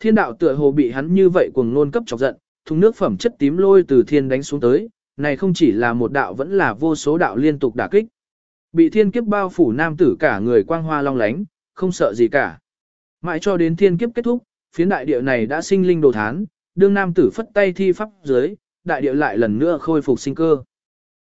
thiên đạo tựa hồ bị hắn như vậy cuồng nôn cấp chọc giận, thùng nước phẩm chất tím lôi từ thiên đánh xuống tới, này không chỉ là một đạo vẫn là vô số đạo liên tục đả kích. Bị thiên kiếp bao phủ nam tử cả người quang hoa long lánh, không sợ gì cả. Mãi cho đến thiên kiếp kết thúc, phiến đại địa này đã sinh linh đồ thán, đương nam tử phất tay thi pháp dưới, đại địa lại lần nữa khôi phục sinh cơ.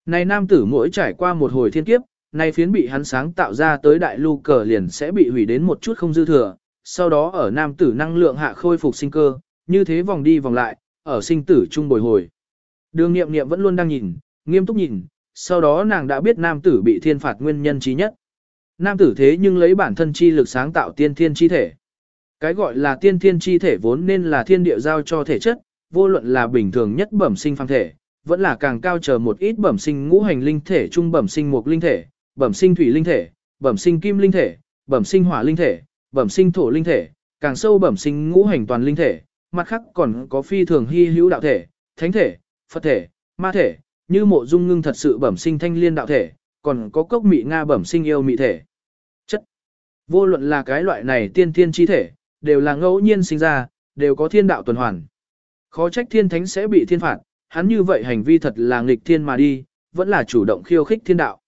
Này nam tử mỗi trải qua một hồi thiên kiếp, này phiến bị hắn sáng tạo ra tới đại lưu cờ liền sẽ bị hủy đến một chút không dư thừa, sau đó ở nam tử năng lượng hạ khôi phục sinh cơ, như thế vòng đi vòng lại, ở sinh tử chung bồi hồi. Đường nghiệm nghiệm vẫn luôn đang nhìn, nghiêm túc nhìn, sau đó nàng đã biết nam tử bị thiên phạt nguyên nhân trí nhất. Nam tử thế nhưng lấy bản thân chi lực sáng tạo tiên thiên chi thể. Cái gọi là tiên thiên chi thể vốn nên là thiên địa giao cho thể chất, vô luận là bình thường nhất bẩm sinh phàm thể, vẫn là càng cao chờ một ít bẩm sinh ngũ hành linh thể trung bẩm sinh mục linh thể, bẩm sinh thủy linh thể, bẩm sinh kim linh thể, bẩm sinh hỏa linh thể, bẩm sinh thổ linh thể, càng sâu bẩm sinh ngũ hành toàn linh thể, mặt khác còn có phi thường hy hữu đạo thể, thánh thể, phật thể, ma thể, như mộ dung ngưng thật sự bẩm sinh thanh liên đạo thể, còn có cốc mị nga bẩm sinh yêu mị thể. Chất. Vô luận là cái loại này tiên thiên chi thể, đều là ngẫu nhiên sinh ra, đều có thiên đạo tuần hoàn. Khó trách thiên thánh sẽ bị thiên phạt, hắn như vậy hành vi thật là nghịch thiên mà đi, vẫn là chủ động khiêu khích thiên đạo.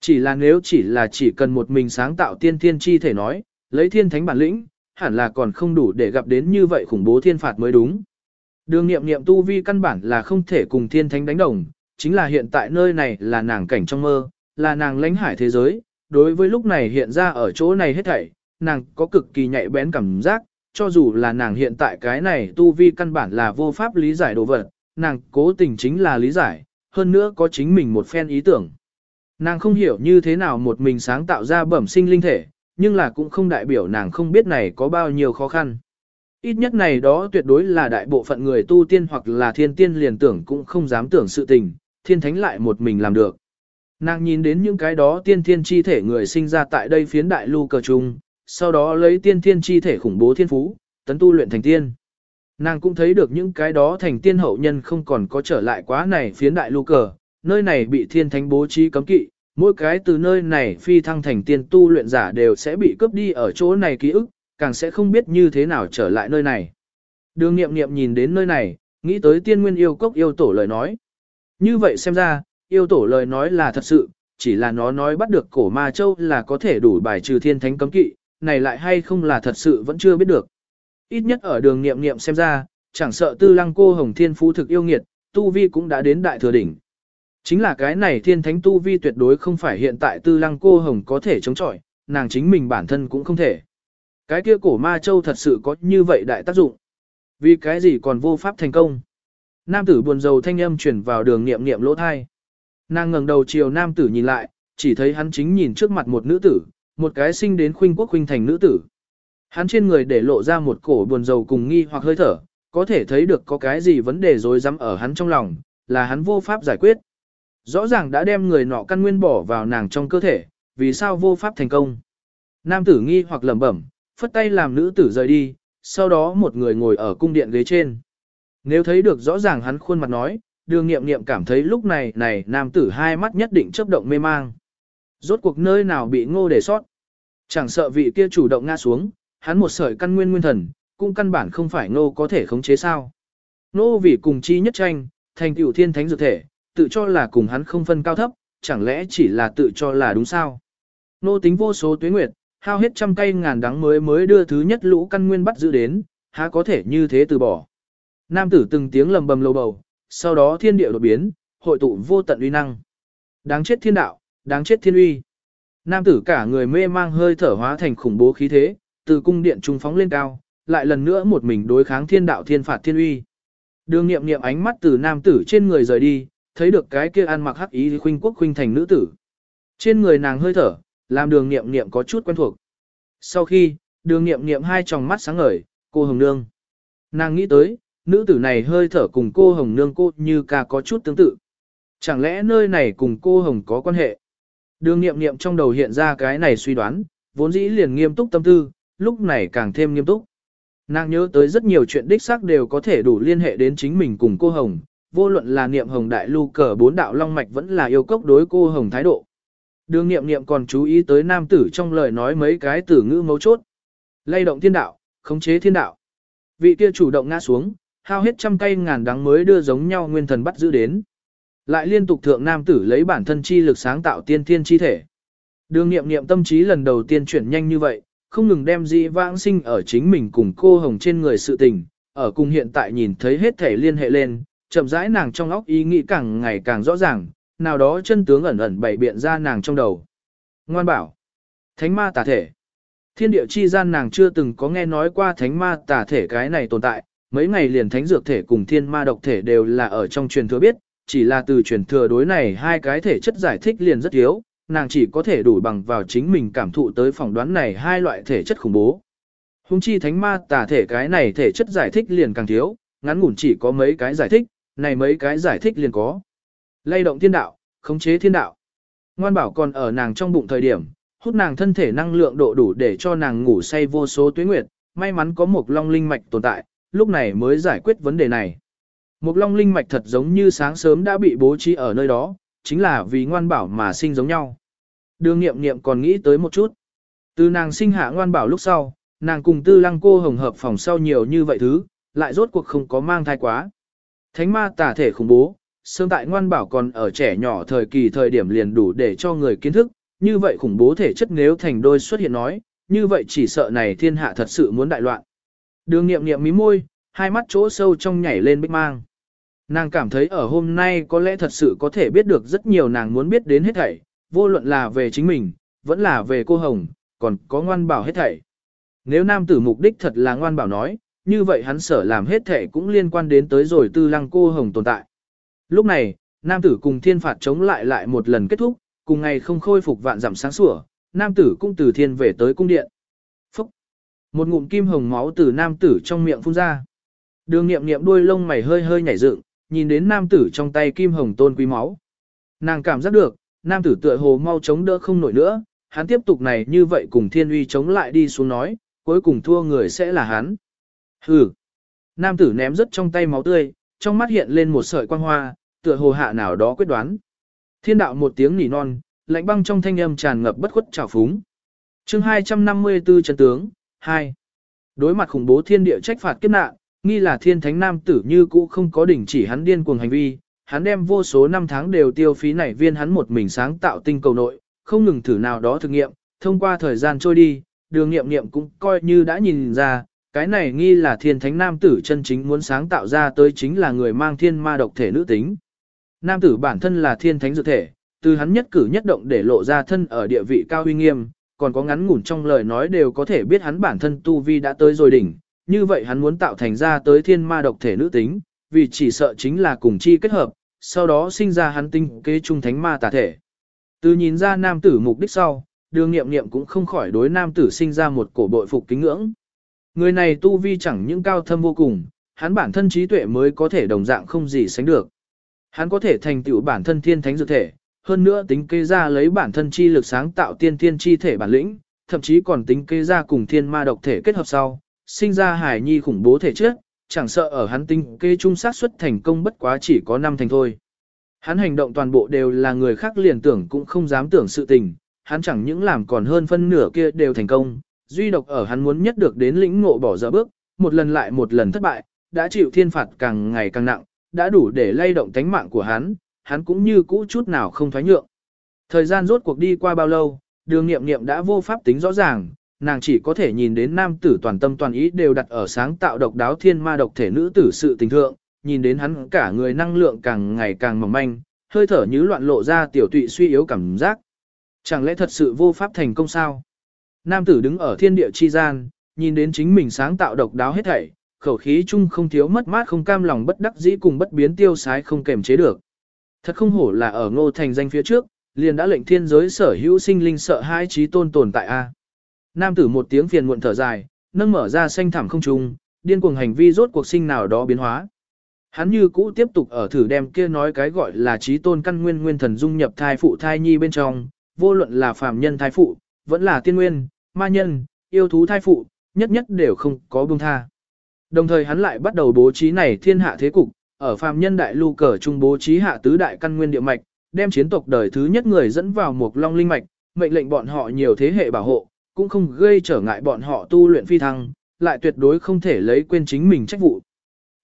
Chỉ là nếu chỉ là chỉ cần một mình sáng tạo tiên thiên chi thể nói, lấy thiên thánh bản lĩnh, hẳn là còn không đủ để gặp đến như vậy khủng bố thiên phạt mới đúng. Đường nghiệm nghiệm tu vi căn bản là không thể cùng thiên thánh đánh đồng, chính là hiện tại nơi này là nàng cảnh trong mơ, là nàng lãnh hải thế giới, đối với lúc này hiện ra ở chỗ này hết thảy, nàng có cực kỳ nhạy bén cảm giác, cho dù là nàng hiện tại cái này tu vi căn bản là vô pháp lý giải đồ vật, nàng cố tình chính là lý giải, hơn nữa có chính mình một phen ý tưởng. Nàng không hiểu như thế nào một mình sáng tạo ra bẩm sinh linh thể, nhưng là cũng không đại biểu nàng không biết này có bao nhiêu khó khăn. Ít nhất này đó tuyệt đối là đại bộ phận người tu tiên hoặc là thiên tiên liền tưởng cũng không dám tưởng sự tình, thiên thánh lại một mình làm được. Nàng nhìn đến những cái đó tiên thiên chi thể người sinh ra tại đây phiến đại lưu cờ trung, sau đó lấy tiên thiên chi thể khủng bố thiên phú, tấn tu luyện thành tiên. Nàng cũng thấy được những cái đó thành tiên hậu nhân không còn có trở lại quá này phiến đại lưu cờ, nơi này bị thiên thánh bố trí cấm kỵ, mỗi cái từ nơi này phi thăng thành tiên tu luyện giả đều sẽ bị cướp đi ở chỗ này ký ức, càng sẽ không biết như thế nào trở lại nơi này. Đường nghiệm nghiệm nhìn đến nơi này, nghĩ tới tiên nguyên yêu cốc yêu tổ lời nói. Như vậy xem ra, yêu tổ lời nói là thật sự, chỉ là nó nói bắt được cổ ma châu là có thể đủ bài trừ thiên thánh cấm kỵ, này lại hay không là thật sự vẫn chưa biết được. Ít nhất ở đường nghiệm nghiệm xem ra, chẳng sợ tư lăng cô hồng thiên phú thực yêu nghiệt, tu vi cũng đã đến đại thừa đỉnh. Chính là cái này thiên thánh tu vi tuyệt đối không phải hiện tại tư lăng cô hồng có thể chống chọi, nàng chính mình bản thân cũng không thể. Cái kia cổ ma châu thật sự có như vậy đại tác dụng. Vì cái gì còn vô pháp thành công. Nam tử buồn rầu thanh âm chuyển vào đường niệm niệm lỗ thai. Nàng ngẩng đầu chiều nam tử nhìn lại, chỉ thấy hắn chính nhìn trước mặt một nữ tử, một cái sinh đến khuynh quốc khuynh thành nữ tử. Hắn trên người để lộ ra một cổ buồn rầu cùng nghi hoặc hơi thở, có thể thấy được có cái gì vấn đề rối rắm ở hắn trong lòng, là hắn vô pháp giải quyết. Rõ ràng đã đem người nọ căn nguyên bỏ vào nàng trong cơ thể, vì sao vô pháp thành công. Nam tử nghi hoặc lẩm bẩm, phất tay làm nữ tử rời đi, sau đó một người ngồi ở cung điện ghế trên. Nếu thấy được rõ ràng hắn khuôn mặt nói, đường nghiệm nghiệm cảm thấy lúc này này nam tử hai mắt nhất định chấp động mê mang. Rốt cuộc nơi nào bị ngô để sót. Chẳng sợ vị kia chủ động ngã xuống, hắn một sợi căn nguyên nguyên thần, cũng căn bản không phải ngô có thể khống chế sao. Ngô vì cùng chi nhất tranh, thành tiểu thiên thánh dược thể, tự cho là cùng hắn không phân cao thấp, chẳng lẽ chỉ là tự cho là đúng sao. Nô tính vô số tuyến nguyệt, hao hết trăm cây ngàn đắng mới mới đưa thứ nhất lũ căn nguyên bắt giữ đến, há có thể như thế từ bỏ. Nam tử từng tiếng lầm bầm lầu bầu, sau đó thiên địa đột biến, hội tụ vô tận uy năng. Đáng chết thiên đạo, đáng chết thiên uy. Nam tử cả người mê mang hơi thở hóa thành khủng bố khí thế, từ cung điện trung phóng lên cao, lại lần nữa một mình đối kháng thiên đạo thiên phạt thiên uy. Đường nghiệm nghiệm ánh mắt từ nam tử trên người rời đi, thấy được cái kia ăn mặc hắc ý khuynh quốc khuynh thành nữ tử. Trên người nàng hơi thở, làm đường nghiệm nghiệm có chút quen thuộc. Sau khi, đường nghiệm nghiệm hai tròng mắt sáng ngời, cô Hồng Nương. Nàng nghĩ tới, nữ tử này hơi thở cùng cô Hồng Nương cô như ca có chút tương tự. Chẳng lẽ nơi này cùng cô Hồng có quan hệ? Đường nghiệm nghiệm trong đầu hiện ra cái này suy đoán, vốn dĩ liền nghiêm túc tâm tư, lúc này càng thêm nghiêm túc. Nàng nhớ tới rất nhiều chuyện đích xác đều có thể đủ liên hệ đến chính mình cùng cô Hồng, vô luận là niệm Hồng Đại Lưu cờ bốn đạo long mạch vẫn là yêu cốc đối cô Hồng thái độ. Đường niệm niệm còn chú ý tới nam tử trong lời nói mấy cái từ ngữ mấu chốt. Lay động thiên đạo, khống chế thiên đạo. Vị kia chủ động ngã xuống, hao hết trăm cây ngàn đắng mới đưa giống nhau nguyên thần bắt giữ đến. Lại liên tục thượng nam tử lấy bản thân chi lực sáng tạo tiên thiên chi thể. Đường niệm niệm tâm trí lần đầu tiên chuyển nhanh như vậy, không ngừng đem di vãng sinh ở chính mình cùng cô hồng trên người sự tình, ở cùng hiện tại nhìn thấy hết thể liên hệ lên, chậm rãi nàng trong óc ý nghĩ càng ngày càng rõ ràng, nào đó chân tướng ẩn ẩn bày biện ra nàng trong đầu. Ngoan bảo, thánh ma tà thể. Thiên địa chi gian nàng chưa từng có nghe nói qua thánh ma tà thể cái này tồn tại, mấy ngày liền thánh dược thể cùng thiên ma độc thể đều là ở trong truyền thừa biết, chỉ là từ truyền thừa đối này hai cái thể chất giải thích liền rất yếu, nàng chỉ có thể đủ bằng vào chính mình cảm thụ tới phỏng đoán này hai loại thể chất khủng bố. Hùng chi thánh ma tà thể cái này thể chất giải thích liền càng thiếu, ngắn ngủn chỉ có mấy cái giải thích, này mấy cái giải thích liền có. Lay động thiên đạo, khống chế thiên đạo. Ngoan bảo còn ở nàng trong bụng thời điểm, hút nàng thân thể năng lượng độ đủ để cho nàng ngủ say vô số tuế nguyệt, may mắn có một long linh mạch tồn tại, lúc này mới giải quyết vấn đề này. Một long linh mạch thật giống như sáng sớm đã bị bố trí ở nơi đó, chính là vì ngoan bảo mà sinh giống nhau. Đường nghiệm nghiệm còn nghĩ tới một chút. Từ nàng sinh hạ ngoan bảo lúc sau, nàng cùng tư lăng cô hồng hợp phòng sau nhiều như vậy thứ, lại rốt cuộc không có mang thai quá. Thánh ma tả thể khủng bố, sương tại ngoan bảo còn ở trẻ nhỏ thời kỳ thời điểm liền đủ để cho người kiến thức, như vậy khủng bố thể chất nếu thành đôi xuất hiện nói, như vậy chỉ sợ này thiên hạ thật sự muốn đại loạn. Đường nghiệm nghiệm mí môi, hai mắt chỗ sâu trong nhảy lên bích mang. Nàng cảm thấy ở hôm nay có lẽ thật sự có thể biết được rất nhiều nàng muốn biết đến hết thảy, vô luận là về chính mình, vẫn là về cô Hồng, còn có ngoan bảo hết thảy. Nếu nam tử mục đích thật là ngoan bảo nói, như vậy hắn sở làm hết thảy cũng liên quan đến tới rồi tư lăng cô Hồng tồn tại. Lúc này, nam tử cùng thiên phạt chống lại lại một lần kết thúc, cùng ngày không khôi phục vạn giảm sáng sủa, nam tử cũng từ thiên về tới cung điện. Phúc! Một ngụm kim hồng máu từ nam tử trong miệng phun ra. Đường nghiệm nghiệm đuôi lông mày hơi hơi nhảy dựng, nhìn đến nam tử trong tay kim hồng tôn quý máu. Nàng cảm giác được, nam tử tựa hồ mau chống đỡ không nổi nữa, hắn tiếp tục này như vậy cùng thiên uy chống lại đi xuống nói, cuối cùng thua người sẽ là hắn. Hừ! Nam tử ném rất trong tay máu tươi, trong mắt hiện lên một sợi quang hoa, tựa hồ hạ nào đó quyết đoán. Thiên đạo một tiếng nỉ non, lạnh băng trong thanh âm tràn ngập bất khuất trào phúng. chương 254 chân tướng, 2. Đối mặt khủng bố thiên địa trách phạt kiếp nạn, nghi là thiên thánh nam tử như cũ không có đỉnh chỉ hắn điên cuồng hành vi, hắn đem vô số năm tháng đều tiêu phí nảy viên hắn một mình sáng tạo tinh cầu nội, không ngừng thử nào đó thực nghiệm, thông qua thời gian trôi đi, đường nghiệm nghiệm cũng coi như đã nhìn ra, cái này nghi là thiên thánh nam tử chân chính muốn sáng tạo ra tới chính là người mang thiên ma độc thể nữ tính. Nam tử bản thân là thiên thánh dược thể, từ hắn nhất cử nhất động để lộ ra thân ở địa vị cao uy nghiêm, còn có ngắn ngủn trong lời nói đều có thể biết hắn bản thân tu vi đã tới rồi đỉnh, như vậy hắn muốn tạo thành ra tới thiên ma độc thể nữ tính, vì chỉ sợ chính là cùng chi kết hợp, sau đó sinh ra hắn tinh kế trung thánh ma tà thể. Từ nhìn ra nam tử mục đích sau, đường nghiệm nghiệm cũng không khỏi đối nam tử sinh ra một cổ bội phục kính ngưỡng. Người này tu vi chẳng những cao thâm vô cùng, hắn bản thân trí tuệ mới có thể đồng dạng không gì sánh được. Hắn có thể thành tựu bản thân thiên thánh dược thể, hơn nữa tính kế ra lấy bản thân chi lực sáng tạo tiên thiên chi thể bản lĩnh, thậm chí còn tính kế ra cùng thiên ma độc thể kết hợp sau, sinh ra hải nhi khủng bố thể chất, chẳng sợ ở hắn tính kế trung sát xuất thành công bất quá chỉ có năm thành thôi. Hắn hành động toàn bộ đều là người khác liền tưởng cũng không dám tưởng sự tình, hắn chẳng những làm còn hơn phân nửa kia đều thành công, duy độc ở hắn muốn nhất được đến lĩnh ngộ bỏ dở bước, một lần lại một lần thất bại, đã chịu thiên phạt càng ngày càng nặng, đã đủ để lay động tánh mạng của hắn, hắn cũng như cũ chút nào không thoái nhượng. Thời gian rốt cuộc đi qua bao lâu, đường nghiệm nghiệm đã vô pháp tính rõ ràng, nàng chỉ có thể nhìn đến nam tử toàn tâm toàn ý đều đặt ở sáng tạo độc đáo thiên ma độc thể nữ tử sự tình thượng, nhìn đến hắn cả người năng lượng càng ngày càng mỏng manh, hơi thở như loạn lộ ra tiểu tụy suy yếu cảm giác. Chẳng lẽ thật sự vô pháp thành công sao? Nam tử đứng ở thiên địa chi gian, nhìn đến chính mình sáng tạo độc đáo hết thảy, khẩu khí chung không thiếu mất mát không cam lòng bất đắc dĩ cùng bất biến tiêu sái không kềm chế được. Thật không hổ là ở ngô thành danh phía trước, liền đã lệnh thiên giới sở hữu sinh linh sợ hai trí tôn tồn tại A. Nam tử một tiếng phiền muộn thở dài, nâng mở ra xanh thẳm không trung, điên cuồng hành vi rốt cuộc sinh nào đó biến hóa. Hắn như cũ tiếp tục ở thử đem kia nói cái gọi là trí tôn căn nguyên nguyên thần dung nhập thai phụ thai nhi bên trong, vô luận là phàm nhân thai phụ, vẫn là tiên nguyên, ma nhân, yêu thú thai phụ, nhất nhất đều không có buông tha. Đồng thời hắn lại bắt đầu bố trí này thiên hạ thế cục, ở phàm nhân đại lưu cờ trung bố trí hạ tứ đại căn nguyên địa mạch, đem chiến tộc đời thứ nhất người dẫn vào một long linh mạch, mệnh lệnh bọn họ nhiều thế hệ bảo hộ, cũng không gây trở ngại bọn họ tu luyện phi thăng, lại tuyệt đối không thể lấy quên chính mình trách vụ.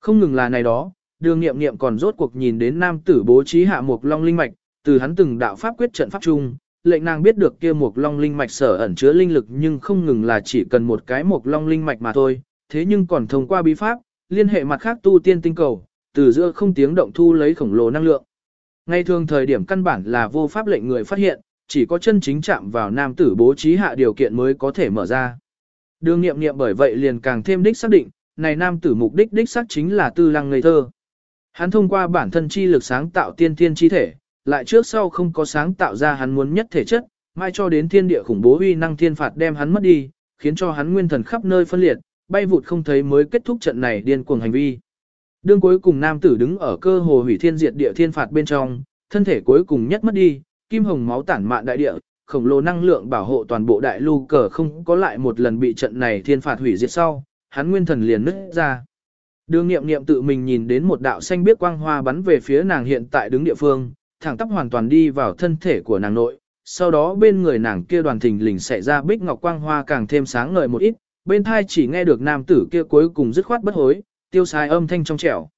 Không ngừng là này đó, đường nghiệm nghiệm còn rốt cuộc nhìn đến nam tử bố trí hạ một long linh mạch, từ hắn từng đạo pháp quyết trận pháp chung, lệnh nàng biết được kia một long linh mạch sở ẩn chứa linh lực nhưng không ngừng là chỉ cần một cái một long linh mạch mà thôi, thế nhưng còn thông qua bí pháp, liên hệ mặt khác tu tiên tinh cầu, từ giữa không tiếng động thu lấy khổng lồ năng lượng. Ngay thường thời điểm căn bản là vô pháp lệnh người phát hiện, chỉ có chân chính chạm vào nam tử bố trí hạ điều kiện mới có thể mở ra. Đường nghiệm nghiệm bởi vậy liền càng thêm đích xác định, này nam tử mục đích đích xác chính là tư lăng ngây thơ. Hắn thông qua bản thân chi lực sáng tạo tiên tiên chi thể, lại trước sau không có sáng tạo ra hắn muốn nhất thể chất, mai cho đến thiên địa khủng bố uy năng thiên phạt đem hắn mất đi, khiến cho hắn nguyên thần khắp nơi phân liệt, bay vụt không thấy mới kết thúc trận này điên cuồng hành vi. Đương cuối cùng nam tử đứng ở cơ hồ hủy thiên diệt địa thiên phạt bên trong, thân thể cuối cùng nhất mất đi, kim hồng máu tản mạn đại địa, khổng lồ năng lượng bảo hộ toàn bộ đại lưu cờ không có lại một lần bị trận này thiên phạt hủy diệt sau, hắn nguyên thần liền nứt ra. Đường nghiệm nghiệm tự mình nhìn đến một đạo xanh biếc quang hoa bắn về phía nàng hiện tại đứng địa phương, thẳng tắp hoàn toàn đi vào thân thể của nàng nội, sau đó bên người nàng kia đoàn thình lình xảy ra bích ngọc quang hoa càng thêm sáng ngời một ít, bên thai chỉ nghe được nam tử kia cuối cùng dứt khoát bất hối, tiêu sai âm thanh trong trẻo.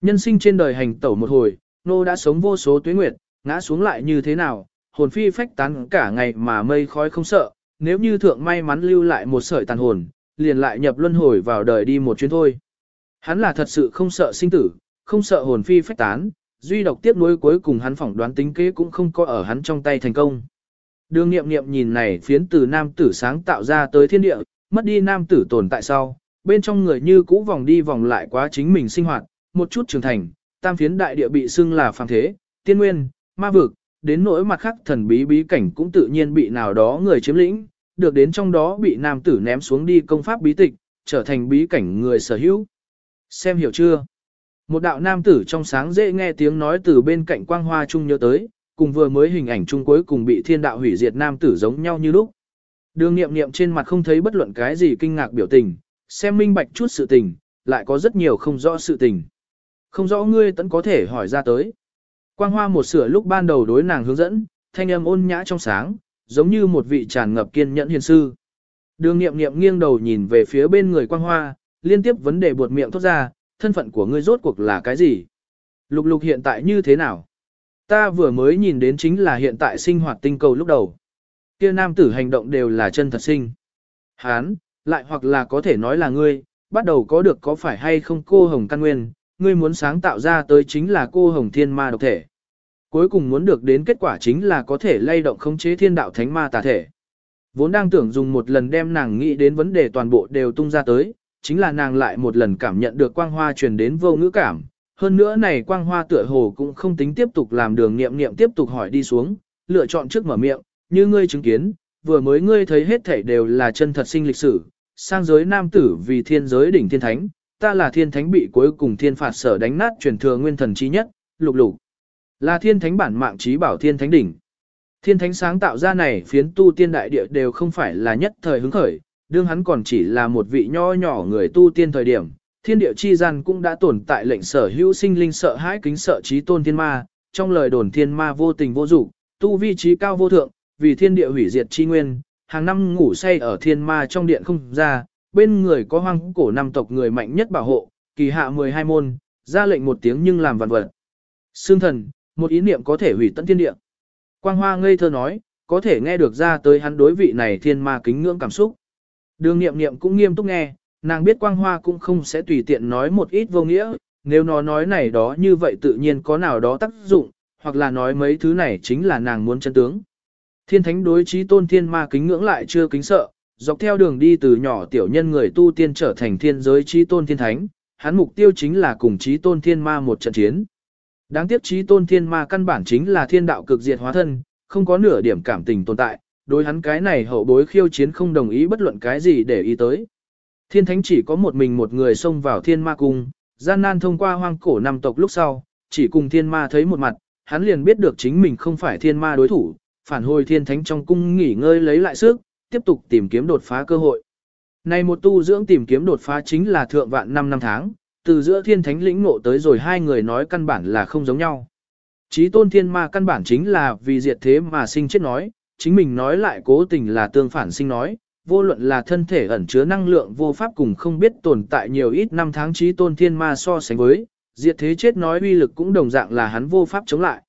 Nhân sinh trên đời hành tẩu một hồi, nô đã sống vô số tuyến nguyệt, ngã xuống lại như thế nào, hồn phi phách tán cả ngày mà mây khói không sợ, nếu như thượng may mắn lưu lại một sợi tàn hồn, liền lại nhập luân hồi vào đời đi một chuyến thôi. Hắn là thật sự không sợ sinh tử, không sợ hồn phi phách tán, duy độc tiếp nối cuối cùng hắn phỏng đoán tính kế cũng không có ở hắn trong tay thành công. Đường nghiệm nghiệm nhìn này phiến từ nam tử sáng tạo ra tới thiên địa, mất đi nam tử tồn tại sau, bên trong người như cũ vòng đi vòng lại quá chính mình sinh hoạt, một chút trưởng thành, tam phiến đại địa bị xưng là phàm thế, tiên nguyên, ma vực, đến nỗi mặt khác thần bí bí cảnh cũng tự nhiên bị nào đó người chiếm lĩnh, được đến trong đó bị nam tử ném xuống đi công pháp bí tịch, trở thành bí cảnh người sở hữu. Xem hiểu chưa? Một đạo nam tử trong sáng dễ nghe tiếng nói từ bên cạnh quang hoa chung nhớ tới, cùng vừa mới hình ảnh chung cuối cùng bị thiên đạo hủy diệt nam tử giống nhau như lúc. Đường nghiệm nghiệm trên mặt không thấy bất luận cái gì kinh ngạc biểu tình, xem minh bạch chút sự tình, lại có rất nhiều không rõ sự tình. Không rõ ngươi tẫn có thể hỏi ra tới. Quang hoa một sửa lúc ban đầu đối nàng hướng dẫn, thanh âm ôn nhã trong sáng, giống như một vị tràn ngập kiên nhẫn hiền sư. Đường nghiệm nghiệm nghiêng đầu nhìn về phía bên người quang hoa, liên tiếp vấn đề buột miệng thốt ra, thân phận của ngươi rốt cuộc là cái gì? Lục lục hiện tại như thế nào? Ta vừa mới nhìn đến chính là hiện tại sinh hoạt tinh cầu lúc đầu. Kia nam tử hành động đều là chân thật sinh. Hán, lại hoặc là có thể nói là ngươi, bắt đầu có được có phải hay không cô hồng căn nguyên, ngươi muốn sáng tạo ra tới chính là cô hồng thiên ma độc thể. Cuối cùng muốn được đến kết quả chính là có thể lay động khống chế thiên đạo thánh ma tà thể. Vốn đang tưởng dùng một lần đem nàng nghĩ đến vấn đề toàn bộ đều tung ra tới, chính là nàng lại một lần cảm nhận được quang hoa truyền đến vô ngữ cảm. Hơn nữa này quang hoa tựa hồ cũng không tính tiếp tục làm đường nghiệm nghiệm tiếp tục hỏi đi xuống, lựa chọn trước mở miệng, như ngươi chứng kiến, vừa mới ngươi thấy hết thảy đều là chân thật sinh lịch sử, sang giới nam tử vì thiên giới đỉnh thiên thánh, ta là thiên thánh bị cuối cùng thiên phạt sở đánh nát truyền thừa nguyên thần trí nhất, lục lục. Là thiên thánh bản mạng trí bảo thiên thánh đỉnh. Thiên thánh sáng tạo ra này phiến tu tiên đại địa đều không phải là nhất thời hứng khởi, đương hắn còn chỉ là một vị nho nhỏ người tu tiên thời điểm, thiên địa chi gian cũng đã tồn tại lệnh sở hữu sinh linh sợ hãi kính sợ trí tôn thiên ma, trong lời đồn thiên ma vô tình vô dục, tu vi trí cao vô thượng, vì thiên địa hủy diệt chi nguyên, hàng năm ngủ say ở thiên ma trong điện không ra, bên người có hoang cổ năm tộc người mạnh nhất bảo hộ, kỳ hạ 12 môn, ra lệnh một tiếng nhưng làm vạn vật. xương thần, một ý niệm có thể hủy tận thiên địa. Quang Hoa ngây thơ nói, có thể nghe được ra tới hắn đối vị này thiên ma kính ngưỡng cảm xúc. Đường niệm niệm cũng nghiêm túc nghe, nàng biết Quang Hoa cũng không sẽ tùy tiện nói một ít vô nghĩa, nếu nó nói này đó như vậy tự nhiên có nào đó tác dụng, hoặc là nói mấy thứ này chính là nàng muốn chân tướng. Thiên thánh đối trí tôn thiên ma kính ngưỡng lại chưa kính sợ, dọc theo đường đi từ nhỏ tiểu nhân người tu tiên trở thành thiên giới trí tôn thiên thánh, hắn mục tiêu chính là cùng trí tôn thiên ma một trận chiến. Đáng tiếc trí tôn thiên ma căn bản chính là thiên đạo cực diệt hóa thân, không có nửa điểm cảm tình tồn tại, đối hắn cái này hậu bối khiêu chiến không đồng ý bất luận cái gì để ý tới. Thiên thánh chỉ có một mình một người xông vào thiên ma cung, gian nan thông qua hoang cổ năm tộc lúc sau, chỉ cùng thiên ma thấy một mặt, hắn liền biết được chính mình không phải thiên ma đối thủ, phản hồi thiên thánh trong cung nghỉ ngơi lấy lại sức, tiếp tục tìm kiếm đột phá cơ hội. Này một tu dưỡng tìm kiếm đột phá chính là thượng vạn năm năm tháng, từ giữa thiên thánh lĩnh ngộ tới rồi hai người nói căn bản là không giống nhau. Chí tôn thiên ma căn bản chính là vì diệt thế mà sinh chết nói, chính mình nói lại cố tình là tương phản sinh nói, vô luận là thân thể ẩn chứa năng lượng vô pháp cùng không biết tồn tại nhiều ít năm tháng trí tôn thiên ma so sánh với, diệt thế chết nói uy lực cũng đồng dạng là hắn vô pháp chống lại.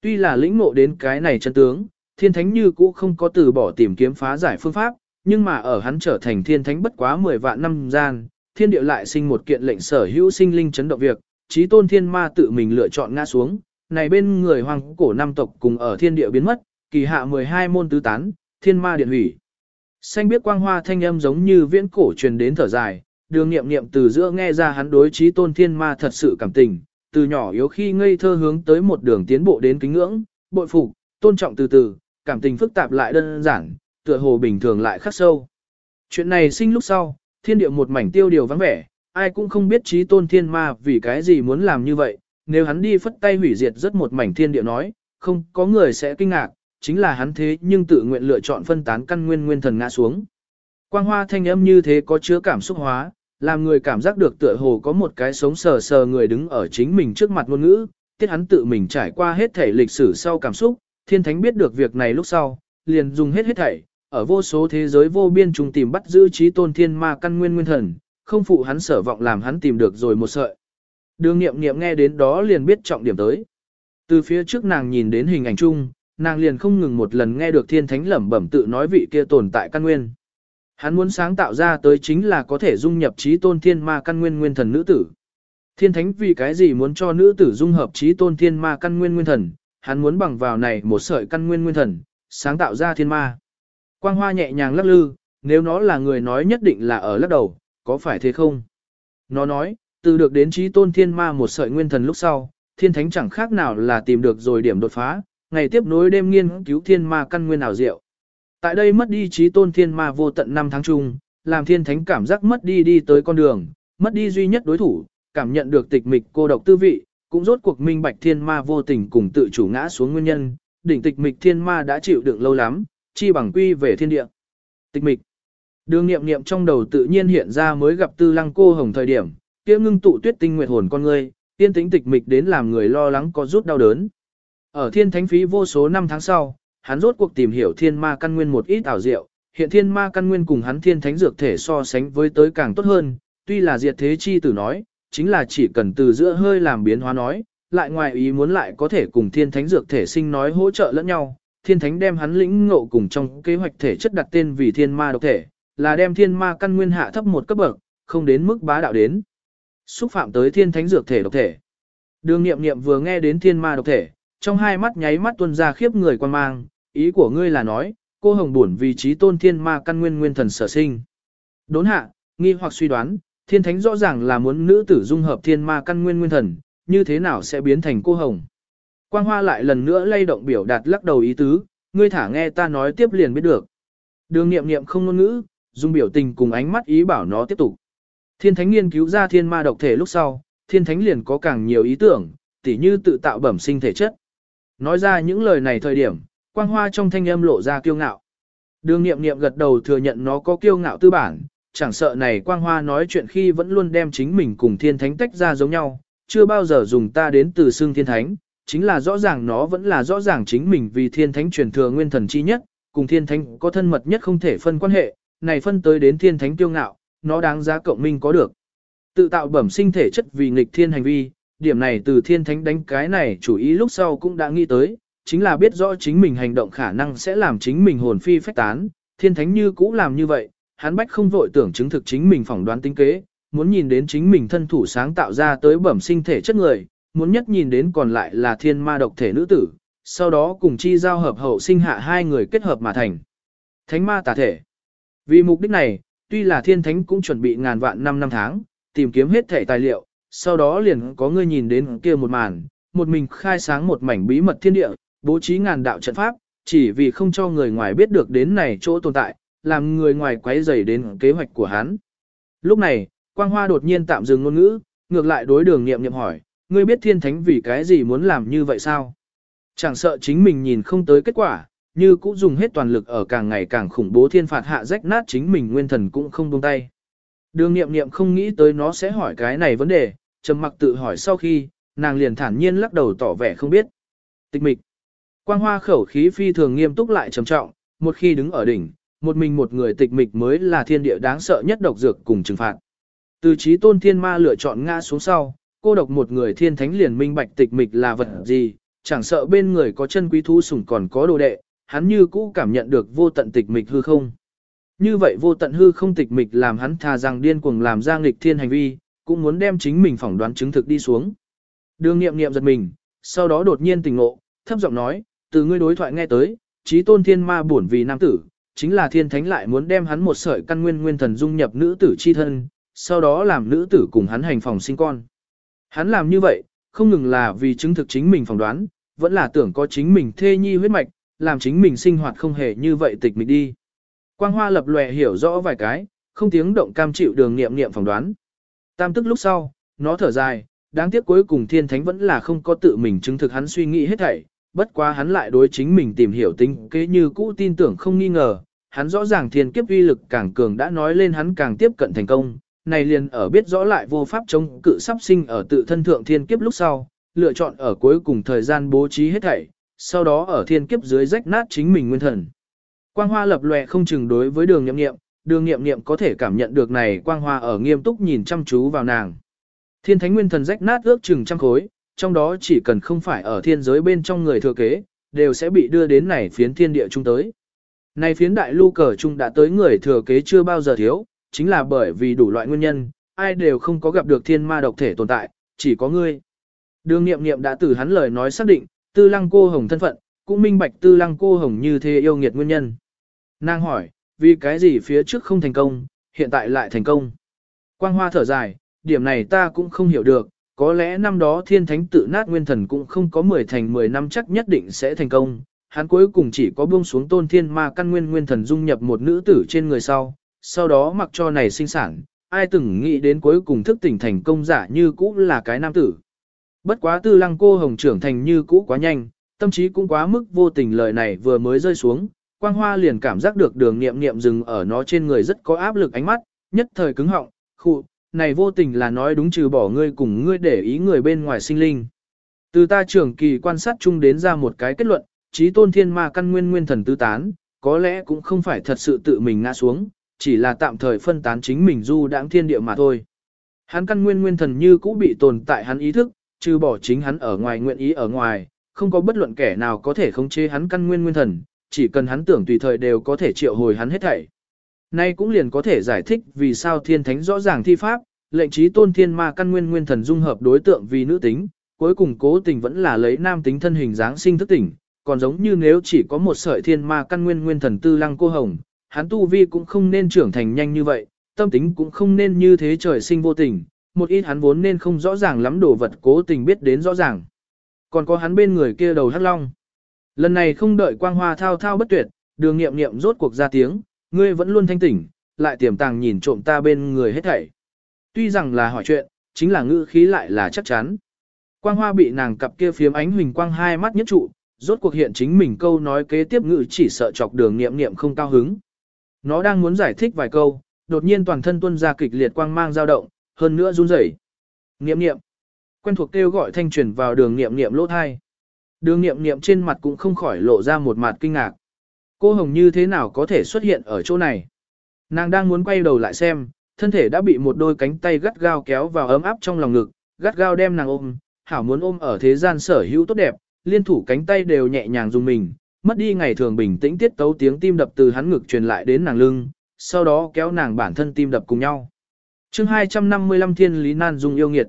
Tuy là lĩnh ngộ đến cái này chân tướng, thiên thánh như cũ không có từ bỏ tìm kiếm phá giải phương pháp, nhưng mà ở hắn trở thành thiên thánh bất quá 10 vạn năm gian, thiên địa lại sinh một kiện lệnh sở hữu sinh linh chấn động việc, trí tôn thiên ma tự mình lựa chọn ngã xuống, này bên người hoàng cổ năm tộc cùng ở thiên địa biến mất, kỳ hạ 12 môn tứ tán, thiên ma điện hủy. Xanh biết quang hoa thanh âm giống như viễn cổ truyền đến thở dài, đường nghiệm nghiệm từ giữa nghe ra hắn đối trí tôn thiên ma thật sự cảm tình, từ nhỏ yếu khi ngây thơ hướng tới một đường tiến bộ đến kính ngưỡng, bội phục, tôn trọng từ từ, cảm tình phức tạp lại đơn giản, tựa hồ bình thường lại khắc sâu. Chuyện này sinh lúc sau, thiên địa một mảnh tiêu điều vắng vẻ, ai cũng không biết trí tôn thiên ma vì cái gì muốn làm như vậy, nếu hắn đi phất tay hủy diệt rất một mảnh thiên địa nói, không có người sẽ kinh ngạc, chính là hắn thế nhưng tự nguyện lựa chọn phân tán căn nguyên nguyên thần ngã xuống. Quang hoa thanh âm như thế có chứa cảm xúc hóa, làm người cảm giác được tựa hồ có một cái sống sờ sờ người đứng ở chính mình trước mặt ngôn ngữ, tiết hắn tự mình trải qua hết thể lịch sử sau cảm xúc, thiên thánh biết được việc này lúc sau, liền dùng hết hết thảy, ở vô số thế giới vô biên trùng tìm bắt giữ trí tôn thiên ma căn nguyên nguyên thần, không phụ hắn sở vọng làm hắn tìm được rồi một sợi. Đường nghiệm nghiệm nghe đến đó liền biết trọng điểm tới. Từ phía trước nàng nhìn đến hình ảnh chung, nàng liền không ngừng một lần nghe được thiên thánh lẩm bẩm tự nói vị kia tồn tại căn nguyên. Hắn muốn sáng tạo ra tới chính là có thể dung nhập trí tôn thiên ma căn nguyên nguyên thần nữ tử. Thiên thánh vì cái gì muốn cho nữ tử dung hợp trí tôn thiên ma căn nguyên nguyên thần, hắn muốn bằng vào này một sợi căn nguyên nguyên thần, sáng tạo ra thiên ma. Quang hoa nhẹ nhàng lắc lư, nếu nó là người nói nhất định là ở lắc đầu, có phải thế không? Nó nói, từ được đến trí tôn thiên ma một sợi nguyên thần lúc sau, thiên thánh chẳng khác nào là tìm được rồi điểm đột phá, ngày tiếp nối đêm nghiên cứu thiên ma căn nguyên ảo diệu. Tại đây mất đi trí tôn thiên ma vô tận năm tháng chung, làm thiên thánh cảm giác mất đi đi tới con đường, mất đi duy nhất đối thủ, cảm nhận được tịch mịch cô độc tư vị, cũng rốt cuộc minh bạch thiên ma vô tình cùng tự chủ ngã xuống nguyên nhân, đỉnh tịch mịch thiên ma đã chịu đựng lâu lắm, chi bằng quy về thiên địa. Tịch mịch. Đường nghiệm nghiệm trong đầu tự nhiên hiện ra mới gặp tư lăng cô hồng thời điểm, kia ngưng tụ tuyết tinh nguyệt hồn con ngươi, tiên tính tịch mịch đến làm người lo lắng có rút đau đớn. Ở thiên thánh phí vô số năm tháng sau, hắn rốt cuộc tìm hiểu thiên ma căn nguyên một ít ảo diệu, hiện thiên ma căn nguyên cùng hắn thiên thánh dược thể so sánh với tới càng tốt hơn, tuy là diệt thế chi tử nói, chính là chỉ cần từ giữa hơi làm biến hóa nói, lại ngoài ý muốn lại có thể cùng thiên thánh dược thể sinh nói hỗ trợ lẫn nhau, thiên thánh đem hắn lĩnh ngộ cùng trong kế hoạch thể chất đặt tên vì thiên ma độc thể, là đem thiên ma căn nguyên hạ thấp một cấp bậc, không đến mức bá đạo đến. Xúc phạm tới thiên thánh dược thể độc thể. Đường nghiệm nghiệm vừa nghe đến thiên ma độc thể, trong hai mắt nháy mắt tuôn ra khiếp người quan mang, ý của ngươi là nói, cô hồng buồn vì trí tôn thiên ma căn nguyên nguyên thần sở sinh. Đốn hạ, nghi hoặc suy đoán, thiên thánh rõ ràng là muốn nữ tử dung hợp thiên ma căn nguyên nguyên thần, như thế nào sẽ biến thành cô hồng. Quang hoa lại lần nữa lay động biểu đạt lắc đầu ý tứ, ngươi thả nghe ta nói tiếp liền biết được. Đường nghiệm nghiệm không ngôn ngữ, dùng biểu tình cùng ánh mắt ý bảo nó tiếp tục. Thiên thánh nghiên cứu ra thiên ma độc thể lúc sau, thiên thánh liền có càng nhiều ý tưởng, tỉ như tự tạo bẩm sinh thể chất. Nói ra những lời này thời điểm, quang hoa trong thanh âm lộ ra kiêu ngạo. Đường nghiệm nghiệm gật đầu thừa nhận nó có kiêu ngạo tư bản, chẳng sợ này quang hoa nói chuyện khi vẫn luôn đem chính mình cùng thiên thánh tách ra giống nhau, chưa bao giờ dùng ta đến từ xương thiên thánh, chính là rõ ràng nó vẫn là rõ ràng chính mình vì thiên thánh truyền thừa nguyên thần chi nhất, cùng thiên thánh có thân mật nhất không thể phân quan hệ, này phân tới đến thiên thánh kiêu ngạo, nó đáng giá cộng minh có được. Tự tạo bẩm sinh thể chất vì nghịch thiên hành vi, điểm này từ thiên thánh đánh cái này chủ ý lúc sau cũng đã nghĩ tới, chính là biết rõ chính mình hành động khả năng sẽ làm chính mình hồn phi phách tán, thiên thánh như cũ làm như vậy, hắn bách không vội tưởng chứng thực chính mình phỏng đoán tính kế, muốn nhìn đến chính mình thân thủ sáng tạo ra tới bẩm sinh thể chất người, muốn nhất nhìn đến còn lại là thiên ma độc thể nữ tử, sau đó cùng chi giao hợp hậu sinh hạ hai người kết hợp mà thành. Thánh ma tà thể. Vì mục đích này, tuy là thiên thánh cũng chuẩn bị ngàn vạn năm năm tháng, tìm kiếm hết thể tài liệu, sau đó liền có người nhìn đến kia một màn, một mình khai sáng một mảnh bí mật thiên địa, bố trí ngàn đạo trận pháp, chỉ vì không cho người ngoài biết được đến này chỗ tồn tại, làm người ngoài quấy rầy đến kế hoạch của hắn. Lúc này, Quang Hoa đột nhiên tạm dừng ngôn ngữ, ngược lại đối đường nghiệm nghiệm hỏi, ngươi biết thiên thánh vì cái gì muốn làm như vậy sao? Chẳng sợ chính mình nhìn không tới kết quả, như cũng dùng hết toàn lực ở càng ngày càng khủng bố thiên phạt hạ rách nát chính mình nguyên thần cũng không buông tay. Đường nghiệm nghiệm không nghĩ tới nó sẽ hỏi cái này vấn đề, trầm mặc tự hỏi sau khi, nàng liền thản nhiên lắc đầu tỏ vẻ không biết. Tịch mịch. Quang hoa khẩu khí phi thường nghiêm túc lại trầm trọng, một khi đứng ở đỉnh, một mình một người tịch mịch mới là thiên địa đáng sợ nhất độc dược cùng trừng phạt. Từ trí tôn thiên ma lựa chọn ngã xuống sau, cô độc một người thiên thánh liền minh bạch tịch mịch là vật gì, chẳng sợ bên người có chân quý thú sủng còn có đồ đệ, hắn như cũ cảm nhận được vô tận tịch mịch hư không. Như vậy vô tận hư không tịch mịch làm hắn thà rằng điên cuồng làm ra nghịch thiên hành vi, cũng muốn đem chính mình phỏng đoán chứng thực đi xuống. Đường nghiệm nghiệm giật mình, sau đó đột nhiên tỉnh ngộ, thấp giọng nói, từ ngươi đối thoại nghe tới, trí tôn thiên ma buồn vì nam tử, chính là thiên thánh lại muốn đem hắn một sợi căn nguyên nguyên thần dung nhập nữ tử chi thân, sau đó làm nữ tử cùng hắn hành phòng sinh con. Hắn làm như vậy, không ngừng là vì chứng thực chính mình phỏng đoán, vẫn là tưởng có chính mình thê nhi huyết mạch, làm chính mình sinh hoạt không hề như vậy tịch mịch đi. Quang hoa lập lòe hiểu rõ vài cái, không tiếng động cam chịu đường nghiệm nghiệm phỏng đoán. Tam tức lúc sau, nó thở dài, đáng tiếc cuối cùng thiên thánh vẫn là không có tự mình chứng thực hắn suy nghĩ hết thảy, bất quá hắn lại đối chính mình tìm hiểu tính kế như cũ tin tưởng không nghi ngờ, hắn rõ ràng thiên kiếp uy lực càng cường đã nói lên hắn càng tiếp cận thành công, này liền ở biết rõ lại vô pháp chống cự sắp sinh ở tự thân thượng thiên kiếp lúc sau, lựa chọn ở cuối cùng thời gian bố trí hết thảy, sau đó ở thiên kiếp dưới rách nát chính mình nguyên thần. Quang hoa lập lòe không chừng đối với đường nghiệm nghiệm, đường nghiệm nghiệm có thể cảm nhận được này quang hoa ở nghiêm túc nhìn chăm chú vào nàng. Thiên thánh nguyên thần rách nát ước chừng trăm khối, trong đó chỉ cần không phải ở thiên giới bên trong người thừa kế, đều sẽ bị đưa đến này phiến thiên địa trung tới. Này phiến đại lưu cờ trung đã tới người thừa kế chưa bao giờ thiếu, chính là bởi vì đủ loại nguyên nhân, ai đều không có gặp được thiên ma độc thể tồn tại, chỉ có ngươi. Đường nghiệm nghiệm đã từ hắn lời nói xác định, tư lăng cô hồng thân phận, cũng minh bạch tư lăng cô hồng như thế yêu nghiệt nguyên nhân. Nàng hỏi, vì cái gì phía trước không thành công, hiện tại lại thành công. Quang hoa thở dài, điểm này ta cũng không hiểu được, có lẽ năm đó thiên thánh tự nát nguyên thần cũng không có 10 thành 10 năm chắc nhất định sẽ thành công. Hắn cuối cùng chỉ có buông xuống tôn thiên ma căn nguyên nguyên thần dung nhập một nữ tử trên người sau, sau đó mặc cho này sinh sản, ai từng nghĩ đến cuối cùng thức tỉnh thành công giả như cũ là cái nam tử. Bất quá tư lăng cô hồng trưởng thành như cũ quá nhanh, tâm trí cũng quá mức vô tình lời này vừa mới rơi xuống, quang hoa liền cảm giác được đường nghiệm nghiệm dừng ở nó trên người rất có áp lực ánh mắt, nhất thời cứng họng, khụ, này vô tình là nói đúng trừ bỏ ngươi cùng ngươi để ý người bên ngoài sinh linh. Từ ta trưởng kỳ quan sát chung đến ra một cái kết luận, trí tôn thiên ma căn nguyên nguyên thần tứ tán, có lẽ cũng không phải thật sự tự mình ngã xuống, chỉ là tạm thời phân tán chính mình du đãng thiên địa mà thôi. Hắn căn nguyên nguyên thần như cũ bị tồn tại hắn ý thức, trừ bỏ chính hắn ở ngoài nguyện ý ở ngoài, không có bất luận kẻ nào có thể khống chế hắn căn nguyên nguyên thần, chỉ cần hắn tưởng tùy thời đều có thể triệu hồi hắn hết thảy. Nay cũng liền có thể giải thích vì sao thiên thánh rõ ràng thi pháp, lệnh trí tôn thiên ma căn nguyên nguyên thần dung hợp đối tượng vì nữ tính, cuối cùng cố tình vẫn là lấy nam tính thân hình dáng sinh thức tỉnh, còn giống như nếu chỉ có một sợi thiên ma căn nguyên nguyên thần tư lăng cô hồng, hắn tu vi cũng không nên trưởng thành nhanh như vậy, tâm tính cũng không nên như thế trời sinh vô tình, một ít hắn vốn nên không rõ ràng lắm đồ vật cố tình biết đến rõ ràng. Còn có hắn bên người kia đầu hắc long. Lần này không đợi quang hoa thao thao bất tuyệt, đường nghiệm nghiệm rốt cuộc ra tiếng, ngươi vẫn luôn thanh tỉnh, lại tiềm tàng nhìn trộm ta bên người hết thảy. Tuy rằng là hỏi chuyện, chính là ngữ khí lại là chắc chắn. Quang hoa bị nàng cặp kia phiếm ánh huỳnh quang hai mắt nhất trụ, rốt cuộc hiện chính mình câu nói kế tiếp ngữ chỉ sợ chọc đường nghiệm nghiệm không cao hứng. Nó đang muốn giải thích vài câu, đột nhiên toàn thân tuân ra kịch liệt quang mang dao động, hơn nữa run rẩy. Nghiệm nghiệm. Quen thuộc kêu gọi thanh truyền vào đường nghiệm nghiệm lỗ thai. Đường nghiệm nghiệm trên mặt cũng không khỏi lộ ra một mặt kinh ngạc. Cô Hồng như thế nào có thể xuất hiện ở chỗ này? Nàng đang muốn quay đầu lại xem, thân thể đã bị một đôi cánh tay gắt gao kéo vào ấm áp trong lòng ngực, gắt gao đem nàng ôm, hảo muốn ôm ở thế gian sở hữu tốt đẹp, liên thủ cánh tay đều nhẹ nhàng dùng mình, mất đi ngày thường bình tĩnh tiết tấu tiếng tim đập từ hắn ngực truyền lại đến nàng lưng, sau đó kéo nàng bản thân tim đập cùng nhau. chương 255 Thiên Lý Nan Dung yêu nghiệt.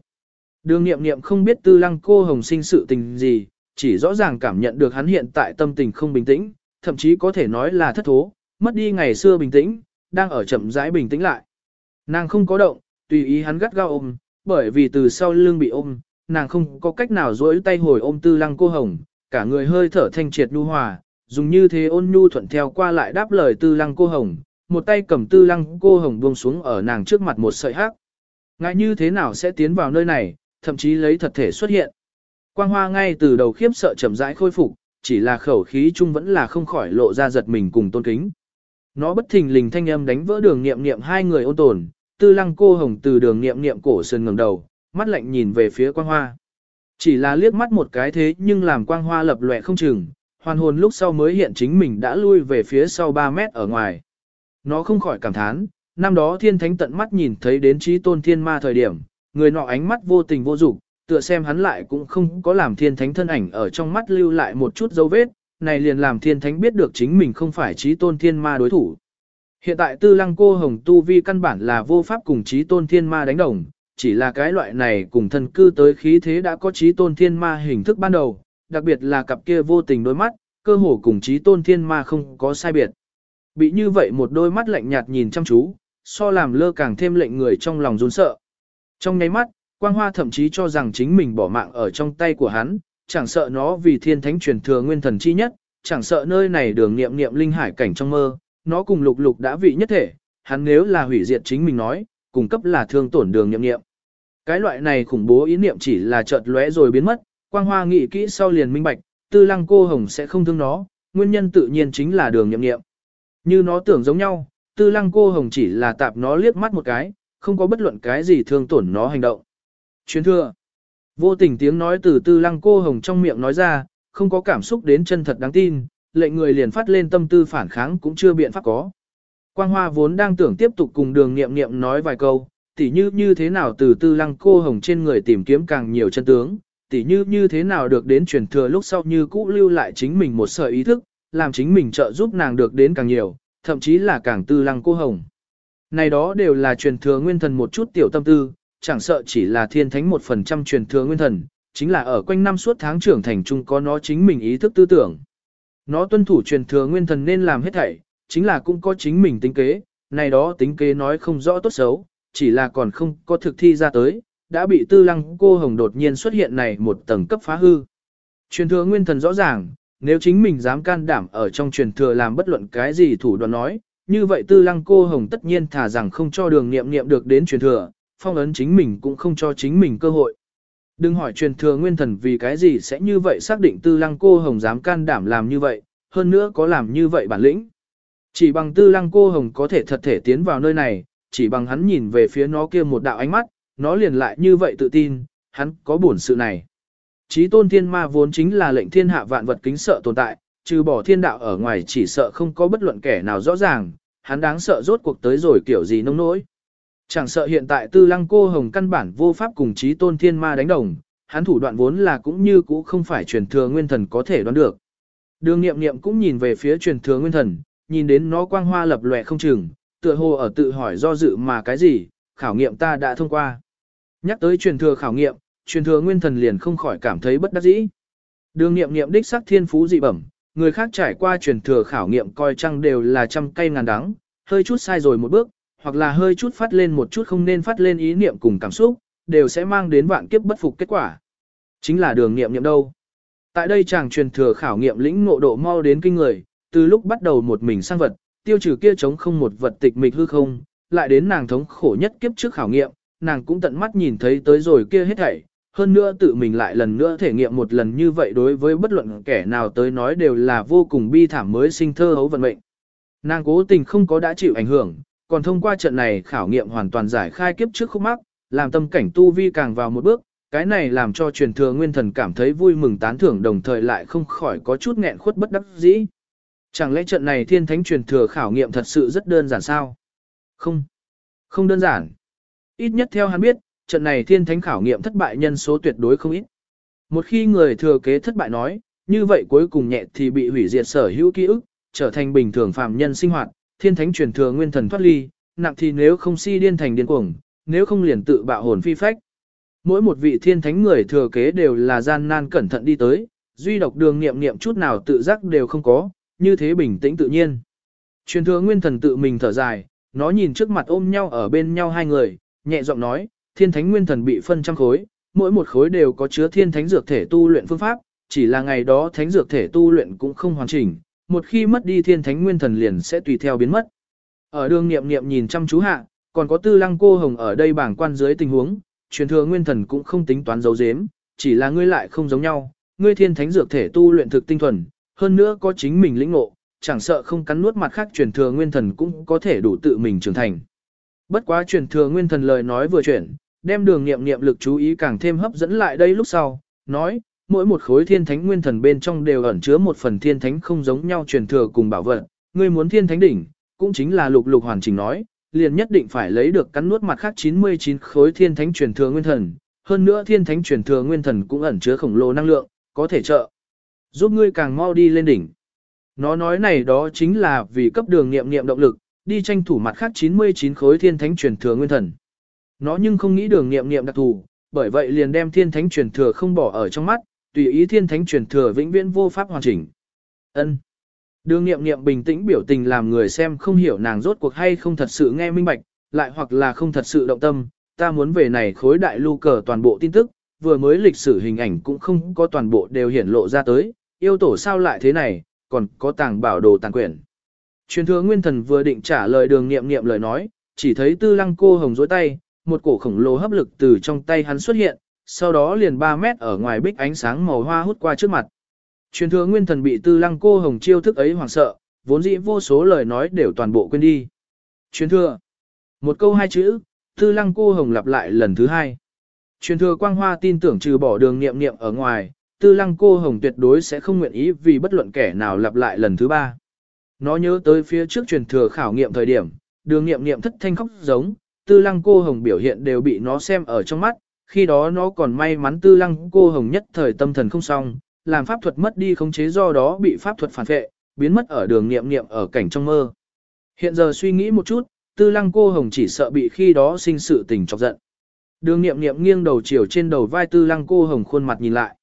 Đường nghiệm nghiệm không biết tư lăng cô hồng sinh sự tình gì, chỉ rõ ràng cảm nhận được hắn hiện tại tâm tình không bình tĩnh, thậm chí có thể nói là thất thố, mất đi ngày xưa bình tĩnh, đang ở chậm rãi bình tĩnh lại. Nàng không có động, tùy ý hắn gắt gao ôm, bởi vì từ sau lưng bị ôm, nàng không có cách nào duỗi tay hồi ôm tư lăng cô hồng, cả người hơi thở thanh triệt nhu hòa, dùng như thế ôn nhu thuận theo qua lại đáp lời tư lăng cô hồng, một tay cầm tư lăng cô hồng buông xuống ở nàng trước mặt một sợi hắc. Ngại như thế nào sẽ tiến vào nơi này, thậm chí lấy thật thể xuất hiện. Quang hoa ngay từ đầu khiếp sợ chậm rãi khôi phục, chỉ là khẩu khí chung vẫn là không khỏi lộ ra giật mình cùng tôn kính. Nó bất thình lình thanh âm đánh vỡ đường nghiệm nghiệm hai người ôn tồn, tư lăng cô hồng từ đường nghiệm nghiệm cổ sơn ngẩng đầu, mắt lạnh nhìn về phía quang hoa. Chỉ là liếc mắt một cái thế nhưng làm quang hoa lập lòe không chừng, hoàn hồn lúc sau mới hiện chính mình đã lui về phía sau 3 mét ở ngoài. nó không khỏi cảm thán, năm đó thiên thánh tận mắt nhìn thấy đến trí tôn thiên ma thời điểm, người nọ ánh mắt vô tình vô dục, tựa xem hắn lại cũng không có làm thiên thánh thân ảnh ở trong mắt lưu lại một chút dấu vết, này liền làm thiên thánh biết được chính mình không phải trí tôn thiên ma đối thủ. Hiện tại tư lăng cô hồng tu vi căn bản là vô pháp cùng trí tôn thiên ma đánh đồng, chỉ là cái loại này cùng thân cư tới khí thế đã có trí tôn thiên ma hình thức ban đầu, đặc biệt là cặp kia vô tình đôi mắt, cơ hồ cùng trí tôn thiên ma không có sai biệt. Bị như vậy một đôi mắt lạnh nhạt nhìn chăm chú, so làm lơ càng thêm lệnh người trong lòng run sợ. Trong nháy mắt, Quang Hoa thậm chí cho rằng chính mình bỏ mạng ở trong tay của hắn, chẳng sợ nó vì thiên thánh truyền thừa nguyên thần chi nhất, chẳng sợ nơi này đường niệm niệm linh hải cảnh trong mơ, nó cùng lục lục đã vị nhất thể, hắn nếu là hủy diệt chính mình nói, cung cấp là thương tổn đường niệm niệm. Cái loại này khủng bố ý niệm chỉ là chợt lóe rồi biến mất, Quang Hoa nghĩ kỹ sau liền minh bạch, Tư Lăng cô hồng sẽ không thương nó, nguyên nhân tự nhiên chính là đường niệm niệm. Như nó tưởng giống nhau, Tư Lăng cô hồng chỉ là tạp nó liếc mắt một cái, không có bất luận cái gì thương tổn nó hành động. Chuyến thừa vô tình tiếng nói từ Tư Lăng cô hồng trong miệng nói ra, không có cảm xúc đến chân thật đáng tin, lệnh người liền phát lên tâm tư phản kháng cũng chưa biện pháp có. Quang Hoa vốn đang tưởng tiếp tục cùng đường nghiệm nghiệm nói vài câu, tỉ như như thế nào từ tư lăng cô hồng trên người tìm kiếm càng nhiều chân tướng, tỉ như như thế nào được đến truyền thừa lúc sau như cũ lưu lại chính mình một sợi ý thức, làm chính mình trợ giúp nàng được đến càng nhiều, thậm chí là càng tư lăng cô hồng. Này đó đều là truyền thừa nguyên thần một chút tiểu tâm tư, chẳng sợ chỉ là thiên thánh một phần trăm truyền thừa nguyên thần, chính là ở quanh năm suốt tháng trưởng thành chung có nó chính mình ý thức tư tưởng. Nó tuân thủ truyền thừa nguyên thần nên làm hết thảy, chính là cũng có chính mình tính kế, này đó tính kế nói không rõ tốt xấu, chỉ là còn không có thực thi ra tới, đã bị tư lăng cô hồng đột nhiên xuất hiện này một tầng cấp phá hư. Truyền thừa nguyên thần rõ ràng, nếu chính mình dám can đảm ở trong truyền thừa làm bất luận cái gì thủ đoạn nói, như vậy tư lăng cô hồng tất nhiên thả rằng không cho đường nghiệm nghiệm được đến truyền thừa, phong ấn chính mình cũng không cho chính mình cơ hội. Đừng hỏi truyền thừa nguyên thần vì cái gì sẽ như vậy xác định tư lăng cô hồng dám can đảm làm như vậy, hơn nữa có làm như vậy bản lĩnh. Chỉ bằng tư lăng cô hồng có thể thật thể tiến vào nơi này, chỉ bằng hắn nhìn về phía nó kia một đạo ánh mắt, nó liền lại như vậy tự tin, hắn có bổn sự này. Chí tôn thiên ma vốn chính là lệnh thiên hạ vạn vật kính sợ tồn tại, trừ bỏ thiên đạo ở ngoài chỉ sợ không có bất luận kẻ nào rõ ràng, hắn đáng sợ rốt cuộc tới rồi kiểu gì nông nỗi. Chẳng sợ hiện tại tư lăng cô hồng căn bản vô pháp cùng chí tôn thiên ma đánh đồng, hắn thủ đoạn vốn là cũng như cũ không phải truyền thừa nguyên thần có thể đoán được. Đường nghiệm nghiệm cũng nhìn về phía truyền thừa nguyên thần, nhìn đến nó quang hoa lập lòe không chừng, tựa hồ ở tự hỏi do dự mà cái gì, khảo nghiệm ta đã thông qua. Nhắc tới truyền thừa khảo nghiệm, truyền thừa nguyên thần liền không khỏi cảm thấy bất đắc dĩ. Đường nghiệm nghiệm đích sắc thiên phú dị bẩm, người khác trải qua truyền thừa khảo nghiệm coi chăng đều là trăm cây ngàn đắng, hơi chút sai rồi một bước, hoặc là hơi chút phát lên một chút không nên phát lên ý niệm cùng cảm xúc, đều sẽ mang đến vạn kiếp bất phục kết quả. Chính là đường nghiệm nghiệm đâu. Tại đây chàng truyền thừa khảo nghiệm lĩnh ngộ độ mau đến kinh người, từ lúc bắt đầu một mình sang vật, tiêu trừ kia chống không một vật tịch mịch hư không, lại đến nàng thống khổ nhất kiếp trước khảo nghiệm, nàng cũng tận mắt nhìn thấy tới rồi kia hết thảy, hơn nữa tự mình lại lần nữa thể nghiệm một lần như vậy đối với bất luận kẻ nào tới nói đều là vô cùng bi thảm mới sinh thơ hấu vận mệnh. Nàng cố tình không có đã chịu ảnh hưởng, còn thông qua trận này khảo nghiệm hoàn toàn giải khai kiếp trước khúc mắc, làm tâm cảnh tu vi càng vào một bước, cái này làm cho truyền thừa nguyên thần cảm thấy vui mừng tán thưởng đồng thời lại không khỏi có chút nghẹn khuất bất đắc dĩ. Chẳng lẽ trận này thiên thánh truyền thừa khảo nghiệm thật sự rất đơn giản sao? Không. Không đơn giản. Ít nhất theo hắn biết, trận này thiên thánh khảo nghiệm thất bại nhân số tuyệt đối không ít. Một khi người thừa kế thất bại nói, như vậy cuối cùng nhẹ thì bị hủy diệt sở hữu ký ức, trở thành bình thường phàm nhân sinh hoạt, thiên thánh truyền thừa nguyên thần thoát ly, nặng thì nếu không si điên thành điên cuồng, nếu không liền tự bạo hồn phi phách. Mỗi một vị thiên thánh người thừa kế đều là gian nan cẩn thận đi tới, duy độc đường nghiệm nghiệm chút nào tự giác đều không có, như thế bình tĩnh tự nhiên. Truyền thừa nguyên thần tự mình thở dài, nó nhìn trước mặt ôm nhau ở bên nhau hai người, nhẹ giọng nói, thiên thánh nguyên thần bị phân trăm khối, mỗi một khối đều có chứa thiên thánh dược thể tu luyện phương pháp, chỉ là ngày đó thánh dược thể tu luyện cũng không hoàn chỉnh, một khi mất đi thiên thánh nguyên thần liền sẽ tùy theo biến mất. Ở đường nghiệm nghiệm nhìn chăm chú hạ, còn có tư lăng cô hồng ở đây bảng quan dưới tình huống, truyền thừa nguyên thần cũng không tính toán dấu dếm, chỉ là ngươi lại không giống nhau, ngươi thiên thánh dược thể tu luyện thực tinh thuần, hơn nữa có chính mình lĩnh ngộ, chẳng sợ không cắn nuốt mặt khác truyền thừa nguyên thần cũng có thể đủ tự mình trưởng thành. Bất quá truyền thừa nguyên thần lời nói vừa chuyển, đem đường nghiệm nghiệm lực chú ý càng thêm hấp dẫn lại đây lúc sau, nói, mỗi một khối thiên thánh nguyên thần bên trong đều ẩn chứa một phần thiên thánh không giống nhau truyền thừa cùng bảo vật, ngươi muốn thiên thánh đỉnh, cũng chính là lục lục hoàn chỉnh nói, liền nhất định phải lấy được cắn nuốt mặt khác 99 khối thiên thánh truyền thừa nguyên thần, hơn nữa thiên thánh truyền thừa nguyên thần cũng ẩn chứa khổng lồ năng lượng, có thể trợ giúp ngươi càng mau đi lên đỉnh. Nó nói này đó chính là vì cấp đường nghiệm nghiệm động lực, đi tranh thủ mặt khác 99 khối thiên thánh truyền thừa nguyên thần. Nó nhưng không nghĩ đường nghiệm nghiệm đặc thù, bởi vậy liền đem thiên thánh truyền thừa không bỏ ở trong mắt, tùy ý thiên thánh truyền thừa vĩnh viễn vô pháp hoàn chỉnh. Ân. Đường nghiệm nghiệm bình tĩnh biểu tình làm người xem không hiểu nàng rốt cuộc hay không thật sự nghe minh bạch, lại hoặc là không thật sự động tâm, ta muốn về này khối đại lưu cờ toàn bộ tin tức, vừa mới lịch sử hình ảnh cũng không có toàn bộ đều hiển lộ ra tới, yêu tổ sao lại thế này, còn có tàng bảo đồ tàng quyển. Truyền thừa nguyên thần vừa định trả lời đường nghiệm nghiệm lời nói, chỉ thấy tư lăng cô hồng dối tay, một cổ khổng lồ hấp lực từ trong tay hắn xuất hiện, sau đó liền 3 mét ở ngoài bích ánh sáng màu hoa hút qua trước mặt. Truyền thừa nguyên thần bị tư lăng cô hồng chiêu thức ấy hoảng sợ, vốn dĩ vô số lời nói đều toàn bộ quên đi. Truyền thừa. Một câu hai chữ, tư lăng cô hồng lặp lại lần thứ hai. Truyền thừa quang hoa tin tưởng trừ bỏ đường nghiệm nghiệm ở ngoài, tư lăng cô hồng tuyệt đối sẽ không nguyện ý vì bất luận kẻ nào lặp lại lần thứ ba. Nó nhớ tới phía trước truyền thừa khảo nghiệm thời điểm, đường nghiệm nghiệm thất thanh khóc giống, tư lăng cô hồng biểu hiện đều bị nó xem ở trong mắt, khi đó nó còn may mắn tư lăng cô hồng nhất thời tâm thần không xong, làm pháp thuật mất đi khống chế do đó bị pháp thuật phản vệ, biến mất ở đường nghiệm nghiệm ở cảnh trong mơ. Hiện giờ suy nghĩ một chút, tư lăng cô hồng chỉ sợ bị khi đó sinh sự tình chọc giận. Đường nghiệm nghiệm nghiêng đầu chiều trên đầu vai tư lăng cô hồng khuôn mặt nhìn lại.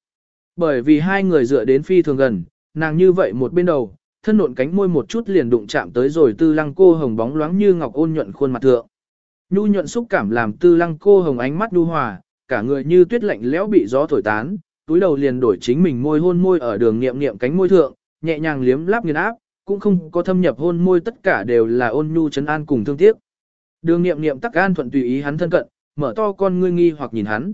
Bởi vì hai người dựa đến phi thường gần, nàng như vậy một bên đầu, thân nộn cánh môi một chút liền đụng chạm tới rồi tư lăng cô hồng bóng loáng như ngọc ôn nhuận khuôn mặt thượng. Nhu nhuận xúc cảm làm tư lăng cô hồng ánh mắt nhu hòa, cả người như tuyết lạnh lẽo bị gió thổi tán, túi đầu liền đổi chính mình môi hôn môi ở đường nghiệm nghiệm cánh môi thượng, nhẹ nhàng liếm láp nghiền áp, cũng không có thâm nhập hôn môi tất cả đều là ôn nhu trấn an cùng thương tiếc. Đường nghiệm nghiệm tắc an thuận tùy ý hắn thân cận, mở to con ngươi nghi hoặc nhìn hắn.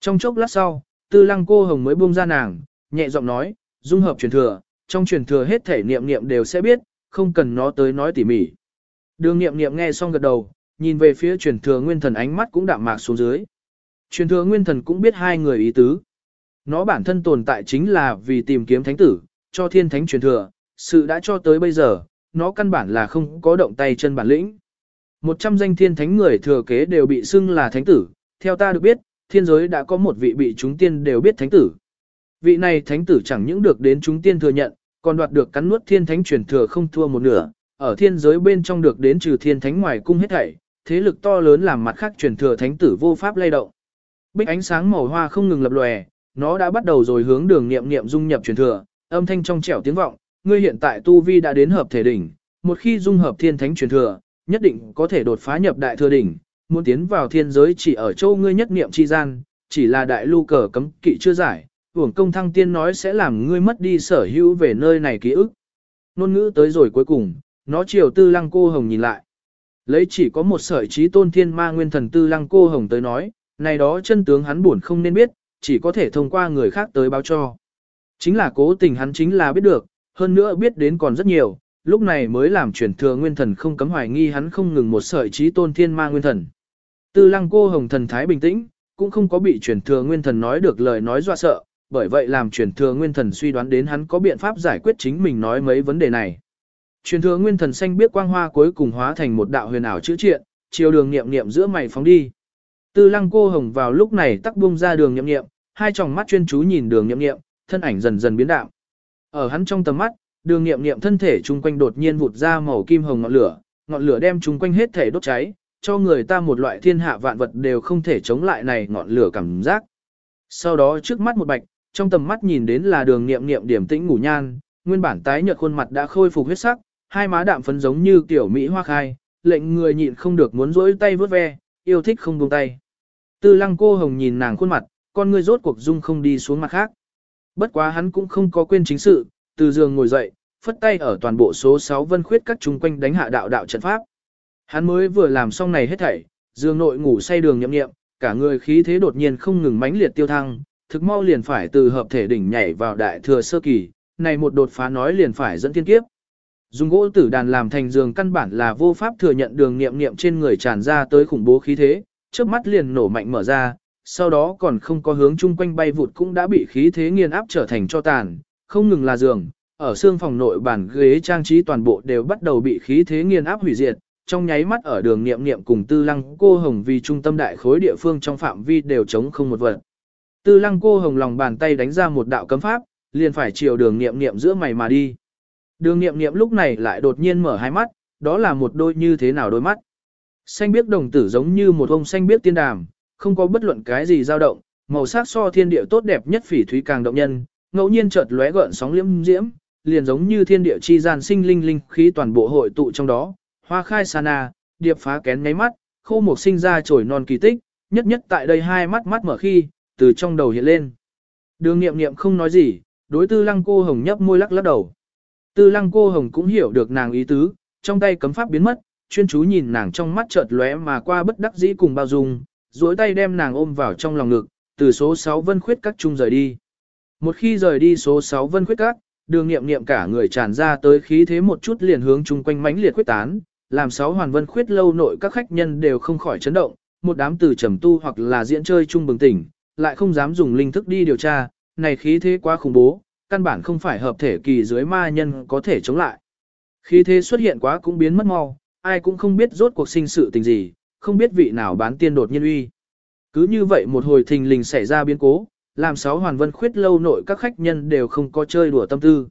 Trong chốc lát sau, tư lăng cô hồng mới buông ra nàng, nhẹ giọng nói, dung hợp truyền thừa, trong truyền thừa hết thể niệm niệm đều sẽ biết, không cần nó tới nói tỉ mỉ. Đường niệm niệm nghe xong gật đầu, nhìn về phía truyền thừa nguyên thần ánh mắt cũng đạm mạc xuống dưới. Truyền thừa nguyên thần cũng biết hai người ý tứ. Nó bản thân tồn tại chính là vì tìm kiếm thánh tử, cho thiên thánh truyền thừa, sự đã cho tới bây giờ, nó căn bản là không có động tay chân bản lĩnh. Một trăm danh thiên thánh người thừa kế đều bị xưng là thánh tử, theo ta được biết, thiên giới đã có một vị bị chúng tiên đều biết thánh tử. Vị này thánh tử chẳng những được đến chúng tiên thừa nhận, còn đoạt được cắn nuốt thiên thánh truyền thừa không thua một nửa, ở thiên giới bên trong được đến trừ thiên thánh ngoài cung hết thảy, thế lực to lớn làm mặt khác truyền thừa thánh tử vô pháp lay động. Bích ánh sáng màu hoa không ngừng lập lòe, nó đã bắt đầu rồi hướng đường niệm niệm dung nhập truyền thừa, âm thanh trong trẻo tiếng vọng, ngươi hiện tại tu vi đã đến hợp thể đỉnh, một khi dung hợp thiên thánh truyền thừa, nhất định có thể đột phá nhập đại thừa đỉnh, muốn tiến vào thiên giới chỉ ở châu ngươi nhất niệm chi gian, chỉ là đại lưu cờ cấm kỵ chưa giải, uổng công thăng tiên nói sẽ làm ngươi mất đi sở hữu về nơi này ký ức. Nôn ngữ tới rồi cuối cùng, nó chiều tư lăng cô hồng nhìn lại. Lấy chỉ có một sợi trí tôn thiên ma nguyên thần tư lăng cô hồng tới nói, này đó chân tướng hắn buồn không nên biết, chỉ có thể thông qua người khác tới báo cho. Chính là cố tình hắn chính là biết được, hơn nữa biết đến còn rất nhiều, lúc này mới làm chuyển thừa nguyên thần không cấm hoài nghi hắn không ngừng một sợi trí tôn thiên ma nguyên thần. Tư lăng cô hồng thần thái bình tĩnh, cũng không có bị chuyển thừa nguyên thần nói được lời nói dọa sợ, bởi vậy làm truyền thừa nguyên thần suy đoán đến hắn có biện pháp giải quyết chính mình nói mấy vấn đề này. Truyền thừa nguyên thần xanh biết quang hoa cuối cùng hóa thành một đạo huyền ảo chữ triện, chiều đường niệm niệm giữa mày phóng đi. Tư lăng cô hồng vào lúc này tắc buông ra đường niệm niệm, hai tròng mắt chuyên chú nhìn đường niệm niệm, thân ảnh dần dần biến đạo. Ở hắn trong tầm mắt, đường niệm niệm thân thể chung quanh đột nhiên vụt ra màu kim hồng ngọn lửa, ngọn lửa đem chung quanh hết thể đốt cháy, cho người ta một loại thiên hạ vạn vật đều không thể chống lại này ngọn lửa cảm giác. Sau đó trước mắt một bạch, trong tầm mắt nhìn đến là đường niệm niệm điểm tĩnh ngủ nhan, nguyên bản tái nhợt khuôn mặt đã khôi phục huyết sắc, hai má đạm phấn giống như tiểu mỹ hoa khai, lệnh người nhịn không được muốn rỗi tay vớt ve, yêu thích không buông tay. Tư lăng cô hồng nhìn nàng khuôn mặt, con người rốt cuộc dung không đi xuống mặt khác. Bất quá hắn cũng không có quên chính sự, từ giường ngồi dậy, phất tay ở toàn bộ số 6 vân khuyết các chúng quanh đánh hạ đạo đạo trận pháp. Hắn mới vừa làm xong này hết thảy, giường nội ngủ say đường nhậm nghiệm, cả người khí thế đột nhiên không ngừng mãnh liệt tiêu thăng, thực mau liền phải từ hợp thể đỉnh nhảy vào đại thừa sơ kỳ, này một đột phá nói liền phải dẫn tiên kiếp. Dùng gỗ tử đàn làm thành giường căn bản là vô pháp thừa nhận đường niệm niệm trên người tràn ra tới khủng bố khí thế, trước mắt liền nổ mạnh mở ra, sau đó còn không có hướng chung quanh bay vụt cũng đã bị khí thế nghiền áp trở thành cho tàn, không ngừng là giường, ở xương phòng nội bản ghế trang trí toàn bộ đều bắt đầu bị khí thế nghiền áp hủy diệt, trong nháy mắt ở đường niệm niệm cùng tư lăng cô hồng vì trung tâm đại khối địa phương trong phạm vi đều chống không một vật. Tư lăng cô hồng lòng bàn tay đánh ra một đạo cấm pháp, liền phải chiều đường niệm niệm giữa mày mà đi. Đường niệm niệm lúc này lại đột nhiên mở hai mắt, đó là một đôi như thế nào đôi mắt. Xanh biếc đồng tử giống như một ông xanh biếc tiên đàm, không có bất luận cái gì dao động, màu sắc so thiên địa tốt đẹp nhất phỉ thúy càng động nhân, ngẫu nhiên chợt lóe gợn sóng liễm diễm, liền giống như thiên địa chi gian sinh linh linh khí toàn bộ hội tụ trong đó, hoa khai sana, điệp phá kén nháy mắt, khô mục sinh ra trồi non kỳ tích, nhất nhất tại đây hai mắt mắt mở khi, từ trong đầu hiện lên. Đường nghiệm nghiệm không nói gì, đối tư lăng cô hồng nhấp môi lắc lắc đầu. Tư lăng cô hồng cũng hiểu được nàng ý tứ, trong tay cấm pháp biến mất, chuyên chú nhìn nàng trong mắt chợt lóe mà qua bất đắc dĩ cùng bao dung, duỗi tay đem nàng ôm vào trong lòng ngực, từ số 6 vân khuyết các trung rời đi. Một khi rời đi số 6 vân khuyết các, đường nghiệm nghiệm cả người tràn ra tới khí thế một chút liền hướng chung quanh mãnh liệt khuyết tán, làm sáu hoàn vân khuyết lâu nội các khách nhân đều không khỏi chấn động, một đám từ trầm tu hoặc là diễn chơi chung bừng tỉnh, lại không dám dùng linh thức đi điều tra, này khí thế quá khủng bố, căn bản không phải hợp thể kỳ dưới ma nhân có thể chống lại. Khí thế xuất hiện quá cũng biến mất mau, ai cũng không biết rốt cuộc sinh sự tình gì, không biết vị nào bán tiên đột nhiên uy. Cứ như vậy một hồi thình lình xảy ra biến cố, làm sáu hoàn vân khuyết lâu nội các khách nhân đều không có chơi đùa tâm tư.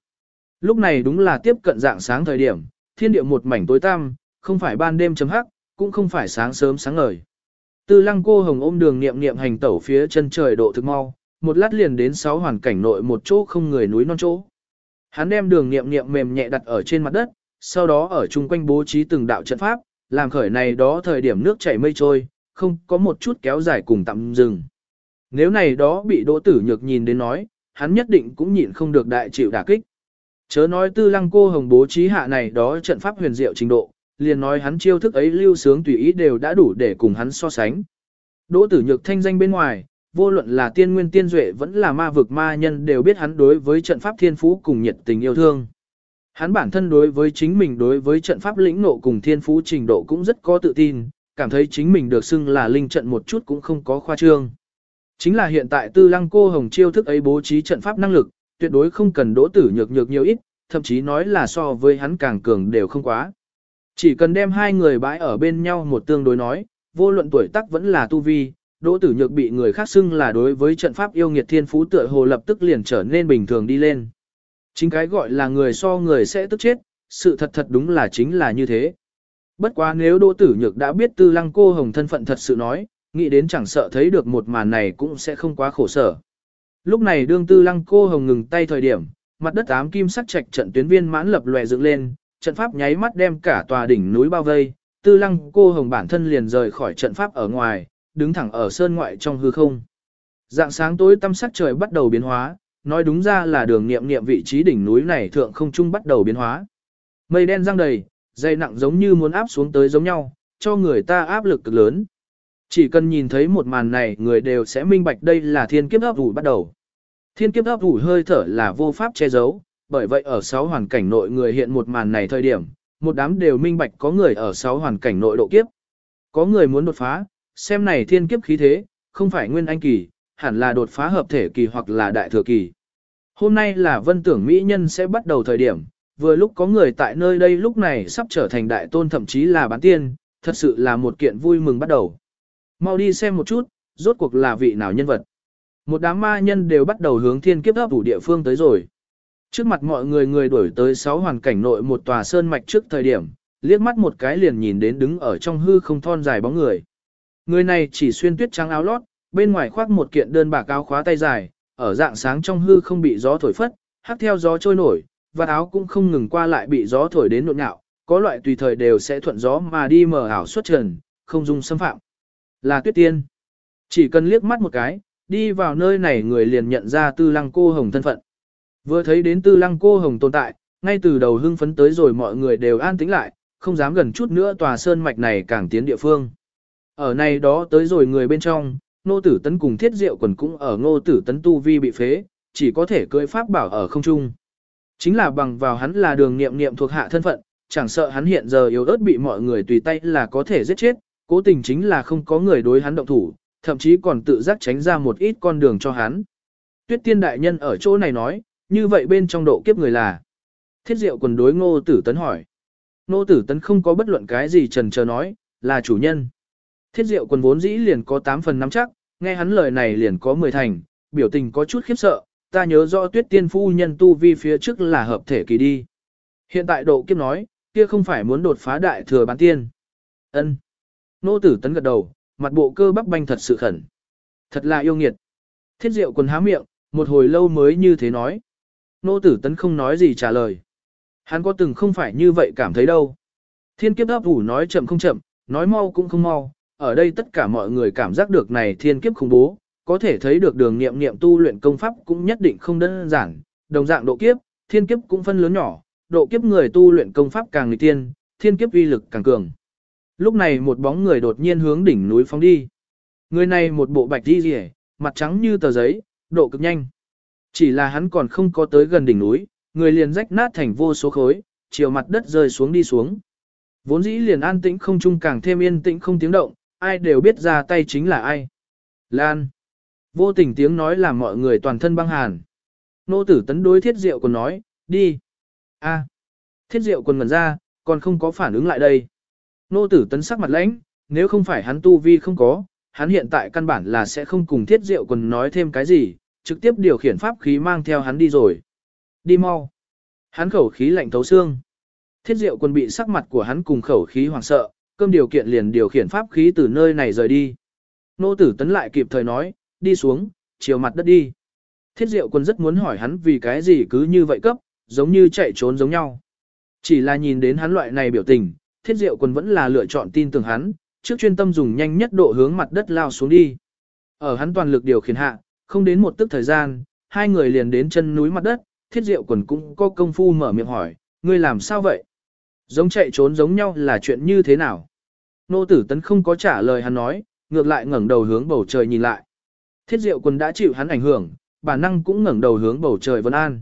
Lúc này đúng là tiếp cận dạng sáng thời điểm, thiên địa một mảnh tối tăm, không phải ban đêm chấm hắc, cũng không phải sáng sớm sáng ngời. Tư lăng cô hồng ôm đường niệm niệm hành tẩu phía chân trời độ thực mau, một lát liền đến sáu hoàn cảnh nội một chỗ không người núi non chỗ. Hắn đem đường niệm niệm mềm nhẹ đặt ở trên mặt đất, sau đó ở chung quanh bố trí từng đạo trận pháp, làm khởi này đó thời điểm nước chảy mây trôi, không có một chút kéo dài cùng tạm dừng. Nếu này đó bị đỗ tử nhược nhìn đến nói, hắn nhất định cũng nhịn không được đại chịu đả kích. Chớ nói tư lăng cô hồng bố trí hạ này đó trận pháp huyền diệu trình độ, liền nói hắn chiêu thức ấy lưu sướng tùy ý đều đã đủ để cùng hắn so sánh. Đỗ tử nhược thanh danh bên ngoài, vô luận là tiên nguyên tiên duệ vẫn là ma vực ma nhân đều biết hắn đối với trận pháp thiên phú cùng nhiệt tình yêu thương. Hắn bản thân đối với chính mình đối với trận pháp lĩnh nộ cùng thiên phú trình độ cũng rất có tự tin, cảm thấy chính mình được xưng là linh trận một chút cũng không có khoa trương. Chính là hiện tại tư lăng cô hồng chiêu thức ấy bố trí trận pháp năng lực, tuyệt đối không cần đỗ tử nhược nhược nhiều ít, thậm chí nói là so với hắn càng cường đều không quá. Chỉ cần đem hai người bãi ở bên nhau một tương đối nói, vô luận tuổi tác vẫn là tu vi, đỗ tử nhược bị người khác xưng là đối với trận pháp yêu nghiệt thiên phú tựa hồ lập tức liền trở nên bình thường đi lên. Chính cái gọi là người so người sẽ tức chết, sự thật thật đúng là chính là như thế. Bất quá nếu đỗ tử nhược đã biết tư lăng cô hồng thân phận thật sự nói, nghĩ đến chẳng sợ thấy được một màn này cũng sẽ không quá khổ sở. Lúc này đương tư lăng cô hồng ngừng tay thời điểm, mặt đất ám kim sắc trạch trận tuyến viên mãn lập lòe dựng lên, trận pháp nháy mắt đem cả tòa đỉnh núi bao vây, tư lăng cô hồng bản thân liền rời khỏi trận pháp ở ngoài, đứng thẳng ở sơn ngoại trong hư không. Dạng sáng tối tăm sắc trời bắt đầu biến hóa, nói đúng ra là đường nghiệm nghiệm vị trí đỉnh núi này thượng không trung bắt đầu biến hóa. Mây đen răng đầy, dây nặng giống như muốn áp xuống tới giống nhau, cho người ta áp lực cực lớn. Chỉ cần nhìn thấy một màn này người đều sẽ minh bạch đây là thiên kiếp ấp ủ bắt đầu. Thiên kiếp ấp ủ hơi thở là vô pháp che giấu, bởi vậy ở sáu hoàn cảnh nội người hiện một màn này thời điểm, một đám đều minh bạch có người ở sáu hoàn cảnh nội độ kiếp. Có người muốn đột phá, xem này thiên kiếp khí thế, không phải nguyên anh kỳ, hẳn là đột phá hợp thể kỳ hoặc là đại thừa kỳ. Hôm nay là vân tưởng mỹ nhân sẽ bắt đầu thời điểm, vừa lúc có người tại nơi đây lúc này sắp trở thành đại tôn thậm chí là bán tiên, thật sự là một kiện vui mừng bắt đầu. Mau đi xem một chút, rốt cuộc là vị nào nhân vật. Một đám ma nhân đều bắt đầu hướng thiên kiếp ấp thủ địa phương tới rồi. Trước mặt mọi người người đuổi tới sáu hoàn cảnh nội một tòa sơn mạch trước thời điểm, liếc mắt một cái liền nhìn đến đứng ở trong hư không thon dài bóng người. Người này chỉ xuyên tuyết trắng áo lót, bên ngoài khoác một kiện đơn bạc áo khóa tay dài, ở dạng sáng trong hư không bị gió thổi phất, hát theo gió trôi nổi, và áo cũng không ngừng qua lại bị gió thổi đến nộn nhạo, có loại tùy thời đều sẽ thuận gió mà đi mở ảo xuất trần, không dung xâm phạm. Là tuyết tiên. Chỉ cần liếc mắt một cái, đi vào nơi này người liền nhận ra tư lăng cô hồng thân phận. Vừa thấy đến tư lăng cô hồng tồn tại, ngay từ đầu hưng phấn tới rồi mọi người đều an tĩnh lại, không dám gần chút nữa tòa sơn mạch này càng tiến địa phương. Ở này đó tới rồi người bên trong, nô tử tấn cùng thiết diệu quần cũng ở nô tử tấn tu vi bị phế, chỉ có thể cưỡi pháp bảo ở không trung. Chính là bằng vào hắn là đường nghiệm nghiệm thuộc hạ thân phận, chẳng sợ hắn hiện giờ yếu ớt bị mọi người tùy tay là có thể giết chết, cố tình chính là không có người đối hắn động thủ, thậm chí còn tự giác tránh ra một ít con đường cho hắn. Tuyết tiên đại nhân ở chỗ này nói, như vậy bên trong độ kiếp người là Thiết diệu quần đối ngô tử tấn hỏi. Ngô tử tấn không có bất luận cái gì trần chờ nói, là chủ nhân. Thiết diệu quần vốn dĩ liền có 8 phần nắm chắc, nghe hắn lời này liền có 10 thành, biểu tình có chút khiếp sợ, ta nhớ rõ tuyết tiên phu nhân tu vi phía trước là hợp thể kỳ đi. Hiện tại độ kiếp nói, kia không phải muốn đột phá đại thừa bán tiên. ân Nô tử tấn gật đầu, mặt bộ cơ bắp banh thật sự khẩn. Thật là yêu nghiệt. Thiết diệu quần há miệng, một hồi lâu mới như thế nói. Nô tử tấn không nói gì trả lời. Hắn có từng không phải như vậy cảm thấy đâu. Thiên kiếp ấp ủ nói chậm không chậm, nói mau cũng không mau. Ở đây tất cả mọi người cảm giác được này thiên kiếp khủng bố, có thể thấy được đường nghiệm nghiệm tu luyện công pháp cũng nhất định không đơn giản. Đồng dạng độ kiếp, thiên kiếp cũng phân lớn nhỏ, độ kiếp người tu luyện công pháp càng nghịch tiên, thiên kiếp uy lực càng cường. Lúc này một bóng người đột nhiên hướng đỉnh núi phóng đi. Người này một bộ bạch đi rỉ, mặt trắng như tờ giấy, độ cực nhanh. Chỉ là hắn còn không có tới gần đỉnh núi, người liền rách nát thành vô số khối, chiều mặt đất rơi xuống đi xuống. Vốn dĩ liền an tĩnh không trung càng thêm yên tĩnh không tiếng động, ai đều biết ra tay chính là ai. Lan. Vô tình tiếng nói làm mọi người toàn thân băng hàn. Nô tử tấn đối thiết diệu còn nói, đi. a Thiết diệu còn ngần ra, còn không có phản ứng lại đây. Nô tử tấn sắc mặt lãnh, nếu không phải hắn tu vi không có, hắn hiện tại căn bản là sẽ không cùng thiết diệu quần nói thêm cái gì, trực tiếp điều khiển pháp khí mang theo hắn đi rồi. Đi mau. Hắn khẩu khí lạnh thấu xương. Thiết diệu quân bị sắc mặt của hắn cùng khẩu khí hoảng sợ, cơm điều kiện liền điều khiển pháp khí từ nơi này rời đi. Nô tử tấn lại kịp thời nói, đi xuống, chiều mặt đất đi. Thiết diệu quân rất muốn hỏi hắn vì cái gì cứ như vậy cấp, giống như chạy trốn giống nhau. Chỉ là nhìn đến hắn loại này biểu tình, thiết diệu quân vẫn là lựa chọn tin tưởng hắn, trước chuyên tâm dùng nhanh nhất độ hướng mặt đất lao xuống đi. Ở hắn toàn lực điều khiển hạ, không đến một tức thời gian, hai người liền đến chân núi mặt đất, thiết diệu quần cũng có công phu mở miệng hỏi, ngươi làm sao vậy? Giống chạy trốn giống nhau là chuyện như thế nào? Nô tử tấn không có trả lời hắn nói, ngược lại ngẩng đầu hướng bầu trời nhìn lại. Thiết diệu quân đã chịu hắn ảnh hưởng, bản năng cũng ngẩng đầu hướng bầu trời vân an.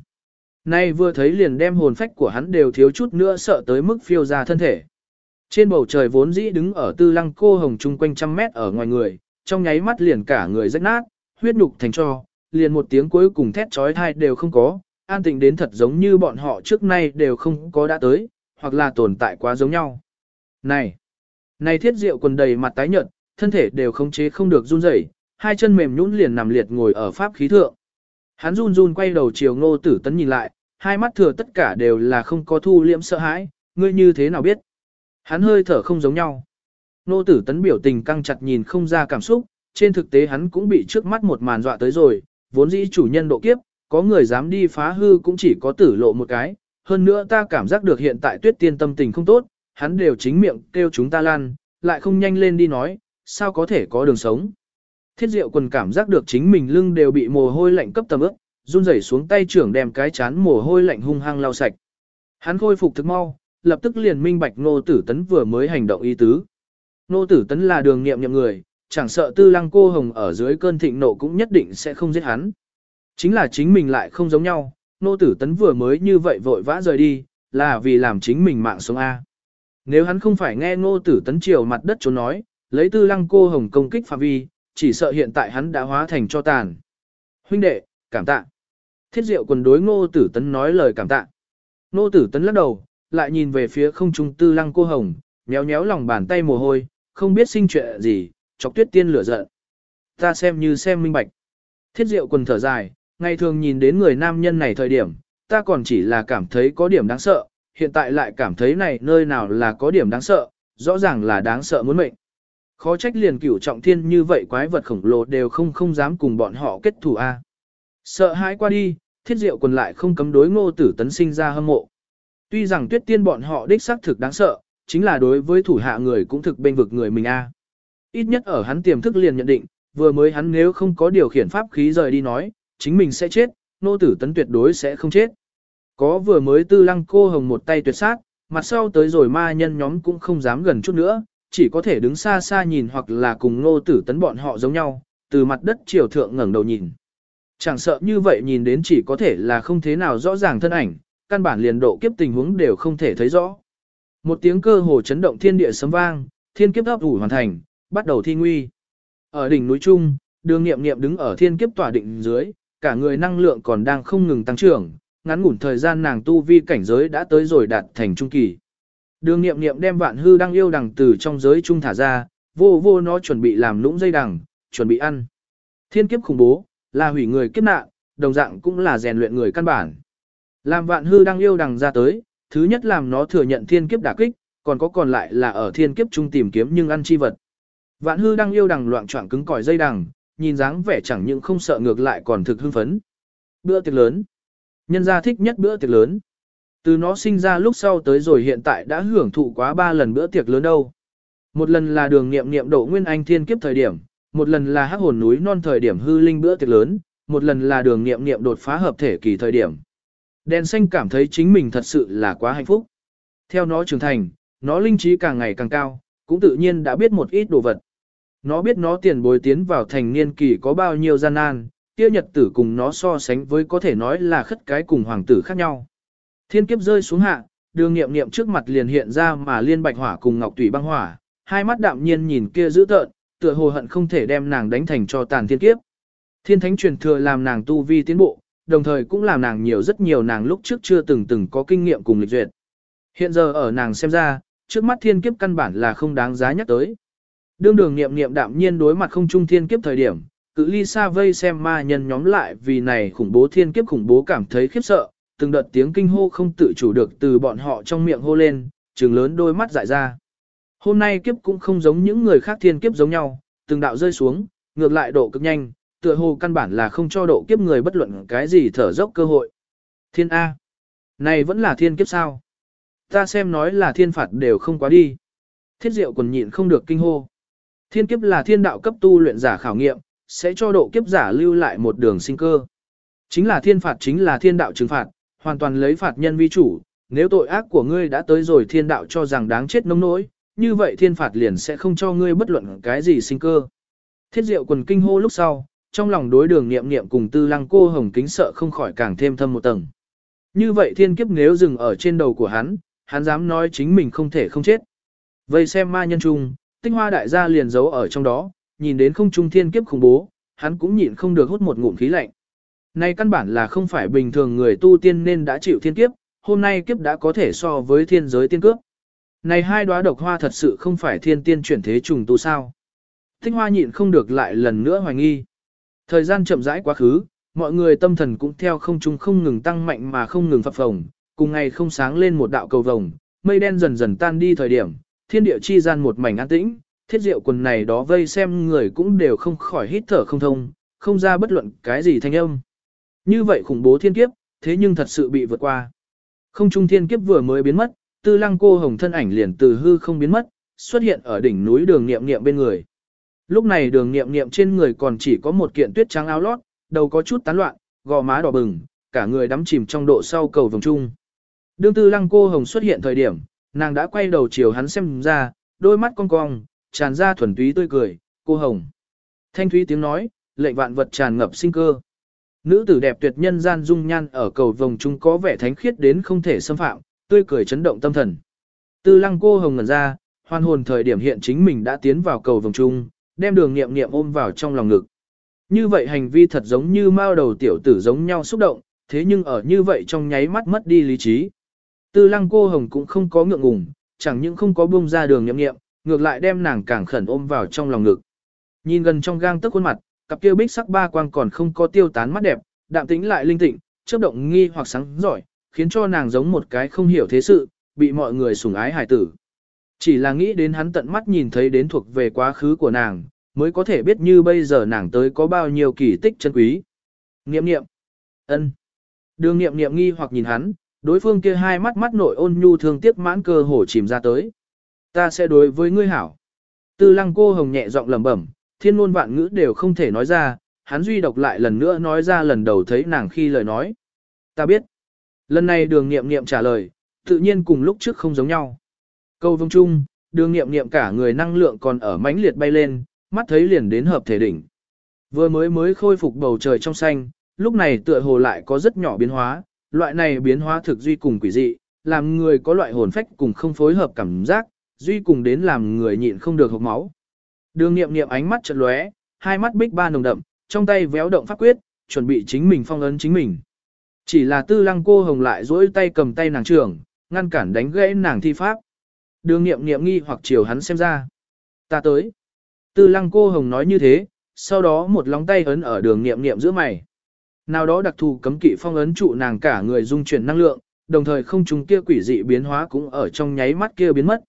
Nay vừa thấy liền đem hồn phách của hắn đều thiếu chút nữa sợ tới mức phiêu ra thân thể. Trên bầu trời vốn dĩ đứng ở tư lăng cô hồng chung quanh trăm mét ở ngoài người, trong nháy mắt liền cả người rách nát, huyết nhục thành cho, liền một tiếng cuối cùng thét trói thai đều không có, an tĩnh đến thật giống như bọn họ trước nay đều không có đã tới, hoặc là tồn tại quá giống nhau. Này! Này thiết diệu quần đầy mặt tái nhợt, thân thể đều khống chế không được run rẩy, hai chân mềm nhũn liền nằm liệt ngồi ở pháp khí thượng. Hắn run run quay đầu chiều ngô tử tấn nhìn lại, hai mắt thừa tất cả đều là không có thu liễm sợ hãi, ngươi như thế nào biết. Hắn hơi thở không giống nhau. Ngô tử tấn biểu tình căng chặt nhìn không ra cảm xúc, trên thực tế hắn cũng bị trước mắt một màn dọa tới rồi, vốn dĩ chủ nhân độ kiếp, có người dám đi phá hư cũng chỉ có tử lộ một cái, hơn nữa ta cảm giác được hiện tại tuyết tiên tâm tình không tốt, hắn đều chính miệng kêu chúng ta lan, lại không nhanh lên đi nói, sao có thể có đường sống. Thiết diệu quần cảm giác được chính mình lưng đều bị mồ hôi lạnh cấp tầm ướp, run rẩy xuống tay trưởng đem cái chán mồ hôi lạnh hung hăng lau sạch. Hắn khôi phục thực mau, lập tức liền minh bạch nô tử tấn vừa mới hành động ý tứ. Nô tử tấn là đường nghiệm nhậm người, chẳng sợ tư lăng cô hồng ở dưới cơn thịnh nộ cũng nhất định sẽ không giết hắn. Chính là chính mình lại không giống nhau, nô tử tấn vừa mới như vậy vội vã rời đi, là vì làm chính mình mạng sống A. Nếu hắn không phải nghe nô tử tấn triều mặt đất trốn nói, lấy tư lăng cô hồng công kích phạm vi, chỉ sợ hiện tại hắn đã hóa thành cho tàn. Huynh đệ, cảm tạ. Thiết diệu quần đối ngô tử tấn nói lời cảm tạ. Ngô tử tấn lắc đầu, lại nhìn về phía không trung tư lăng cô hồng, nhéo nhéo lòng bàn tay mồ hôi, không biết sinh chuyện gì, chọc tuyết tiên lửa giận. Ta xem như xem minh bạch. Thiết diệu quần thở dài, ngày thường nhìn đến người nam nhân này thời điểm, ta còn chỉ là cảm thấy có điểm đáng sợ, hiện tại lại cảm thấy này nơi nào là có điểm đáng sợ, rõ ràng là đáng sợ muốn mệnh. Khó trách liền cửu trọng thiên như vậy quái vật khổng lồ đều không không dám cùng bọn họ kết thù a. Sợ hãi qua đi, thiết diệu quần lại không cấm đối ngô tử tấn sinh ra hâm mộ. Tuy rằng tuyết tiên bọn họ đích xác thực đáng sợ, chính là đối với thủ hạ người cũng thực bên vực người mình a. Ít nhất ở hắn tiềm thức liền nhận định, vừa mới hắn nếu không có điều khiển pháp khí rời đi nói, chính mình sẽ chết, nô tử tấn tuyệt đối sẽ không chết. Có vừa mới tư lăng cô hồng một tay tuyệt sát, mặt sau tới rồi ma nhân nhóm cũng không dám gần chút nữa, chỉ có thể đứng xa xa nhìn hoặc là cùng nô tử tấn bọn họ giống nhau, từ mặt đất chiều thượng ngẩng đầu nhìn. Chẳng sợ như vậy nhìn đến chỉ có thể là không thế nào rõ ràng thân ảnh, căn bản liền độ kiếp tình huống đều không thể thấy rõ. Một tiếng cơ hồ chấn động thiên địa sấm vang, thiên kiếp ấp ủ hoàn thành, bắt đầu thi nguy. Ở đỉnh núi Trung, đường nghiệm nghiệm đứng ở thiên kiếp tỏa định dưới, cả người năng lượng còn đang không ngừng tăng trưởng, ngắn ngủn thời gian nàng tu vi cảnh giới đã tới rồi đạt thành trung kỳ. Đường nghiệm nghiệm đem vạn hư đang yêu đằng từ trong giới trung thả ra, vô vô nó chuẩn bị làm lũng dây đằng, chuẩn bị ăn. Thiên kiếp khủng bố, là hủy người kiếp nạn, đồng dạng cũng là rèn luyện người căn bản. Làm vạn hư đang yêu đằng ra tới, thứ nhất làm nó thừa nhận thiên kiếp đả kích, còn có còn lại là ở thiên kiếp trung tìm kiếm nhưng ăn chi vật. Vạn hư đang yêu đằng loạn choạng cứng cỏi dây đằng, nhìn dáng vẻ chẳng những không sợ ngược lại còn thực hưng phấn. Bữa tiệc lớn. Nhân gia thích nhất bữa tiệc lớn. Từ nó sinh ra lúc sau tới rồi hiện tại đã hưởng thụ quá ba lần bữa tiệc lớn đâu. Một lần là đường nghiệm nghiệm độ nguyên anh thiên kiếp thời điểm, một lần là hắc hồn núi non thời điểm hư linh bữa tiệc lớn, một lần là đường nghiệm nghiệm đột phá hợp thể kỳ thời điểm. Đèn xanh cảm thấy chính mình thật sự là quá hạnh phúc. Theo nó trưởng thành, nó linh trí càng ngày càng cao, cũng tự nhiên đã biết một ít đồ vật. Nó biết nó tiền bối tiến vào thành niên kỳ có bao nhiêu gian nan, kia nhật tử cùng nó so sánh với có thể nói là khất cái cùng hoàng tử khác nhau. Thiên kiếp rơi xuống hạ, đường nghiệm nghiệm trước mặt liền hiện ra mà liên bạch hỏa cùng ngọc tủy băng hỏa, hai mắt đạm nhiên nhìn kia dữ tợn, tựa hồ hận không thể đem nàng đánh thành cho tàn thiên kiếp. Thiên thánh truyền thừa làm nàng tu vi tiến bộ, đồng thời cũng làm nàng nhiều rất nhiều nàng lúc trước chưa từng từng có kinh nghiệm cùng lịch duyệt. Hiện giờ ở nàng xem ra, trước mắt thiên kiếp căn bản là không đáng giá nhắc tới. Đương đường nghiệm nghiệm đạm nhiên đối mặt không trung thiên kiếp thời điểm, cự ly xa vây xem ma nhân nhóm lại vì này khủng bố thiên kiếp khủng bố cảm thấy khiếp sợ, từng đợt tiếng kinh hô không tự chủ được từ bọn họ trong miệng hô lên, trừng lớn đôi mắt dại ra. Hôm nay kiếp cũng không giống những người khác thiên kiếp giống nhau, từng đạo rơi xuống, ngược lại độ cực nhanh, tựa hồ căn bản là không cho độ kiếp người bất luận cái gì thở dốc cơ hội. Thiên A. Này vẫn là thiên kiếp sao? Ta xem nói là thiên phạt đều không quá đi. Thiết diệu còn nhịn không được kinh hô. Thiên kiếp là thiên đạo cấp tu luyện giả khảo nghiệm, sẽ cho độ kiếp giả lưu lại một đường sinh cơ. Chính là thiên phạt chính là thiên đạo trừng phạt, hoàn toàn lấy phạt nhân vi chủ, nếu tội ác của ngươi đã tới rồi thiên đạo cho rằng đáng chết nông nỗi, như vậy thiên phạt liền sẽ không cho ngươi bất luận cái gì sinh cơ. Thiết diệu quần kinh hô lúc sau, trong lòng đối đường niệm niệm cùng tư lăng cô hồng kính sợ không khỏi càng thêm thâm một tầng. Như vậy thiên kiếp nếu dừng ở trên đầu của hắn, hắn dám nói chính mình không thể không chết. Vây xem ma nhân trung, tinh hoa đại gia liền giấu ở trong đó, nhìn đến không trung thiên kiếp khủng bố, hắn cũng nhịn không được hút một ngụm khí lạnh. Nay căn bản là không phải bình thường người tu tiên nên đã chịu thiên kiếp, hôm nay kiếp đã có thể so với thiên giới tiên cướp. Này hai đóa độc hoa thật sự không phải thiên tiên chuyển thế trùng tu sao. Thích hoa nhịn không được lại lần nữa hoài nghi. Thời gian chậm rãi quá khứ, mọi người tâm thần cũng theo không trung không ngừng tăng mạnh mà không ngừng phập phồng, cùng ngày không sáng lên một đạo cầu vồng, mây đen dần dần tan đi thời điểm, thiên địa chi gian một mảnh an tĩnh, thiết diệu quần này đó vây xem người cũng đều không khỏi hít thở không thông, không ra bất luận cái gì thanh âm. Như vậy khủng bố thiên kiếp, thế nhưng thật sự bị vượt qua. Không trung thiên kiếp vừa mới biến mất, tư lăng cô hồng thân ảnh liền từ hư không biến mất, xuất hiện ở đỉnh núi đường nghiệm nghiệm bên người. Lúc này đường nghiệm nghiệm trên người còn chỉ có một kiện tuyết trắng áo lót, đầu có chút tán loạn, gò má đỏ bừng, cả người đắm chìm trong độ sau cầu vòng trung. Đương tư lăng cô hồng xuất hiện thời điểm, nàng đã quay đầu chiều hắn xem ra, đôi mắt cong cong, tràn ra thuần túy tươi cười, cô hồng. Thanh thúy tiếng nói, lệnh vạn vật tràn ngập sinh cơ. Nữ tử đẹp tuyệt nhân gian dung nhan ở cầu vòng trung có vẻ thánh khiết đến không thể xâm phạm, tươi cười chấn động tâm thần. Tư lăng cô hồng ngẩn ra, hoan hồn thời điểm hiện chính mình đã tiến vào cầu vòng trung, đem đường nghiệm nghiệm ôm vào trong lòng ngực. Như vậy hành vi thật giống như mao đầu tiểu tử giống nhau xúc động, thế nhưng ở như vậy trong nháy mắt mất đi lý trí. Tư lăng cô hồng cũng không có ngượng ngùng, chẳng những không có buông ra đường niệm nghiệm, ngược lại đem nàng càng khẩn ôm vào trong lòng ngực. Nhìn gần trong gang tấc khuôn mặt, cặp kia bích sắc ba quang còn không có tiêu tán mắt đẹp, đạm tĩnh lại linh tịnh, chớp động nghi hoặc sáng giỏi, khiến cho nàng giống một cái không hiểu thế sự, bị mọi người sủng ái hài tử. Chỉ là nghĩ đến hắn tận mắt nhìn thấy đến thuộc về quá khứ của nàng, mới có thể biết như bây giờ nàng tới có bao nhiêu kỳ tích chân quý. Niệm niệm. ân. Đường niệm niệm nghi hoặc nhìn hắn, đối phương kia hai mắt mắt nội ôn nhu thương tiếc mãn cơ hổ chìm ra tới. Ta sẽ đối với ngươi hảo. Tư lăng cô hồng nhẹ giọng lẩm bẩm, thiên ngôn vạn ngữ đều không thể nói ra, hắn duy độc lại lần nữa nói ra lần đầu thấy nàng khi lời nói. Ta biết. Lần này đường nghiệm nghiệm trả lời, tự nhiên cùng lúc trước không giống nhau. Câu vương chung, đường nghiệm nghiệm cả người năng lượng còn ở mãnh liệt bay lên, mắt thấy liền đến hợp thể đỉnh. Vừa mới mới khôi phục bầu trời trong xanh, lúc này tựa hồ lại có rất nhỏ biến hóa, loại này biến hóa thực duy cùng quỷ dị, làm người có loại hồn phách cùng không phối hợp cảm giác, duy cùng đến làm người nhịn không được hộc máu. Đường nghiệm nghiệm ánh mắt chợt lóe, hai mắt bích ba nồng đậm, trong tay véo động pháp quyết, chuẩn bị chính mình phong ấn chính mình. Chỉ là tư lăng cô hồng lại duỗi tay cầm tay nàng trưởng, ngăn cản đánh gãy nàng thi pháp. Đường nghiệm nghiệm nghi hoặc chiều hắn xem ra. Ta tới. Tư lăng cô hồng nói như thế, sau đó một lóng tay ấn ở đường nghiệm nghiệm giữa mày. Nào đó đặc thù cấm kỵ phong ấn trụ nàng cả người dung chuyển năng lượng, đồng thời không trùng kia quỷ dị biến hóa cũng ở trong nháy mắt kia biến mất.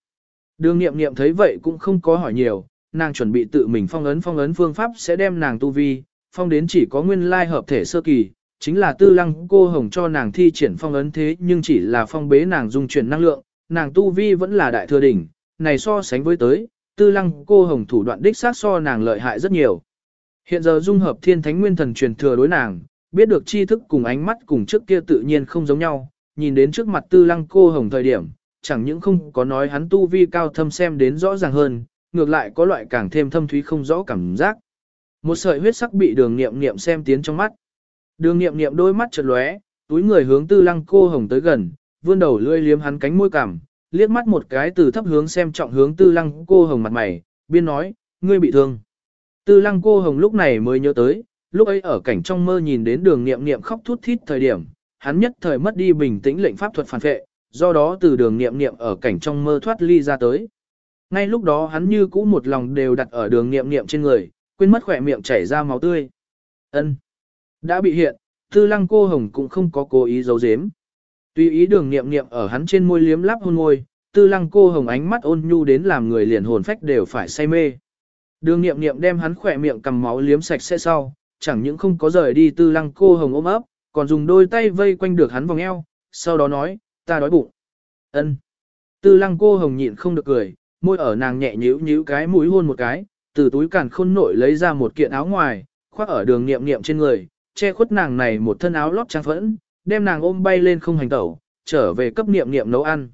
Đường nghiệm nghiệm thấy vậy cũng không có hỏi nhiều, nàng chuẩn bị tự mình phong ấn phong ấn phương pháp sẽ đem nàng tu vi, phong đến chỉ có nguyên lai hợp thể sơ kỳ, chính là tư lăng cô hồng cho nàng thi triển phong ấn thế nhưng chỉ là phong bế nàng dung chuyển năng lượng, nàng tu vi vẫn là đại thừa đỉnh, này so sánh với tới, tư lăng cô hồng thủ đoạn đích sát so nàng lợi hại rất nhiều. Hiện giờ dung hợp thiên thánh nguyên thần truyền thừa đối nàng, biết được tri thức cùng ánh mắt cùng trước kia tự nhiên không giống nhau, nhìn đến trước mặt tư lăng cô hồng thời điểm, chẳng những không có nói hắn tu vi cao thâm xem đến rõ ràng hơn, ngược lại có loại càng thêm thâm thúy không rõ cảm giác. Một sợi huyết sắc bị đường nghiệm nghiệm xem tiến trong mắt. Đường nghiệm nghiệm đôi mắt chợt lóe, túi người hướng tư lăng cô hồng tới gần, vươn đầu lươi liếm hắn cánh môi cảm, liếc mắt một cái từ thấp hướng xem trọng hướng tư lăng cô hồng mặt mày, biên nói, ngươi bị thương. Tư lăng cô hồng lúc này mới nhớ tới, lúc ấy ở cảnh trong mơ nhìn đến đường nghiệm nghiệm khóc thút thít thời điểm, hắn nhất thời mất đi bình tĩnh lệnh pháp thuật phản vệ, do đó từ đường nghiệm nghiệm ở cảnh trong mơ thoát ly ra tới. Ngay lúc đó hắn như cũ một lòng đều đặt ở đường nghiệm nghiệm trên người, quên mất khỏe miệng chảy ra máu tươi. ân Đã bị hiện, tư lăng cô hồng cũng không có cố ý giấu giếm. Tuy ý đường nghiệm nghiệm ở hắn trên môi liếm láp hôn môi, tư lăng cô hồng ánh mắt ôn nhu đến làm người liền hồn phách đều phải say mê. Đường nghiệm nghiệm đem hắn khỏe miệng cầm máu liếm sạch sẽ sau, chẳng những không có rời đi tư lăng cô hồng ôm ấp, còn dùng đôi tay vây quanh được hắn vòng eo, sau đó nói, ta đói bụng. ân Tư lăng cô hồng nhịn không được cười, môi ở nàng nhẹ nhíu nhíu cái mũi hôn một cái, từ túi càn khôn nội lấy ra một kiện áo ngoài, khoác ở đường niệm niệm trên người, che khuất nàng này một thân áo lót trang phẫn, đem nàng ôm bay lên không hành tẩu, trở về cấp niệm niệm nấu ăn.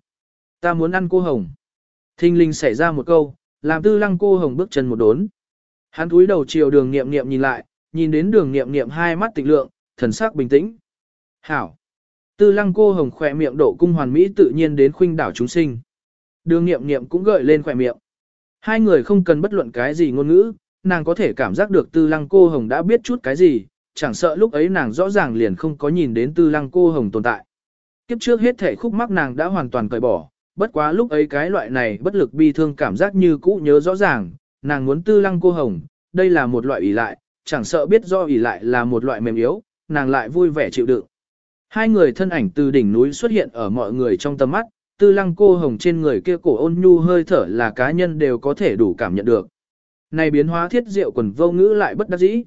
Ta muốn ăn cô hồng. Thinh linh xảy ra một câu, làm tư lăng cô hồng bước chân một đốn. Hắn túi đầu chiều đường niệm niệm nhìn lại, nhìn đến đường niệm niệm hai mắt tịch lượng, thần sắc bình tĩnh. Hảo. Tư lăng cô hồng khỏe miệng độ cung hoàn mỹ tự nhiên đến khuynh đảo chúng sinh. Đường nghiệm nghiệm cũng gợi lên khỏe miệng. Hai người không cần bất luận cái gì ngôn ngữ, nàng có thể cảm giác được tư lăng cô hồng đã biết chút cái gì, chẳng sợ lúc ấy nàng rõ ràng liền không có nhìn đến tư lăng cô hồng tồn tại. Kiếp trước hết thể khúc mắc nàng đã hoàn toàn cởi bỏ, bất quá lúc ấy cái loại này bất lực bi thương cảm giác như cũ nhớ rõ ràng, nàng muốn tư lăng cô hồng, đây là một loại ỷ lại, chẳng sợ biết do ỷ lại là một loại mềm yếu, nàng lại vui vẻ chịu đựng. Hai người thân ảnh từ đỉnh núi xuất hiện ở mọi người trong tầm mắt, tư lăng cô hồng trên người kia cổ ôn nhu hơi thở là cá nhân đều có thể đủ cảm nhận được. Này biến hóa thiết diệu quần vô ngữ lại bất đắc dĩ.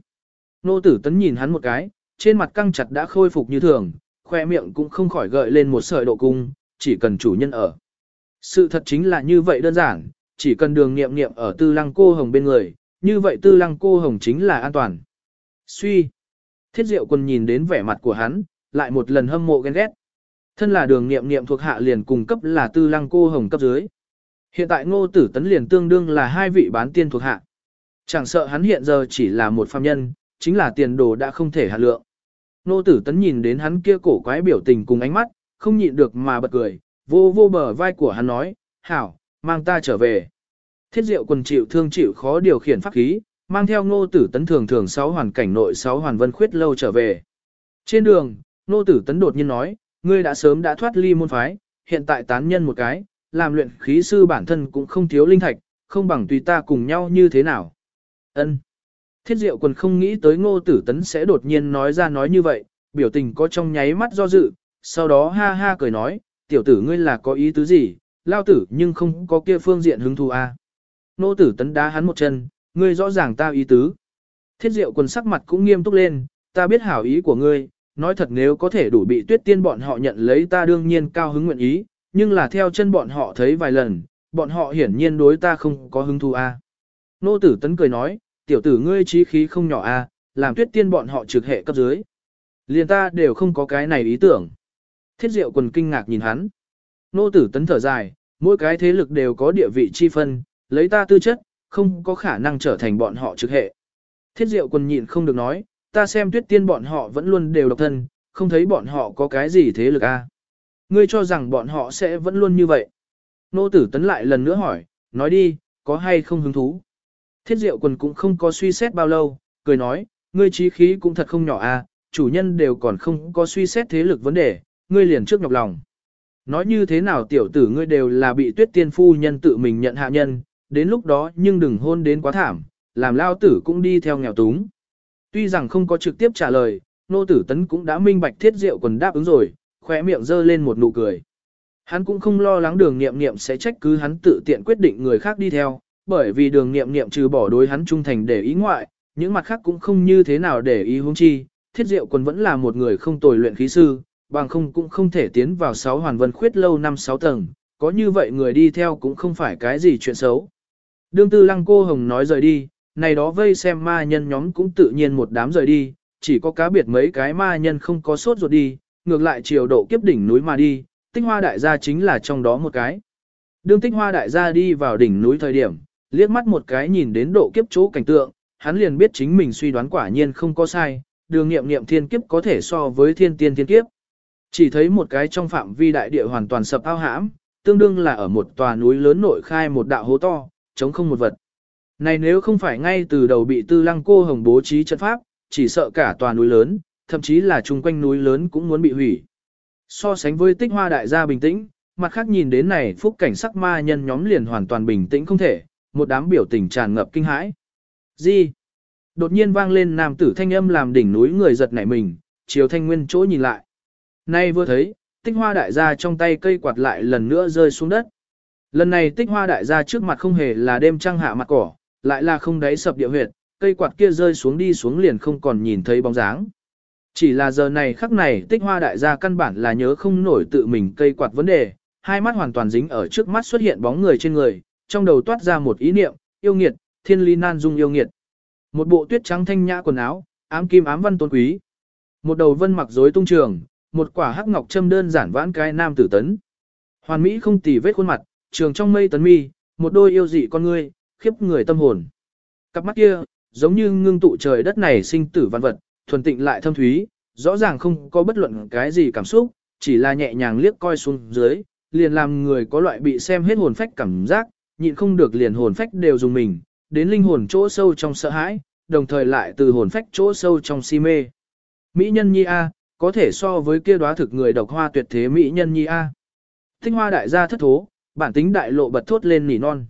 Nô tử tấn nhìn hắn một cái, trên mặt căng chặt đã khôi phục như thường, khoe miệng cũng không khỏi gợi lên một sợi độ cung, chỉ cần chủ nhân ở. Sự thật chính là như vậy đơn giản, chỉ cần đường nghiệm nghiệm ở tư lăng cô hồng bên người, như vậy tư lăng cô hồng chính là an toàn. Suy. Thiết diệu quần nhìn đến vẻ mặt của hắn, lại một lần hâm mộ ghen ghét. Thân là đường nghiệm nghiệm thuộc hạ liền cùng cấp là tư lăng cô hồng cấp dưới. Hiện tại ngô tử tấn liền tương đương là hai vị bán tiên thuộc hạ. Chẳng sợ hắn hiện giờ chỉ là một phàm nhân, chính là tiền đồ đã không thể hạ lượng. Ngô tử tấn nhìn đến hắn kia cổ quái biểu tình cùng ánh mắt, không nhịn được mà bật cười, vô vô bờ vai của hắn nói, hảo, mang ta trở về. Thiết diệu quần chịu thương chịu khó điều khiển pháp khí, mang theo ngô tử tấn thường thường sáu hoàn cảnh nội sáu hoàn vân khuyết lâu trở về. Trên đường, Nô tử tấn đột nhiên nói, ngươi đã sớm đã thoát ly môn phái, hiện tại tán nhân một cái, làm luyện khí sư bản thân cũng không thiếu linh thạch, không bằng tùy ta cùng nhau như thế nào. Ân. Thiết diệu quần không nghĩ tới ngô tử tấn sẽ đột nhiên nói ra nói như vậy, biểu tình có trong nháy mắt do dự, sau đó ha ha cười nói, tiểu tử ngươi là có ý tứ gì, lao tử nhưng không có kia phương diện hứng thú a. À. Nô tử tấn đá hắn một chân, ngươi rõ ràng ta ý tứ. Thiết diệu quần sắc mặt cũng nghiêm túc lên, ta biết hảo ý của ngươi, nói thật nếu có thể đủ bị tuyết tiên bọn họ nhận lấy ta đương nhiên cao hứng nguyện ý, nhưng là theo chân bọn họ thấy vài lần, bọn họ hiển nhiên đối ta không có hứng thú a. Nô tử tấn cười nói, tiểu tử ngươi trí khí không nhỏ a, làm tuyết tiên bọn họ trực hệ cấp dưới. Liền ta đều không có cái này ý tưởng. Thiết diệu quần kinh ngạc nhìn hắn. Nô tử tấn thở dài, mỗi cái thế lực đều có địa vị chi phân, lấy ta tư chất, không có khả năng trở thành bọn họ trực hệ. Thiết diệu quần nhịn không được nói, ta xem tuyết tiên bọn họ vẫn luôn đều độc thân, không thấy bọn họ có cái gì thế lực a. Ngươi cho rằng bọn họ sẽ vẫn luôn như vậy. Nô tử tấn lại lần nữa hỏi, nói đi, có hay không hứng thú. Thiết diệu quần cũng không có suy xét bao lâu, cười nói, ngươi trí khí cũng thật không nhỏ a, chủ nhân đều còn không có suy xét thế lực vấn đề, ngươi liền trước nhọc lòng. Nói như thế nào tiểu tử ngươi đều là bị tuyết tiên phu nhân tự mình nhận hạ nhân, đến lúc đó nhưng đừng hôn đến quá thảm, làm lao tử cũng đi theo nghèo túng. Tuy rằng không có trực tiếp trả lời, nô tử tấn cũng đã minh bạch thiết diệu quần đáp ứng rồi, khỏe miệng dơ lên một nụ cười. Hắn cũng không lo lắng đường nghiệm nghiệm sẽ trách cứ hắn tự tiện quyết định người khác đi theo, bởi vì đường nghiệm nghiệm trừ bỏ đối hắn trung thành để ý ngoại, những mặt khác cũng không như thế nào để ý hướng chi, thiết diệu quần vẫn là một người không tồi luyện khí sư, bằng không cũng không thể tiến vào sáu hoàn vân khuyết lâu năm sáu tầng, có như vậy người đi theo cũng không phải cái gì chuyện xấu. Đương tư lăng cô hồng nói rời đi, này đó vây xem ma nhân nhóm cũng tự nhiên một đám rời đi, chỉ có cá biệt mấy cái ma nhân không có sốt ruột đi, ngược lại chiều độ kiếp đỉnh núi mà đi, tích hoa đại gia chính là trong đó một cái. Đương tích hoa đại gia đi vào đỉnh núi thời điểm, liếc mắt một cái nhìn đến độ kiếp chỗ cảnh tượng, hắn liền biết chính mình suy đoán quả nhiên không có sai, đường nghiệm nghiệm thiên kiếp có thể so với thiên tiên thiên kiếp. Chỉ thấy một cái trong phạm vi đại địa hoàn toàn sập ao hãm, tương đương là ở một tòa núi lớn nội khai một đạo hố to, chống không một vật. Này nếu không phải ngay từ đầu bị tư lăng cô hồng bố trí trận pháp, chỉ sợ cả tòa núi lớn, thậm chí là chung quanh núi lớn cũng muốn bị hủy. So sánh với tích hoa đại gia bình tĩnh, mặt khác nhìn đến này phúc cảnh sắc ma nhân nhóm liền hoàn toàn bình tĩnh không thể, một đám biểu tình tràn ngập kinh hãi. Gì? Đột nhiên vang lên nam tử thanh âm làm đỉnh núi người giật nảy mình, chiều thanh nguyên chỗ nhìn lại. Nay vừa thấy, tích hoa đại gia trong tay cây quạt lại lần nữa rơi xuống đất. Lần này tích hoa đại gia trước mặt không hề là đêm trăng hạ mặt cỏ, lại là không đáy sập địa huyệt, cây quạt kia rơi xuống đi xuống liền không còn nhìn thấy bóng dáng. Chỉ là giờ này khắc này tích hoa đại gia căn bản là nhớ không nổi tự mình cây quạt vấn đề, hai mắt hoàn toàn dính ở trước mắt xuất hiện bóng người trên người, trong đầu toát ra một ý niệm, yêu nghiệt, thiên ly nan dung yêu nghiệt. Một bộ tuyết trắng thanh nhã quần áo, ám kim ám văn tôn quý. Một đầu vân mặc rối tung trường, một quả hắc ngọc châm đơn giản vãn cái nam tử tấn. Hoàn mỹ không tì vết khuôn mặt, trường trong mây tấn mi, một đôi yêu dị con ngươi, khiếp người tâm hồn. Cặp mắt kia, giống như ngưng tụ trời đất này sinh tử văn vật, thuần tịnh lại thâm thúy, rõ ràng không có bất luận cái gì cảm xúc, chỉ là nhẹ nhàng liếc coi xuống dưới, liền làm người có loại bị xem hết hồn phách cảm giác, nhịn không được liền hồn phách đều dùng mình, đến linh hồn chỗ sâu trong sợ hãi, đồng thời lại từ hồn phách chỗ sâu trong si mê. Mỹ nhân nhi A, có thể so với kia đóa thực người độc hoa tuyệt thế Mỹ nhân nhi A. Tinh hoa đại gia thất thố, bản tính đại lộ bật thốt lên nỉ non.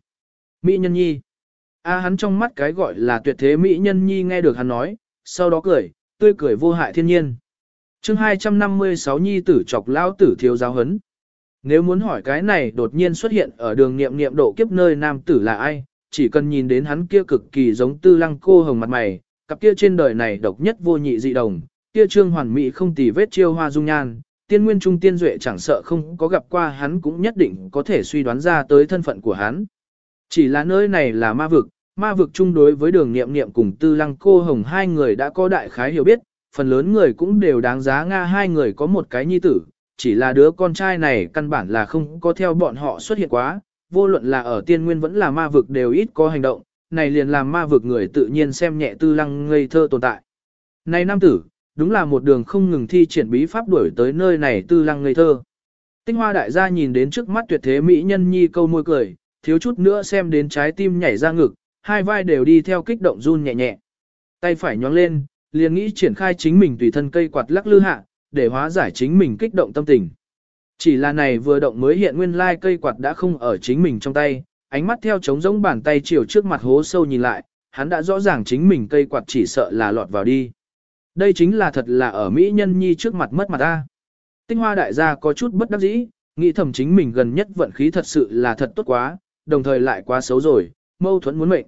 Mỹ nhân nhi. A hắn trong mắt cái gọi là tuyệt thế Mỹ nhân nhi nghe được hắn nói, sau đó cười, tươi cười vô hại thiên nhiên. chương 256 nhi tử chọc lao tử thiếu giáo hấn. Nếu muốn hỏi cái này đột nhiên xuất hiện ở đường nghiệm nghiệm độ kiếp nơi nam tử là ai, chỉ cần nhìn đến hắn kia cực kỳ giống tư lăng cô hồng mặt mày, cặp kia trên đời này độc nhất vô nhị dị đồng, kia trương hoàn mỹ không tì vết chiêu hoa dung nhan, tiên nguyên trung tiên duệ chẳng sợ không có gặp qua hắn cũng nhất định có thể suy đoán ra tới thân phận của hắn. Chỉ là nơi này là ma vực, ma vực chung đối với đường nghiệm nghiệm cùng tư lăng cô hồng hai người đã có đại khái hiểu biết, phần lớn người cũng đều đáng giá Nga hai người có một cái nhi tử, chỉ là đứa con trai này căn bản là không có theo bọn họ xuất hiện quá, vô luận là ở tiên nguyên vẫn là ma vực đều ít có hành động, này liền làm ma vực người tự nhiên xem nhẹ tư lăng ngây thơ tồn tại. Này nam tử, đúng là một đường không ngừng thi triển bí pháp đuổi tới nơi này tư lăng ngây thơ. Tinh hoa đại gia nhìn đến trước mắt tuyệt thế mỹ nhân nhi câu môi cười, thiếu chút nữa xem đến trái tim nhảy ra ngực, hai vai đều đi theo kích động run nhẹ nhẹ. Tay phải nhóng lên, liền nghĩ triển khai chính mình tùy thân cây quạt lắc lư hạ, để hóa giải chính mình kích động tâm tình. Chỉ là này vừa động mới hiện nguyên lai cây quạt đã không ở chính mình trong tay, ánh mắt theo trống rỗng bàn tay chiều trước mặt hố sâu nhìn lại, hắn đã rõ ràng chính mình cây quạt chỉ sợ là lọt vào đi. Đây chính là thật là ở Mỹ nhân nhi trước mặt mất mặt ta. Tinh hoa đại gia có chút bất đắc dĩ, nghĩ thầm chính mình gần nhất vận khí thật sự là thật tốt quá, đồng thời lại quá xấu rồi, mâu thuẫn muốn mệnh.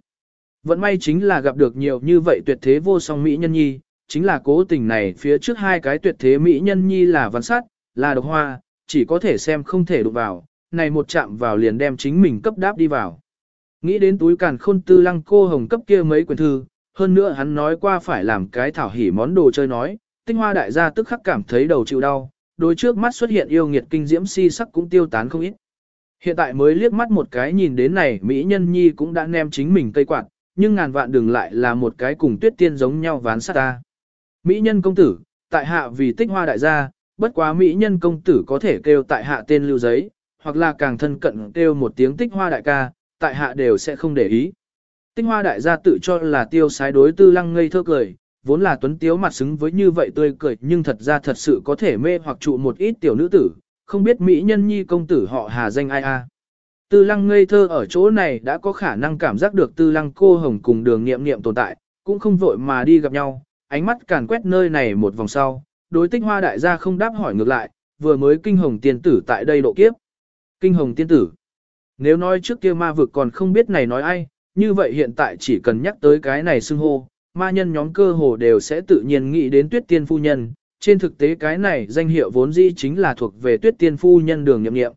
Vận may chính là gặp được nhiều như vậy tuyệt thế vô song Mỹ nhân nhi, chính là cố tình này phía trước hai cái tuyệt thế Mỹ nhân nhi là văn sát, là độc hoa, chỉ có thể xem không thể đụng vào, này một chạm vào liền đem chính mình cấp đáp đi vào. Nghĩ đến túi càn khôn tư lăng cô hồng cấp kia mấy quyển thư, hơn nữa hắn nói qua phải làm cái thảo hỉ món đồ chơi nói, tinh hoa đại gia tức khắc cảm thấy đầu chịu đau, đôi trước mắt xuất hiện yêu nghiệt kinh diễm si sắc cũng tiêu tán không ít. Hiện tại mới liếc mắt một cái nhìn đến này Mỹ nhân nhi cũng đã nem chính mình cây quạt, nhưng ngàn vạn đừng lại là một cái cùng tuyết tiên giống nhau ván sát ta. Mỹ nhân công tử, tại hạ vì tích hoa đại gia, bất quá Mỹ nhân công tử có thể kêu tại hạ tên lưu giấy, hoặc là càng thân cận kêu một tiếng tích hoa đại ca, tại hạ đều sẽ không để ý. Tích hoa đại gia tự cho là tiêu sái đối tư lăng ngây thơ cười, vốn là tuấn tiếu mặt xứng với như vậy tươi cười nhưng thật ra thật sự có thể mê hoặc trụ một ít tiểu nữ tử, không biết mỹ nhân nhi công tử họ hà danh ai a. Tư lăng ngây thơ ở chỗ này đã có khả năng cảm giác được tư lăng cô hồng cùng đường nghiệm nghiệm tồn tại, cũng không vội mà đi gặp nhau, ánh mắt càn quét nơi này một vòng sau, đối tích hoa đại gia không đáp hỏi ngược lại, vừa mới kinh hồng tiên tử tại đây độ kiếp. Kinh hồng tiên tử. Nếu nói trước kia ma vực còn không biết này nói ai, như vậy hiện tại chỉ cần nhắc tới cái này xưng hô, ma nhân nhóm cơ hồ đều sẽ tự nhiên nghĩ đến tuyết tiên phu nhân. Trên thực tế cái này danh hiệu vốn dĩ chính là thuộc về tuyết tiên phu nhân đường nhậm nghiệm.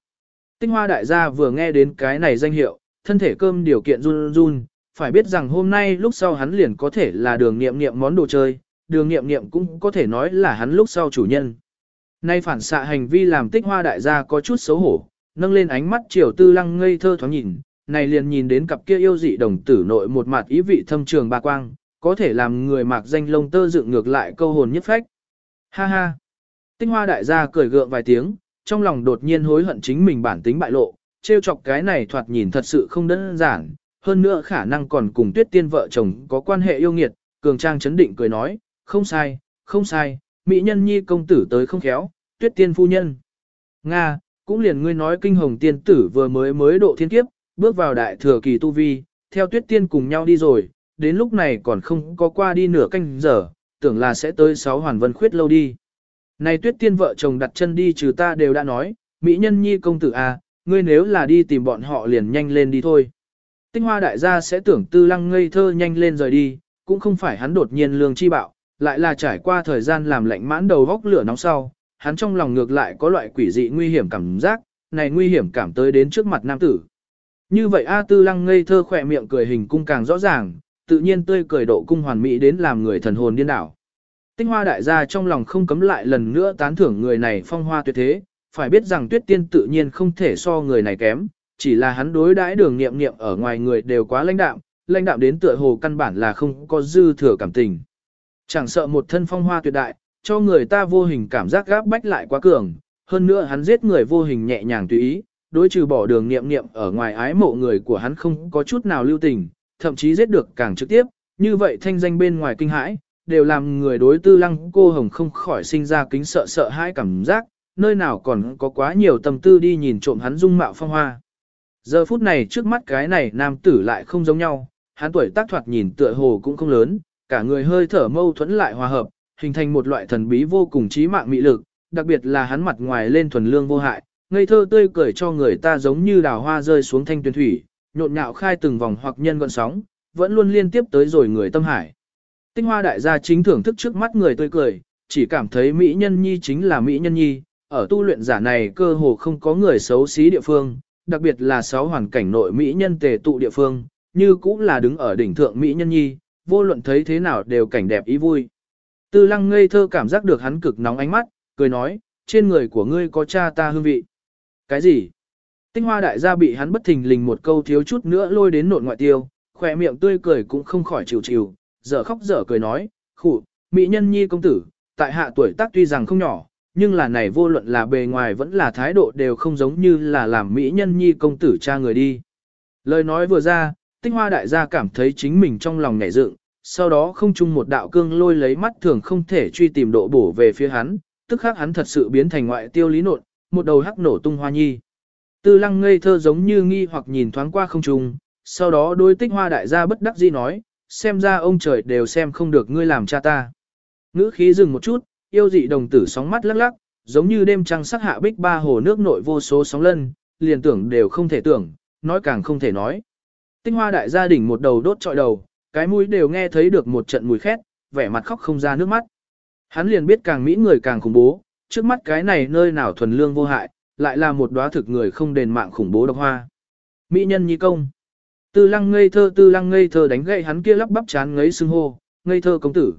Tinh hoa đại gia vừa nghe đến cái này danh hiệu, thân thể cơm điều kiện run run, phải biết rằng hôm nay lúc sau hắn liền có thể là đường nghiệm nghiệm món đồ chơi, đường nghiệm nghiệm cũng có thể nói là hắn lúc sau chủ nhân. Nay phản xạ hành vi làm tích hoa đại gia có chút xấu hổ, nâng lên ánh mắt triều tư lăng ngây thơ thoáng nhìn, này liền nhìn đến cặp kia yêu dị đồng tử nội một mặt ý vị thâm trường ba quang, có thể làm người mạc danh lông tơ dựng ngược lại câu hồn nhất phách. Ha ha! Tinh hoa đại gia cười gượng vài tiếng, trong lòng đột nhiên hối hận chính mình bản tính bại lộ, trêu chọc cái này thoạt nhìn thật sự không đơn giản, hơn nữa khả năng còn cùng tuyết tiên vợ chồng có quan hệ yêu nghiệt, cường trang chấn định cười nói, không sai, không sai, mỹ nhân nhi công tử tới không khéo, tuyết tiên phu nhân. Nga, cũng liền ngươi nói kinh hồng tiên tử vừa mới mới độ thiên kiếp, bước vào đại thừa kỳ tu vi, theo tuyết tiên cùng nhau đi rồi, đến lúc này còn không có qua đi nửa canh giờ, tưởng là sẽ tới sáu hoàn vân khuyết lâu đi. Này tuyết tiên vợ chồng đặt chân đi trừ ta đều đã nói, mỹ nhân nhi công tử à, ngươi nếu là đi tìm bọn họ liền nhanh lên đi thôi. Tinh hoa đại gia sẽ tưởng tư lăng ngây thơ nhanh lên rời đi, cũng không phải hắn đột nhiên lương chi bạo, lại là trải qua thời gian làm lạnh mãn đầu góc lửa nóng sau, hắn trong lòng ngược lại có loại quỷ dị nguy hiểm cảm giác, này nguy hiểm cảm tới đến trước mặt nam tử. Như vậy A Tư Lăng ngây thơ khỏe miệng cười hình cung càng rõ ràng, tự nhiên tươi cười độ cung hoàn mỹ đến làm người thần hồn điên đảo. Tinh hoa đại gia trong lòng không cấm lại lần nữa tán thưởng người này phong hoa tuyệt thế, phải biết rằng tuyết tiên tự nhiên không thể so người này kém, chỉ là hắn đối đãi đường nghiệm nghiệm ở ngoài người đều quá lãnh đạm, lãnh đạm đến tựa hồ căn bản là không có dư thừa cảm tình. Chẳng sợ một thân phong hoa tuyệt đại, cho người ta vô hình cảm giác gáp bách lại quá cường, hơn nữa hắn giết người vô hình nhẹ nhàng tùy ý, đối trừ bỏ đường nghiệm nghiệm ở ngoài ái mộ người của hắn không có chút nào lưu tình, thậm chí giết được càng trực tiếp, như vậy thanh danh bên ngoài kinh hãi, đều làm người đối tư lăng cô hồng không khỏi sinh ra kính sợ sợ hãi cảm giác, nơi nào còn có quá nhiều tâm tư đi nhìn trộm hắn dung mạo phong hoa. Giờ phút này trước mắt cái này nam tử lại không giống nhau, hắn tuổi tác thoạt nhìn tựa hồ cũng không lớn, cả người hơi thở mâu thuẫn lại hòa hợp, hình thành một loại thần bí vô cùng trí mạng mị lực, đặc biệt là hắn mặt ngoài lên thuần lương vô hại, ngây thơ tươi cười cho người ta giống như đào hoa rơi xuống thanh tuyển thủy, nhộn nhạo khai từng vòng hoặc nhân gọn sóng, vẫn luôn liên tiếp tới rồi người tâm hải. Tinh hoa đại gia chính thưởng thức trước mắt người tươi cười, chỉ cảm thấy mỹ nhân nhi chính là mỹ nhân nhi, ở tu luyện giả này cơ hồ không có người xấu xí địa phương, đặc biệt là sáu hoàn cảnh nội mỹ nhân tề tụ địa phương, như cũng là đứng ở đỉnh thượng mỹ nhân nhi, vô luận thấy thế nào đều cảnh đẹp ý vui. Tư lăng ngây thơ cảm giác được hắn cực nóng ánh mắt, cười nói, trên người của ngươi có cha ta hương vị. Cái gì? Tinh hoa đại gia bị hắn bất thình lình một câu thiếu chút nữa lôi đến nộn ngoại tiêu, khỏe miệng tươi cười cũng không khỏi chịu chịu, dở khóc dở cười nói, khụ, mỹ nhân nhi công tử, tại hạ tuổi tác tuy rằng không nhỏ, nhưng là này vô luận là bề ngoài vẫn là thái độ đều không giống như là làm mỹ nhân nhi công tử cha người đi. Lời nói vừa ra, tinh hoa đại gia cảm thấy chính mình trong lòng nhảy dựng, sau đó không chung một đạo cương lôi lấy mắt thường không thể truy tìm độ bổ về phía hắn, tức khắc hắn thật sự biến thành ngoại tiêu lý nộn, một đầu hắc nổ tung hoa nhi. Tư lăng ngây thơ giống như nghi hoặc nhìn thoáng qua không trùng. sau đó đôi tích hoa đại gia bất đắc dĩ nói, xem ra ông trời đều xem không được ngươi làm cha ta. Ngữ khí dừng một chút, yêu dị đồng tử sóng mắt lắc lắc, giống như đêm trăng sắc hạ bích ba hồ nước nội vô số sóng lân, liền tưởng đều không thể tưởng, nói càng không thể nói. Tinh hoa đại gia đỉnh một đầu đốt trọi đầu, cái mũi đều nghe thấy được một trận mùi khét, vẻ mặt khóc không ra nước mắt. Hắn liền biết càng mỹ người càng khủng bố, trước mắt cái này nơi nào thuần lương vô hại, lại là một đóa thực người không đền mạng khủng bố độc hoa. Mỹ nhân nhi công. Tư lăng ngây thơ tư lăng ngây thơ đánh gậy hắn kia lắp bắp chán ngấy xưng hô, ngây thơ công tử.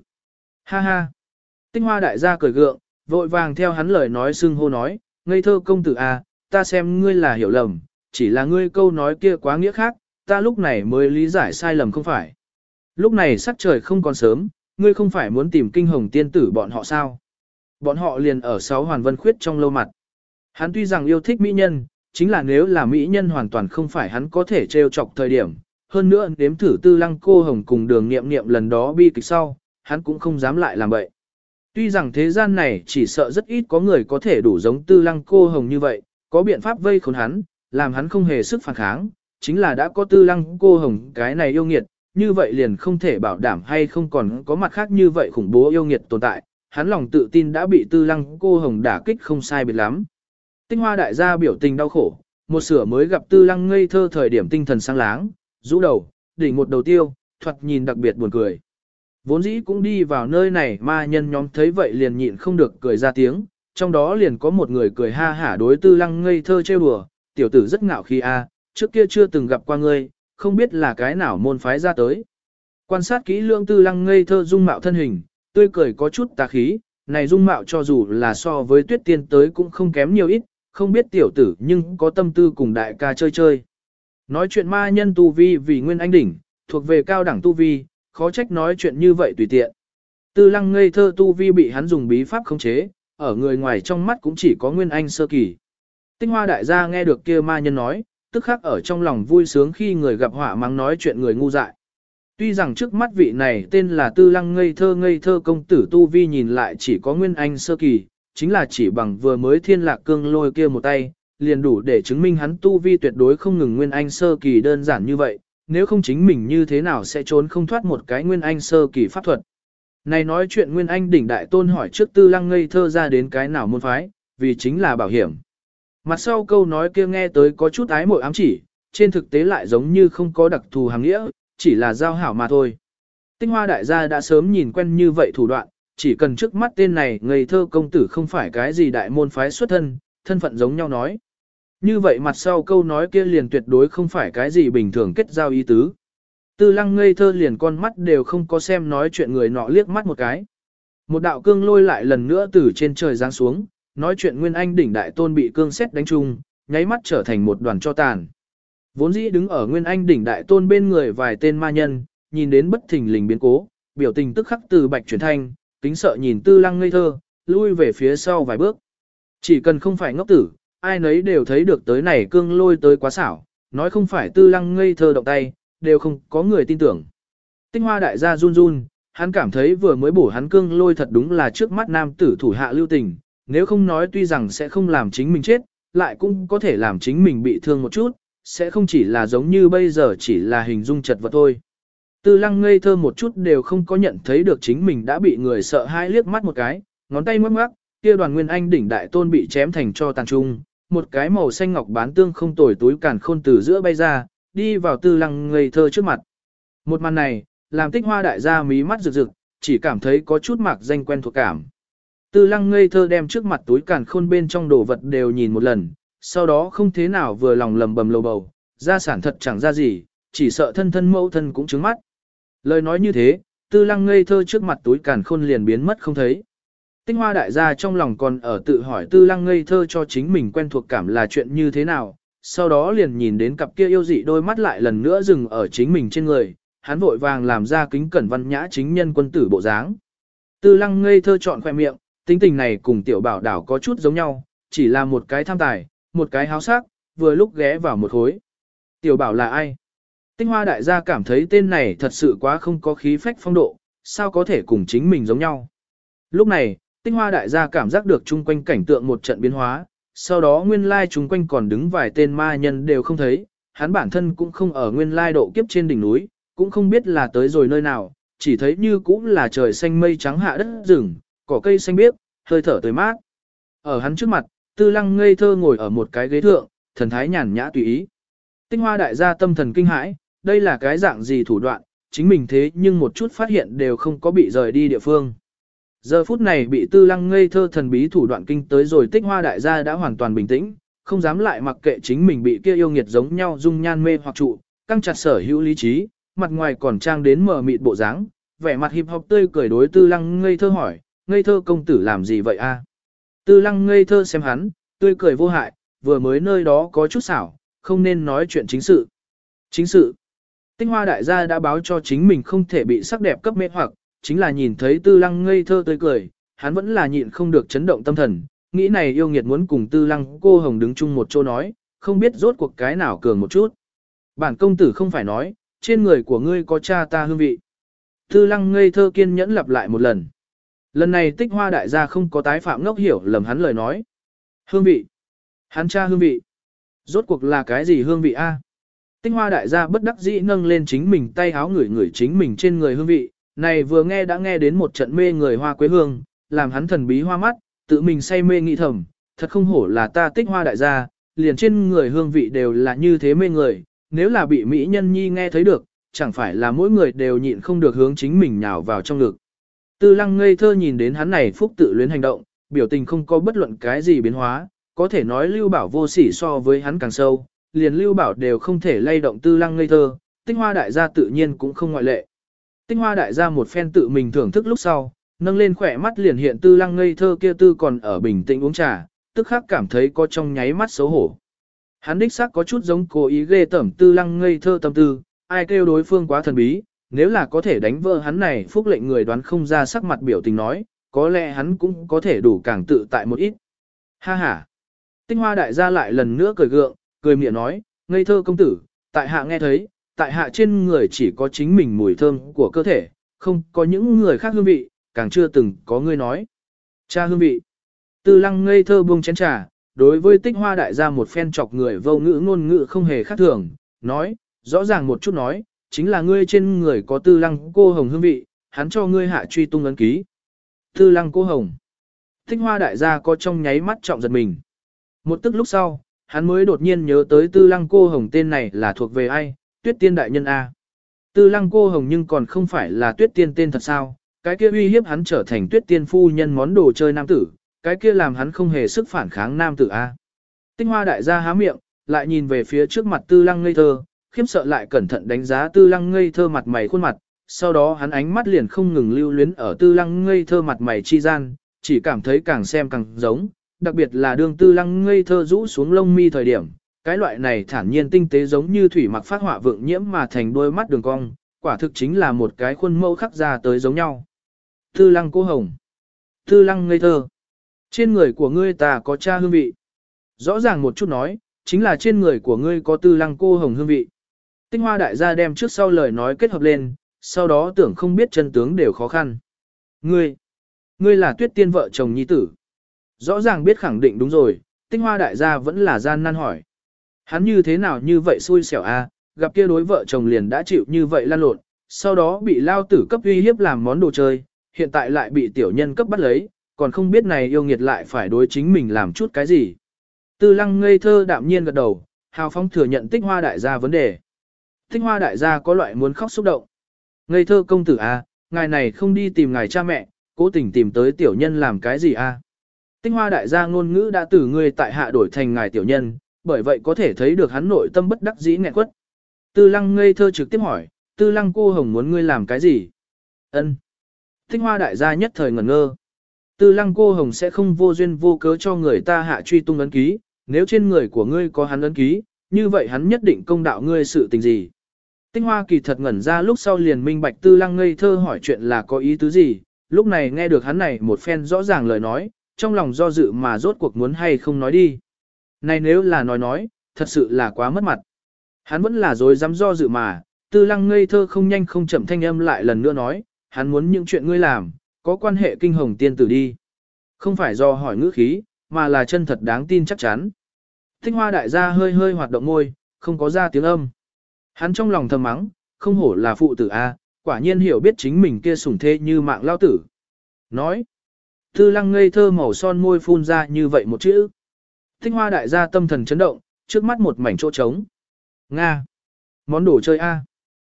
Ha ha. Tinh hoa đại gia cười gượng, vội vàng theo hắn lời nói xưng hô nói, ngây thơ công tử à, ta xem ngươi là hiểu lầm, chỉ là ngươi câu nói kia quá nghĩa khác, ta lúc này mới lý giải sai lầm không phải. Lúc này sắc trời không còn sớm, ngươi không phải muốn tìm kinh hồng tiên tử bọn họ sao? Bọn họ liền ở sáu hoàn vân khuyết trong lâu mặt. Hắn tuy rằng yêu thích mỹ nhân, chính là nếu là mỹ nhân hoàn toàn không phải hắn có thể trêu chọc thời điểm. Hơn nữa nếm thử tư lăng cô hồng cùng đường nghiệm nghiệm lần đó bi kịch sau, hắn cũng không dám lại làm vậy. Tuy rằng thế gian này chỉ sợ rất ít có người có thể đủ giống tư lăng cô hồng như vậy, có biện pháp vây khốn hắn, làm hắn không hề sức phản kháng, chính là đã có tư lăng cô hồng cái này yêu nghiệt, như vậy liền không thể bảo đảm hay không còn có mặt khác như vậy khủng bố yêu nghiệt tồn tại, hắn lòng tự tin đã bị tư lăng cô hồng đả kích không sai biệt lắm. Tinh hoa đại gia biểu tình đau khổ, một sửa mới gặp tư lăng ngây thơ thời điểm tinh thần sáng láng, rũ đầu, đỉnh một đầu tiêu, thoạt nhìn đặc biệt buồn cười. Vốn dĩ cũng đi vào nơi này ma nhân nhóm thấy vậy liền nhịn không được cười ra tiếng, trong đó liền có một người cười ha hả đối tư lăng ngây thơ trêu đùa, tiểu tử rất ngạo khi a, trước kia chưa từng gặp qua ngươi, không biết là cái nào môn phái ra tới. Quan sát kỹ lưỡng tư lăng ngây thơ dung mạo thân hình, tươi cười có chút tà khí, này dung mạo cho dù là so với tuyết tiên tới cũng không kém nhiều ít, không biết tiểu tử nhưng có tâm tư cùng đại ca chơi chơi. Nói chuyện ma nhân tu vi vì nguyên anh đỉnh, thuộc về cao đẳng tu vi, khó trách nói chuyện như vậy tùy tiện. Tư lăng ngây thơ tu vi bị hắn dùng bí pháp khống chế, ở người ngoài trong mắt cũng chỉ có nguyên anh sơ kỳ. Tinh hoa đại gia nghe được kia ma nhân nói, tức khắc ở trong lòng vui sướng khi người gặp họa mắng nói chuyện người ngu dại. Tuy rằng trước mắt vị này tên là tư lăng ngây thơ ngây thơ công tử tu vi nhìn lại chỉ có nguyên anh sơ kỳ, chính là chỉ bằng vừa mới thiên lạc cương lôi kia một tay, liền đủ để chứng minh hắn tu vi tuyệt đối không ngừng nguyên anh sơ kỳ đơn giản như vậy, nếu không chính mình như thế nào sẽ trốn không thoát một cái nguyên anh sơ kỳ pháp thuật. Này nói chuyện nguyên anh đỉnh đại tôn hỏi trước tư lăng ngây thơ ra đến cái nào môn phái, vì chính là bảo hiểm. Mặt sau câu nói kia nghe tới có chút ái mội ám chỉ, trên thực tế lại giống như không có đặc thù hàng nghĩa, chỉ là giao hảo mà thôi. Tinh hoa đại gia đã sớm nhìn quen như vậy thủ đoạn, chỉ cần trước mắt tên này ngây thơ công tử không phải cái gì đại môn phái xuất thân, thân phận giống nhau nói. Như vậy mặt sau câu nói kia liền tuyệt đối không phải cái gì bình thường kết giao ý tứ. Tư lăng ngây thơ liền con mắt đều không có xem nói chuyện người nọ liếc mắt một cái. Một đạo cương lôi lại lần nữa từ trên trời giáng xuống, nói chuyện Nguyên Anh đỉnh đại tôn bị cương xét đánh chung, nháy mắt trở thành một đoàn cho tàn. Vốn dĩ đứng ở Nguyên Anh đỉnh đại tôn bên người vài tên ma nhân, nhìn đến bất thình lình biến cố, biểu tình tức khắc từ bạch chuyển thanh, kính sợ nhìn tư lăng ngây thơ, lui về phía sau vài bước. Chỉ cần không phải ngốc tử, ai nấy đều thấy được tới này cương lôi tới quá xảo, nói không phải tư lăng ngây thơ động tay, đều không có người tin tưởng. Tinh hoa đại gia run run, hắn cảm thấy vừa mới bổ hắn cương lôi thật đúng là trước mắt nam tử thủ hạ lưu tình, nếu không nói tuy rằng sẽ không làm chính mình chết, lại cũng có thể làm chính mình bị thương một chút, sẽ không chỉ là giống như bây giờ chỉ là hình dung chật vật thôi. Tư lăng ngây thơ một chút đều không có nhận thấy được chính mình đã bị người sợ hãi liếc mắt một cái, ngón tay ngoắc ngoắc, kia đoàn nguyên anh đỉnh đại tôn bị chém thành cho tàn trung, một cái màu xanh ngọc bán tương không tồi túi càn khôn từ giữa bay ra, đi vào tư lăng ngây thơ trước mặt. Một màn này, làm tích hoa đại gia mí mắt rực rực, chỉ cảm thấy có chút mạc danh quen thuộc cảm. Tư lăng ngây thơ đem trước mặt túi càn khôn bên trong đồ vật đều nhìn một lần, sau đó không thế nào vừa lòng lầm bầm lầu bầu, gia sản thật chẳng ra gì, chỉ sợ thân thân mẫu thân cũng trứng mắt. Lời nói như thế, tư lăng ngây thơ trước mặt túi càn khôn liền biến mất không thấy. Tinh hoa đại gia trong lòng còn ở tự hỏi tư lăng ngây thơ cho chính mình quen thuộc cảm là chuyện như thế nào, sau đó liền nhìn đến cặp kia yêu dị đôi mắt lại lần nữa dừng ở chính mình trên người, hắn vội vàng làm ra kính cẩn văn nhã chính nhân quân tử bộ dáng. Tư lăng ngây thơ chọn khoe miệng, tính tình này cùng tiểu bảo đảo có chút giống nhau, chỉ là một cái tham tài, một cái háo sắc, vừa lúc ghé vào một khối. Tiểu bảo là ai? Tinh hoa đại gia cảm thấy tên này thật sự quá không có khí phách phong độ, sao có thể cùng chính mình giống nhau. Lúc này, tinh hoa đại gia cảm giác được chung quanh cảnh tượng một trận biến hóa, sau đó nguyên lai chung quanh còn đứng vài tên ma nhân đều không thấy, hắn bản thân cũng không ở nguyên lai độ kiếp trên đỉnh núi, cũng không biết là tới rồi nơi nào, chỉ thấy như cũng là trời xanh mây trắng hạ đất rừng, cỏ cây xanh biếc, hơi thở tươi mát. Ở hắn trước mặt, tư lăng ngây thơ ngồi ở một cái ghế thượng, thần thái nhàn nhã tùy ý. Tinh hoa đại gia tâm thần kinh hãi, đây là cái dạng gì thủ đoạn, chính mình thế nhưng một chút phát hiện đều không có bị rời đi địa phương. Giờ phút này bị tư lăng ngây thơ thần bí thủ đoạn kinh tới rồi tích hoa đại gia đã hoàn toàn bình tĩnh, không dám lại mặc kệ chính mình bị kia yêu nghiệt giống nhau dung nhan mê hoặc trụ, căng chặt sở hữu lý trí, mặt ngoài còn trang đến mờ mịt bộ dáng, vẻ mặt hiệp học tươi cười đối tư lăng ngây thơ hỏi, ngây thơ công tử làm gì vậy a? Tư lăng ngây thơ xem hắn, tươi cười vô hại, vừa mới nơi đó có chút xảo, không nên nói chuyện chính sự. Chính sự. Tinh hoa đại gia đã báo cho chính mình không thể bị sắc đẹp cấp mê hoặc, chính là nhìn thấy tư lăng ngây thơ tươi cười, hắn vẫn là nhịn không được chấn động tâm thần, nghĩ này yêu nghiệt muốn cùng tư lăng cô hồng đứng chung một chỗ nói, không biết rốt cuộc cái nào cường một chút. Bản công tử không phải nói, trên người của ngươi có cha ta hương vị. Tư lăng ngây thơ kiên nhẫn lặp lại một lần. Lần này tích hoa đại gia không có tái phạm ngốc hiểu lầm hắn lời nói. Hương vị. Hắn cha hương vị. Rốt cuộc là cái gì hương vị a? Tinh hoa đại gia bất đắc dĩ nâng lên chính mình tay háo ngửi ngửi chính mình trên người hương vị, này vừa nghe đã nghe đến một trận mê người hoa quế hương, làm hắn thần bí hoa mắt, tự mình say mê nghĩ thầm, thật không hổ là ta tích hoa đại gia, liền trên người hương vị đều là như thế mê người, nếu là bị mỹ nhân nhi nghe thấy được, chẳng phải là mỗi người đều nhịn không được hướng chính mình nhào vào trong ngực. Tư lăng ngây thơ nhìn đến hắn này phúc tự luyến hành động, biểu tình không có bất luận cái gì biến hóa, có thể nói lưu bảo vô sỉ so với hắn càng sâu, liền lưu bảo đều không thể lay động tư lăng ngây thơ, tinh hoa đại gia tự nhiên cũng không ngoại lệ. Tinh hoa đại gia một phen tự mình thưởng thức lúc sau, nâng lên khỏe mắt liền hiện tư lăng ngây thơ kia tư còn ở bình tĩnh uống trà, tức khắc cảm thấy có trong nháy mắt xấu hổ. Hắn đích xác có chút giống cố ý ghê tẩm tư lăng ngây thơ tâm tư, ai kêu đối phương quá thần bí, nếu là có thể đánh vỡ hắn này phúc lệnh người đoán không ra sắc mặt biểu tình nói, có lẽ hắn cũng có thể đủ càng tự tại một ít. Ha ha! Tinh hoa đại gia lại lần nữa cười gượng, cười miệng nói, ngây thơ công tử, tại hạ nghe thấy, tại hạ trên người chỉ có chính mình mùi thơm của cơ thể, không có những người khác hương vị, càng chưa từng có người nói. Cha hương vị. Tư lăng ngây thơ buông chén trà, đối với tích hoa đại gia một phen chọc người vô ngữ ngôn ngữ không hề khác thường, nói, rõ ràng một chút nói, chính là ngươi trên người có tư lăng cô hồng hương vị, hắn cho ngươi hạ truy tung ấn ký. Tư lăng cô hồng. Tích hoa đại gia có trong nháy mắt trọng giật mình. Một tức lúc sau, hắn mới đột nhiên nhớ tới tư lăng cô hồng tên này là thuộc về ai, tuyết tiên đại nhân A. Tư lăng cô hồng nhưng còn không phải là tuyết tiên tên thật sao, cái kia uy hiếp hắn trở thành tuyết tiên phu nhân món đồ chơi nam tử, cái kia làm hắn không hề sức phản kháng nam tử A. Tinh hoa đại gia há miệng, lại nhìn về phía trước mặt tư lăng ngây thơ, khiếp sợ lại cẩn thận đánh giá tư lăng ngây thơ mặt mày khuôn mặt, sau đó hắn ánh mắt liền không ngừng lưu luyến ở tư lăng ngây thơ mặt mày chi gian, chỉ cảm thấy càng xem càng giống, đặc biệt là đường tư lăng ngây thơ rũ xuống lông mi thời điểm, cái loại này thản nhiên tinh tế giống như thủy mặc phát họa vượng nhiễm mà thành đôi mắt đường cong, quả thực chính là một cái khuôn mẫu khắc ra tới giống nhau. Tư lăng cô hồng, tư lăng ngây thơ, trên người của ngươi ta có cha hương vị. Rõ ràng một chút nói, chính là trên người của ngươi có tư lăng cô hồng hương vị. Tinh hoa đại gia đem trước sau lời nói kết hợp lên, sau đó tưởng không biết chân tướng đều khó khăn. Ngươi, ngươi là tuyết tiên vợ chồng nhi tử. Rõ ràng biết khẳng định đúng rồi, tinh hoa đại gia vẫn là gian nan hỏi. Hắn như thế nào như vậy xui xẻo a, à, gặp kia đối vợ chồng liền đã chịu như vậy lan lộn, sau đó bị lao tử cấp uy hiếp làm món đồ chơi, hiện tại lại bị tiểu nhân cấp bắt lấy, còn không biết này yêu nghiệt lại phải đối chính mình làm chút cái gì. Tư lăng ngây thơ đạm nhiên gật đầu, hào phong thừa nhận tích hoa đại gia vấn đề. Tích hoa đại gia có loại muốn khóc xúc động. Ngây thơ công tử a, à, ngài này không đi tìm ngài cha mẹ, cố tình tìm tới tiểu nhân làm cái gì a? À? Tinh hoa đại gia ngôn ngữ đã từ ngươi tại hạ đổi thành ngài tiểu nhân, bởi vậy có thể thấy được hắn nội tâm bất đắc dĩ nghẹn quất. Tư lăng ngây thơ trực tiếp hỏi, tư lăng cô hồng muốn ngươi làm cái gì? ân Tinh hoa đại gia nhất thời ngẩn ngơ. Tư lăng cô hồng sẽ không vô duyên vô cớ cho người ta hạ truy tung ấn ký, nếu trên người của ngươi có hắn ấn ký, như vậy hắn nhất định công đạo ngươi sự tình gì. Tinh hoa kỳ thật ngẩn ra lúc sau liền minh bạch tư lăng ngây thơ hỏi chuyện là có ý tứ gì, lúc này nghe được hắn này một phen rõ ràng lời nói, trong lòng do dự mà rốt cuộc muốn hay không nói đi. Này nếu là nói nói, thật sự là quá mất mặt. Hắn vẫn là dối dám do dự mà, tư lăng ngây thơ không nhanh không chậm thanh âm lại lần nữa nói, hắn muốn những chuyện ngươi làm, có quan hệ kinh hồng tiên tử đi. Không phải do hỏi ngữ khí, mà là chân thật đáng tin chắc chắn. Tinh hoa đại gia hơi hơi hoạt động môi, không có ra tiếng âm. Hắn trong lòng thầm mắng, không hổ là phụ tử A, quả nhiên hiểu biết chính mình kia sủng thê như mạng lao tử. Nói, Tư lăng ngây thơ màu son môi phun ra như vậy một chữ. Tinh hoa đại gia tâm thần chấn động, trước mắt một mảnh chỗ trống. Nga. Món đồ chơi A.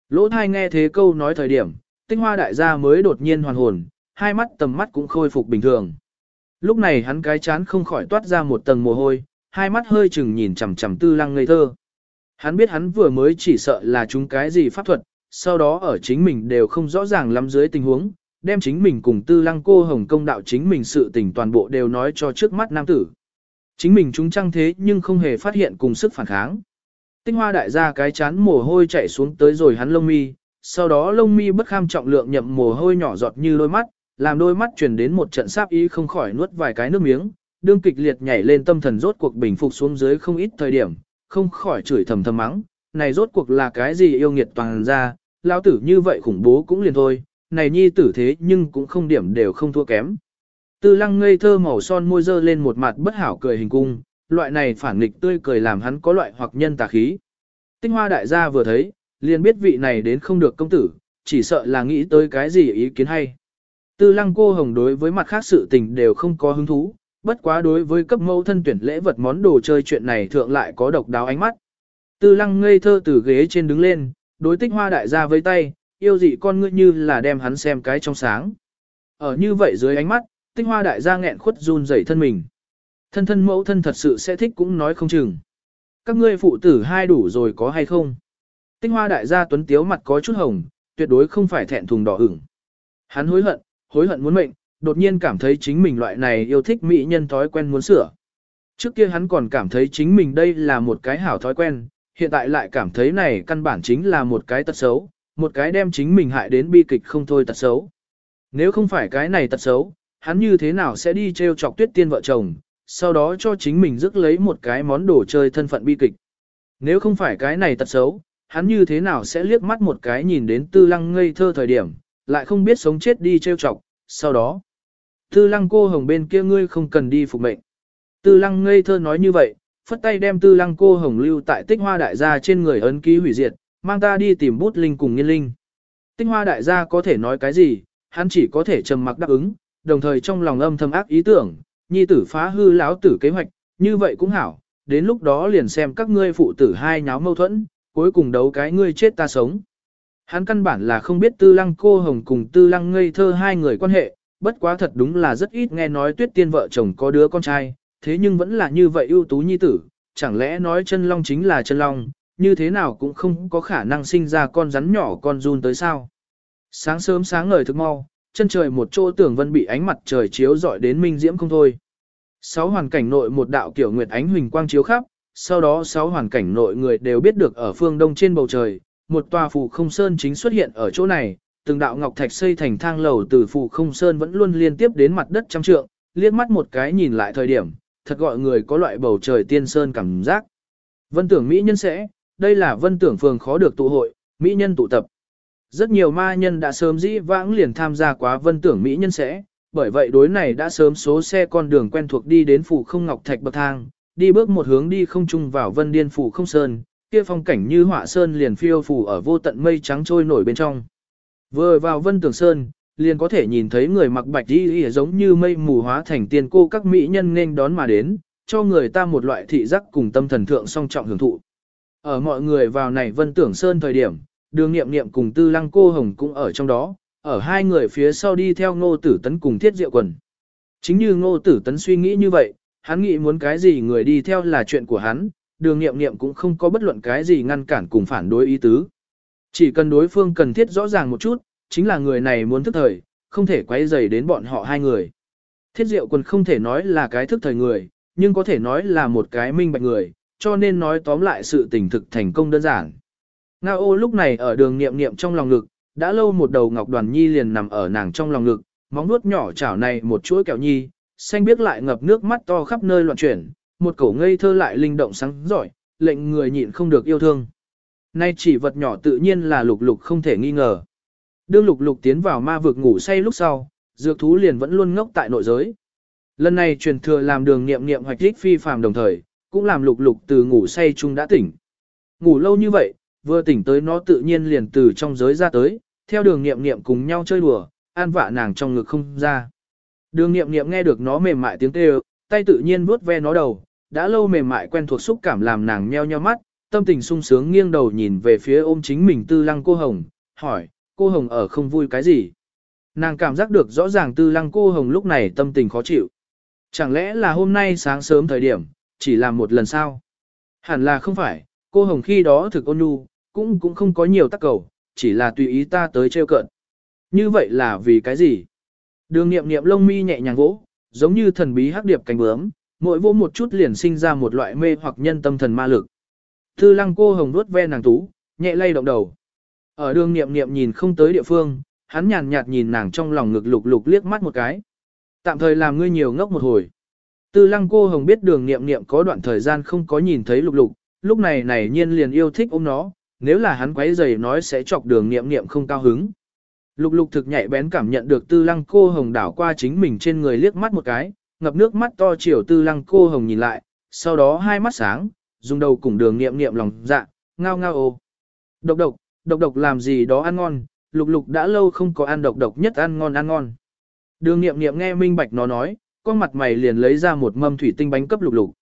Lỗ thai nghe thế câu nói thời điểm, tinh hoa đại gia mới đột nhiên hoàn hồn, hai mắt tầm mắt cũng khôi phục bình thường. Lúc này hắn cái chán không khỏi toát ra một tầng mồ hôi, hai mắt hơi chừng nhìn chằm chằm tư lăng ngây thơ. Hắn biết hắn vừa mới chỉ sợ là chúng cái gì pháp thuật, sau đó ở chính mình đều không rõ ràng lắm dưới tình huống, đem chính mình cùng tư lăng cô hồng công đạo chính mình sự tình toàn bộ đều nói cho trước mắt nam tử. Chính mình chúng trăng thế nhưng không hề phát hiện cùng sức phản kháng. Tinh hoa đại gia cái chán mồ hôi chạy xuống tới rồi hắn lông mi, sau đó lông mi bất kham trọng lượng nhậm mồ hôi nhỏ giọt như đôi mắt, làm đôi mắt truyền đến một trận sáp ý không khỏi nuốt vài cái nước miếng, đương kịch liệt nhảy lên tâm thần rốt cuộc bình phục xuống dưới không ít thời điểm, không khỏi chửi thầm thầm mắng, này rốt cuộc là cái gì yêu nghiệt toàn ra, lao tử như vậy khủng bố cũng liền thôi, này nhi tử thế nhưng cũng không điểm đều không thua kém. Tư lăng ngây thơ màu son môi dơ lên một mặt bất hảo cười hình cung, loại này phản nghịch tươi cười làm hắn có loại hoặc nhân tà khí. Tinh hoa đại gia vừa thấy, liền biết vị này đến không được công tử, chỉ sợ là nghĩ tới cái gì ý kiến hay. Tư lăng cô hồng đối với mặt khác sự tình đều không có hứng thú, bất quá đối với cấp mẫu thân tuyển lễ vật món đồ chơi chuyện này thượng lại có độc đáo ánh mắt. Tư lăng ngây thơ từ ghế trên đứng lên, đối tích hoa đại gia với tay, yêu dị con ngươi như là đem hắn xem cái trong sáng. Ở như vậy dưới ánh mắt, Tinh hoa đại gia nghẹn khuất run rẩy thân mình. Thân thân mẫu thân thật sự sẽ thích cũng nói không chừng. Các ngươi phụ tử hai đủ rồi có hay không? Tinh hoa đại gia tuấn tiếu mặt có chút hồng, tuyệt đối không phải thẹn thùng đỏ ửng. Hắn hối hận, hối hận muốn mệnh, đột nhiên cảm thấy chính mình loại này yêu thích mỹ nhân thói quen muốn sửa. Trước kia hắn còn cảm thấy chính mình đây là một cái hảo thói quen, hiện tại lại cảm thấy này căn bản chính là một cái tật xấu, một cái đem chính mình hại đến bi kịch không thôi tật xấu. Nếu không phải cái này tật xấu, hắn như thế nào sẽ đi treo chọc tuyết tiên vợ chồng, sau đó cho chính mình rước lấy một cái món đồ chơi thân phận bi kịch. Nếu không phải cái này tật xấu, hắn như thế nào sẽ liếc mắt một cái nhìn đến tư lăng ngây thơ thời điểm, lại không biết sống chết đi treo chọc, sau đó. Tư lăng cô hồng bên kia ngươi không cần đi phục mệnh. Tư lăng ngây thơ nói như vậy, phất tay đem tư lăng cô hồng lưu tại tích hoa đại gia trên người ấn ký hủy diệt, mang ta đi tìm bút linh cùng nghiên linh. Tinh hoa đại gia có thể nói cái gì, hắn chỉ có thể trầm mặc đáp ứng, đồng thời trong lòng âm thầm ác ý tưởng, nhi tử phá hư lão tử kế hoạch, như vậy cũng hảo, đến lúc đó liền xem các ngươi phụ tử hai nháo mâu thuẫn, cuối cùng đấu cái ngươi chết ta sống. Hắn căn bản là không biết tư lăng cô hồng cùng tư lăng ngây thơ hai người quan hệ, bất quá thật đúng là rất ít nghe nói tuyết tiên vợ chồng có đứa con trai, thế nhưng vẫn là như vậy ưu tú nhi tử, chẳng lẽ nói chân long chính là chân long, như thế nào cũng không có khả năng sinh ra con rắn nhỏ con run tới sao. Sáng sớm sáng ngời thức mau, chân trời một chỗ tưởng vân bị ánh mặt trời chiếu rọi đến minh diễm không thôi. Sáu hoàn cảnh nội một đạo kiểu nguyệt ánh huỳnh quang chiếu khắp, sau đó sáu hoàn cảnh nội người đều biết được ở phương đông trên bầu trời, một tòa phù không sơn chính xuất hiện ở chỗ này, từng đạo ngọc thạch xây thành thang lầu từ phù không sơn vẫn luôn liên tiếp đến mặt đất trăm trượng, liếc mắt một cái nhìn lại thời điểm, thật gọi người có loại bầu trời tiên sơn cảm giác. Vân tưởng Mỹ nhân sẽ, đây là vân tưởng phường khó được tụ hội, Mỹ nhân tụ tập. Rất nhiều ma nhân đã sớm dĩ vãng liền tham gia quá vân tưởng Mỹ nhân sẽ, bởi vậy đối này đã sớm số xe con đường quen thuộc đi đến phủ không ngọc thạch bậc thang, đi bước một hướng đi không chung vào vân điên phủ không sơn, kia phong cảnh như họa sơn liền phiêu phủ ở vô tận mây trắng trôi nổi bên trong. Vừa vào vân tưởng sơn, liền có thể nhìn thấy người mặc bạch y y giống như mây mù hóa thành tiên cô các mỹ nhân nên đón mà đến, cho người ta một loại thị giác cùng tâm thần thượng song trọng hưởng thụ. Ở mọi người vào này vân tưởng sơn thời điểm, đường nghiệm nghiệm cùng tư lăng cô hồng cũng ở trong đó, ở hai người phía sau đi theo ngô tử tấn cùng thiết diệu quần. Chính như ngô tử tấn suy nghĩ như vậy, hắn nghĩ muốn cái gì người đi theo là chuyện của hắn, đường nghiệm nghiệm cũng không có bất luận cái gì ngăn cản cùng phản đối ý tứ. Chỉ cần đối phương cần thiết rõ ràng một chút, chính là người này muốn thức thời, không thể quay dày đến bọn họ hai người. Thiết diệu quần không thể nói là cái thức thời người, nhưng có thể nói là một cái minh bạch người, cho nên nói tóm lại sự tình thực thành công đơn giản. Nga ô lúc này ở đường nghiệm nghiệm trong lòng ngực, đã lâu một đầu ngọc đoàn nhi liền nằm ở nàng trong lòng ngực, móng nuốt nhỏ chảo này một chuỗi kẹo nhi, xanh biếc lại ngập nước mắt to khắp nơi loạn chuyển, một cổ ngây thơ lại linh động sáng giỏi, lệnh người nhịn không được yêu thương. Nay chỉ vật nhỏ tự nhiên là lục lục không thể nghi ngờ. Đương lục lục tiến vào ma vực ngủ say lúc sau, dược thú liền vẫn luôn ngốc tại nội giới. Lần này truyền thừa làm đường nghiệm nghiệm hoạch đích phi phàm đồng thời, cũng làm lục lục từ ngủ say chung đã tỉnh. Ngủ lâu như vậy, vừa tỉnh tới nó tự nhiên liền từ trong giới ra tới, theo đường nghiệm nghiệm cùng nhau chơi đùa, an vạ nàng trong ngực không ra. Đường nghiệm nghiệm nghe được nó mềm mại tiếng kêu, tay tự nhiên vuốt ve nó đầu, đã lâu mềm mại quen thuộc xúc cảm làm nàng nheo nheo mắt, tâm tình sung sướng nghiêng đầu nhìn về phía ôm chính mình tư lăng cô hồng, hỏi, cô hồng ở không vui cái gì? Nàng cảm giác được rõ ràng tư lăng cô hồng lúc này tâm tình khó chịu. Chẳng lẽ là hôm nay sáng sớm thời điểm, chỉ làm một lần sao? Hẳn là không phải, cô hồng khi đó thực ôn nhu, cũng cũng không có nhiều tác cầu, chỉ là tùy ý ta tới trêu cợt. Như vậy là vì cái gì? Đường nghiệm nghiệm lông mi nhẹ nhàng vỗ, giống như thần bí hắc điệp cánh bướm, mỗi vỗ một chút liền sinh ra một loại mê hoặc nhân tâm thần ma lực. Thư lăng cô hồng nuốt ve nàng tú, nhẹ lay động đầu. Ở đường nghiệm nghiệm nhìn không tới địa phương, hắn nhàn nhạt nhìn nàng trong lòng ngực lục lục liếc mắt một cái. Tạm thời làm ngươi nhiều ngốc một hồi. Tư lăng cô hồng biết đường nghiệm nghiệm có đoạn thời gian không có nhìn thấy lục lục, lúc này này nhiên liền yêu thích ôm nó, nếu là hắn quấy giày nói sẽ chọc đường nghiệm nghiệm không cao hứng. Lục lục thực nhạy bén cảm nhận được tư lăng cô hồng đảo qua chính mình trên người liếc mắt một cái, ngập nước mắt to chiều tư lăng cô hồng nhìn lại, sau đó hai mắt sáng, dùng đầu cùng đường nghiệm nghiệm lòng dạ, ngao ngao ô. Độc độc, độc độc làm gì đó ăn ngon, lục lục đã lâu không có ăn độc độc nhất ăn ngon ăn ngon. Đường nghiệm nghiệm nghe minh bạch nó nói, con mặt mày liền lấy ra một mâm thủy tinh bánh cấp lục lục.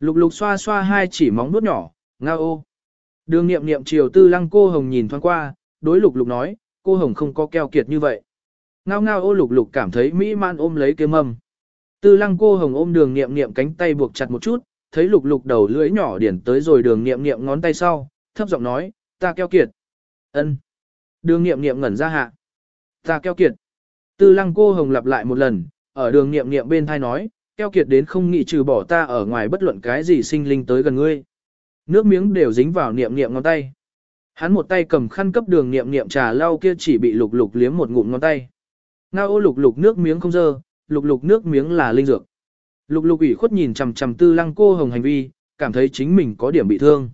Lục lục xoa xoa hai chỉ móng nuốt nhỏ, ngao ô. Đường nghiệm nghiệm chiều tư lăng cô hồng nhìn thoáng qua, đối lục lục nói, cô hồng không có keo kiệt như vậy. Ngao ngao ô lục lục cảm thấy mỹ man ôm lấy cái mâm. Tư lăng cô hồng ôm đường nghiệm nghiệm cánh tay buộc chặt một chút, thấy lục lục đầu lưỡi nhỏ điển tới rồi đường nghiệm nghiệm ngón tay sau, thấp giọng nói, ta keo kiệt. ân Đường nghiệm nghiệm ngẩn ra hạ. Ta keo kiệt. Tư lăng cô hồng lặp lại một lần, ở đường nghiệm nghiệm bên thai nói, keo kiệt đến không nghĩ trừ bỏ ta ở ngoài bất luận cái gì sinh linh tới gần ngươi. Nước miếng đều dính vào niệm niệm ngón tay. Hắn một tay cầm khăn cấp đường niệm niệm trà lau kia chỉ bị lục lục liếm một ngụm ngón tay. Ngao ô lục lục nước miếng không dơ, lục lục nước miếng là linh dược. Lục lục ủy khuất nhìn chằm chằm tư lăng cô hồng hành vi, cảm thấy chính mình có điểm bị thương.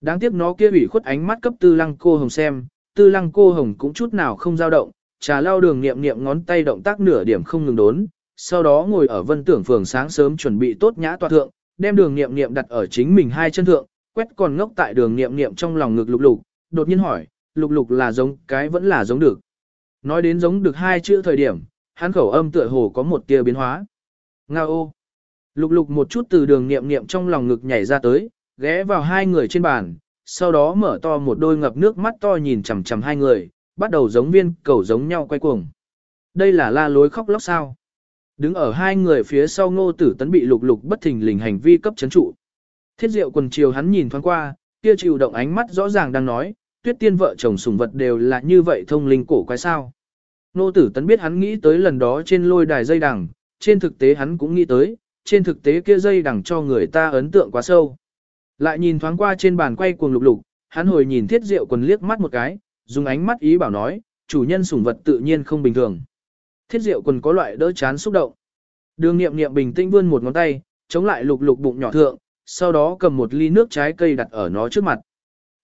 Đáng tiếc nó kia ủy khuất ánh mắt cấp tư lăng cô hồng xem, tư lăng cô hồng cũng chút nào không dao động, trà lao đường niệm niệm ngón tay động tác nửa điểm không ngừng đốn, sau đó ngồi ở vân tưởng phường sáng sớm chuẩn bị tốt nhã tọa thượng, đem đường niệm niệm đặt ở chính mình hai chân thượng, quét còn ngốc tại đường niệm niệm trong lòng ngực lục lục, đột nhiên hỏi, lục lục là giống cái vẫn là giống được. Nói đến giống được hai chữ thời điểm, hắn khẩu âm tựa hồ có một tia biến hóa. Nga ô. Lục lục một chút từ đường niệm niệm trong lòng ngực nhảy ra tới, ghé vào hai người trên bàn, sau đó mở to một đôi ngập nước mắt to nhìn chằm chằm hai người, bắt đầu giống viên cầu giống nhau quay cuồng. Đây là la lối khóc lóc sao. Đứng ở hai người phía sau ngô tử tấn bị lục lục bất thình lình hành vi cấp chấn trụ. Thiết diệu quần chiều hắn nhìn thoáng qua, kia chịu động ánh mắt rõ ràng đang nói, tuyết tiên vợ chồng sủng vật đều là như vậy thông linh cổ quái sao. Ngô tử tấn biết hắn nghĩ tới lần đó trên lôi đài dây đằng, trên thực tế hắn cũng nghĩ tới, trên thực tế kia dây đằng cho người ta ấn tượng quá sâu. Lại nhìn thoáng qua trên bàn quay cuồng lục lục, hắn hồi nhìn thiết diệu quần liếc mắt một cái, dùng ánh mắt ý bảo nói, chủ nhân sủng vật tự nhiên không bình thường. Thiết diệu quần có loại đỡ chán xúc động. Đường nghiệm nghiệm bình tĩnh vươn một ngón tay, chống lại lục lục bụng nhỏ thượng, sau đó cầm một ly nước trái cây đặt ở nó trước mặt.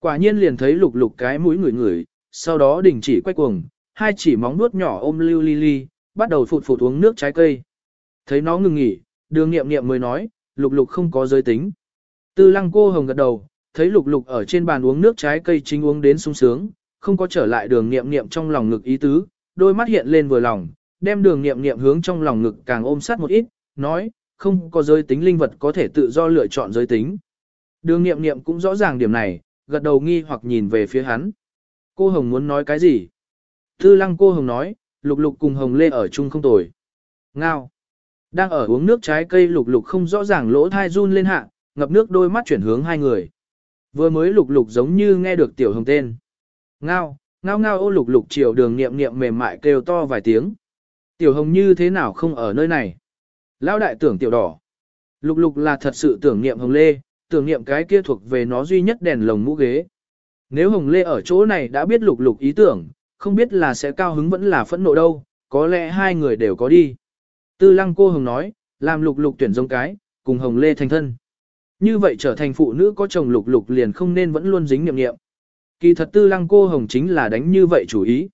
Quả nhiên liền thấy lục lục cái mũi ngửi ngửi, sau đó đình chỉ quay cuồng, hai chỉ móng nuốt nhỏ ôm lưu ly ly, bắt đầu phụt phụt uống nước trái cây. Thấy nó ngừng nghỉ, đường nghiệm nghiệm mới nói, lục lục không có giới tính. Tư lăng cô hồng gật đầu, thấy lục lục ở trên bàn uống nước trái cây chính uống đến sung sướng, không có trở lại đường nghiệm nghiệm trong lòng ngực ý tứ, đôi mắt hiện lên vừa lòng, đem đường nghiệm nghiệm hướng trong lòng ngực càng ôm sát một ít, nói, không có giới tính linh vật có thể tự do lựa chọn giới tính. Đường nghiệm nghiệm cũng rõ ràng điểm này, gật đầu nghi hoặc nhìn về phía hắn. Cô Hồng muốn nói cái gì? thư lăng cô Hồng nói, lục lục cùng Hồng Lê ở chung không tồi. Ngao. Đang ở uống nước trái cây lục lục không rõ ràng lỗ thai run lên hạ, ngập nước đôi mắt chuyển hướng hai người. Vừa mới lục lục giống như nghe được tiểu hồng tên. Ngao, ngao ngao ô lục lục chiều đường niệm niệm mềm mại kêu to vài tiếng. Tiểu hồng như thế nào không ở nơi này? Lão đại tưởng tiểu đỏ. Lục lục là thật sự tưởng niệm hồng lê, tưởng niệm cái kia thuộc về nó duy nhất đèn lồng mũ ghế. Nếu hồng lê ở chỗ này đã biết lục lục ý tưởng, không biết là sẽ cao hứng vẫn là phẫn nộ đâu, có lẽ hai người đều có đi. Tư lăng cô hồng nói, làm lục lục tuyển giống cái, cùng hồng lê thành thân. Như vậy trở thành phụ nữ có chồng lục lục liền không nên vẫn luôn dính niệm niệm. Kỳ thật tư lăng cô hồng chính là đánh như vậy chủ ý.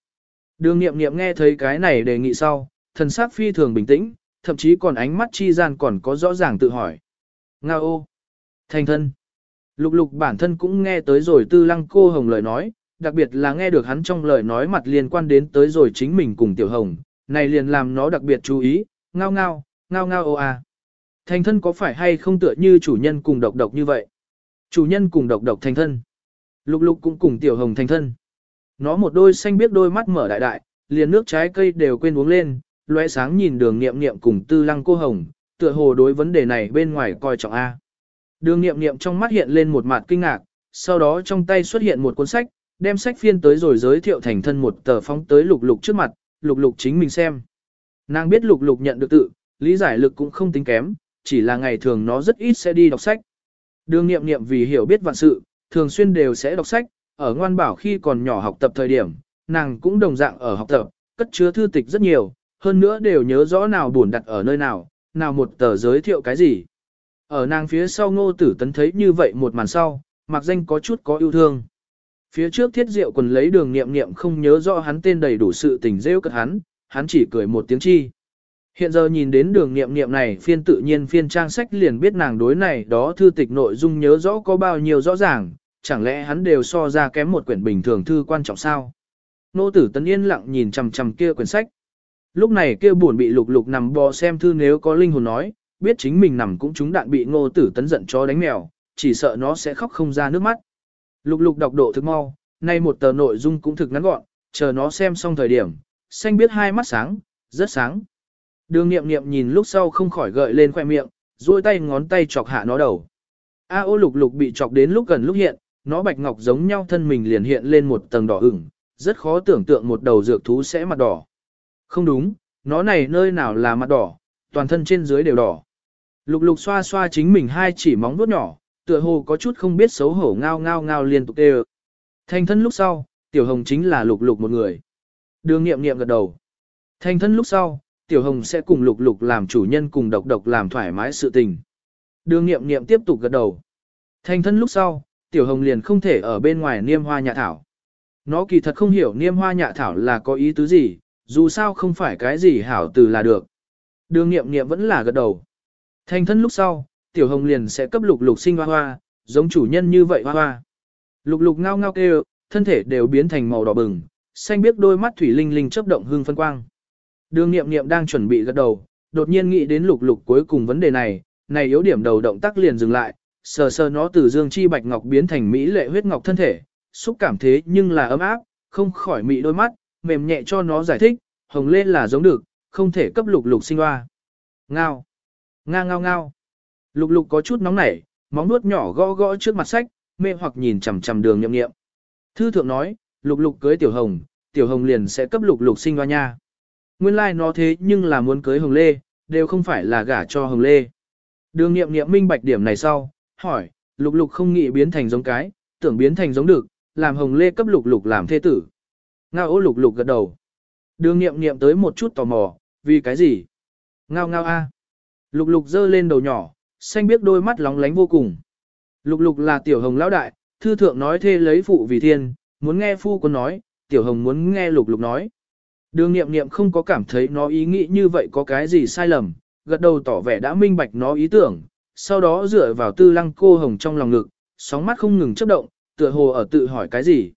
Đường niệm niệm nghe thấy cái này đề nghị sau, thần sắc phi thường bình tĩnh, thậm chí còn ánh mắt chi gian còn có rõ ràng tự hỏi. Nga ô! Thành thân! Lục lục bản thân cũng nghe tới rồi tư lăng cô hồng lời nói, đặc biệt là nghe được hắn trong lời nói mặt liên quan đến tới rồi chính mình cùng tiểu hồng, này liền làm nó đặc biệt chú ý, ngao ngao, ngao ngao ô à. Thành thân có phải hay không tựa như chủ nhân cùng độc độc như vậy? Chủ nhân cùng độc độc thành thân. Lục lục cũng cùng tiểu hồng thành thân. Nó một đôi xanh biết đôi mắt mở đại đại, liền nước trái cây đều quên uống lên, lóe sáng nhìn đường nghiệm nghiệm cùng tư lăng cô hồng, tựa hồ đối vấn đề này bên ngoài coi trọng A. Đường nghiệm nghiệm trong mắt hiện lên một mặt kinh ngạc, sau đó trong tay xuất hiện một cuốn sách, đem sách phiên tới rồi giới thiệu thành thân một tờ phóng tới lục lục trước mặt, lục lục chính mình xem. Nàng biết lục lục nhận được tự, lý giải lực cũng không tính kém, chỉ là ngày thường nó rất ít sẽ đi đọc sách. Đường nghiệm nghiệm vì hiểu biết vạn sự, thường xuyên đều sẽ đọc sách, ở ngoan bảo khi còn nhỏ học tập thời điểm, nàng cũng đồng dạng ở học tập, cất chứa thư tịch rất nhiều, hơn nữa đều nhớ rõ nào buồn đặt ở nơi nào, nào một tờ giới thiệu cái gì. Ở nàng phía sau ngô tử tấn thấy như vậy một màn sau, mặc danh có chút có yêu thương. Phía trước thiết diệu quần lấy đường nghiệm nghiệm không nhớ rõ hắn tên đầy đủ sự tình rêu cất hắn, hắn chỉ cười một tiếng chi. Hiện giờ nhìn đến đường nghiệm nghiệm này phiên tự nhiên phiên trang sách liền biết nàng đối này đó thư tịch nội dung nhớ rõ có bao nhiêu rõ ràng, chẳng lẽ hắn đều so ra kém một quyển bình thường thư quan trọng sao? Nô tử tấn yên lặng nhìn chằm chằm kia quyển sách. Lúc này kia buồn bị lục lục nằm bò xem thư nếu có linh hồn nói, biết chính mình nằm cũng chúng đạn bị ngô tử tấn giận cho đánh mèo, chỉ sợ nó sẽ khóc không ra nước mắt. Lục lục đọc độ thực mau, nay một tờ nội dung cũng thực ngắn gọn, chờ nó xem xong thời điểm, xanh biết hai mắt sáng, rất sáng. Đường nghiệm nghiệm nhìn lúc sau không khỏi gợi lên khoe miệng, duỗi tay ngón tay chọc hạ nó đầu. A ô lục lục bị chọc đến lúc gần lúc hiện, nó bạch ngọc giống nhau thân mình liền hiện lên một tầng đỏ ửng, rất khó tưởng tượng một đầu dược thú sẽ mặt đỏ. Không đúng, nó này nơi nào là mặt đỏ, toàn thân trên dưới đều đỏ. Lục lục xoa xoa chính mình hai chỉ móng vuốt nhỏ, tựa hồ có chút không biết xấu hổ ngao ngao ngao liên tục đều. Thành thân lúc sau, tiểu hồng chính là lục lục một người. Đường nghiệm nghiệm gật đầu. Thành thân lúc sau, tiểu hồng sẽ cùng lục lục làm chủ nhân cùng độc độc làm thoải mái sự tình. Đường nghiệm nghiệm tiếp tục gật đầu. Thành thân lúc sau, tiểu hồng liền không thể ở bên ngoài niêm hoa nhạ thảo. Nó kỳ thật không hiểu niêm hoa nhạ thảo là có ý tứ gì, dù sao không phải cái gì hảo từ là được. Đường nghiệm nghiệm vẫn là gật đầu. Thành thân lúc sau, tiểu hồng liền sẽ cấp lục lục sinh hoa hoa, giống chủ nhân như vậy hoa hoa. Lục lục ngao ngao kêu, thân thể đều biến thành màu đỏ bừng, xanh biết đôi mắt thủy linh linh chớp động hương phân quang. Đường nghiệm nghiệm đang chuẩn bị gật đầu, đột nhiên nghĩ đến lục lục cuối cùng vấn đề này, này yếu điểm đầu động tác liền dừng lại, sờ sờ nó từ dương chi bạch ngọc biến thành mỹ lệ huyết ngọc thân thể, xúc cảm thế nhưng là ấm áp, không khỏi mị đôi mắt, mềm nhẹ cho nó giải thích, hồng lên là giống được, không thể cấp lục lục sinh hoa. Ngao, nga ngao ngao. Lục lục có chút nóng nảy, móng nuốt nhỏ gõ gõ trước mặt sách, mê hoặc nhìn chằm chằm đường nhậm nghiệm. Thư thượng nói, lục lục cưới tiểu hồng, tiểu hồng liền sẽ cấp lục lục sinh hoa nha. Nguyên lai like nó thế nhưng là muốn cưới hồng lê, đều không phải là gả cho hồng lê. Đường nghiệm nghiệm minh bạch điểm này sau, hỏi, lục lục không nghĩ biến thành giống cái, tưởng biến thành giống được, làm hồng lê cấp lục lục làm thê tử. Ngao ô lục lục gật đầu. Đường nghiệm nghiệm tới một chút tò mò, vì cái gì? Ngao ngao a. Lục lục giơ lên đầu nhỏ, xanh biết đôi mắt lóng lánh vô cùng. Lục lục là tiểu hồng lão đại, thư thượng nói thê lấy phụ vì thiên, muốn nghe phu quân nói, tiểu hồng muốn nghe lục lục nói. Đường nghiệm nghiệm không có cảm thấy nó ý nghĩ như vậy có cái gì sai lầm, gật đầu tỏ vẻ đã minh bạch nó ý tưởng, sau đó dựa vào tư lăng cô hồng trong lòng ngực, sóng mắt không ngừng chấp động, tựa hồ ở tự hỏi cái gì.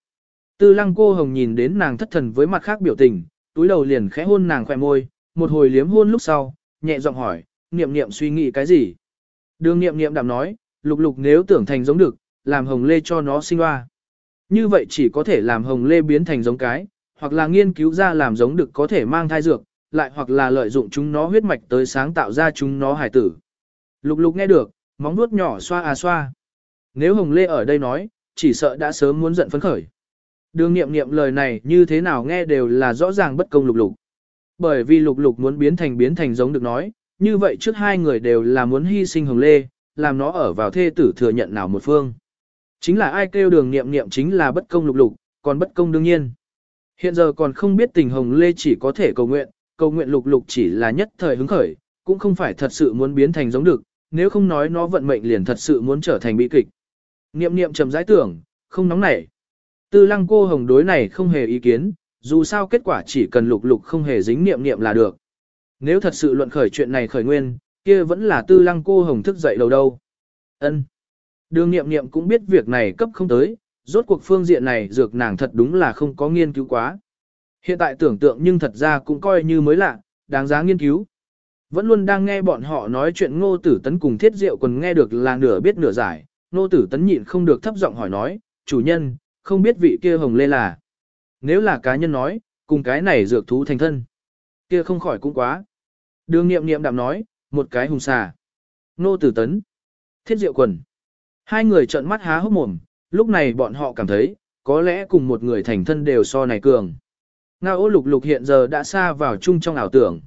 Tư lăng cô hồng nhìn đến nàng thất thần với mặt khác biểu tình, túi đầu liền khẽ hôn nàng khỏe môi, một hồi liếm hôn lúc sau, nhẹ giọng hỏi, niệm niệm suy nghĩ cái gì. Đường niệm niệm đạm nói, lục lục nếu tưởng thành giống được, làm hồng lê cho nó sinh hoa. Như vậy chỉ có thể làm hồng lê biến thành giống cái, hoặc là nghiên cứu ra làm giống được có thể mang thai dược, lại hoặc là lợi dụng chúng nó huyết mạch tới sáng tạo ra chúng nó hải tử. Lục lục nghe được, móng nuốt nhỏ xoa à xoa. Nếu hồng lê ở đây nói, chỉ sợ đã sớm muốn giận phấn khởi. Đường nghiệm nghiệm lời này như thế nào nghe đều là rõ ràng bất công lục lục. Bởi vì lục lục muốn biến thành biến thành giống được nói, như vậy trước hai người đều là muốn hy sinh hồng lê, làm nó ở vào thê tử thừa nhận nào một phương. Chính là ai kêu đường nghiệm nghiệm chính là bất công lục lục, còn bất công đương nhiên. Hiện giờ còn không biết tình hồng lê chỉ có thể cầu nguyện, cầu nguyện lục lục chỉ là nhất thời hứng khởi, cũng không phải thật sự muốn biến thành giống được, nếu không nói nó vận mệnh liền thật sự muốn trở thành bi kịch. Niệm niệm trầm rãi tưởng, không nóng nảy. Tư lăng cô hồng đối này không hề ý kiến, dù sao kết quả chỉ cần lục lục không hề dính niệm niệm là được. Nếu thật sự luận khởi chuyện này khởi nguyên, kia vẫn là tư lăng cô hồng thức dậy đầu đâu. ân Đường niệm niệm cũng biết việc này cấp không tới, rốt cuộc phương diện này dược nàng thật đúng là không có nghiên cứu quá. Hiện tại tưởng tượng nhưng thật ra cũng coi như mới lạ, đáng giá nghiên cứu. Vẫn luôn đang nghe bọn họ nói chuyện ngô tử tấn cùng thiết diệu còn nghe được là nửa biết nửa giải, ngô tử tấn nhịn không được thấp giọng hỏi nói, chủ nhân, không biết vị kia hồng lê là. Nếu là cá nhân nói, cùng cái này dược thú thành thân. Kia không khỏi cũng quá. Đường nghiệm nghiệm đạm nói, một cái hùng xà. Nô tử tấn. Thiết diệu quần. Hai người trợn mắt há hốc mồm, lúc này bọn họ cảm thấy, có lẽ cùng một người thành thân đều so này cường. nga ô lục lục hiện giờ đã xa vào chung trong ảo tưởng.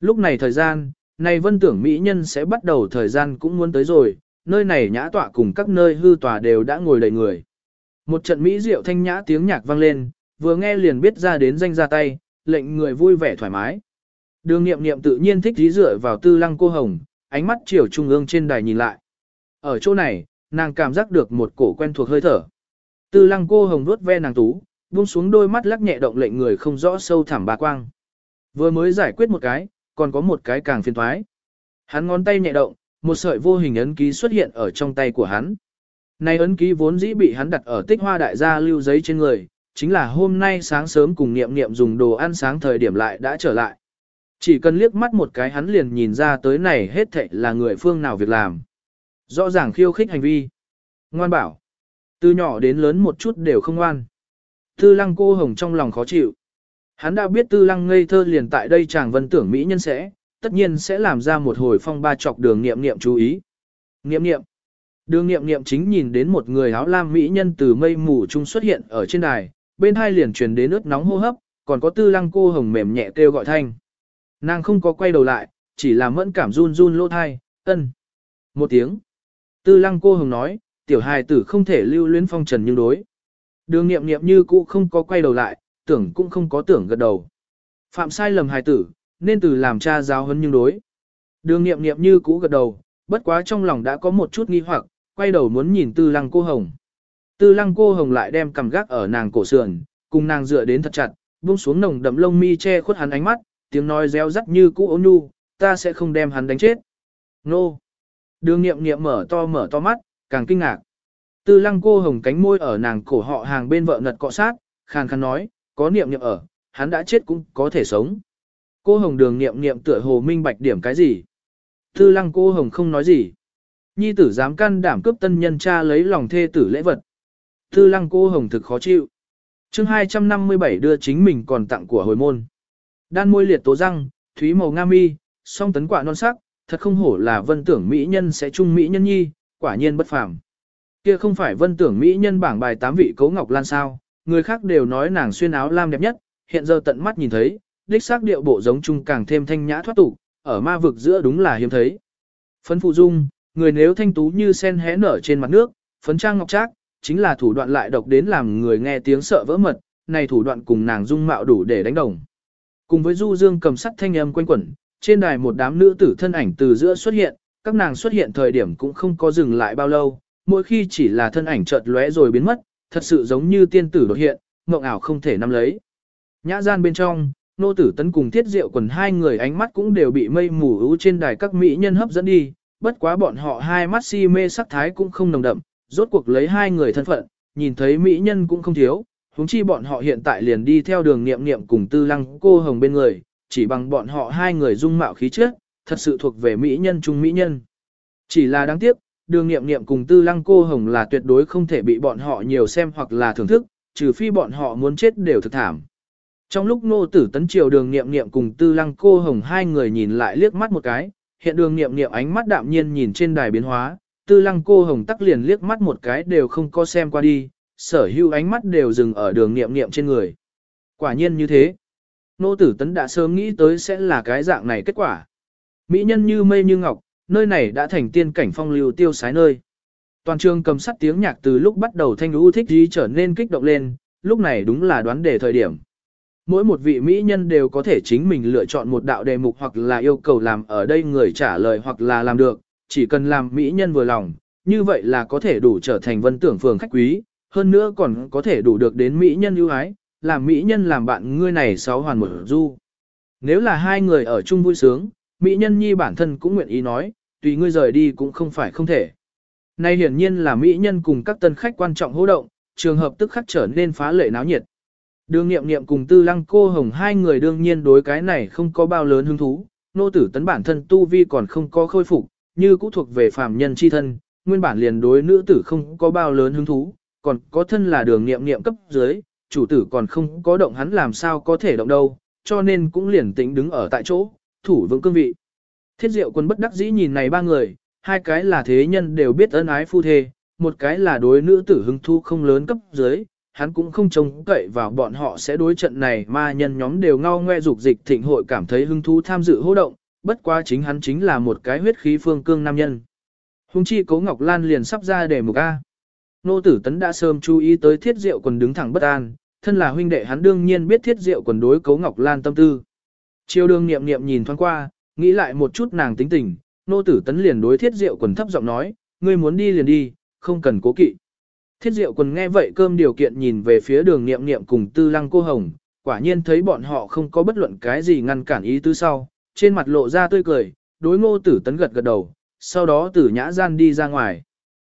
Lúc này thời gian, này vân tưởng mỹ nhân sẽ bắt đầu thời gian cũng muốn tới rồi, nơi này nhã tọa cùng các nơi hư tòa đều đã ngồi đầy người. Một trận mỹ diệu thanh nhã tiếng nhạc vang lên, vừa nghe liền biết ra đến danh ra tay, lệnh người vui vẻ thoải mái. Đường nghiệm nghiệm tự nhiên thích dí dựa vào tư lăng cô hồng, ánh mắt chiều trung ương trên đài nhìn lại. Ở chỗ này, nàng cảm giác được một cổ quen thuộc hơi thở. Tư lăng cô hồng vuốt ve nàng tú, buông xuống đôi mắt lắc nhẹ động lệnh người không rõ sâu thẳm bà quang. Vừa mới giải quyết một cái, còn có một cái càng phiền thoái. Hắn ngón tay nhẹ động, một sợi vô hình ấn ký xuất hiện ở trong tay của hắn. Này ấn ký vốn dĩ bị hắn đặt ở tích hoa đại gia lưu giấy trên người, chính là hôm nay sáng sớm cùng niệm niệm dùng đồ ăn sáng thời điểm lại đã trở lại. Chỉ cần liếc mắt một cái hắn liền nhìn ra tới này hết thệ là người phương nào việc làm. Rõ ràng khiêu khích hành vi. Ngoan bảo. Từ nhỏ đến lớn một chút đều không ngoan. Tư lăng cô hồng trong lòng khó chịu. Hắn đã biết tư lăng ngây thơ liền tại đây chàng vân tưởng Mỹ nhân sẽ, tất nhiên sẽ làm ra một hồi phong ba chọc đường nghiệm nghiệm chú ý. Nghiệm nghiệm. Đường nghiệm nghiệm chính nhìn đến một người áo lam Mỹ nhân từ mây mù trung xuất hiện ở trên đài, bên hai liền truyền đến ướt nóng hô hấp, còn có tư lăng cô hồng mềm nhẹ kêu gọi thanh. Nàng không có quay đầu lại, chỉ là mẫn cảm run run lỗ thai, ân. Một tiếng. Tư lăng cô hồng nói, tiểu hài tử không thể lưu luyến phong trần nhưng đối. Đường nghiệm nghiệm như cũ không có quay đầu lại, tưởng cũng không có tưởng gật đầu. Phạm sai lầm hài tử, nên từ làm cha giáo hơn nhưng đối. Đường nghiệm nghiệm như cũ gật đầu, bất quá trong lòng đã có một chút nghi hoặc, quay đầu muốn nhìn tư lăng cô hồng. Tư lăng cô hồng lại đem cầm gác ở nàng cổ sườn, cùng nàng dựa đến thật chặt, buông xuống nồng đậm lông mi che khuất hắn ánh mắt, tiếng nói reo rắt như cũ ôn nhu, ta sẽ không đem hắn đánh chết. Nô! Đường nghiệm nghiệm mở to mở to mắt, càng kinh ngạc. Tư lăng cô hồng cánh môi ở nàng cổ họ hàng bên vợ ngật cọ sát, khàn khàn nói, có niệm niệm ở, hắn đã chết cũng có thể sống. Cô hồng đường niệm niệm tựa hồ minh bạch điểm cái gì. Tư lăng cô hồng không nói gì. Nhi tử dám can đảm cướp tân nhân cha lấy lòng thê tử lễ vật. Tư lăng cô hồng thực khó chịu. chương 257 đưa chính mình còn tặng của hồi môn. Đan môi liệt tố răng, thúy màu nga mi, song tấn quả non sắc, thật không hổ là vân tưởng mỹ nhân sẽ chung mỹ nhân nhi, quả nhiên bất phàm. Kia không phải vân tưởng mỹ nhân bảng bài tám vị cấu ngọc lan sao, người khác đều nói nàng xuyên áo lam đẹp nhất, hiện giờ tận mắt nhìn thấy, đích xác điệu bộ giống chung càng thêm thanh nhã thoát tục, ở ma vực giữa đúng là hiếm thấy. Phấn phụ dung, người nếu thanh tú như sen hé nở trên mặt nước, phấn trang ngọc trác, chính là thủ đoạn lại độc đến làm người nghe tiếng sợ vỡ mật, này thủ đoạn cùng nàng dung mạo đủ để đánh đồng. Cùng với du dương cầm sắt thanh âm quanh quẩn, trên đài một đám nữ tử thân ảnh từ giữa xuất hiện, các nàng xuất hiện thời điểm cũng không có dừng lại bao lâu, mỗi khi chỉ là thân ảnh chợt lóe rồi biến mất, thật sự giống như tiên tử đột hiện, mộng ảo không thể nắm lấy. Nhã gian bên trong, nô tử tấn cùng thiết diệu quần hai người ánh mắt cũng đều bị mây mù ưu trên đài các mỹ nhân hấp dẫn đi, bất quá bọn họ hai mắt si mê sắc thái cũng không nồng đậm, rốt cuộc lấy hai người thân phận, nhìn thấy mỹ nhân cũng không thiếu, huống chi bọn họ hiện tại liền đi theo đường niệm niệm cùng tư lăng cô hồng bên người, chỉ bằng bọn họ hai người dung mạo khí chất, thật sự thuộc về mỹ nhân trung mỹ nhân. Chỉ là đáng tiếc, đường nghiệm nghiệm cùng tư lăng cô hồng là tuyệt đối không thể bị bọn họ nhiều xem hoặc là thưởng thức, trừ phi bọn họ muốn chết đều thực thảm. Trong lúc nô tử tấn triều đường nghiệm nghiệm cùng tư lăng cô hồng hai người nhìn lại liếc mắt một cái, hiện đường nghiệm nghiệm ánh mắt đạm nhiên nhìn trên đài biến hóa, tư lăng cô hồng tắc liền liếc mắt một cái đều không có xem qua đi, sở hữu ánh mắt đều dừng ở đường nghiệm nghiệm trên người. Quả nhiên như thế. Nô tử tấn đã sớm nghĩ tới sẽ là cái dạng này kết quả. Mỹ nhân như mây như ngọc, nơi này đã thành tiên cảnh phong lưu tiêu sái nơi. Toàn trường cầm sắt tiếng nhạc từ lúc bắt đầu thanh lũ thích gì trở nên kích động lên, lúc này đúng là đoán đề thời điểm. Mỗi một vị mỹ nhân đều có thể chính mình lựa chọn một đạo đề mục hoặc là yêu cầu làm ở đây người trả lời hoặc là làm được, chỉ cần làm mỹ nhân vừa lòng, như vậy là có thể đủ trở thành vân tưởng phường khách quý, hơn nữa còn có thể đủ được đến mỹ nhân ưu ái, làm mỹ nhân làm bạn ngươi này sáu hoàn một du. Nếu là hai người ở chung vui sướng, mỹ nhân nhi bản thân cũng nguyện ý nói, tùy ngươi rời đi cũng không phải không thể. Nay hiển nhiên là mỹ nhân cùng các tân khách quan trọng hô động, trường hợp tức khắc trở nên phá lệ náo nhiệt. Đường nghiệm nghiệm cùng tư lăng cô hồng hai người đương nhiên đối cái này không có bao lớn hứng thú, nô tử tấn bản thân tu vi còn không có khôi phục, như cũ thuộc về phàm nhân chi thân, nguyên bản liền đối nữ tử không có bao lớn hứng thú, còn có thân là đường nghiệm nghiệm cấp dưới, chủ tử còn không có động hắn làm sao có thể động đâu, cho nên cũng liền tĩnh đứng ở tại chỗ, thủ vững cương vị. Thiết diệu quân bất đắc dĩ nhìn này ba người, hai cái là thế nhân đều biết ân ái phu thê, một cái là đối nữ tử hứng thu không lớn cấp dưới, hắn cũng không trông cậy vào bọn họ sẽ đối trận này mà nhân nhóm đều ngao ngoe dục dịch thịnh hội cảm thấy hứng thú tham dự hô động, bất quá chính hắn chính là một cái huyết khí phương cương nam nhân. Hùng chi Cố Ngọc Lan liền sắp ra để mục A. Nô tử tấn đã sớm chú ý tới thiết diệu quần đứng thẳng bất an, thân là huynh đệ hắn đương nhiên biết thiết diệu quần đối Cố Ngọc Lan tâm tư. Chiêu đương niệm niệm nhìn thoáng qua, nghĩ lại một chút nàng tính tình, nô tử tấn liền đối thiết diệu quần thấp giọng nói, ngươi muốn đi liền đi, không cần cố kỵ. Thiết diệu quần nghe vậy cơm điều kiện nhìn về phía đường niệm niệm cùng tư lăng cô hồng, quả nhiên thấy bọn họ không có bất luận cái gì ngăn cản ý tứ sau, trên mặt lộ ra tươi cười, đối ngô tử tấn gật gật đầu, sau đó tử nhã gian đi ra ngoài.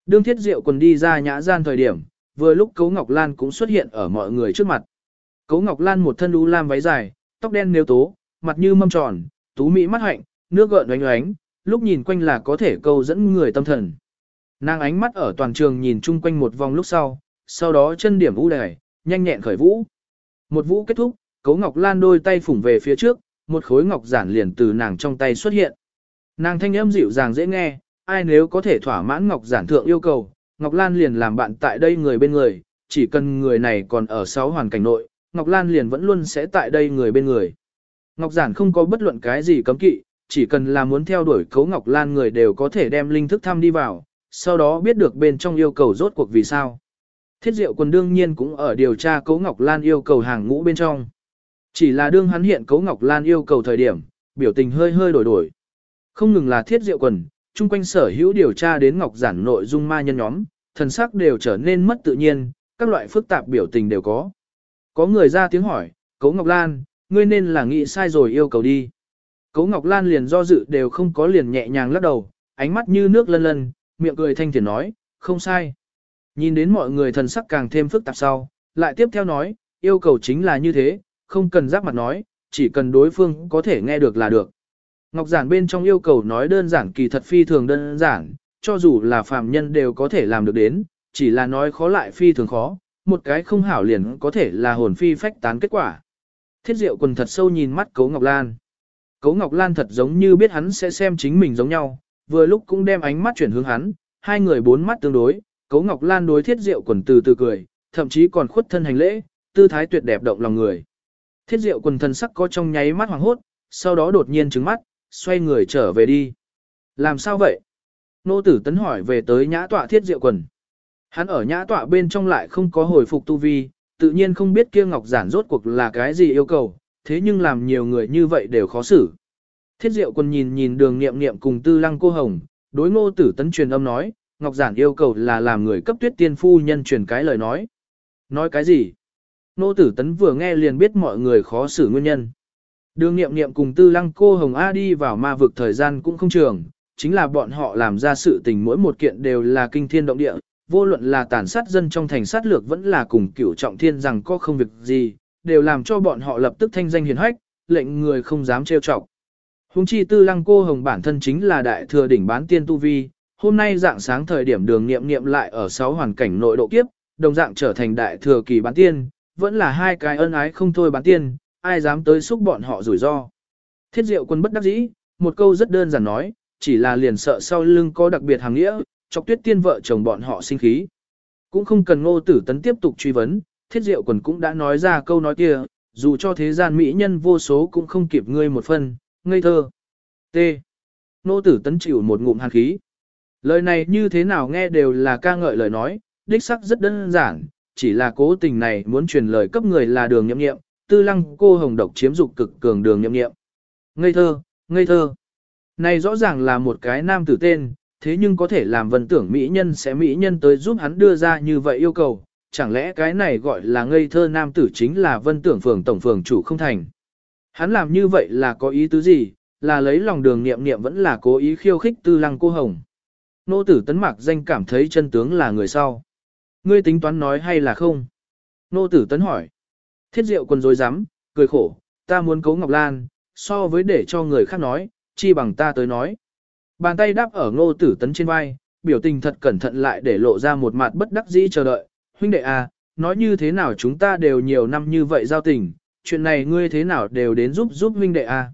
Đương thiết diệu quần đi ra nhã gian thời điểm, vừa lúc Cấu Ngọc Lan cũng xuất hiện ở mọi người trước mặt. Cấu Ngọc Lan một thân u lam váy dài, tóc đen nêu tố, mặt như mâm tròn, tú mỹ mắt hạnh, nước gợn oánh oánh, lúc nhìn quanh là có thể câu dẫn người tâm thần. Nàng ánh mắt ở toàn trường nhìn chung quanh một vòng lúc sau, sau đó chân điểm vũ đài, nhanh nhẹn khởi vũ. Một vũ kết thúc, Cấu Ngọc Lan đôi tay phủng về phía trước, một khối ngọc giản liền từ nàng trong tay xuất hiện. Nàng thanh âm dịu dàng dễ nghe, ai nếu có thể thỏa mãn ngọc giản thượng yêu cầu, Ngọc Lan liền làm bạn tại đây người bên người, chỉ cần người này còn ở sáu hoàn cảnh nội, Ngọc Lan liền vẫn luôn sẽ tại đây người bên người. Ngọc giản không có bất luận cái gì cấm kỵ, chỉ cần là muốn theo đuổi cấu Ngọc Lan người đều có thể đem linh thức thăm đi vào, sau đó biết được bên trong yêu cầu rốt cuộc vì sao. Thiết diệu quân đương nhiên cũng ở điều tra cấu Ngọc Lan yêu cầu hàng ngũ bên trong. Chỉ là đương hắn hiện cấu Ngọc Lan yêu cầu thời điểm, biểu tình hơi hơi đổi đổi. Không ngừng là thiết diệu quần, chung quanh sở hữu điều tra đến Ngọc Giản nội dung ma nhân nhóm, thần sắc đều trở nên mất tự nhiên, các loại phức tạp biểu tình đều có. Có người ra tiếng hỏi, Cố Ngọc Lan, ngươi nên là nghĩ sai rồi yêu cầu đi. Cố Ngọc Lan liền do dự đều không có liền nhẹ nhàng lắc đầu, ánh mắt như nước lân lân, miệng cười thanh thiền nói, không sai. Nhìn đến mọi người thần sắc càng thêm phức tạp sau, lại tiếp theo nói, yêu cầu chính là như thế, không cần giáp mặt nói, chỉ cần đối phương có thể nghe được là được. Ngọc giản bên trong yêu cầu nói đơn giản kỳ thật phi thường đơn giản, cho dù là phàm nhân đều có thể làm được đến, chỉ là nói khó lại phi thường khó, một cái không hảo liền có thể là hồn phi phách tán kết quả. Thiết diệu quần thật sâu nhìn mắt Cấu Ngọc Lan. Cấu Ngọc Lan thật giống như biết hắn sẽ xem chính mình giống nhau, vừa lúc cũng đem ánh mắt chuyển hướng hắn, hai người bốn mắt tương đối, Cấu Ngọc Lan đối thiết diệu quần từ từ cười, thậm chí còn khuất thân hành lễ, tư thái tuyệt đẹp động lòng người. Thiết diệu quần thần sắc có trong nháy mắt hoàng hốt, sau đó đột nhiên trứng mắt, xoay người trở về đi. Làm sao vậy? Nô tử tấn hỏi về tới nhã tọa thiết diệu quần. Hắn ở nhã tọa bên trong lại không có hồi phục tu vi, tự nhiên không biết kia ngọc giản rốt cuộc là cái gì yêu cầu, thế nhưng làm nhiều người như vậy đều khó xử. Thiết diệu quần nhìn nhìn đường nghiệm nghiệm cùng tư lăng cô hồng, đối ngô tử tấn truyền âm nói, ngọc giản yêu cầu là làm người cấp tuyết tiên phu nhân truyền cái lời nói. Nói cái gì? Nô tử tấn vừa nghe liền biết mọi người khó xử nguyên nhân. Đường nghiệm nghiệm cùng tư lăng cô Hồng A đi vào ma vực thời gian cũng không trường, chính là bọn họ làm ra sự tình mỗi một kiện đều là kinh thiên động địa, vô luận là tàn sát dân trong thành sát lược vẫn là cùng cửu trọng thiên rằng có không việc gì, đều làm cho bọn họ lập tức thanh danh hiền hách, lệnh người không dám trêu chọc. Hùng chi tư lăng cô Hồng bản thân chính là đại thừa đỉnh bán tiên tu vi, hôm nay dạng sáng thời điểm đường nghiệm nghiệm lại ở sáu hoàn cảnh nội độ kiếp, đồng dạng trở thành đại thừa kỳ bán tiên, vẫn là hai cái ân ái không thôi bán tiên, ai dám tới xúc bọn họ rủi ro. Thiết diệu quân bất đắc dĩ, một câu rất đơn giản nói, chỉ là liền sợ sau lưng có đặc biệt hàng nghĩa, chọc tuyết tiên vợ chồng bọn họ sinh khí. Cũng không cần ngô tử tấn tiếp tục truy vấn, thiết diệu quân cũng đã nói ra câu nói kia, dù cho thế gian mỹ nhân vô số cũng không kịp ngươi một phân, ngây thơ. T. Ngô tử tấn chịu một ngụm hàn khí. Lời này như thế nào nghe đều là ca ngợi lời nói, đích sắc rất đơn giản, chỉ là cố tình này muốn truyền lời cấp người là đường nhậm nghiệm, tư lăng cô hồng độc chiếm dục cực cường đường nhậm nghiệm. Ngây thơ, ngây thơ. Này rõ ràng là một cái nam tử tên, thế nhưng có thể làm vân tưởng mỹ nhân sẽ mỹ nhân tới giúp hắn đưa ra như vậy yêu cầu, chẳng lẽ cái này gọi là ngây thơ nam tử chính là vân tưởng phường tổng phường chủ không thành. Hắn làm như vậy là có ý tứ gì, là lấy lòng đường nghiệm nghiệm vẫn là cố ý khiêu khích tư lăng cô hồng. Nô tử tấn mạc danh cảm thấy chân tướng là người sau. Ngươi tính toán nói hay là không? Nô tử tấn hỏi. Thiết diệu quân dối rắm cười khổ, ta muốn cấu Ngọc Lan, so với để cho người khác nói, chi bằng ta tới nói. Bàn tay đáp ở ngô tử tấn trên vai, biểu tình thật cẩn thận lại để lộ ra một mặt bất đắc dĩ chờ đợi. Huynh đệ à, nói như thế nào chúng ta đều nhiều năm như vậy giao tình, chuyện này ngươi thế nào đều đến giúp giúp huynh đệ à.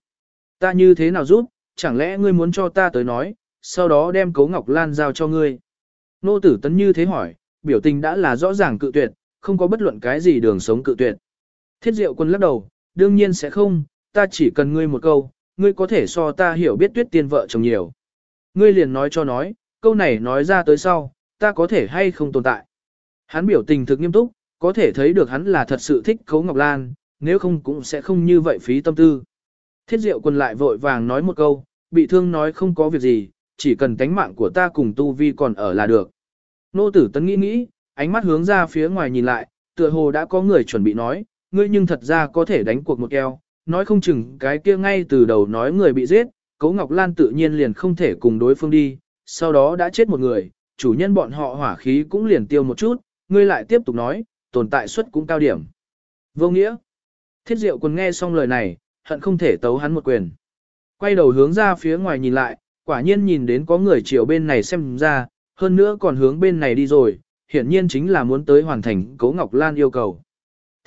Ta như thế nào giúp, chẳng lẽ ngươi muốn cho ta tới nói, sau đó đem cấu Ngọc Lan giao cho ngươi. Nô tử tấn như thế hỏi, biểu tình đã là rõ ràng cự tuyệt, không có bất luận cái gì đường sống cự tuyệt. Thiết diệu quân lắc đầu, đương nhiên sẽ không, ta chỉ cần ngươi một câu, ngươi có thể so ta hiểu biết tuyết tiên vợ chồng nhiều. Ngươi liền nói cho nói, câu này nói ra tới sau, ta có thể hay không tồn tại. Hắn biểu tình thực nghiêm túc, có thể thấy được hắn là thật sự thích Khấu Ngọc Lan, nếu không cũng sẽ không như vậy phí tâm tư. Thiết diệu quân lại vội vàng nói một câu, bị thương nói không có việc gì, chỉ cần tánh mạng của ta cùng tu vi còn ở là được. Nô tử tấn nghĩ nghĩ, ánh mắt hướng ra phía ngoài nhìn lại, tựa hồ đã có người chuẩn bị nói, ngươi nhưng thật ra có thể đánh cuộc một eo, nói không chừng cái kia ngay từ đầu nói người bị giết, Cố Ngọc Lan tự nhiên liền không thể cùng đối phương đi, sau đó đã chết một người, chủ nhân bọn họ hỏa khí cũng liền tiêu một chút, ngươi lại tiếp tục nói, tồn tại suất cũng cao điểm. Vô nghĩa. Thiết diệu quân nghe xong lời này, hận không thể tấu hắn một quyền. Quay đầu hướng ra phía ngoài nhìn lại, quả nhiên nhìn đến có người chiều bên này xem ra, hơn nữa còn hướng bên này đi rồi, hiển nhiên chính là muốn tới hoàn thành Cố Ngọc Lan yêu cầu.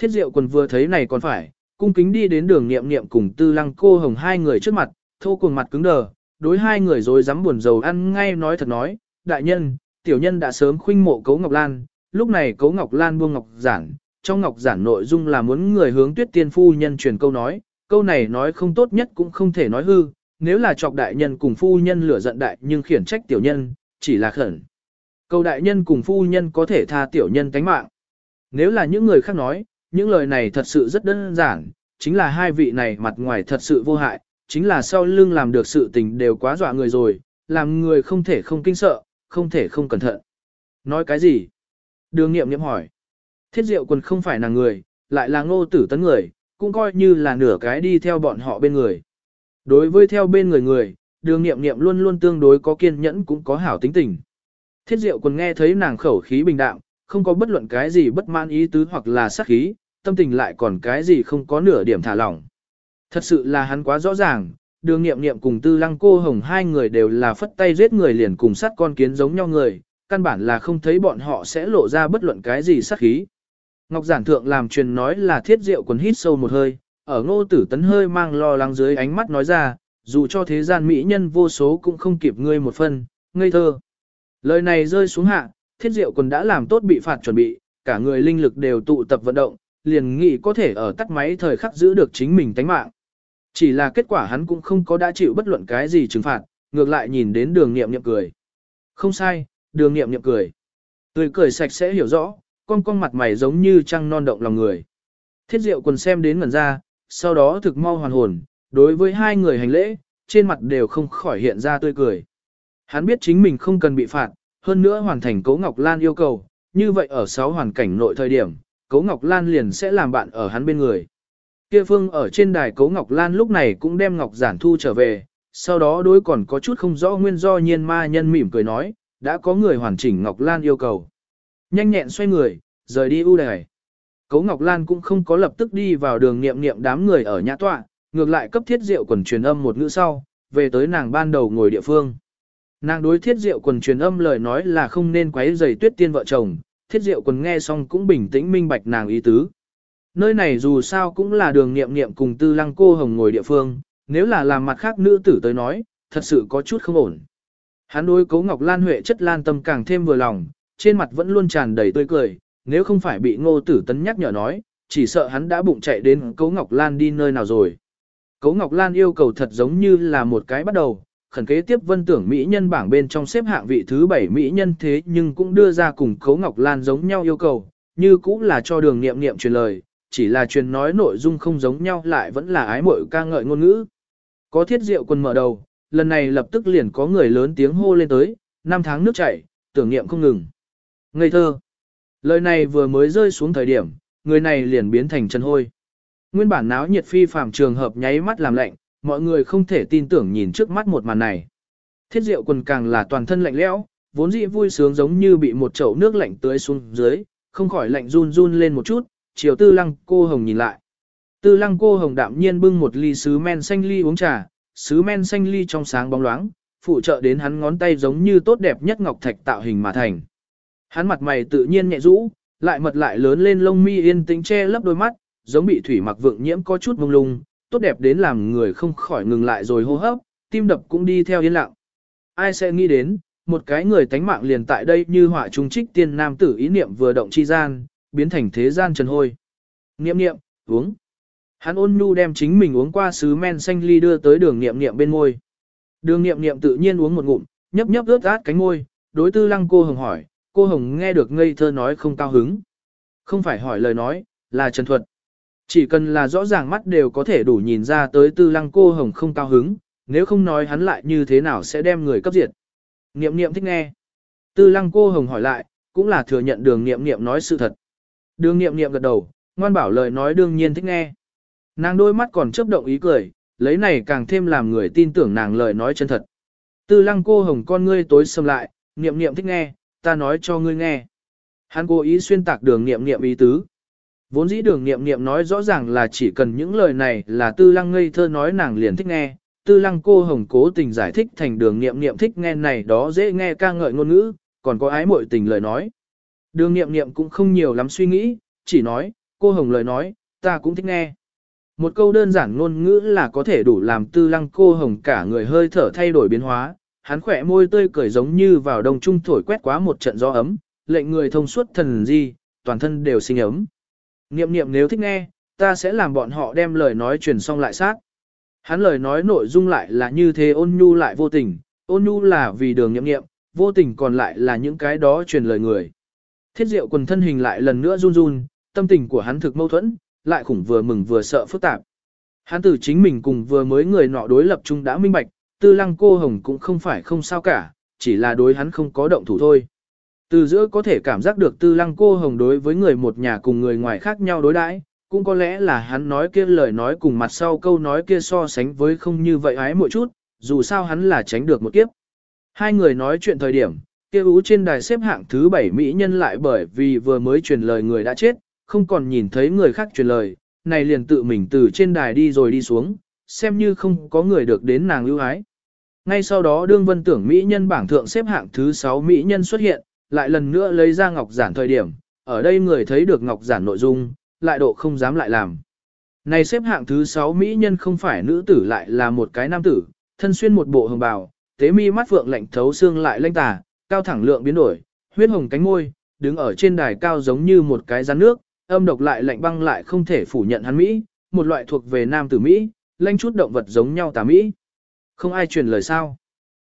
Thiết diệu quân vừa thấy này còn phải, cung kính đi đến đường niệm niệm cùng tư lăng cô hồng hai người trước mặt, thô cùng mặt cứng đờ, đối hai người rồi dám buồn rầu ăn ngay nói thật nói, đại nhân, tiểu nhân đã sớm khuynh mộ Cố Ngọc Lan, lúc này Cố Ngọc Lan buông Ngọc Giản, trong Ngọc Giản nội dung là muốn người hướng tuyết tiên phu nhân truyền câu nói, câu này nói không tốt nhất cũng không thể nói hư, nếu là chọc đại nhân cùng phu nhân lửa giận đại nhưng khiển trách tiểu nhân, chỉ là khẩn. Câu đại nhân cùng phu nhân có thể tha tiểu nhân tánh mạng. Nếu là những người khác nói, những lời này thật sự rất đơn giản, chính là hai vị này mặt ngoài thật sự vô hại, chính là sau lưng làm được sự tình đều quá dọa người rồi, làm người không thể không kinh sợ, không thể không cẩn thận. Nói cái gì? Đường nghiệm nghiệm hỏi. Thiết diệu quân không phải là người, lại là ngô tử tấn người, cũng coi như là nửa cái đi theo bọn họ bên người. Đối với theo bên người người, đường nghiệm nghiệm luôn luôn tương đối có kiên nhẫn cũng có hảo tính tình. Thiết diệu quân nghe thấy nàng khẩu khí bình đạm, không có bất luận cái gì bất mãn ý tứ hoặc là sát khí, tâm tình lại còn cái gì không có nửa điểm thả lỏng. Thật sự là hắn quá rõ ràng, đường nghiệm nghiệm cùng tư lăng cô hồng hai người đều là phất tay giết người liền cùng sát con kiến giống nhau người, căn bản là không thấy bọn họ sẽ lộ ra bất luận cái gì sát khí. Ngọc Giản Thượng làm truyền nói là thiết diệu quần hít sâu một hơi, ở ngô tử tấn hơi mang lo lắng dưới ánh mắt nói ra, dù cho thế gian mỹ nhân vô số cũng không kịp ngươi một phân, ngây thơ. Lời này rơi xuống hạ, thiết diệu quần đã làm tốt bị phạt chuẩn bị, cả người linh lực đều tụ tập vận động, liền nghĩ có thể ở tắt máy thời khắc giữ được chính mình tánh mạng. Chỉ là kết quả hắn cũng không có đã chịu bất luận cái gì trừng phạt, ngược lại nhìn đến đường nghiệm nghiệm cười. Không sai, đường nghiệm nghiệm cười. Tươi cười sạch sẽ hiểu rõ, con con mặt mày giống như trăng non động lòng người. Thiết diệu quần xem đến ngần ra, sau đó thực mau hoàn hồn, đối với hai người hành lễ, trên mặt đều không khỏi hiện ra tươi cười. Hắn biết chính mình không cần bị phạt, hơn nữa hoàn thành Cố Ngọc Lan yêu cầu, như vậy ở sáu hoàn cảnh nội thời điểm, Cố Ngọc Lan liền sẽ làm bạn ở hắn bên người. Kia phương ở trên đài Cố Ngọc Lan lúc này cũng đem Ngọc Giản Thu trở về, sau đó đối còn có chút không rõ nguyên do nhiên ma nhân mỉm cười nói, đã có người hoàn chỉnh Ngọc Lan yêu cầu. Nhanh nhẹn xoay người, rời đi ưu đài. Cố Ngọc Lan cũng không có lập tức đi vào đường niệm niệm đám người ở nhã tọa, ngược lại cấp thiết diệu quần truyền âm một ngữ sau, về tới nàng ban đầu ngồi địa phương. Nàng đối thiết diệu quần truyền âm lời nói là không nên quấy rầy tuyết tiên vợ chồng, thiết diệu quần nghe xong cũng bình tĩnh minh bạch nàng ý tứ. Nơi này dù sao cũng là đường niệm niệm cùng tư lăng cô hồng ngồi địa phương, nếu là làm mặt khác nữ tử tới nói, thật sự có chút không ổn. Hắn đối cấu ngọc lan huệ chất lan tâm càng thêm vừa lòng, trên mặt vẫn luôn tràn đầy tươi cười, nếu không phải bị ngô tử tấn nhắc nhở nói, chỉ sợ hắn đã bụng chạy đến cấu ngọc lan đi nơi nào rồi. Cấu ngọc lan yêu cầu thật giống như là một cái bắt đầu, khẩn kế tiếp vân tưởng mỹ nhân bảng bên trong xếp hạng vị thứ bảy mỹ nhân thế nhưng cũng đưa ra cùng cấu ngọc lan giống nhau yêu cầu, như cũng là cho đường niệm niệm truyền lời, chỉ là truyền nói nội dung không giống nhau lại vẫn là ái mội ca ngợi ngôn ngữ. Có thiết diệu quân mở đầu, lần này lập tức liền có người lớn tiếng hô lên tới, năm tháng nước chảy, tưởng niệm không ngừng. Ngây thơ. Lời này vừa mới rơi xuống thời điểm, người này liền biến thành chân hôi. Nguyên bản náo nhiệt phi phàm trường hợp nháy mắt làm lạnh, mọi người không thể tin tưởng nhìn trước mắt một màn này. Thiết diệu quần càng là toàn thân lạnh lẽo, vốn dĩ vui sướng giống như bị một chậu nước lạnh tưới xuống dưới, không khỏi lạnh run run lên một chút, chiều tư lăng cô hồng nhìn lại. Tư lăng cô hồng đạm nhiên bưng một ly sứ men xanh ly uống trà, sứ men xanh ly trong sáng bóng loáng, phụ trợ đến hắn ngón tay giống như tốt đẹp nhất ngọc thạch tạo hình mà thành. Hắn mặt mày tự nhiên nhẹ rũ, lại mật lại lớn lên lông mi yên tĩnh che lấp đôi mắt, giống bị thủy mặc vượng nhiễm có chút mông lung, tốt đẹp đến làm người không khỏi ngừng lại rồi hô hấp, tim đập cũng đi theo yên lặng. Ai sẽ nghĩ đến, một cái người tánh mạng liền tại đây như họa trung trích tiên nam tử ý niệm vừa động chi gian, biến thành thế gian trần hôi. Niệm niệm, uống. Hắn ôn nhu đem chính mình uống qua sứ men xanh ly đưa tới đường niệm niệm bên môi. Đường niệm niệm tự nhiên uống một ngụm, nhấp nhấp ướt át cánh môi, đối tư lăng cô hồng hỏi, cô hồng nghe được ngây thơ nói không cao hứng. Không phải hỏi lời nói, là trần thuật. Chỉ cần là rõ ràng mắt đều có thể đủ nhìn ra tới tư lăng cô hồng không cao hứng, nếu không nói hắn lại như thế nào sẽ đem người cấp diệt. Niệm niệm thích nghe. Tư lăng cô hồng hỏi lại, cũng là thừa nhận đường niệm niệm nói sự thật. Đường niệm niệm gật đầu, ngoan bảo lời nói đương nhiên thích nghe. Nàng đôi mắt còn chớp động ý cười, lấy này càng thêm làm người tin tưởng nàng lời nói chân thật. Tư lăng cô hồng con ngươi tối sầm lại, niệm niệm thích nghe, ta nói cho ngươi nghe. Hắn cố ý xuyên tạc đường niệm niệm ý tứ. Vốn dĩ đường nghiệm nghiệm nói rõ ràng là chỉ cần những lời này là tư lăng ngây thơ nói nàng liền thích nghe. Tư lăng cô hồng cố tình giải thích thành đường nghiệm nghiệm thích nghe này đó dễ nghe ca ngợi ngôn ngữ, còn có ái mội tình lời nói. Đường nghiệm nghiệm cũng không nhiều lắm suy nghĩ, chỉ nói, cô hồng lời nói, ta cũng thích nghe. Một câu đơn giản ngôn ngữ là có thể đủ làm tư lăng cô hồng cả người hơi thở thay đổi biến hóa, hắn khỏe môi tươi cười giống như vào đông trung thổi quét quá một trận gió ấm, lệnh người thông suốt thần di, toàn thân đều sinh ấm. Niệm niệm nếu thích nghe, ta sẽ làm bọn họ đem lời nói truyền xong lại sát. Hắn lời nói nội dung lại là như thế ôn nhu lại vô tình, ôn nhu là vì đường niệm niệm, vô tình còn lại là những cái đó truyền lời người. Thiết diệu quần thân hình lại lần nữa run run, tâm tình của hắn thực mâu thuẫn, lại khủng vừa mừng vừa sợ phức tạp. Hắn từ chính mình cùng vừa mới người nọ đối lập chung đã minh bạch, tư lăng cô hồng cũng không phải không sao cả, chỉ là đối hắn không có động thủ thôi. Từ giữa có thể cảm giác được tư lăng cô hồng đối với người một nhà cùng người ngoài khác nhau đối đãi, cũng có lẽ là hắn nói kia lời nói cùng mặt sau câu nói kia so sánh với không như vậy ái một chút, dù sao hắn là tránh được một kiếp. Hai người nói chuyện thời điểm, kia ú trên đài xếp hạng thứ bảy mỹ nhân lại bởi vì vừa mới truyền lời người đã chết, không còn nhìn thấy người khác truyền lời, này liền tự mình từ trên đài đi rồi đi xuống, xem như không có người được đến nàng ưu ái. Ngay sau đó đương vân tưởng mỹ nhân bảng thượng xếp hạng thứ 6 mỹ nhân xuất hiện, lại lần nữa lấy ra ngọc giản thời điểm, ở đây người thấy được ngọc giản nội dung, lại độ không dám lại làm. Này xếp hạng thứ 6 mỹ nhân không phải nữ tử lại là một cái nam tử, thân xuyên một bộ hồng bào, tế mi mắt vượng lạnh thấu xương lại lanh tà, cao thẳng lượng biến đổi, huyết hồng cánh môi, đứng ở trên đài cao giống như một cái rắn nước, âm độc lại lạnh băng lại không thể phủ nhận hắn Mỹ, một loại thuộc về nam tử Mỹ, lanh chút động vật giống nhau tà Mỹ. Không ai truyền lời sao.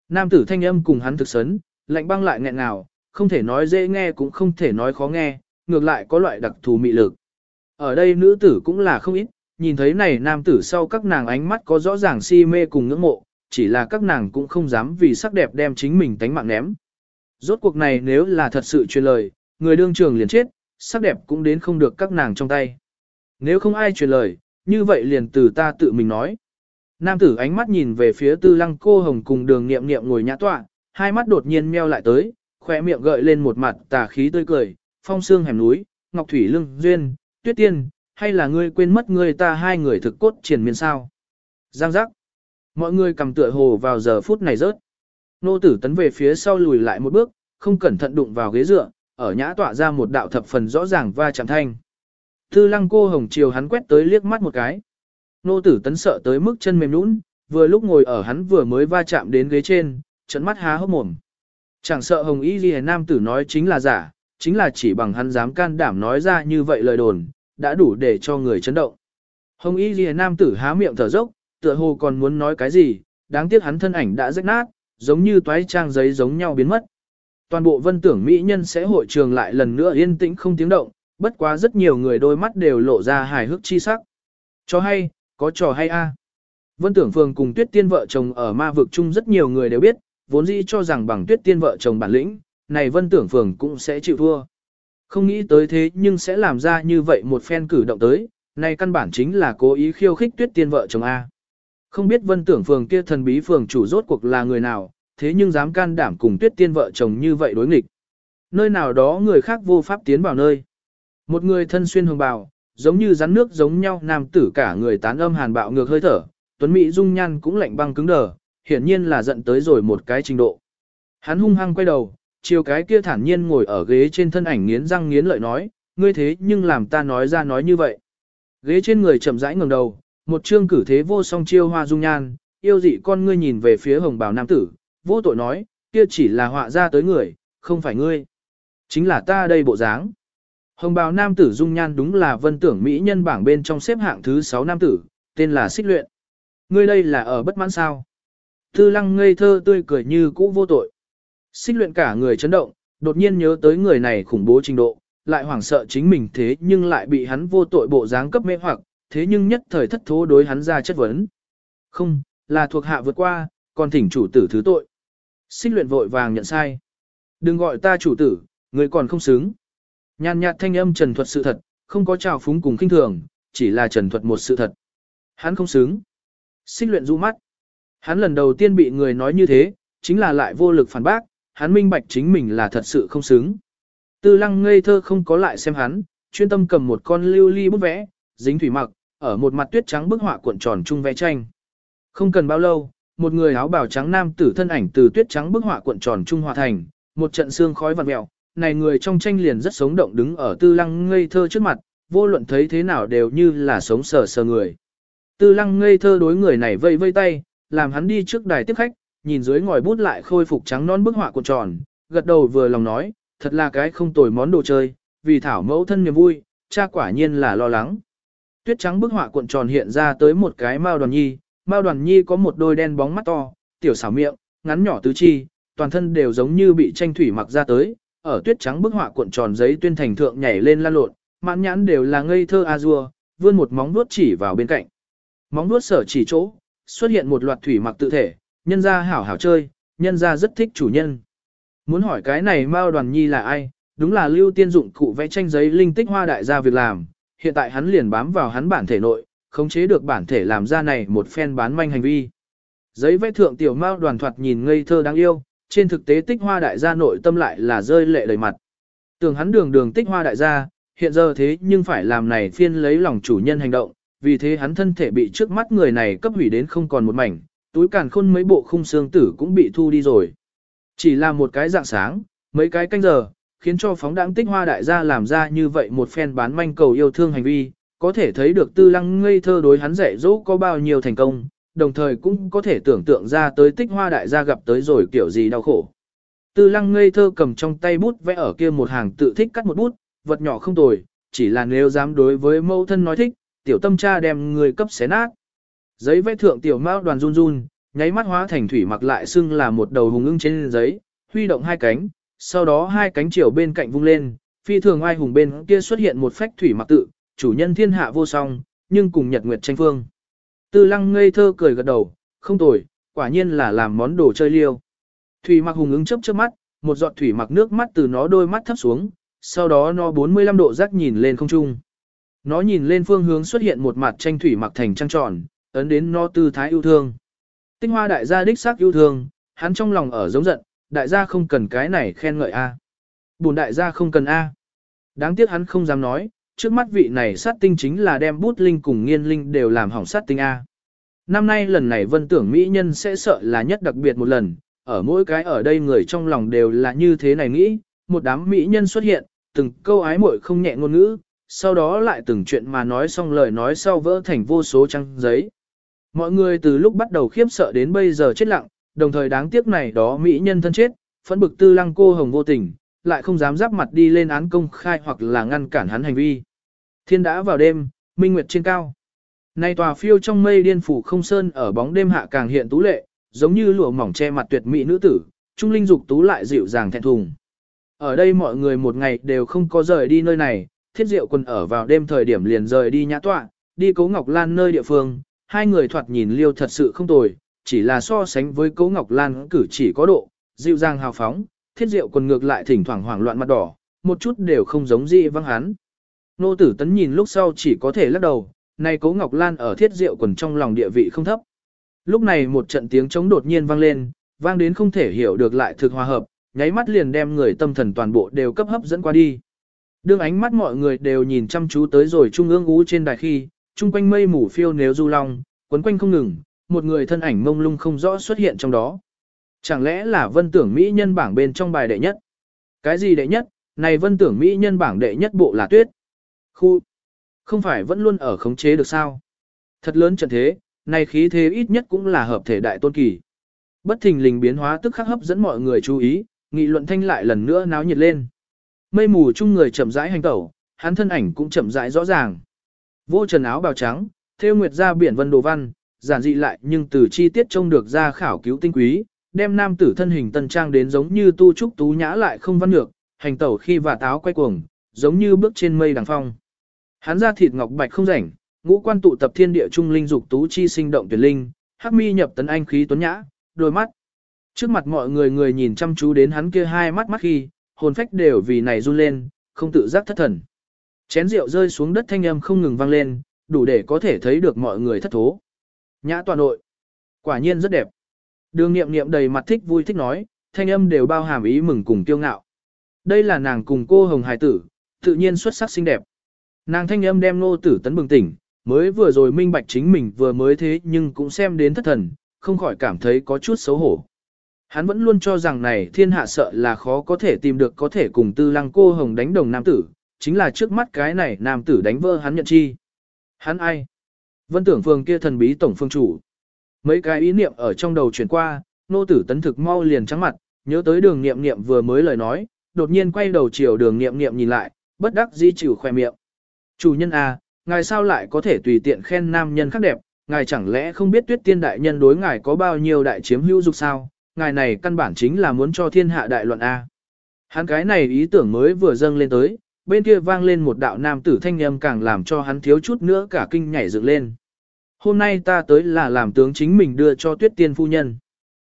Nam tử thanh âm cùng hắn thực sấn, lạnh băng lại nghẹn ngào, không thể nói dễ nghe cũng không thể nói khó nghe, ngược lại có loại đặc thù mị lực. Ở đây nữ tử cũng là không ít, nhìn thấy này nam tử sau các nàng ánh mắt có rõ ràng si mê cùng ngưỡng mộ, chỉ là các nàng cũng không dám vì sắc đẹp đem chính mình tánh mạng ném. Rốt cuộc này nếu là thật sự truyền lời, người đương trường liền chết, sắc đẹp cũng đến không được các nàng trong tay. Nếu không ai truyền lời, như vậy liền từ ta tự mình nói. Nam tử ánh mắt nhìn về phía tư lăng cô hồng cùng đường nghiệm nghiệm ngồi nhã tọa, hai mắt đột nhiên meo lại tới, khỏe miệng gợi lên một mặt tà khí tươi cười, phong xương hẻm núi, ngọc thủy lưng duyên, tuyết tiên, hay là ngươi quên mất ngươi ta hai người thực cốt triển miên sao. Giang giác. Mọi người cầm tựa hồ vào giờ phút này rớt. Nô tử tấn về phía sau lùi lại một bước, không cẩn thận đụng vào ghế dựa, ở nhã tọa ra một đạo thập phần rõ ràng va chạm thanh. Tư lăng cô hồng chiều hắn quét tới liếc mắt một cái. Nô tử tấn sợ tới mức chân mềm nũng, vừa lúc ngồi ở hắn vừa mới va chạm đến ghế trên, trận mắt há hốc mồm. Chẳng sợ hồng y ghi nam tử nói chính là giả, chính là chỉ bằng hắn dám can đảm nói ra như vậy lời đồn, đã đủ để cho người chấn động. Hồng y ghi nam tử há miệng thở dốc, tựa hồ còn muốn nói cái gì, đáng tiếc hắn thân ảnh đã rách nát, giống như toái trang giấy giống nhau biến mất. Toàn bộ vân tưởng mỹ nhân sẽ hội trường lại lần nữa yên tĩnh không tiếng động, bất quá rất nhiều người đôi mắt đều lộ ra hài hước chi sắc. Cho hay, có trò hay a. Vân tưởng phường cùng tuyết tiên vợ chồng ở ma vực chung rất nhiều người đều biết, vốn dĩ cho rằng bằng tuyết tiên vợ chồng bản lĩnh, này vân tưởng phường cũng sẽ chịu thua. Không nghĩ tới thế nhưng sẽ làm ra như vậy một phen cử động tới, này căn bản chính là cố ý khiêu khích tuyết tiên vợ chồng A. Không biết vân tưởng phường kia thần bí phường chủ rốt cuộc là người nào, thế nhưng dám can đảm cùng tuyết tiên vợ chồng như vậy đối nghịch. Nơi nào đó người khác vô pháp tiến vào nơi. Một người thân xuyên hồng bào, giống như rắn nước giống nhau nam tử cả người tán âm hàn bạo ngược hơi thở, tuấn mỹ dung nhan cũng lạnh băng cứng đờ, hiển nhiên là giận tới rồi một cái trình độ. Hắn hung hăng quay đầu, chiều cái kia thản nhiên ngồi ở ghế trên thân ảnh nghiến răng nghiến lợi nói, ngươi thế nhưng làm ta nói ra nói như vậy. Ghế trên người chậm rãi ngẩng đầu, một trương cử thế vô song chiêu hoa dung nhan, yêu dị con ngươi nhìn về phía hồng bào nam tử, vô tội nói, kia chỉ là họa ra tới người, không phải ngươi. Chính là ta đây bộ dáng. Hồng bào nam tử dung nhan đúng là vân tưởng mỹ nhân bảng bên trong xếp hạng thứ 6 nam tử, tên là xích luyện. Ngươi đây là ở bất mãn sao. Tư lăng ngây thơ tươi cười như cũ vô tội. Xích luyện cả người chấn động, đột nhiên nhớ tới người này khủng bố trình độ, lại hoảng sợ chính mình thế nhưng lại bị hắn vô tội bộ dáng cấp mê hoặc, thế nhưng nhất thời thất thố đối hắn ra chất vấn. Không, là thuộc hạ vượt qua, còn thỉnh chủ tử thứ tội. Xích luyện vội vàng nhận sai. Đừng gọi ta chủ tử, người còn không xứng. Nhàn nhạt thanh âm trần thuật sự thật, không có trào phúng cùng kinh thường, chỉ là trần thuật một sự thật. Hắn không xứng. Xích luyện du mắt. Hắn lần đầu tiên bị người nói như thế, chính là lại vô lực phản bác, hắn minh bạch chính mình là thật sự không xứng. Tư lăng ngây thơ không có lại xem hắn, chuyên tâm cầm một con lưu ly bút vẽ, dính thủy mặc, ở một mặt tuyết trắng bức họa cuộn tròn chung vẽ tranh. Không cần bao lâu, một người áo bào trắng nam tử thân ảnh từ tuyết trắng bức họa cuộn tròn trung hòa thành, một trận xương khói vặn mèo, này người trong tranh liền rất sống động đứng ở tư lăng ngây thơ trước mặt, vô luận thấy thế nào đều như là sống sờ sờ người. Tư lăng ngây thơ đối người này vây vây tay, làm hắn đi trước đài tiếp khách, nhìn dưới ngòi bút lại khôi phục trắng non bức họa cuộn tròn, gật đầu vừa lòng nói, thật là cái không tồi món đồ chơi, vì thảo mẫu thân niềm vui, cha quả nhiên là lo lắng. Tuyết trắng bức họa cuộn tròn hiện ra tới một cái mao đoàn nhi, mao đoàn nhi có một đôi đen bóng mắt to, tiểu xảo miệng, ngắn nhỏ tứ chi, toàn thân đều giống như bị tranh thủy mặc ra tới, ở tuyết trắng bức họa cuộn tròn giấy tuyên thành thượng nhảy lên lan lộn, mãn nhãn đều là ngây thơ azure, vươn một móng vuốt chỉ vào bên cạnh. Móng vuốt sở chỉ chỗ, xuất hiện một loạt thủy mặc tự thể, nhân ra hảo hảo chơi, nhân ra rất thích chủ nhân. Muốn hỏi cái này Mao Đoàn Nhi là ai, đúng là lưu tiên dụng cụ vẽ tranh giấy linh tích hoa đại gia việc làm, hiện tại hắn liền bám vào hắn bản thể nội, khống chế được bản thể làm ra này một phen bán manh hành vi. Giấy vẽ thượng tiểu Mao đoàn thoạt nhìn ngây thơ đáng yêu, trên thực tế tích hoa đại gia nội tâm lại là rơi lệ đầy mặt. Tưởng hắn đường đường tích hoa đại gia, hiện giờ thế nhưng phải làm này phiên lấy lòng chủ nhân hành động, vì thế hắn thân thể bị trước mắt người này cấp hủy đến không còn một mảnh, túi càn khôn mấy bộ khung xương tử cũng bị thu đi rồi. Chỉ là một cái dạng sáng, mấy cái canh giờ, khiến cho phóng đãng tích hoa đại gia làm ra như vậy một phen bán manh cầu yêu thương hành vi, có thể thấy được tư lăng ngây thơ đối hắn dạy dỗ có bao nhiêu thành công, đồng thời cũng có thể tưởng tượng ra tới tích hoa đại gia gặp tới rồi kiểu gì đau khổ. Tư lăng ngây thơ cầm trong tay bút vẽ ở kia một hàng tự thích cắt một bút, vật nhỏ không tồi, chỉ là nếu dám đối với mẫu thân nói thích, tiểu tâm cha đem người cấp xé nát. Giấy vẽ thượng tiểu mao đoàn run run, nháy mắt hóa thành thủy mặc lại xưng là một đầu hùng ưng trên giấy, huy động hai cánh, sau đó hai cánh chiều bên cạnh vung lên, phi thường ai hùng bên kia xuất hiện một phách thủy mặc tự, chủ nhân thiên hạ vô song, nhưng cùng nhật nguyệt tranh phương. Tư lăng ngây thơ cười gật đầu, không tồi, quả nhiên là làm món đồ chơi liêu. Thủy mặc hùng ứng chớp chớp mắt, một giọt thủy mặc nước mắt từ nó đôi mắt thấp xuống, sau đó nó 45 độ rắc nhìn lên không trung. Nó nhìn lên phương hướng xuất hiện một mặt tranh thủy mặc thành trăng tròn, ấn đến nó tư thái yêu thương. Tinh hoa đại gia đích xác yêu thương, hắn trong lòng ở giống giận, đại gia không cần cái này khen ngợi a. Bùn đại gia không cần a. Đáng tiếc hắn không dám nói, trước mắt vị này sát tinh chính là đem bút linh cùng nghiên linh đều làm hỏng sát tinh a. Năm nay lần này vân tưởng mỹ nhân sẽ sợ là nhất đặc biệt một lần, ở mỗi cái ở đây người trong lòng đều là như thế này nghĩ, một đám mỹ nhân xuất hiện, từng câu ái muội không nhẹ ngôn ngữ, sau đó lại từng chuyện mà nói xong lời nói sau vỡ thành vô số trang giấy. Mọi người từ lúc bắt đầu khiếp sợ đến bây giờ chết lặng, đồng thời đáng tiếc này đó mỹ nhân thân chết, phẫn bực tư lăng cô hồng vô tình, lại không dám giáp mặt đi lên án công khai hoặc là ngăn cản hắn hành vi. Thiên đã vào đêm, minh nguyệt trên cao. Nay tòa phiêu trong mây điên phủ không sơn ở bóng đêm hạ càng hiện tú lệ, giống như lụa mỏng che mặt tuyệt mỹ nữ tử, trung linh dục tú lại dịu dàng thẹn thùng. Ở đây mọi người một ngày đều không có rời đi nơi này, thiết diệu quân ở vào đêm thời điểm liền rời đi nhã tọa, đi cố ngọc lan nơi địa phương, hai người thoạt nhìn liêu thật sự không tồi, chỉ là so sánh với cố ngọc lan cử chỉ có độ, dịu dàng hào phóng, thiết diệu quân ngược lại thỉnh thoảng hoảng loạn mặt đỏ, một chút đều không giống gì văng hắn. Nô tử tấn nhìn lúc sau chỉ có thể lắc đầu, nay cố ngọc lan ở thiết diệu quần trong lòng địa vị không thấp. Lúc này một trận tiếng trống đột nhiên vang lên, vang đến không thể hiểu được lại thực hòa hợp, nháy mắt liền đem người tâm thần toàn bộ đều cấp hấp dẫn qua đi. Đương ánh mắt mọi người đều nhìn chăm chú tới rồi trung ương ú trên đài khi, trung quanh mây mù phiêu nếu du long, quấn quanh không ngừng, một người thân ảnh mông lung không rõ xuất hiện trong đó. Chẳng lẽ là vân tưởng Mỹ nhân bảng bên trong bài đệ nhất? Cái gì đệ nhất? Này vân tưởng Mỹ nhân bảng đệ nhất bộ là tuyết. Khu! Không phải vẫn luôn ở khống chế được sao? Thật lớn trận thế, này khí thế ít nhất cũng là hợp thể đại tôn kỳ. Bất thình lình biến hóa tức khắc hấp dẫn mọi người chú ý, nghị luận thanh lại lần nữa náo nhiệt lên. Mây mù chung người chậm rãi hành tẩu, hắn thân ảnh cũng chậm rãi rõ ràng. Vô trần áo bào trắng, theo nguyệt ra biển vân đồ văn, giản dị lại nhưng từ chi tiết trông được ra khảo cứu tinh quý, đem nam tử thân hình tân trang đến giống như tu trúc tú nhã lại không văn ngược, hành tẩu khi và táo quay cuồng, giống như bước trên mây đằng phong. Hắn ra thịt ngọc bạch không rảnh, ngũ quan tụ tập thiên địa trung linh dục tú chi sinh động tuyệt linh, hắc mi nhập tấn anh khí tuấn nhã, đôi mắt. Trước mặt mọi người người nhìn chăm chú đến hắn kia hai mắt mắt khi, hồn phách đều vì này run lên, không tự giác thất thần. Chén rượu rơi xuống đất thanh âm không ngừng vang lên, đủ để có thể thấy được mọi người thất thố. Nhã toàn nội. Quả nhiên rất đẹp. Đường nghiệm nghiệm đầy mặt thích vui thích nói, thanh âm đều bao hàm ý mừng cùng kiêu ngạo. Đây là nàng cùng cô Hồng Hải Tử, tự nhiên xuất sắc xinh đẹp. Nàng thanh âm đem nô tử tấn bừng tỉnh, mới vừa rồi minh bạch chính mình vừa mới thế nhưng cũng xem đến thất thần, không khỏi cảm thấy có chút xấu hổ. Hắn vẫn luôn cho rằng này thiên hạ sợ là khó có thể tìm được có thể cùng tư lăng cô hồng đánh đồng nam tử, chính là trước mắt cái này nam tử đánh vỡ hắn nhận chi. Hắn ai? Vân tưởng phương kia thần bí tổng phương chủ. Mấy cái ý niệm ở trong đầu chuyển qua, nô tử tấn thực mau liền trắng mặt, nhớ tới đường niệm niệm vừa mới lời nói, đột nhiên quay đầu chiều đường niệm niệm nhìn lại, bất đắc dĩ chịu khoe miệng. Chủ nhân à, ngài sao lại có thể tùy tiện khen nam nhân khác đẹp, ngài chẳng lẽ không biết tuyết tiên đại nhân đối ngài có bao nhiêu đại chiếm hữu dục sao, ngài này căn bản chính là muốn cho thiên hạ đại loạn A. Hắn cái này ý tưởng mới vừa dâng lên tới, bên kia vang lên một đạo nam tử thanh âm càng làm cho hắn thiếu chút nữa cả kinh nhảy dựng lên. Hôm nay ta tới là làm tướng chính mình đưa cho tuyết tiên phu nhân.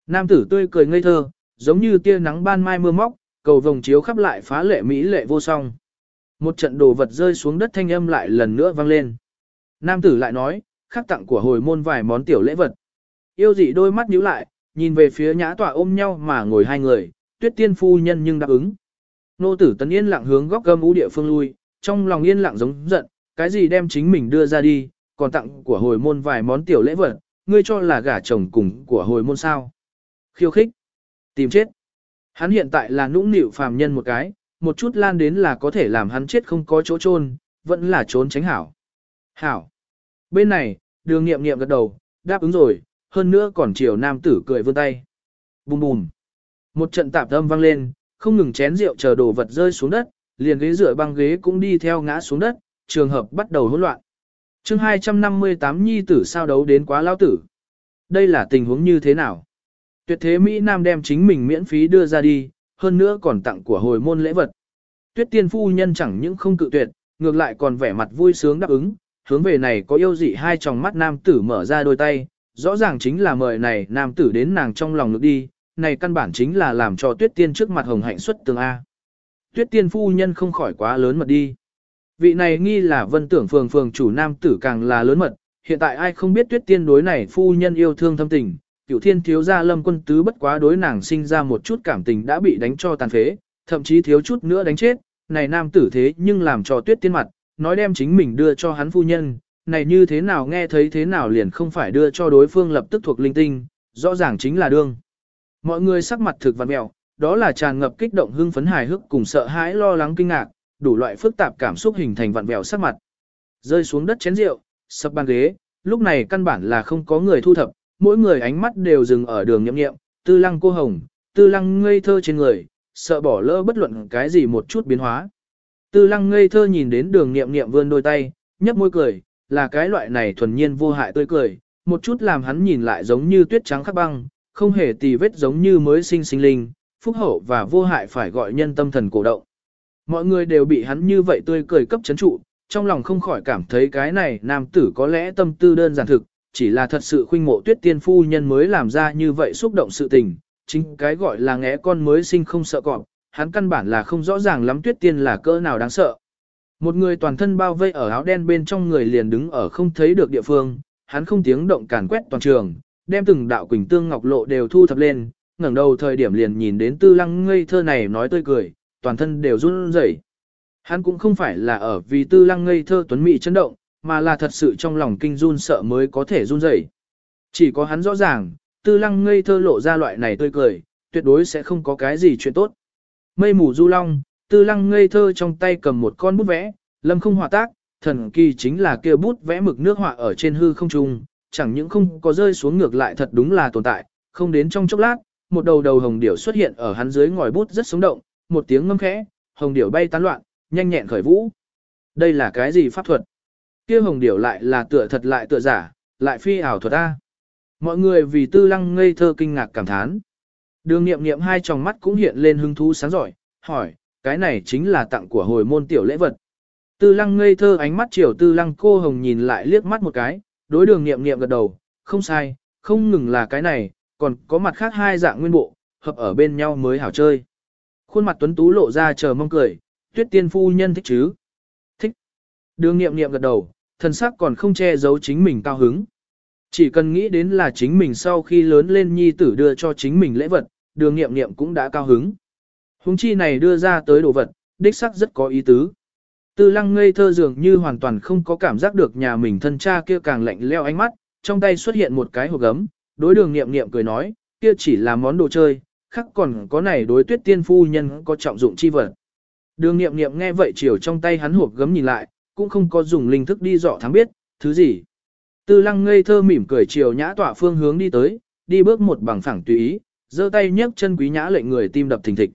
Nam tử tươi cười ngây thơ, giống như tia nắng ban mai mưa móc, cầu vồng chiếu khắp lại phá lệ mỹ lệ vô song. Một trận đồ vật rơi xuống đất thanh âm lại lần nữa vang lên. Nam tử lại nói, khắc tặng của hồi môn vài món tiểu lễ vật. Yêu dị đôi mắt nhíu lại, nhìn về phía nhã tọa ôm nhau mà ngồi hai người, tuyết tiên phu nhân nhưng đáp ứng. Nô tử tấn yên lặng hướng góc gâm ú địa phương lui, trong lòng yên lặng giống giận, cái gì đem chính mình đưa ra đi, còn tặng của hồi môn vài món tiểu lễ vật, ngươi cho là gả chồng cùng của hồi môn sao. Khiêu khích, tìm chết. Hắn hiện tại là nũng nịu phàm nhân một cái, một chút lan đến là có thể làm hắn chết không có chỗ chôn, vẫn là trốn tránh hảo. Hảo. Bên này, đường nghiệm nghiệm gật đầu, đáp ứng rồi, hơn nữa còn chiều nam tử cười vươn tay. Bùm bùm. Một trận tạp âm vang lên, không ngừng chén rượu chờ đồ vật rơi xuống đất, liền ghế rửa băng ghế cũng đi theo ngã xuống đất, trường hợp bắt đầu hỗn loạn. chương 258 nhi tử sao đấu đến quá lao tử. Đây là tình huống như thế nào? Tuyệt thế Mỹ Nam đem chính mình miễn phí đưa ra đi, hơn nữa còn tặng của hồi môn lễ vật. Tuyết tiên phu nhân chẳng những không cự tuyệt, ngược lại còn vẻ mặt vui sướng đáp ứng, hướng về này có yêu dị hai tròng mắt nam tử mở ra đôi tay, rõ ràng chính là mời này nam tử đến nàng trong lòng nước đi, này căn bản chính là làm cho tuyết tiên trước mặt hồng hạnh xuất tường A. Tuyết tiên phu nhân không khỏi quá lớn mật đi. Vị này nghi là vân tưởng phường phường chủ nam tử càng là lớn mật, hiện tại ai không biết tuyết tiên đối này phu nhân yêu thương thâm tình, tiểu thiên thiếu gia lâm quân tứ bất quá đối nàng sinh ra một chút cảm tình đã bị đánh cho tàn phế, thậm chí thiếu chút nữa đánh chết, này nam tử thế nhưng làm cho tuyết tiên mặt, nói đem chính mình đưa cho hắn phu nhân, này như thế nào nghe thấy thế nào liền không phải đưa cho đối phương lập tức thuộc linh tinh, rõ ràng chính là đương. Mọi người sắc mặt thực văn mẹo, đó là tràn ngập kích động hưng phấn hài hước cùng sợ hãi lo lắng kinh ngạc, đủ loại phức tạp cảm xúc hình thành vặn vẹo sắc mặt. Rơi xuống đất chén rượu, sập bàn ghế, lúc này căn bản là không có người thu thập, mỗi người ánh mắt đều dừng ở đường nhậm nghiệm, tư lăng cô hồng, tư lăng ngây thơ trên người, sợ bỏ lỡ bất luận cái gì một chút biến hóa. Tư lăng ngây thơ nhìn đến đường nghiệm nghiệm vươn đôi tay, nhấp môi cười, là cái loại này thuần nhiên vô hại tươi cười, một chút làm hắn nhìn lại giống như tuyết trắng khắc băng, không hề tì vết giống như mới sinh sinh linh, phúc hậu và vô hại phải gọi nhân tâm thần cổ động. Mọi người đều bị hắn như vậy tươi cười cấp chấn trụ, trong lòng không khỏi cảm thấy cái này nam tử có lẽ tâm tư đơn giản thực, chỉ là thật sự khuynh mộ tuyết tiên phu nhân mới làm ra như vậy xúc động sự tình, chính cái gọi là ngẽ con mới sinh không sợ cọp, hắn căn bản là không rõ ràng lắm tuyết tiên là cỡ nào đáng sợ. Một người toàn thân bao vây ở áo đen bên trong người liền đứng ở không thấy được địa phương, hắn không tiếng động càn quét toàn trường, đem từng đạo quỳnh tương ngọc lộ đều thu thập lên, ngẩng đầu thời điểm liền nhìn đến tư lăng ngây thơ này nói tươi cười, toàn thân đều run rẩy. Hắn cũng không phải là ở vì tư lăng ngây thơ tuấn mỹ chấn động, mà là thật sự trong lòng kinh run sợ mới có thể run rẩy. Chỉ có hắn rõ ràng, tư lăng ngây thơ lộ ra loại này tươi cười, tuyệt đối sẽ không có cái gì chuyện tốt. Mây mù du long, tư lăng ngây thơ trong tay cầm một con bút vẽ, lâm không hòa tác, thần kỳ chính là kia bút vẽ mực nước họa ở trên hư không trung, chẳng những không có rơi xuống ngược lại thật đúng là tồn tại, không đến trong chốc lát, một đầu đầu hồng điểu xuất hiện ở hắn dưới ngòi bút rất sống động, một tiếng ngâm khẽ, hồng điểu bay tán loạn, nhanh nhẹn khởi vũ. Đây là cái gì pháp thuật? Kia hồng điểu lại là tựa thật lại tựa giả, lại phi ảo thuật a. Mọi người vì tư lăng ngây thơ kinh ngạc cảm thán. Đường nghiệm nghiệm hai tròng mắt cũng hiện lên hứng thú sáng giỏi, hỏi, cái này chính là tặng của hồi môn tiểu lễ vật. Tư lăng ngây thơ ánh mắt chiều tư lăng cô hồng nhìn lại liếc mắt một cái, đối đường nghiệm nghiệm gật đầu, không sai, không ngừng là cái này, còn có mặt khác hai dạng nguyên bộ, hợp ở bên nhau mới hảo chơi. khuôn mặt tuấn tú lộ ra chờ mong cười, tuyết tiên phu nhân thích chứ? Thích. Đường nghiệm nghiệm gật đầu, thần sắc còn không che giấu chính mình cao hứng. Chỉ cần nghĩ đến là chính mình sau khi lớn lên nhi tử đưa cho chính mình lễ vật, đường nghiệm nghiệm cũng đã cao hứng. Hùng chi này đưa ra tới đồ vật, đích sắc rất có ý tứ. Tư lăng ngây thơ dường như hoàn toàn không có cảm giác được nhà mình thân cha kia càng lạnh leo ánh mắt, trong tay xuất hiện một cái hộp gấm, đối đường nghiệm nghiệm cười nói, kia chỉ là món đồ chơi, khác còn có này đối tuyết tiên phu nhân có trọng dụng chi vật. Đường nghiệm nghiệm nghe vậy chiều trong tay hắn hộp gấm nhìn lại, cũng không có dùng linh thức đi dọ thắng biết, thứ gì. Tư lăng ngây thơ mỉm cười chiều nhã tỏa phương hướng đi tới, đi bước một bằng phẳng tùy ý, giơ tay nhấc chân quý nhã lệnh người tim đập thình thịch.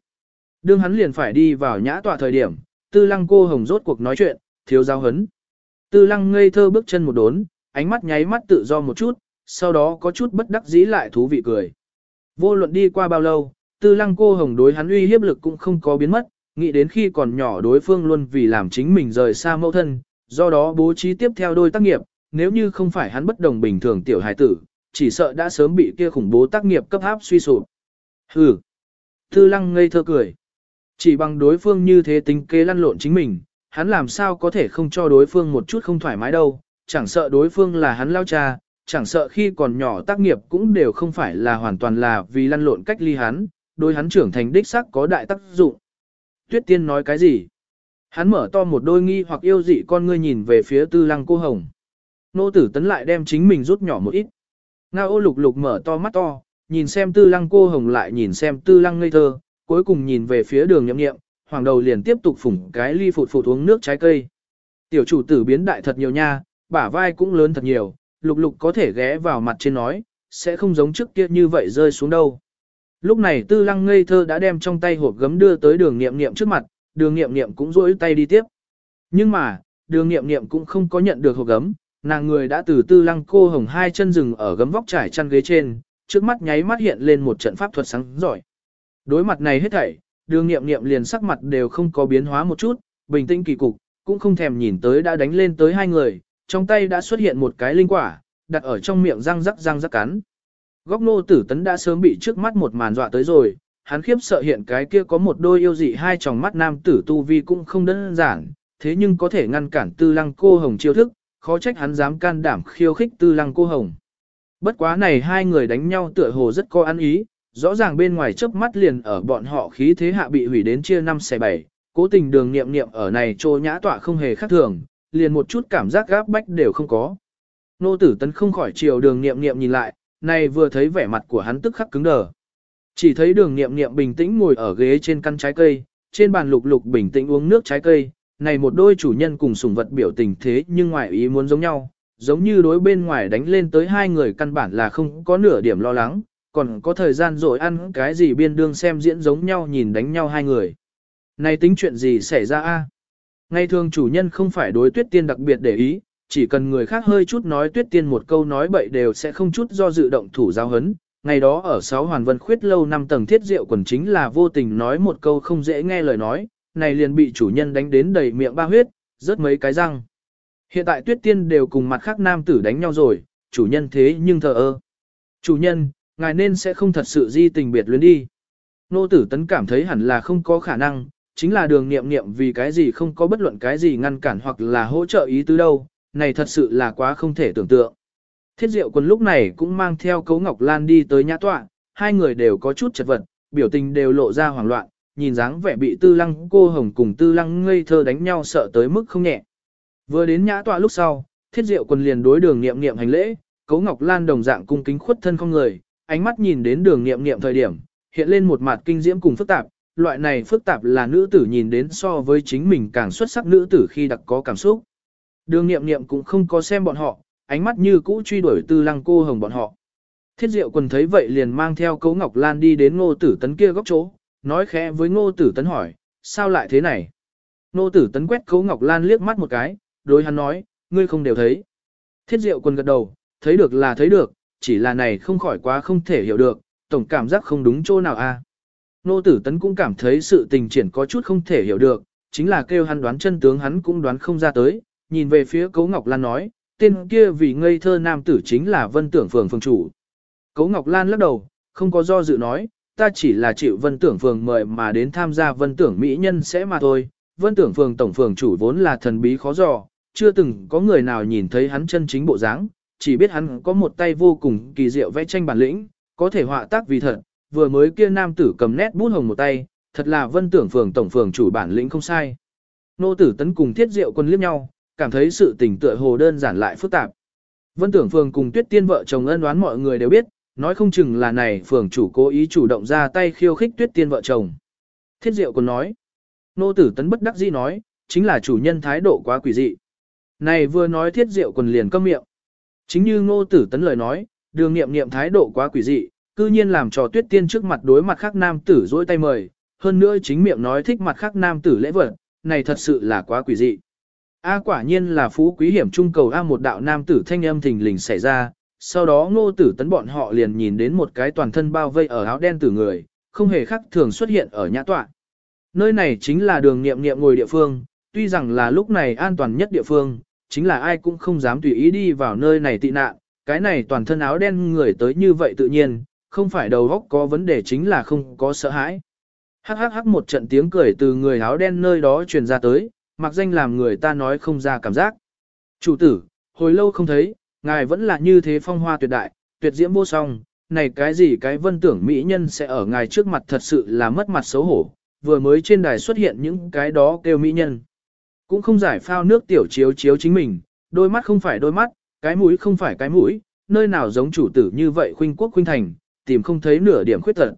Đương hắn liền phải đi vào nhã tọa thời điểm, tư lăng cô hồng rốt cuộc nói chuyện, thiếu giáo hấn. Tư lăng ngây thơ bước chân một đốn, ánh mắt nháy mắt tự do một chút, sau đó có chút bất đắc dĩ lại thú vị cười. Vô luận đi qua bao lâu, tư lăng cô hồng đối hắn uy hiếp lực cũng không có biến mất, nghĩ đến khi còn nhỏ đối phương luôn vì làm chính mình rời xa mẫu thân, do đó bố trí tiếp theo đôi tác nghiệp, nếu như không phải hắn bất đồng bình thường tiểu hài tử, chỉ sợ đã sớm bị kia khủng bố tác nghiệp cấp áp suy sụp. Hừ. Tư lăng ngây thơ cười. Chỉ bằng đối phương như thế tính kế lăn lộn chính mình, hắn làm sao có thể không cho đối phương một chút không thoải mái đâu, chẳng sợ đối phương là hắn lao cha, chẳng sợ khi còn nhỏ tác nghiệp cũng đều không phải là hoàn toàn là vì lăn lộn cách ly hắn, đối hắn trưởng thành đích sắc có đại tác dụng. Tuyết tiên nói cái gì? Hắn mở to một đôi nghi hoặc yêu dị con ngươi nhìn về phía tư lăng cô hồng. Nô tử tấn lại đem chính mình rút nhỏ một ít. Ngao ô lục lục mở to mắt to, nhìn xem tư lăng cô hồng lại nhìn xem tư lăng ngây thơ, cuối cùng nhìn về phía đường nhậm nghiệm, hoàng đầu liền tiếp tục phủng cái ly phụt phụt uống nước trái cây. Tiểu chủ tử biến đại thật nhiều nha, bả vai cũng lớn thật nhiều, lục lục có thể ghé vào mặt trên nói, sẽ không giống trước kia như vậy rơi xuống đâu. Lúc này tư lăng ngây thơ đã đem trong tay hộp gấm đưa tới đường nghiệm nghiệm trước mặt, đường nghiệm nghiệm cũng rỗi tay đi tiếp. Nhưng mà, đường nghiệm nghiệm cũng không có nhận được hộp gấm, nàng người đã từ tư lăng cô hồng hai chân rừng ở gấm vóc trải chăn ghế trên, trước mắt nháy mắt hiện lên một trận pháp thuật sáng giỏi. Đối mặt này hết thảy, đường nghiệm nghiệm liền sắc mặt đều không có biến hóa một chút, bình tĩnh kỳ cục, cũng không thèm nhìn tới đã đánh lên tới hai người, trong tay đã xuất hiện một cái linh quả, đặt ở trong miệng răng rắc răng rắc cắn. Góc nô tử tấn đã sớm bị trước mắt một màn dọa tới rồi, hắn khiếp sợ hiện cái kia có một đôi yêu dị hai tròng mắt nam tử tu vi cũng không đơn giản, thế nhưng có thể ngăn cản tư lăng cô hồng chiêu thức, khó trách hắn dám can đảm khiêu khích tư lăng cô hồng. Bất quá này hai người đánh nhau tựa hồ rất có ăn ý, rõ ràng bên ngoài chớp mắt liền ở bọn họ khí thế hạ bị hủy đến chia năm xẻ bảy, cố tình đường nghiệm nghiệm ở này trô nhã tọa không hề khác thường, liền một chút cảm giác gáp bách đều không có. Nô tử tấn không khỏi chiều đường nghiệm nghiệm nhìn lại, này vừa thấy vẻ mặt của hắn tức khắc cứng đờ. Chỉ thấy đường nghiệm nghiệm bình tĩnh ngồi ở ghế trên căn trái cây, trên bàn lục lục bình tĩnh uống nước trái cây, này một đôi chủ nhân cùng sủng vật biểu tình thế nhưng ngoài ý muốn giống nhau, giống như đối bên ngoài đánh lên tới hai người căn bản là không có nửa điểm lo lắng, còn có thời gian rồi ăn cái gì biên đương xem diễn giống nhau nhìn đánh nhau hai người. Này tính chuyện gì xảy ra a? Ngày thường chủ nhân không phải đối tuyết tiên đặc biệt để ý, chỉ cần người khác hơi chút nói tuyết tiên một câu nói bậy đều sẽ không chút do dự động thủ giao hấn. Ngày đó ở sáu hoàn vân khuyết lâu năm tầng thiết rượu quần chính là vô tình nói một câu không dễ nghe lời nói, này liền bị chủ nhân đánh đến đầy miệng ba huyết, rớt mấy cái răng. Hiện tại tuyết tiên đều cùng mặt khác nam tử đánh nhau rồi, chủ nhân thế nhưng thờ ơ. Chủ nhân, ngài nên sẽ không thật sự di tình biệt luyến đi. Nô tử tấn cảm thấy hẳn là không có khả năng, chính là đường nghiệm nghiệm vì cái gì không có bất luận cái gì ngăn cản hoặc là hỗ trợ ý tứ đâu, này thật sự là quá không thể tưởng tượng. Thiết diệu quân lúc này cũng mang theo cấu ngọc lan đi tới nhã tọa, hai người đều có chút chật vật, biểu tình đều lộ ra hoảng loạn, nhìn dáng vẻ bị tư lăng cô hồng cùng tư lăng ngây thơ đánh nhau sợ tới mức không nhẹ. Vừa đến nhã tọa lúc sau, thiết diệu quân liền đối đường nghiệm nghiệm hành lễ, cấu ngọc lan đồng dạng cung kính khuất thân không người, ánh mắt nhìn đến đường nghiệm nghiệm thời điểm, hiện lên một mặt kinh diễm cùng phức tạp, loại này phức tạp là nữ tử nhìn đến so với chính mình càng xuất sắc nữ tử khi đặc có cảm xúc. Đường nghiệm nghiệm cũng không có xem bọn họ, ánh mắt như cũ truy đuổi tư lăng cô hồng bọn họ. Thiết diệu quần thấy vậy liền mang theo cấu ngọc lan đi đến ngô tử tấn kia góc chỗ, nói khẽ với ngô tử tấn hỏi, sao lại thế này? Ngô tử tấn quét cấu ngọc lan liếc mắt một cái, đối hắn nói, ngươi không đều thấy. Thiết diệu quần gật đầu, thấy được là thấy được, chỉ là này không khỏi quá không thể hiểu được, tổng cảm giác không đúng chỗ nào a. Nô tử tấn cũng cảm thấy sự tình triển có chút không thể hiểu được, chính là kêu hắn đoán chân tướng hắn cũng đoán không ra tới, nhìn về phía Cấu Ngọc Lan nói, tên kia vì ngây thơ nam tử chính là vân tưởng phường phường chủ. Cấu Ngọc Lan lắc đầu, không có do dự nói, ta chỉ là chịu vân tưởng phường mời mà đến tham gia vân tưởng mỹ nhân sẽ mà thôi. Vân tưởng phường tổng phường chủ vốn là thần bí khó dò, chưa từng có người nào nhìn thấy hắn chân chính bộ dáng, chỉ biết hắn có một tay vô cùng kỳ diệu vẽ tranh bản lĩnh, có thể họa tác vì thật, vừa mới kia nam tử cầm nét bút hồng một tay, thật là vân tưởng phường tổng phường chủ bản lĩnh không sai. Nô tử tấn cùng thiết diệu quân liếc nhau, cảm thấy sự tình tựa hồ đơn giản lại phức tạp. Vân tưởng phường cùng tuyết tiên vợ chồng ân đoán mọi người đều biết, nói không chừng là này phường chủ cố ý chủ động ra tay khiêu khích tuyết tiên vợ chồng. Thiết diệu còn nói, nô tử tấn bất đắc dĩ nói, chính là chủ nhân thái độ quá quỷ dị. Này vừa nói thiết diệu quần liền câm miệng. Chính như ngô tử tấn lời nói, đường nghiệm nghiệm thái độ quá quỷ dị, cư nhiên làm trò tuyết tiên trước mặt đối mặt khác nam tử dỗi tay mời, hơn nữa chính miệng nói thích mặt khác nam tử lễ vật, này thật sự là quá quỷ dị. A quả nhiên là phú quý hiểm trung cầu A một đạo nam tử thanh âm thình lình xảy ra, sau đó ngô tử tấn bọn họ liền nhìn đến một cái toàn thân bao vây ở áo đen tử người, không hề khác thường xuất hiện ở nhã tọa. Nơi này chính là đường nghiệm nghiệm ngồi địa phương, tuy rằng là lúc này an toàn nhất địa phương, chính là ai cũng không dám tùy ý đi vào nơi này tị nạn, cái này toàn thân áo đen người tới như vậy tự nhiên, không phải đầu óc có vấn đề chính là không có sợ hãi. Hắc hắc hắc một trận tiếng cười từ người áo đen nơi đó truyền ra tới, mặc danh làm người ta nói không ra cảm giác. Chủ tử, hồi lâu không thấy, ngài vẫn là như thế phong hoa tuyệt đại, tuyệt diễm vô song, này cái gì cái vân tưởng mỹ nhân sẽ ở ngài trước mặt thật sự là mất mặt xấu hổ, vừa mới trên đài xuất hiện những cái đó kêu mỹ nhân. Cũng không giải phao nước tiểu chiếu chiếu chính mình, đôi mắt không phải đôi mắt, cái mũi không phải cái mũi, nơi nào giống chủ tử như vậy khuynh quốc khuynh thành, tìm không thấy nửa điểm khuyết tật.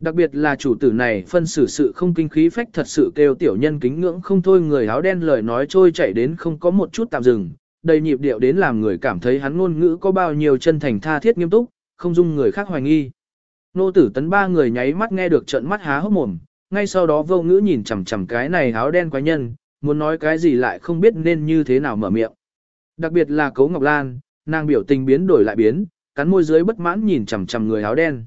Đặc biệt là chủ tử này phân xử sự không kinh khí phách thật sự kêu tiểu nhân kính ngưỡng không thôi người áo đen lời nói trôi chảy đến không có một chút tạm dừng, đầy nhịp điệu đến làm người cảm thấy hắn ngôn ngữ có bao nhiêu chân thành tha thiết nghiêm túc, không dung người khác hoài nghi. Nô tử tấn ba người nháy mắt nghe được trận mắt há hốc mồm, ngay sau đó vô ngữ nhìn chằm chằm cái này áo đen quái nhân, muốn nói cái gì lại không biết nên như thế nào mở miệng. Đặc biệt là Cấu Ngọc Lan, nàng biểu tình biến đổi lại biến, cắn môi dưới bất mãn nhìn chằm chằm người áo đen.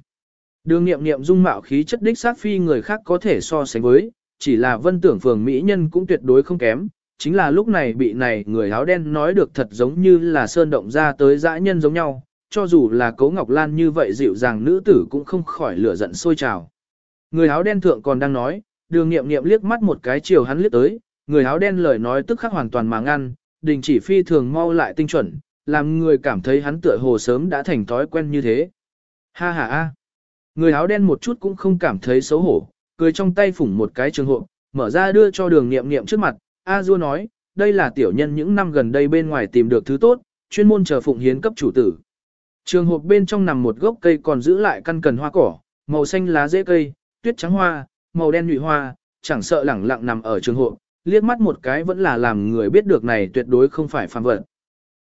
Đường nghiệm nghiệm dung mạo khí chất đích sát phi người khác có thể so sánh với, chỉ là vân tưởng phường mỹ nhân cũng tuyệt đối không kém, chính là lúc này bị này người áo đen nói được thật giống như là sơn động ra tới dã nhân giống nhau, cho dù là Cố Ngọc Lan như vậy dịu dàng nữ tử cũng không khỏi lửa giận sôi trào. Người áo đen thượng còn đang nói, đường nghiệm nghiệm liếc mắt một cái chiều hắn liếc tới, người áo đen lời nói tức khắc hoàn toàn mà ngăn, đình chỉ phi thường mau lại tinh chuẩn, làm người cảm thấy hắn tựa hồ sớm đã thành thói quen như thế. Ha ha ha. Người áo đen một chút cũng không cảm thấy xấu hổ, cười trong tay phủng một cái trường hộ, mở ra đưa cho đường nghiệm nghiệm trước mặt, A Du nói, đây là tiểu nhân những năm gần đây bên ngoài tìm được thứ tốt, chuyên môn chờ phụng hiến cấp chủ tử. Trường hộp bên trong nằm một gốc cây còn giữ lại căn cần hoa cỏ, màu xanh lá rễ cây, tuyết trắng hoa, màu đen nhụy hoa, chẳng sợ lẳng lặng nằm ở trường hộp, liếc mắt một cái vẫn là làm người biết được này tuyệt đối không phải phàm vật.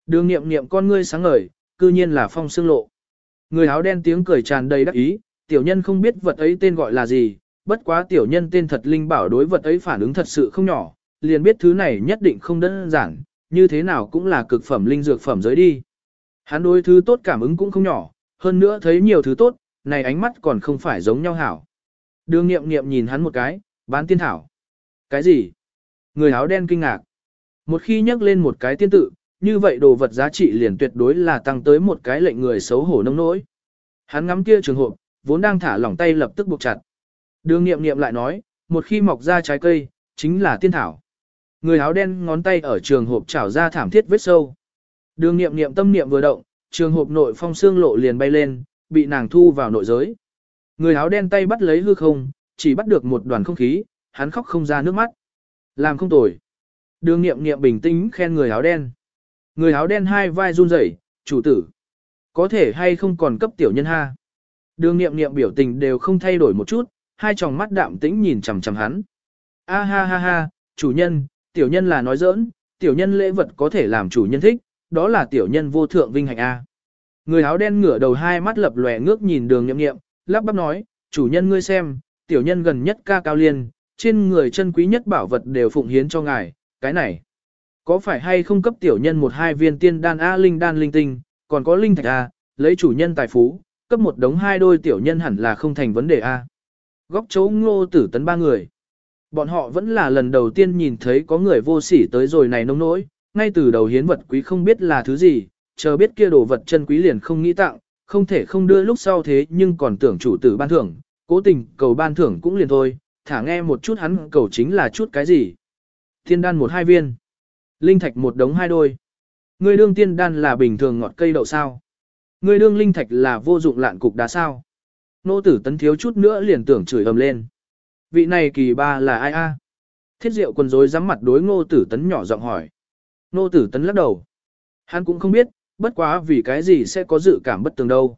Đường nghiệm nghiệm con ngươi sáng ngời, cư nhiên là phong xương lộ. Người áo đen tiếng cười tràn đầy đắc ý, tiểu nhân không biết vật ấy tên gọi là gì, bất quá tiểu nhân tên thật linh bảo đối vật ấy phản ứng thật sự không nhỏ, liền biết thứ này nhất định không đơn giản, như thế nào cũng là cực phẩm linh dược phẩm giới đi. Hắn đối thứ tốt cảm ứng cũng không nhỏ, hơn nữa thấy nhiều thứ tốt, này ánh mắt còn không phải giống nhau hảo. Đường nghiệm nghiệm nhìn hắn một cái, bán tiên thảo. Cái gì? Người áo đen kinh ngạc. Một khi nhắc lên một cái tiên tự, như vậy đồ vật giá trị liền tuyệt đối là tăng tới một cái lệnh người xấu hổ nông nỗi. Hắn ngắm kia trường hộp, vốn đang thả lỏng tay lập tức buộc chặt. Đường nghiệm nghiệm lại nói, một khi mọc ra trái cây, chính là tiên thảo. Người áo đen ngón tay ở trường hộp chảo ra thảm thiết vết sâu. Đường nghiệm nghiệm tâm niệm vừa động, trường hộp nội phong xương lộ liền bay lên, bị nàng thu vào nội giới. Người áo đen tay bắt lấy hư không, chỉ bắt được một đoàn không khí, hắn khóc không ra nước mắt. Làm không tồi. Đường nghiệm nghiệm bình tĩnh khen người áo đen. Người áo đen hai vai run rẩy, chủ tử. Có thể hay không còn cấp tiểu nhân ha. Đường nghiệm nghiệm biểu tình đều không thay đổi một chút, hai tròng mắt đạm tĩnh nhìn chằm chằm hắn. A ha ha ha, chủ nhân, tiểu nhân là nói giỡn, tiểu nhân lễ vật có thể làm chủ nhân thích, đó là tiểu nhân vô thượng vinh hạnh A. Người áo đen ngửa đầu hai mắt lập lòe ngước nhìn đường nhậm nghiệm, lắp bắp nói, chủ nhân ngươi xem, tiểu nhân gần nhất ca cao liên, trên người chân quý nhất bảo vật đều phụng hiến cho ngài, cái này. Có phải hay không cấp tiểu nhân một hai viên tiên đan A linh đan linh tinh, còn có linh thạch A, lấy chủ nhân tài phú, cấp một đống hai đôi tiểu nhân hẳn là không thành vấn đề A. Góc chấu ngô tử tấn ba người. Bọn họ vẫn là lần đầu tiên nhìn thấy có người vô sỉ tới rồi này nông nỗi, ngay từ đầu hiến vật quý không biết là thứ gì, chờ biết kia đồ vật chân quý liền không nghĩ tặng, không thể không đưa lúc sau thế nhưng còn tưởng chủ tử ban thưởng, cố tình cầu ban thưởng cũng liền thôi, thả nghe một chút hắn cầu chính là chút cái gì. Thiên đan một hai viên, linh thạch một đống hai đôi. Ngươi đương tiên đan là bình thường ngọt cây đậu sao. Ngươi đương linh thạch là vô dụng lạn cục đá sao. Nô tử tấn thiếu chút nữa liền tưởng chửi ầm lên. Vị này kỳ ba là ai a? Thiết diệu quần rối dám mặt đối ngô tử tấn nhỏ giọng hỏi. Nô tử tấn lắc đầu. Hắn cũng không biết, bất quá vì cái gì sẽ có dự cảm bất tường đâu.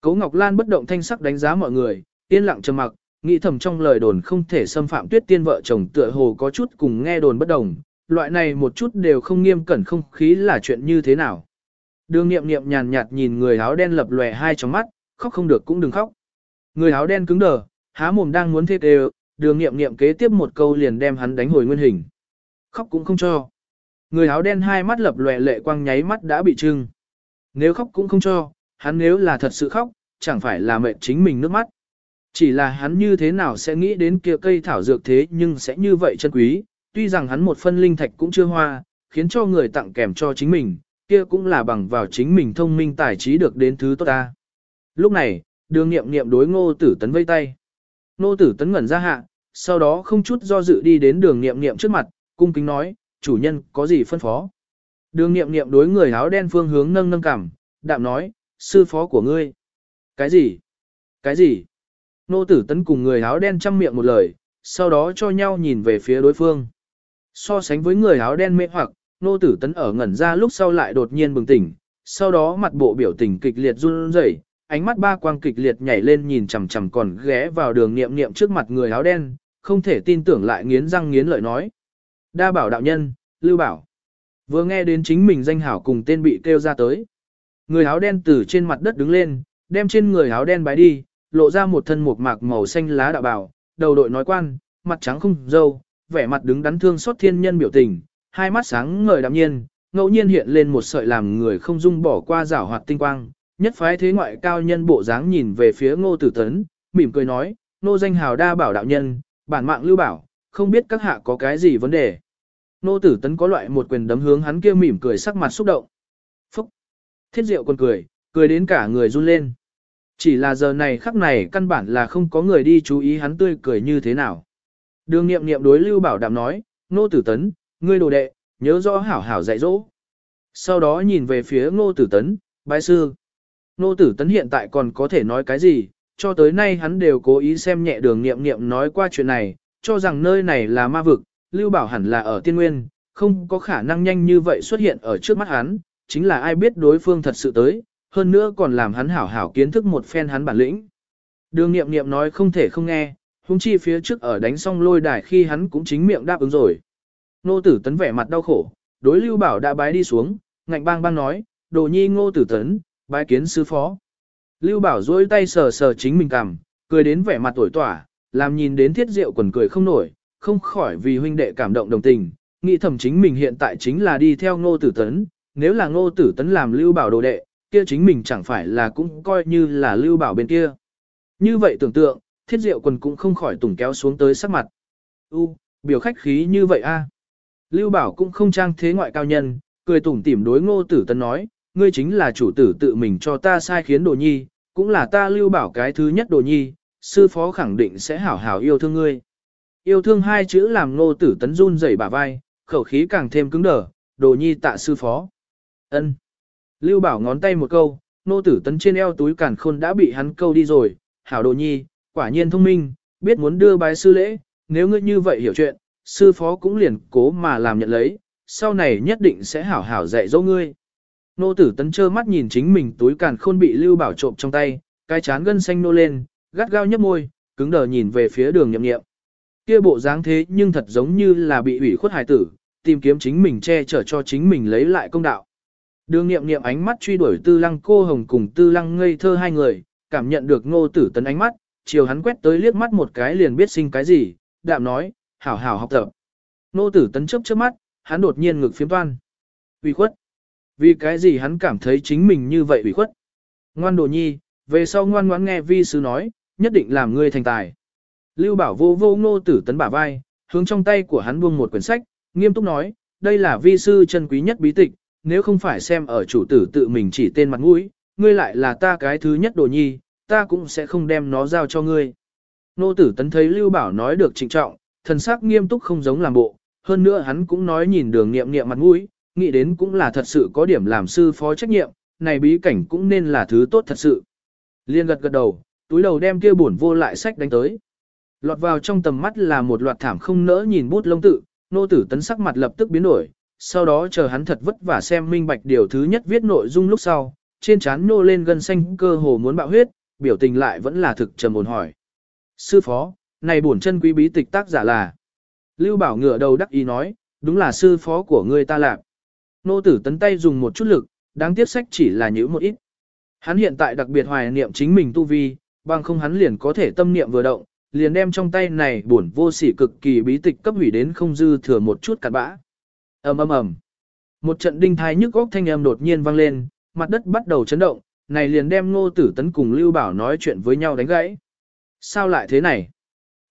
Cấu Ngọc Lan bất động thanh sắc đánh giá mọi người, yên lặng trầm mặc, nghĩ thầm trong lời đồn không thể xâm phạm tuyết tiên vợ chồng tựa hồ có chút cùng nghe đồn bất đồng, loại này một chút đều không nghiêm cẩn không khí là chuyện như thế nào. Đường nghiệm nghiệm nhàn nhạt nhìn người áo đen lập lòe hai trong mắt, khóc không được cũng đừng khóc. Người áo đen cứng đờ, há mồm đang muốn thế đều, đường nghiệm nghiệm kế tiếp một câu liền đem hắn đánh hồi nguyên hình. Khóc cũng không cho. Người áo đen hai mắt lập lòe lệ quang nháy mắt đã bị trưng. Nếu khóc cũng không cho, hắn nếu là thật sự khóc, chẳng phải là mệt chính mình nước mắt. Chỉ là hắn như thế nào sẽ nghĩ đến kia cây thảo dược thế nhưng sẽ như vậy chân quý, tuy rằng hắn một phân linh thạch cũng chưa hoa, khiến cho người tặng kèm cho chính mình, kia cũng là bằng vào chính mình thông minh tài trí được đến thứ tốt ta. Lúc này, đường nghiệm nghiệm đối ngô tử tấn vây tay. Ngô tử tấn ngẩn ra hạ, sau đó không chút do dự đi đến đường nghiệm nghiệm trước mặt, cung kính nói, chủ nhân có gì phân phó. Đường nghiệm nghiệm đối người áo đen phương hướng nâng nâng cảm, đạm nói, sư phó của ngươi. Cái gì? Cái gì? Nô tử tấn cùng người áo đen chăm miệng một lời, sau đó cho nhau nhìn về phía đối phương. So sánh với người áo đen mê hoặc, nô tử tấn ở ngẩn ra lúc sau lại đột nhiên bừng tỉnh, sau đó mặt bộ biểu tình kịch liệt run rẩy, ánh mắt ba quang kịch liệt nhảy lên nhìn chằm chằm còn ghé vào đường niệm niệm trước mặt người áo đen, không thể tin tưởng lại nghiến răng nghiến lợi nói. Đa bảo đạo nhân, lưu bảo. Vừa nghe đến chính mình danh hảo cùng tên bị kêu ra tới. Người áo đen từ trên mặt đất đứng lên, đem trên người áo đen bái đi, lộ ra một thân một mạc màu xanh lá đạo bảo, đầu đội nói quan, mặt trắng không dâu, vẻ mặt đứng đắn thương xót thiên nhân biểu tình, hai mắt sáng ngời đạm nhiên, ngẫu nhiên hiện lên một sợi làm người không dung bỏ qua rảo hoạt tinh quang, nhất phái thế ngoại cao nhân bộ dáng nhìn về phía ngô tử tấn, mỉm cười nói, nô danh hào đa bảo đạo nhân, bản mạng lưu bảo, không biết các hạ có cái gì vấn đề. Nô tử tấn có loại một quyền đấm hướng hắn kia mỉm cười sắc mặt xúc động. Phúc! Thiết diệu còn cười, cười đến cả người run lên. Chỉ là giờ này khắc này căn bản là không có người đi chú ý hắn tươi cười như thế nào. Đường nghiệm nghiệm đối lưu bảo đạm nói, nô tử tấn, ngươi đồ đệ, nhớ rõ hảo hảo dạy dỗ. Sau đó nhìn về phía ngô tử tấn, bái sư. Ngô tử tấn hiện tại còn có thể nói cái gì, cho tới nay hắn đều cố ý xem nhẹ đường nghiệm nghiệm nói qua chuyện này, cho rằng nơi này là ma vực, lưu bảo hẳn là ở tiên nguyên, không có khả năng nhanh như vậy xuất hiện ở trước mắt hắn, chính là ai biết đối phương thật sự tới, hơn nữa còn làm hắn hảo hảo kiến thức một phen hắn bản lĩnh. Đường nghiệm nghiệm nói không thể không nghe, hung chi phía trước ở đánh xong lôi đài khi hắn cũng chính miệng đáp ứng rồi. Nô tử tấn vẻ mặt đau khổ, đối lưu bảo đã bái đi xuống, ngạnh bang bang nói, đồ nhi ngô tử tấn, bái kiến sư phó. Lưu bảo duỗi tay sờ sờ chính mình cằm, cười đến vẻ mặt tuổi tỏa, làm nhìn đến thiết diệu quần cười không nổi, không khỏi vì huynh đệ cảm động đồng tình, nghĩ thầm chính mình hiện tại chính là đi theo ngô tử tấn, nếu là ngô tử tấn làm lưu bảo đồ đệ, kia chính mình chẳng phải là cũng coi như là lưu bảo bên kia. Như vậy tưởng tượng, thiết diệu quần cũng không khỏi tùng kéo xuống tới sắc mặt. U, biểu khách khí như vậy a. Lưu bảo cũng không trang thế ngoại cao nhân, cười tủm tỉm đối ngô tử tấn nói, ngươi chính là chủ tử tự mình cho ta sai khiến đồ nhi, cũng là ta lưu bảo cái thứ nhất đồ nhi, sư phó khẳng định sẽ hảo hảo yêu thương ngươi. Yêu thương hai chữ làm ngô tử tấn run rẩy bả vai, khẩu khí càng thêm cứng đờ, đồ nhi tạ sư phó. ân Lưu bảo ngón tay một câu, nô tử tấn trên eo túi cản khôn đã bị hắn câu đi rồi, hảo đồ nhi, quả nhiên thông minh, biết muốn đưa bái sư lễ, nếu ngươi như vậy hiểu chuyện, sư phó cũng liền cố mà làm nhận lấy, sau này nhất định sẽ hảo hảo dạy dỗ ngươi. Nô tử tấn trơ mắt nhìn chính mình túi càn khôn bị lưu bảo trộm trong tay, cái chán gân xanh nô lên, gắt gao nhấp môi, cứng đờ nhìn về phía đường nhậm nghiệm. Kia bộ dáng thế nhưng thật giống như là bị ủy khuất hài tử, tìm kiếm chính mình che chở cho chính mình lấy lại công đạo. Đường nghiệm nghiệm ánh mắt truy đuổi tư lăng cô hồng cùng tư lăng ngây thơ hai người, cảm nhận được ngô tử tấn ánh mắt, chiều hắn quét tới liếc mắt một cái liền biết sinh cái gì, đạm nói, hảo hảo học tập. Ngô tử tấn chấp trước mắt, hắn đột nhiên ngực phiếm toan. Ủy khuất. Vì cái gì hắn cảm thấy chính mình như vậy ủy khuất. Ngoan đồ nhi, về sau ngoan ngoãn nghe vi sứ nói, nhất định làm ngươi thành tài. Lưu bảo vô vô ngô tử tấn bả vai, hướng trong tay của hắn buông một quyển sách, nghiêm túc nói, đây là vi sư chân quý nhất bí tịch, nếu không phải xem ở chủ tử tự mình chỉ tên mặt mũi, ngươi lại là ta cái thứ nhất đồ nhi, ta cũng sẽ không đem nó giao cho ngươi. Nô tử tấn thấy Lưu Bảo nói được trịnh trọng, thần sắc nghiêm túc không giống làm bộ, hơn nữa hắn cũng nói nhìn đường nghiệm nghiệm mặt mũi, nghĩ đến cũng là thật sự có điểm làm sư phó trách nhiệm, này bí cảnh cũng nên là thứ tốt thật sự. Liên gật gật đầu, túi đầu đem kia bổn vô lại sách đánh tới. Lọt vào trong tầm mắt là một loạt thảm không nỡ nhìn bút lông tự, nô tử tấn sắc mặt lập tức biến đổi, sau đó chờ hắn thật vất vả xem minh bạch điều thứ nhất viết nội dung lúc sau, trên trán nô lên gân xanh cơ hồ muốn bạo huyết, biểu tình lại vẫn là thực trầm ổn hỏi. Sư phó, này bổn chân quý bí tịch tác giả là. Lưu Bảo ngửa đầu đắc ý nói, đúng là sư phó của ngươi ta làm. Nô tử tấn tay dùng một chút lực, đáng tiếc sách chỉ là nhữ một ít. Hắn hiện tại đặc biệt hoài niệm chính mình tu vi, bằng không hắn liền có thể tâm niệm vừa động, liền đem trong tay này bổn vô sỉ cực kỳ bí tịch cấp hủy đến không dư thừa một chút cặn bã ầm ầm ầm, một trận đinh thai nhức góc thanh âm đột nhiên vang lên, mặt đất bắt đầu chấn động, này liền đem Ngô Tử Tấn cùng Lưu Bảo nói chuyện với nhau đánh gãy. Sao lại thế này?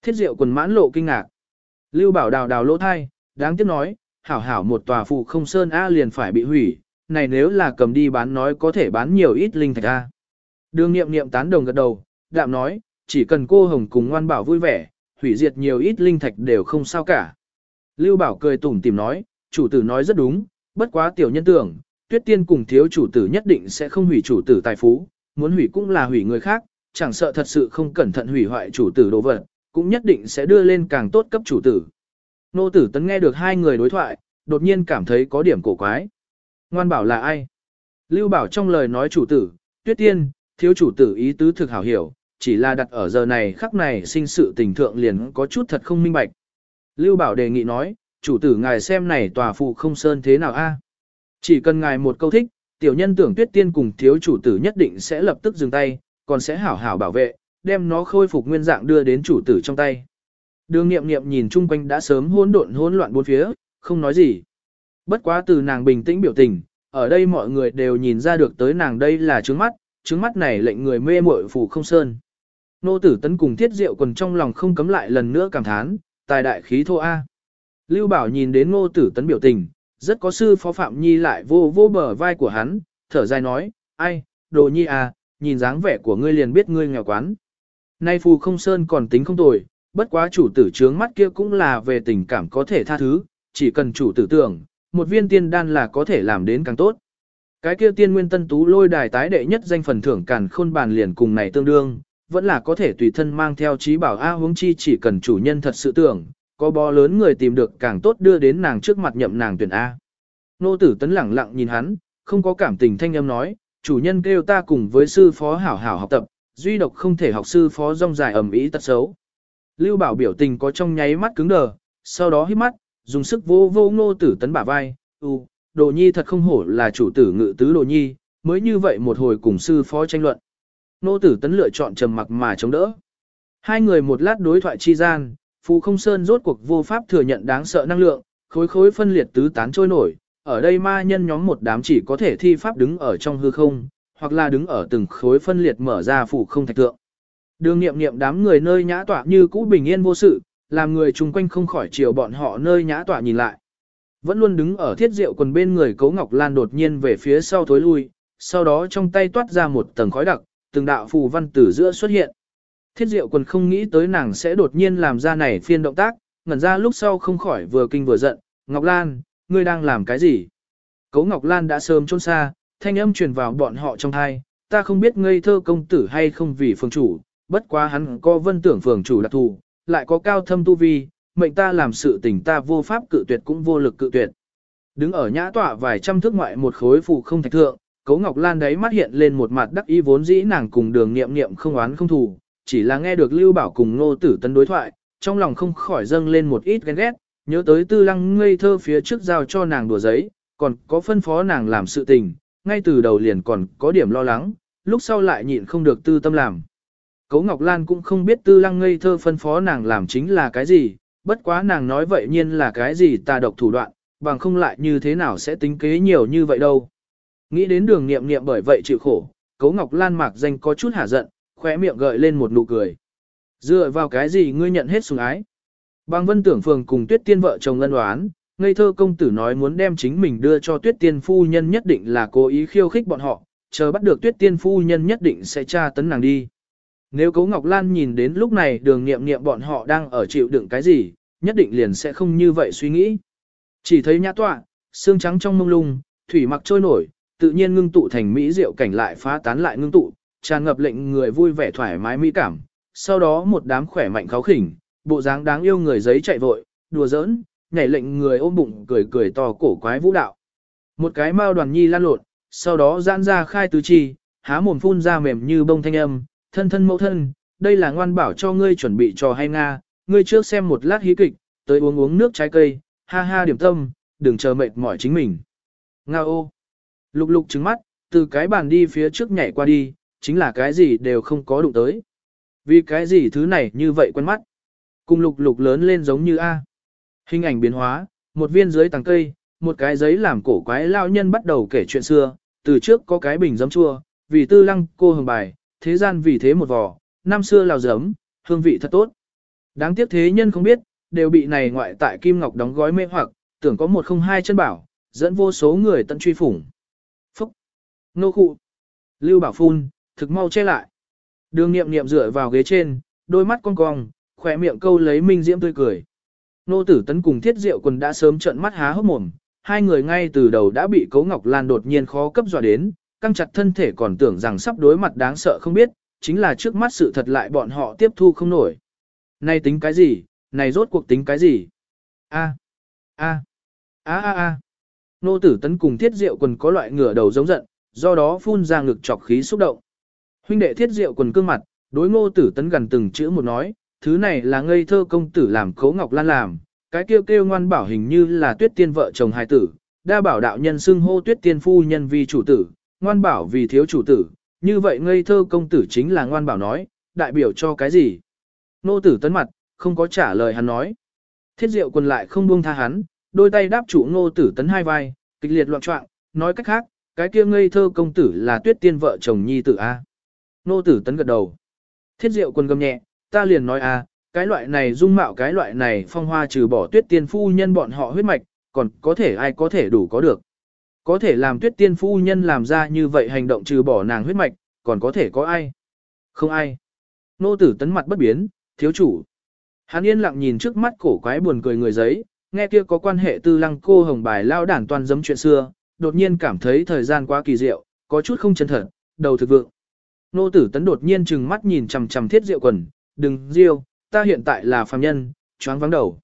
Thiết Diệu quần mãn lộ kinh ngạc. Lưu Bảo đào đào lỗ thai, đáng tiếc nói, hảo hảo một tòa phụ không sơn A liền phải bị hủy, này nếu là cầm đi bán nói có thể bán nhiều ít linh thạch A. Đường nghiệm nghiệm tán đồng gật đầu, đạm nói, chỉ cần cô Hồng cùng ngoan bảo vui vẻ, hủy diệt nhiều ít linh thạch đều không sao cả. Lưu Bảo cười tủm tìm nói, chủ tử nói rất đúng, bất quá tiểu nhân tưởng, tuyết tiên cùng thiếu chủ tử nhất định sẽ không hủy chủ tử tài phú, muốn hủy cũng là hủy người khác, chẳng sợ thật sự không cẩn thận hủy hoại chủ tử đồ vật, cũng nhất định sẽ đưa lên càng tốt cấp chủ tử. Nô tử tấn nghe được hai người đối thoại, đột nhiên cảm thấy có điểm cổ quái. Ngoan bảo là ai? Lưu bảo trong lời nói chủ tử, tuyết tiên, thiếu chủ tử ý tứ thực hảo hiểu, chỉ là đặt ở giờ này khắc này sinh sự tình thượng liền có chút thật không minh bạch. Lưu bảo đề nghị nói, chủ tử ngài xem này tòa phụ không sơn thế nào a? Chỉ cần ngài một câu thích, tiểu nhân tưởng tuyết tiên cùng thiếu chủ tử nhất định sẽ lập tức dừng tay, còn sẽ hảo hảo bảo vệ, đem nó khôi phục nguyên dạng đưa đến chủ tử trong tay. Đường nghiệm nghiệm nhìn chung quanh đã sớm hỗn độn hỗn loạn bốn phía, không nói gì. Bất quá từ nàng bình tĩnh biểu tình, ở đây mọi người đều nhìn ra được tới nàng đây là trứng mắt, trứng mắt này lệnh người mê muội phủ không sơn. Nô tử tấn cùng thiết diệu quần trong lòng không cấm lại lần nữa cảm thán, tài đại khí thô A. Lưu Bảo nhìn đến ngô tử tấn biểu tình, rất có sư phó Phạm Nhi lại vô vô bờ vai của hắn, thở dài nói, ai, đồ nhi à, nhìn dáng vẻ của ngươi liền biết ngươi nghèo quán. Nay phù không sơn còn tính không tồi, bất quá chủ tử trướng mắt kia cũng là về tình cảm có thể tha thứ, chỉ cần chủ tử tưởng, một viên tiên đan là có thể làm đến càng tốt. Cái kia tiên nguyên tân tú lôi đài tái đệ nhất danh phần thưởng càn khôn bàn liền cùng này tương đương, vẫn là có thể tùy thân mang theo trí bảo A huống chi chỉ cần chủ nhân thật sự tưởng, có bó lớn người tìm được càng tốt đưa đến nàng trước mặt nhậm nàng tuyển A. Nô tử tấn lẳng lặng nhìn hắn, không có cảm tình thanh âm nói, chủ nhân kêu ta cùng với sư phó hảo hảo học tập, duy độc không thể học sư phó rong dài ẩm ý tật xấu. Lưu bảo biểu tình có trong nháy mắt cứng đờ, sau đó hít mắt, dùng sức vô vô ngô tử tấn bả vai, u, đồ nhi thật không hổ là chủ tử ngự tứ đồ nhi, mới như vậy một hồi cùng sư phó tranh luận. nô tử tấn lựa chọn trầm mặc mà chống đỡ. Hai người một lát đối thoại chi gian, Phù không sơn rốt cuộc vô pháp thừa nhận đáng sợ năng lượng, khối khối phân liệt tứ tán trôi nổi, ở đây ma nhân nhóm một đám chỉ có thể thi pháp đứng ở trong hư không, hoặc là đứng ở từng khối phân liệt mở ra phủ không thạch tượng. Đường nghiệm nghiệm đám người nơi nhã tọa như cũ bình yên vô sự, làm người chung quanh không khỏi chiều bọn họ nơi nhã tọa nhìn lại. Vẫn luôn đứng ở thiết diệu quần bên người cấu ngọc lan đột nhiên về phía sau thối lui, sau đó trong tay toát ra một tầng khói đặc, từng đạo phù văn tử giữa xuất hiện. Thiết diệu quần không nghĩ tới nàng sẽ đột nhiên làm ra này phiên động tác, ngẩn ra lúc sau không khỏi vừa kinh vừa giận, Ngọc Lan, ngươi đang làm cái gì? Cấu Ngọc Lan đã sớm trốn xa, thanh âm truyền vào bọn họ trong thai, ta không biết ngây thơ công tử hay không vì phường chủ, bất quá hắn có vân tưởng phường chủ đặc thù, lại có cao thâm tu vi, mệnh ta làm sự tình ta vô pháp cự tuyệt cũng vô lực cự tuyệt. Đứng ở nhã tọa vài trăm thước ngoại một khối phù không thạch thượng, Cấu Ngọc Lan đấy mắt hiện lên một mặt đắc ý vốn dĩ nàng cùng đường nghiệm nghiệm không oán không thù, chỉ là nghe được Lưu Bảo cùng Ngô Tử Tân đối thoại, trong lòng không khỏi dâng lên một ít ghen ghét, nhớ tới tư lăng ngây thơ phía trước giao cho nàng đùa giấy, còn có phân phó nàng làm sự tình, ngay từ đầu liền còn có điểm lo lắng, lúc sau lại nhịn không được tư tâm làm. Cấu Ngọc Lan cũng không biết tư lăng ngây thơ phân phó nàng làm chính là cái gì, bất quá nàng nói vậy nhiên là cái gì ta độc thủ đoạn, bằng không lại như thế nào sẽ tính kế nhiều như vậy đâu. Nghĩ đến đường nghiệm nghiệm bởi vậy chịu khổ, Cấu Ngọc Lan mạc danh có chút hả giận, khóe miệng gợi lên một nụ cười. Dựa vào cái gì ngươi nhận hết sủng ái? Bang vân tưởng phường cùng tuyết tiên vợ chồng ân đoán, ngây thơ công tử nói muốn đem chính mình đưa cho tuyết tiên phu nhân nhất định là cố ý khiêu khích bọn họ, chờ bắt được tuyết tiên phu nhân nhất định sẽ tra tấn nàng đi. Nếu Cố Ngọc Lan nhìn đến lúc này đường nghiệm nghiệm bọn họ đang ở chịu đựng cái gì, nhất định liền sẽ không như vậy suy nghĩ. Chỉ thấy nhã tọa, xương trắng trong mông lung, thủy mặc trôi nổi, tự nhiên ngưng tụ thành mỹ diệu cảnh lại phá tán lại ngưng tụ, tràn ngập lệnh người vui vẻ thoải mái mỹ cảm. Sau đó một đám khỏe mạnh kháo khỉnh, bộ dáng đáng yêu người giấy chạy vội, đùa giỡn, nhảy lệnh người ôm bụng cười cười to cổ quái vũ đạo. Một cái mao đoàn nhi lan lộn, sau đó giãn ra khai tứ chi, há mồm phun ra mềm như bông thanh âm, thân thân mẫu thân, đây là ngoan bảo cho ngươi chuẩn bị trò hay nga, ngươi trước xem một lát hí kịch, tới uống uống nước trái cây, ha ha điểm tâm, đừng chờ mệt mỏi chính mình. Nga ô! Lục lục trứng mắt, từ cái bàn đi phía trước nhảy qua đi, chính là cái gì đều không có đụng tới. Vì cái gì thứ này như vậy quen mắt. Cùng lục lục lớn lên giống như A. Hình ảnh biến hóa, một viên dưới tàng cây, một cái giấy làm cổ quái lao nhân bắt đầu kể chuyện xưa, từ trước có cái bình giấm chua, vì tư lăng cô hồng bài, thế gian vì thế một vò, năm xưa lào giấm, hương vị thật tốt. Đáng tiếc thế nhân không biết, đều bị này ngoại tại Kim Ngọc đóng gói mê hoặc, tưởng có một không hai chân bảo, dẫn vô số người tận truy phủng. Phúc! Nô khụ! Lưu Bảo Phun, thực mau che lại. Đường nghiệm nghiệm dựa vào ghế trên, đôi mắt cong cong, khỏe miệng câu lấy minh diễm tươi cười. Nô tử tấn cùng thiết diệu quần đã sớm trợn mắt há hốc mồm, hai người ngay từ đầu đã bị Cố Ngọc Lan đột nhiên khó cấp dọa đến, căng chặt thân thể còn tưởng rằng sắp đối mặt đáng sợ không biết, chính là trước mắt sự thật lại bọn họ tiếp thu không nổi. Này tính cái gì, này rốt cuộc tính cái gì? A, a, a a a. Nô tử tấn cùng thiết diệu quần có loại ngửa đầu giống giận, do đó phun ra ngực chọc khí xúc động. Huynh đệ thiết diệu quần cương mặt, đối ngô tử tấn gần từng chữ một nói, thứ này là ngây thơ công tử làm cấu ngọc lan làm, cái kêu kêu ngoan bảo hình như là tuyết tiên vợ chồng hài tử, đa bảo đạo nhân xưng hô tuyết tiên phu nhân vì chủ tử, ngoan bảo vì thiếu chủ tử, như vậy ngây thơ công tử chính là ngoan bảo nói, đại biểu cho cái gì? Nô tử tấn mặt, không có trả lời hắn nói. Thiết diệu quần lại không buông tha hắn, đôi tay đáp chủ ngô tử tấn hai vai, kịch liệt loạn trọng, nói cách khác, cái kia ngây thơ công tử là tuyết tiên vợ chồng nhi tử A. Nô tử tấn gật đầu. Thiết diệu quần gầm nhẹ, ta liền nói A, cái loại này dung mạo cái loại này phong hoa trừ bỏ tuyết tiên phu nhân bọn họ huyết mạch, còn có thể ai có thể đủ có được. Có thể làm tuyết tiên phu nhân làm ra như vậy hành động trừ bỏ nàng huyết mạch, còn có thể có ai? Không ai. Nô tử tấn mặt bất biến, thiếu chủ. Hắn yên lặng nhìn trước mắt cổ quái buồn cười người giấy, nghe kia có quan hệ tư lăng cô hồng bài lao đản toàn giấm chuyện xưa, đột nhiên cảm thấy thời gian quá kỳ diệu, có chút không chân thật, đầu thực vượng. Nô tử tấn đột nhiên trừng mắt nhìn chằm chằm thiết diệu quần, đừng diêu, ta hiện tại là phàm nhân, choáng vắng đầu.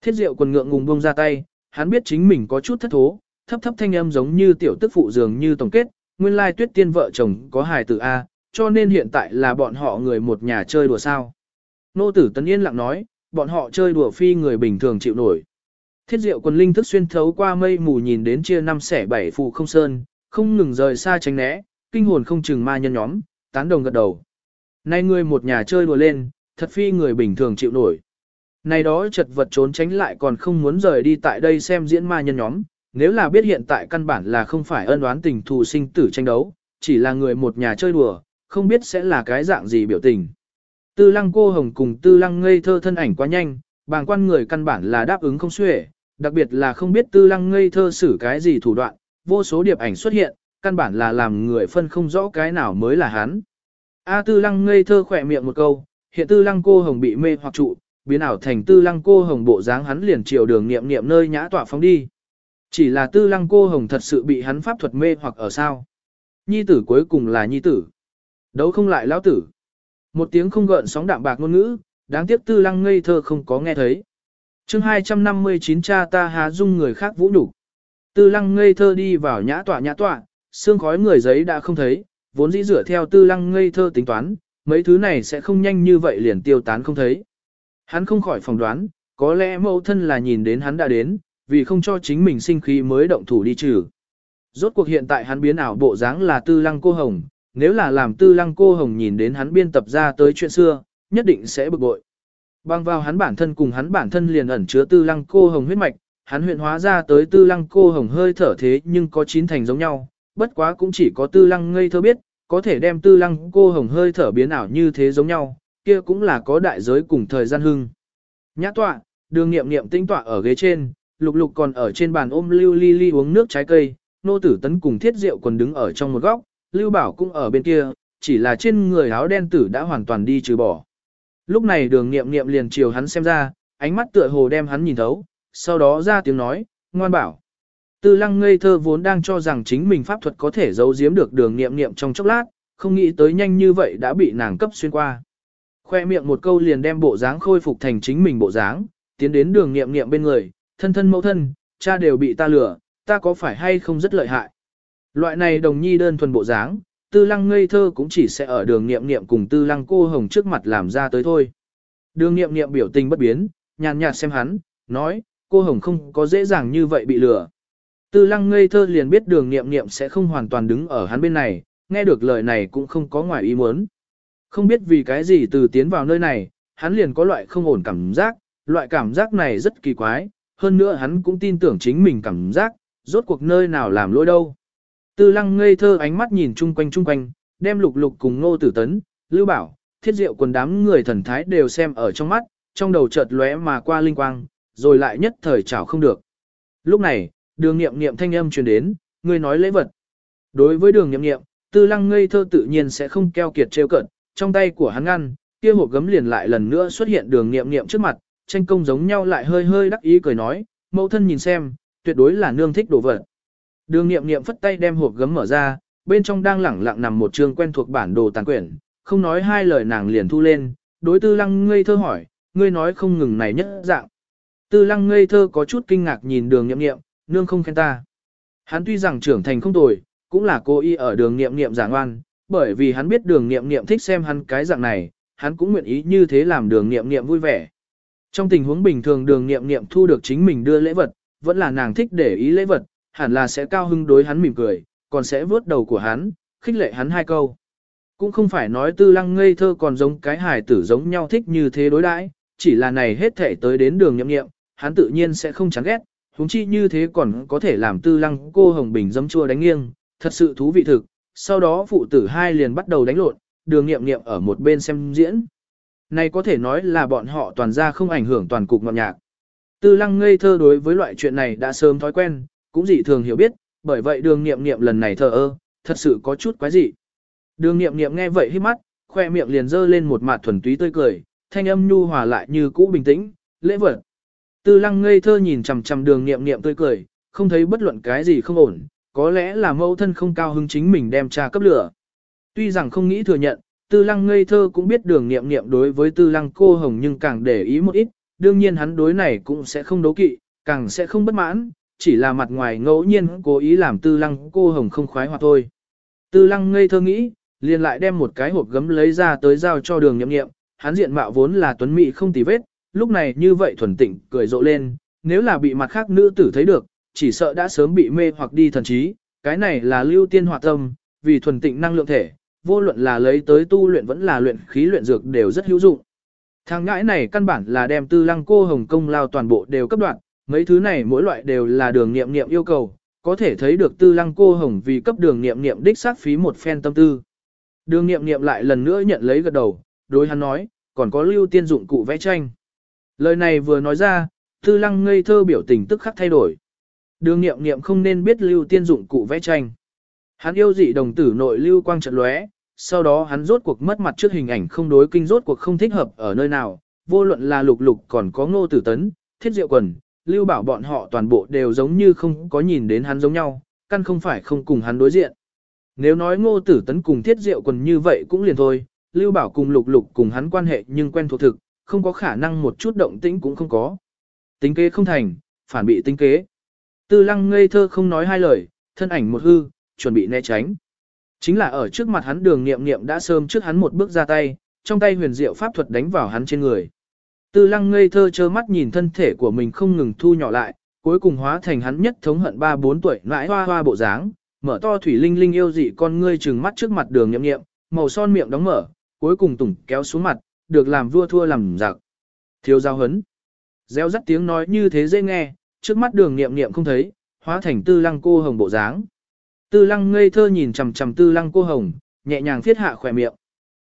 Thiết diệu quần ngượng ngùng buông ra tay, hắn biết chính mình có chút thất thố, thấp thấp thanh âm giống như tiểu tức phụ dường như tổng kết, nguyên lai tuyết tiên vợ chồng có hài tử A, cho nên hiện tại là bọn họ người một nhà chơi đùa sao. Nô tử tấn yên lặng nói, bọn họ chơi đùa phi người bình thường chịu nổi. Thiết diệu quần linh thức xuyên thấu qua mây mù nhìn đến chia năm xẻ bảy phù không sơn, không ngừng rời xa tránh né, kinh hồn không chừng ma nhân nhóm, tán đồng gật đầu. Nay người một nhà chơi đùa lên, thật phi người bình thường chịu nổi. Này đó chật vật trốn tránh lại còn không muốn rời đi tại đây xem diễn ma nhân nhóm, nếu là biết hiện tại căn bản là không phải ân oán tình thù sinh tử tranh đấu, chỉ là người một nhà chơi đùa, không biết sẽ là cái dạng gì biểu tình. Tư lăng cô hồng cùng tư lăng ngây thơ thân ảnh quá nhanh, bàng quan người căn bản là đáp ứng không xuể, đặc biệt là không biết tư lăng ngây thơ xử cái gì thủ đoạn, vô số điệp ảnh xuất hiện, căn bản là làm người phân không rõ cái nào mới là hắn. A tư lăng ngây thơ khỏe miệng một câu, hiện tư lăng cô hồng bị mê hoặc trụ, biến ảo thành tư lăng cô hồng bộ dáng hắn liền chiều đường niệm niệm nơi nhã tỏa phóng đi. Chỉ là tư lăng cô hồng thật sự bị hắn pháp thuật mê hoặc ở sao. Nhi tử cuối cùng là nhi tử. Đấu không lại lão tử. Một tiếng không gợn sóng đạm bạc ngôn ngữ, đáng tiếc tư lăng ngây thơ không có nghe thấy. chương 259 cha ta há dung người khác vũ nhục Tư lăng ngây thơ đi vào nhã tọa nhã tọa, xương khói người giấy đã không thấy, vốn dĩ dựa theo tư lăng ngây thơ tính toán, mấy thứ này sẽ không nhanh như vậy liền tiêu tán không thấy. Hắn không khỏi phỏng đoán, có lẽ mẫu thân là nhìn đến hắn đã đến, vì không cho chính mình sinh khí mới động thủ đi trừ. Rốt cuộc hiện tại hắn biến ảo bộ dáng là tư lăng cô hồng, nếu là làm tư lăng cô hồng nhìn đến hắn biên tập ra tới chuyện xưa, nhất định sẽ bực bội. Bang vào hắn bản thân cùng hắn bản thân liền ẩn chứa tư lăng cô hồng huyết mạch, hắn huyện hóa ra tới tư lăng cô hồng hơi thở thế nhưng có chín thành giống nhau, bất quá cũng chỉ có tư lăng ngây thơ biết, có thể đem tư lăng cô hồng hơi thở biến ảo như thế giống nhau, kia cũng là có đại giới cùng thời gian hưng. Nhã tọa, đường nghiệm nghiệm tinh tọa ở ghế trên, lục lục còn ở trên bàn ôm lưu ly ly uống nước trái cây, nô tử tấn cùng thiết rượu còn đứng ở trong một góc, lưu bảo cũng ở bên kia, chỉ là trên người áo đen tử đã hoàn toàn đi trừ bỏ. Lúc này đường nghiệm nghiệm liền chiều hắn xem ra, ánh mắt tựa hồ đem hắn nhìn thấu, sau đó ra tiếng nói, ngoan bảo. Tư lăng ngây thơ vốn đang cho rằng chính mình pháp thuật có thể giấu giếm được đường nghiệm nghiệm trong chốc lát, không nghĩ tới nhanh như vậy đã bị nàng cấp xuyên qua. Khoe miệng một câu liền đem bộ dáng khôi phục thành chính mình bộ dáng, tiến đến đường nghiệm nghiệm bên người, thân thân mẫu thân, cha đều bị ta lừa, ta có phải hay không rất lợi hại. Loại này đồng nhi đơn thuần bộ dáng, tư lăng ngây thơ cũng chỉ sẽ ở đường nghiệm nghiệm cùng tư lăng cô hồng trước mặt làm ra tới thôi. Đường nghiệm nghiệm biểu tình bất biến, nhàn nhạt xem hắn, nói, cô hồng không có dễ dàng như vậy bị lừa. Tư lăng ngây thơ liền biết đường nghiệm nghiệm sẽ không hoàn toàn đứng ở hắn bên này, nghe được lời này cũng không có ngoài ý muốn. Không biết vì cái gì từ tiến vào nơi này, hắn liền có loại không ổn cảm giác, loại cảm giác này rất kỳ quái, hơn nữa hắn cũng tin tưởng chính mình cảm giác, rốt cuộc nơi nào làm lỗi đâu. Tư lăng ngây thơ ánh mắt nhìn chung quanh chung quanh, đem lục lục cùng ngô tử tấn, lưu bảo, thiết diệu quần đám người thần thái đều xem ở trong mắt, trong đầu chợt lóe mà qua linh quang, rồi lại nhất thời chảo không được. Lúc này, đường nghiệm nghiệm thanh âm truyền đến, người nói lễ vật. Đối với đường nghiệm nghiệm, tư lăng ngây thơ tự nhiên sẽ không keo kiệt trêu cận, trong tay của hắn ngăn, kia hộp gấm liền lại lần nữa xuất hiện đường nghiệm nghiệm trước mặt, tranh công giống nhau lại hơi hơi đắc ý cười nói, mẫu thân nhìn xem, tuyệt đối là nương thích đồ vật. Đường nghiệm nghiệm phất tay đem hộp gấm mở ra, bên trong đang lẳng lặng nằm một chương quen thuộc bản đồ tàn quyển, không nói hai lời nàng liền thu lên, đối tư lăng ngây thơ hỏi, ngươi nói không ngừng này nhất dạng. Tư lăng ngây thơ có chút kinh ngạc nhìn đường nghiệm nghiệm, nương không khen ta. Hắn tuy rằng trưởng thành không tồi, cũng là cô y ở đường nghiệm nghiệm giảng ngoan, bởi vì hắn biết đường nghiệm nghiệm thích xem hắn cái dạng này, hắn cũng nguyện ý như thế làm đường nghiệm nghiệm vui vẻ. Trong tình huống bình thường đường nghiệm nghiệm thu được chính mình đưa lễ vật, vẫn là nàng thích để ý lễ vật, hẳn là sẽ cao hưng đối hắn mỉm cười, còn sẽ vớt đầu của hắn, khích lệ hắn hai câu. Cũng không phải nói tư lăng ngây thơ còn giống cái hài tử giống nhau thích như thế đối đãi, chỉ là này hết thể tới đến đường nhậm nghiệm, hắn tự nhiên sẽ không chán ghét, huống chi như thế còn có thể làm tư lăng cô hồng bình dấm chua đánh nghiêng, thật sự thú vị thực. Sau đó phụ tử hai liền bắt đầu đánh lộn, đường nghiệm nghiệm ở một bên xem diễn. Này có thể nói là bọn họ toàn ra không ảnh hưởng toàn cục ngọt nhạc. Tư lăng ngây thơ đối với loại chuyện này đã sớm thói quen, cũng dị thường hiểu biết, bởi vậy đường nghiệm nghiệm lần này thờ ơ, thật sự có chút quái dị. Đường nghiệm nghiệm nghe vậy hít mắt, khoe miệng liền dơ lên một mặt thuần túy tươi cười, thanh âm nhu hòa lại như cũ bình tĩnh, lễ vật. Tư lăng ngây thơ nhìn chằm chằm đường nghiệm nghiệm tươi cười, không thấy bất luận cái gì không ổn, có lẽ là mẫu thân không cao hứng chính mình đem trà cấp lửa. Tuy rằng không nghĩ thừa nhận, tư lăng ngây thơ cũng biết đường nghiệm nghiệm đối với tư lăng cô hồng nhưng càng để ý một ít, đương nhiên hắn đối này cũng sẽ không đấu kỵ, càng sẽ không bất mãn, chỉ là mặt ngoài ngẫu nhiên cố ý làm tư lăng cô hồng không khoái hoạt thôi. Tư lăng ngây thơ nghĩ, liền lại đem một cái hộp gấm lấy ra tới giao cho đường nhậm nghiệm, hắn diện mạo vốn là tuấn mỹ không tì vết, lúc này như vậy thuần tịnh cười rộ lên, nếu là bị mặt khác nữ tử thấy được, chỉ sợ đã sớm bị mê hoặc đi thần trí, cái này là lưu tiên hoạt tâm, vì thuần tịnh năng lượng thể, vô luận là lấy tới tu luyện vẫn là luyện khí luyện dược đều rất hữu dụng. Thằng ngãi này căn bản là đem tư lăng cô hồng công lao toàn bộ đều cấp đoạn, mấy thứ này mỗi loại đều là đường nghiệm nghiệm yêu cầu, có thể thấy được tư lăng cô hồng vì cấp đường nghiệm nghiệm đích xác phí một phen tâm tư. Đường nghiệm nghiệm lại lần nữa nhận lấy gật đầu, đối hắn nói, còn có lưu tiên dụng cụ vẽ tranh. Lời này vừa nói ra, tư lăng ngây thơ biểu tình tức khắc thay đổi. Đường nghiệm nghiệm không nên biết lưu tiên dụng cụ vẽ tranh. Hắn yêu dị đồng tử nội lưu quang trận lóe, sau đó hắn rốt cuộc mất mặt trước hình ảnh không đối kinh rốt cuộc không thích hợp ở nơi nào, vô luận là lục lục còn có ngô tử tấn, thiết diệu quần, lưu bảo bọn họ toàn bộ đều giống như không có nhìn đến hắn giống nhau, căn không phải không cùng hắn đối diện. Nếu nói ngô tử tấn cùng thiết diệu quần như vậy cũng liền thôi, lưu bảo cùng lục lục cùng hắn quan hệ nhưng quen thuộc thực, không có khả năng một chút động tĩnh cũng không có. Tính kế không thành, phản bị tính kế. Tư lăng ngây thơ không nói hai lời, thân ảnh một hư, chuẩn bị né tránh. Chính là ở trước mặt hắn đường nghiệm nghiệm đã sớm trước hắn một bước ra tay, trong tay huyền diệu pháp thuật đánh vào hắn trên người. Tư lăng ngây thơ trơ mắt nhìn thân thể của mình không ngừng thu nhỏ lại, cuối cùng hóa thành hắn nhất thống hận ba bốn tuổi nãi hoa hoa bộ dáng, mở to thủy linh linh yêu dị con ngươi trừng mắt trước mặt đường nghiệm nghiệm, màu son miệng đóng mở, cuối cùng tủng kéo xuống mặt, được làm vua thua làm giặc. Thiếu giao hấn. Gieo rắt tiếng nói như thế dễ nghe, trước mắt đường nghiệm nghiệm không thấy, hóa thành tư lăng cô hồng bộ dáng. Tư lăng ngây thơ nhìn chằm chằm tư lăng cô hồng, nhẹ nhàng thiết hạ khỏe miệng.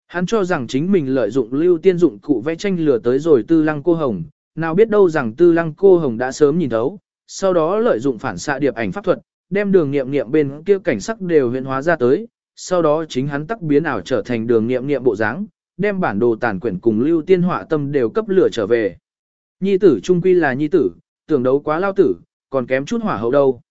Hắn cho rằng chính mình lợi dụng lưu tiên dụng cụ vẽ tranh lừa tới rồi tư lăng cô hồng, nào biết đâu rằng tư lăng cô hồng đã sớm nhìn thấu, sau đó lợi dụng phản xạ điệp ảnh pháp thuật, đem đường nghiệm nghiệm bên kia cảnh sắc đều hiện hóa ra tới, sau đó chính hắn tắc biến ảo trở thành đường nghiệm nghiệm bộ dáng, đem bản đồ tàn quyển cùng lưu tiên họa tâm đều cấp lửa trở về. Nhi tử trung quy là nhi tử, tưởng đấu quá lao tử, còn kém chút hỏa hậu đâu.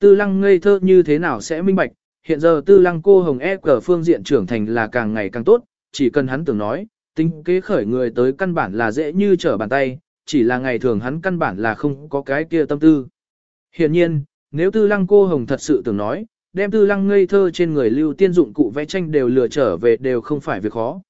Tư lăng ngây thơ như thế nào sẽ minh bạch, hiện giờ tư lăng cô hồng e cờ phương diện trưởng thành là càng ngày càng tốt, chỉ cần hắn tưởng nói, tính kế khởi người tới căn bản là dễ như trở bàn tay, chỉ là ngày thường hắn căn bản là không có cái kia tâm tư. Hiện nhiên, nếu tư lăng cô hồng thật sự tưởng nói, đem tư lăng ngây thơ trên người lưu tiên dụng cụ vẽ tranh đều lừa trở về đều không phải việc khó.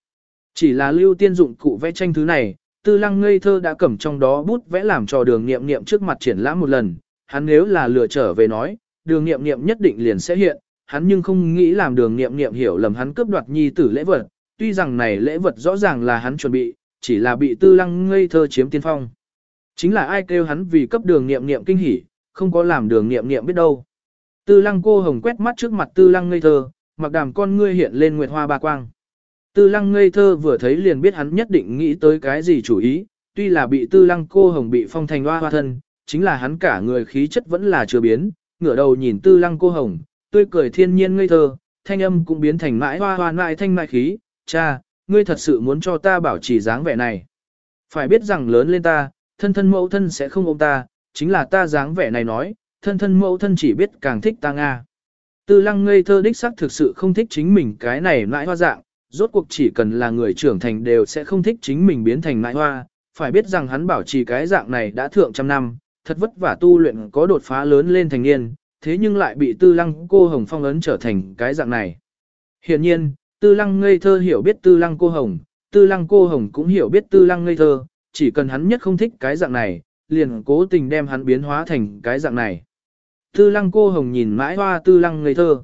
Chỉ là lưu tiên dụng cụ vẽ tranh thứ này, tư lăng ngây thơ đã cầm trong đó bút vẽ làm trò đường nghiệm nghiệm trước mặt triển lãm một lần, hắn nếu là lừa trở về nói, đường nghiệm nghiệm nhất định liền sẽ hiện, hắn nhưng không nghĩ làm đường nghiệm nghiệm hiểu lầm hắn cướp đoạt nhi tử lễ vật, tuy rằng này lễ vật rõ ràng là hắn chuẩn bị, chỉ là bị tư lăng ngây thơ chiếm tiên phong. Chính là ai kêu hắn vì cấp đường nghiệm nghiệm kinh hỉ, không có làm đường nghiệm nghiệm biết đâu. Tư lăng cô hồng quét mắt trước mặt tư lăng ngây thơ, mặc đàm con ngươi hiện lên nguyệt hoa ba quang. Tư lăng ngây thơ vừa thấy liền biết hắn nhất định nghĩ tới cái gì chủ ý, tuy là bị tư lăng cô hồng bị phong thành hoa hoa thân, chính là hắn cả người khí chất vẫn là chưa biến, ngửa đầu nhìn tư lăng cô hồng, tươi cười thiên nhiên ngây thơ, thanh âm cũng biến thành mãi hoa hoa mãi thanh mại khí, cha, ngươi thật sự muốn cho ta bảo trì dáng vẻ này. Phải biết rằng lớn lên ta, thân thân mẫu thân sẽ không ôm ta, chính là ta dáng vẻ này nói, thân thân mẫu thân chỉ biết càng thích ta Nga. Tư lăng ngây thơ đích sắc thực sự không thích chính mình cái này mãi hoa dạng, rốt cuộc chỉ cần là người trưởng thành đều sẽ không thích chính mình biến thành nại hoa, phải biết rằng hắn bảo trì cái dạng này đã thượng trăm năm, thật vất vả tu luyện có đột phá lớn lên thành niên, thế nhưng lại bị tư lăng cô hồng phong ấn trở thành cái dạng này. Hiện nhiên, tư lăng ngây thơ hiểu biết tư lăng cô hồng, tư lăng cô hồng cũng hiểu biết tư lăng ngây thơ, chỉ cần hắn nhất không thích cái dạng này, liền cố tình đem hắn biến hóa thành cái dạng này. Tư lăng cô hồng nhìn mãi hoa tư lăng ngây thơ.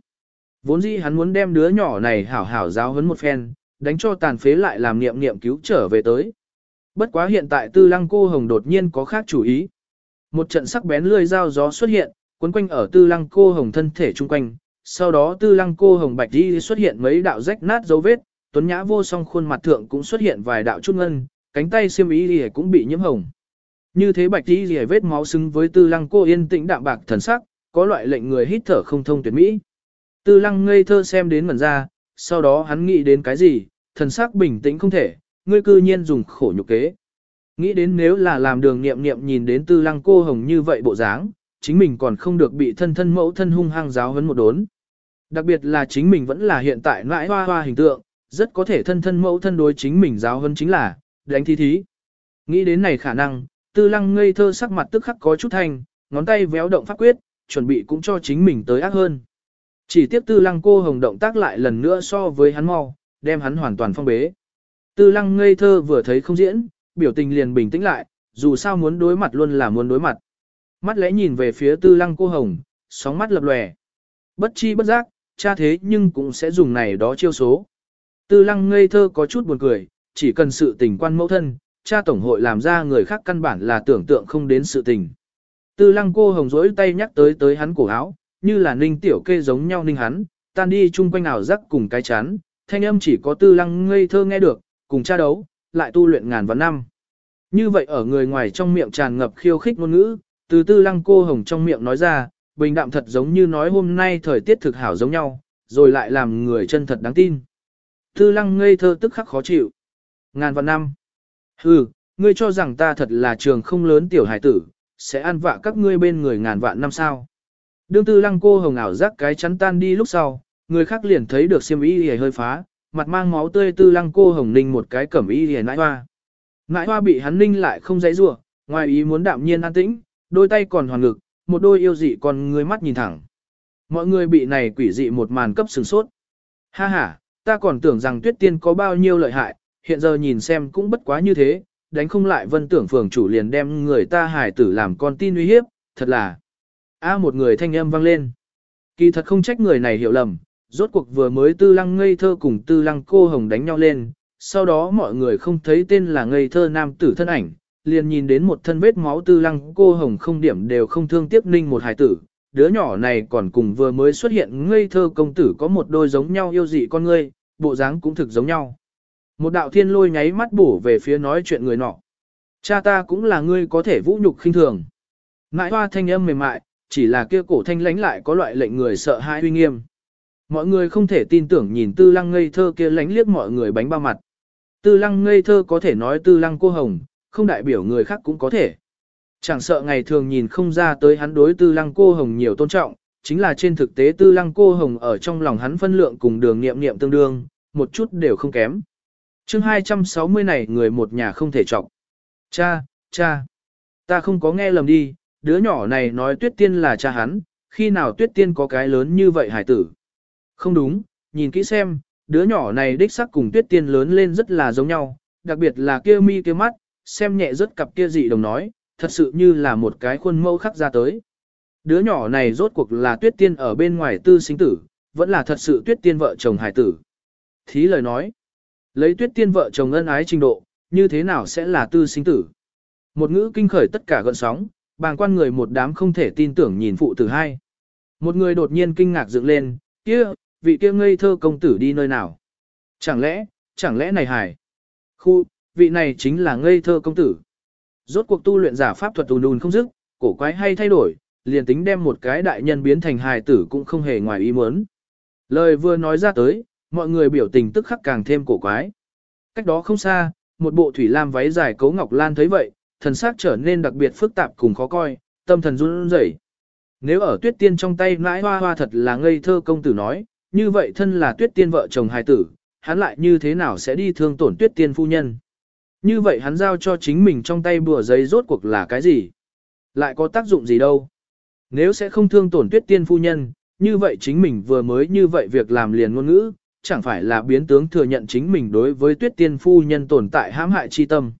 Vốn dĩ hắn muốn đem đứa nhỏ này hảo hảo giáo huấn một phen, đánh cho tàn phế lại làm niệm niệm cứu trở về tới. Bất quá hiện tại tư lăng cô hồng đột nhiên có khác chủ ý. Một trận sắc bén lươi dao gió xuất hiện, quấn quanh ở tư lăng cô hồng thân thể chung quanh. Sau đó tư lăng cô hồng bạch đi xuất hiện mấy đạo rách nát dấu vết, tuấn nhã vô song khuôn mặt thượng cũng xuất hiện vài đạo chút ngân, cánh tay xiêm ý lìa cũng bị nhiễm hồng. Như thế bạch đi lìa vết máu xứng với tư lăng cô yên tĩnh đạm bạc thần sắc, có loại lệnh người hít thở không thông tuyệt mỹ. Tư lăng ngây thơ xem đến mẩn ra, sau đó hắn nghĩ đến cái gì, thần sắc bình tĩnh không thể, ngươi cư nhiên dùng khổ nhục kế. Nghĩ đến nếu là làm đường nghiệm nghiệm nhìn đến tư lăng cô hồng như vậy bộ dáng, chính mình còn không được bị thân thân mẫu thân hung hăng giáo hấn một đốn. Đặc biệt là chính mình vẫn là hiện tại nãi hoa hoa hình tượng, rất có thể thân thân mẫu thân đối chính mình giáo hấn chính là, đánh thi thí. Nghĩ đến này khả năng, tư lăng ngây thơ sắc mặt tức khắc có chút thanh, ngón tay véo động pháp quyết, chuẩn bị cũng cho chính mình tới ác hơn. Chỉ tiếp tư lăng cô hồng động tác lại lần nữa so với hắn mau, đem hắn hoàn toàn phong bế. Tư lăng ngây thơ vừa thấy không diễn, biểu tình liền bình tĩnh lại, dù sao muốn đối mặt luôn là muốn đối mặt. Mắt lẽ nhìn về phía tư lăng cô hồng, sóng mắt lập lòe. Bất chi bất giác, cha thế nhưng cũng sẽ dùng này đó chiêu số. Tư lăng ngây thơ có chút buồn cười, chỉ cần sự tình quan mẫu thân, cha tổng hội làm ra người khác căn bản là tưởng tượng không đến sự tình. Tư lăng cô hồng rỗi tay nhắc tới tới hắn cổ áo, như là ninh tiểu kê giống nhau ninh hắn, tan đi chung quanh ảo giác cùng cái chán, thanh âm chỉ có tư lăng ngây thơ nghe được, cùng cha đấu, lại tu luyện ngàn vạn năm. Như vậy ở người ngoài trong miệng tràn ngập khiêu khích ngôn ngữ, từ tư lăng cô hồng trong miệng nói ra, bình đạm thật giống như nói hôm nay thời tiết thực hảo giống nhau, rồi lại làm người chân thật đáng tin. Tư lăng ngây thơ tức khắc khó chịu. Ngàn vạn năm. Hừ, ngươi cho rằng ta thật là trường không lớn tiểu hải tử, sẽ ăn vạ các ngươi bên người ngàn vạn năm sao. Đương tư lăng cô hồng ảo giác cái chắn tan đi lúc sau, người khác liền thấy được xiêm y hề hơi phá, mặt mang máu tươi tư lăng cô hồng ninh một cái cẩm y hề nãi hoa. Nãi hoa bị hắn ninh lại không dãy rủa ngoài ý muốn đạm nhiên an tĩnh, đôi tay còn hoàn ngực, một đôi yêu dị còn người mắt nhìn thẳng. Mọi người bị này quỷ dị một màn cấp sừng sốt. Ha ha, ta còn tưởng rằng tuyết tiên có bao nhiêu lợi hại, hiện giờ nhìn xem cũng bất quá như thế, đánh không lại vân tưởng phường chủ liền đem người ta hài tử làm con tin uy hiếp, thật là. A một người thanh âm vang lên. Kỳ thật không trách người này hiểu lầm, rốt cuộc vừa mới tư lăng ngây thơ cùng tư lăng cô hồng đánh nhau lên, sau đó mọi người không thấy tên là ngây thơ nam tử thân ảnh, liền nhìn đến một thân vết máu tư lăng cô hồng không điểm đều không thương tiếc ninh một hài tử. Đứa nhỏ này còn cùng vừa mới xuất hiện ngây thơ công tử có một đôi giống nhau yêu dị con ngươi, bộ dáng cũng thực giống nhau. Một đạo thiên lôi nháy mắt bổ về phía nói chuyện người nọ. Cha ta cũng là ngươi có thể vũ nhục khinh thường. Mãi hoa thanh âm mềm mại, chỉ là kia cổ thanh lánh lại có loại lệnh người sợ hãi uy nghiêm. Mọi người không thể tin tưởng nhìn tư lăng ngây thơ kia lánh liếc mọi người bánh bao mặt. Tư lăng ngây thơ có thể nói tư lăng cô hồng, không đại biểu người khác cũng có thể. Chẳng sợ ngày thường nhìn không ra tới hắn đối tư lăng cô hồng nhiều tôn trọng, chính là trên thực tế tư lăng cô hồng ở trong lòng hắn phân lượng cùng đường nghiệm nghiệm tương đương, một chút đều không kém. chương 260 này người một nhà không thể trọng. Cha, cha, ta không có nghe lầm đi, đứa nhỏ này nói tuyết tiên là cha hắn, khi nào tuyết tiên có cái lớn như vậy hải tử. Không đúng, nhìn kỹ xem, đứa nhỏ này đích sắc cùng tuyết tiên lớn lên rất là giống nhau, đặc biệt là kia mi kia mắt, xem nhẹ rất cặp kia dị đồng nói, thật sự như là một cái khuôn mẫu khắc ra tới. Đứa nhỏ này rốt cuộc là tuyết tiên ở bên ngoài tư sinh tử, vẫn là thật sự tuyết tiên vợ chồng hải tử. Thí lời nói, lấy tuyết tiên vợ chồng ân ái trình độ, như thế nào sẽ là tư sinh tử. Một ngữ kinh khởi tất cả gọn sóng, bàng quan người một đám không thể tin tưởng nhìn phụ tử hai. Một người đột nhiên kinh ngạc dựng lên, kia, vị kia ngây thơ công tử đi nơi nào? Chẳng lẽ, chẳng lẽ này hải? Khu, vị này chính là ngây thơ công tử. Rốt cuộc tu luyện giả pháp thuật ùn ùn không dứt, cổ quái hay thay đổi, liền tính đem một cái đại nhân biến thành hài tử cũng không hề ngoài ý muốn. Lời vừa nói ra tới, mọi người biểu tình tức khắc càng thêm cổ quái. Cách đó không xa, một bộ thủy lam váy dài cấu ngọc lan thấy vậy, thần sắc trở nên đặc biệt phức tạp cùng khó coi, tâm thần run rẩy. Nếu ở tuyết tiên trong tay nãi hoa hoa thật là ngây thơ công tử nói, như vậy thân là tuyết tiên vợ chồng hài tử, hắn lại như thế nào sẽ đi thương tổn tuyết tiên phu nhân. Như vậy hắn giao cho chính mình trong tay bùa giấy rốt cuộc là cái gì? Lại có tác dụng gì đâu? Nếu sẽ không thương tổn tuyết tiên phu nhân, như vậy chính mình vừa mới như vậy việc làm liền ngôn ngữ, chẳng phải là biến tướng thừa nhận chính mình đối với tuyết tiên phu nhân tồn tại hãm hại chi tâm.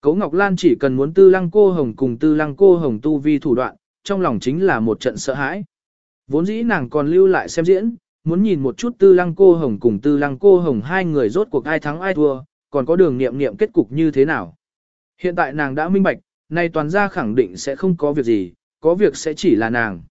Cấu Ngọc Lan chỉ cần muốn tư lăng cô hồng cùng tư lăng cô hồng tu vi thủ đoạn, trong lòng chính là một trận sợ hãi. Vốn dĩ nàng còn lưu lại xem diễn, muốn nhìn một chút tư lăng cô hồng cùng tư lăng cô hồng hai người rốt cuộc ai thắng ai thua, còn có đường nghiệm nghiệm kết cục như thế nào. Hiện tại nàng đã minh bạch, nay toàn gia khẳng định sẽ không có việc gì, có việc sẽ chỉ là nàng.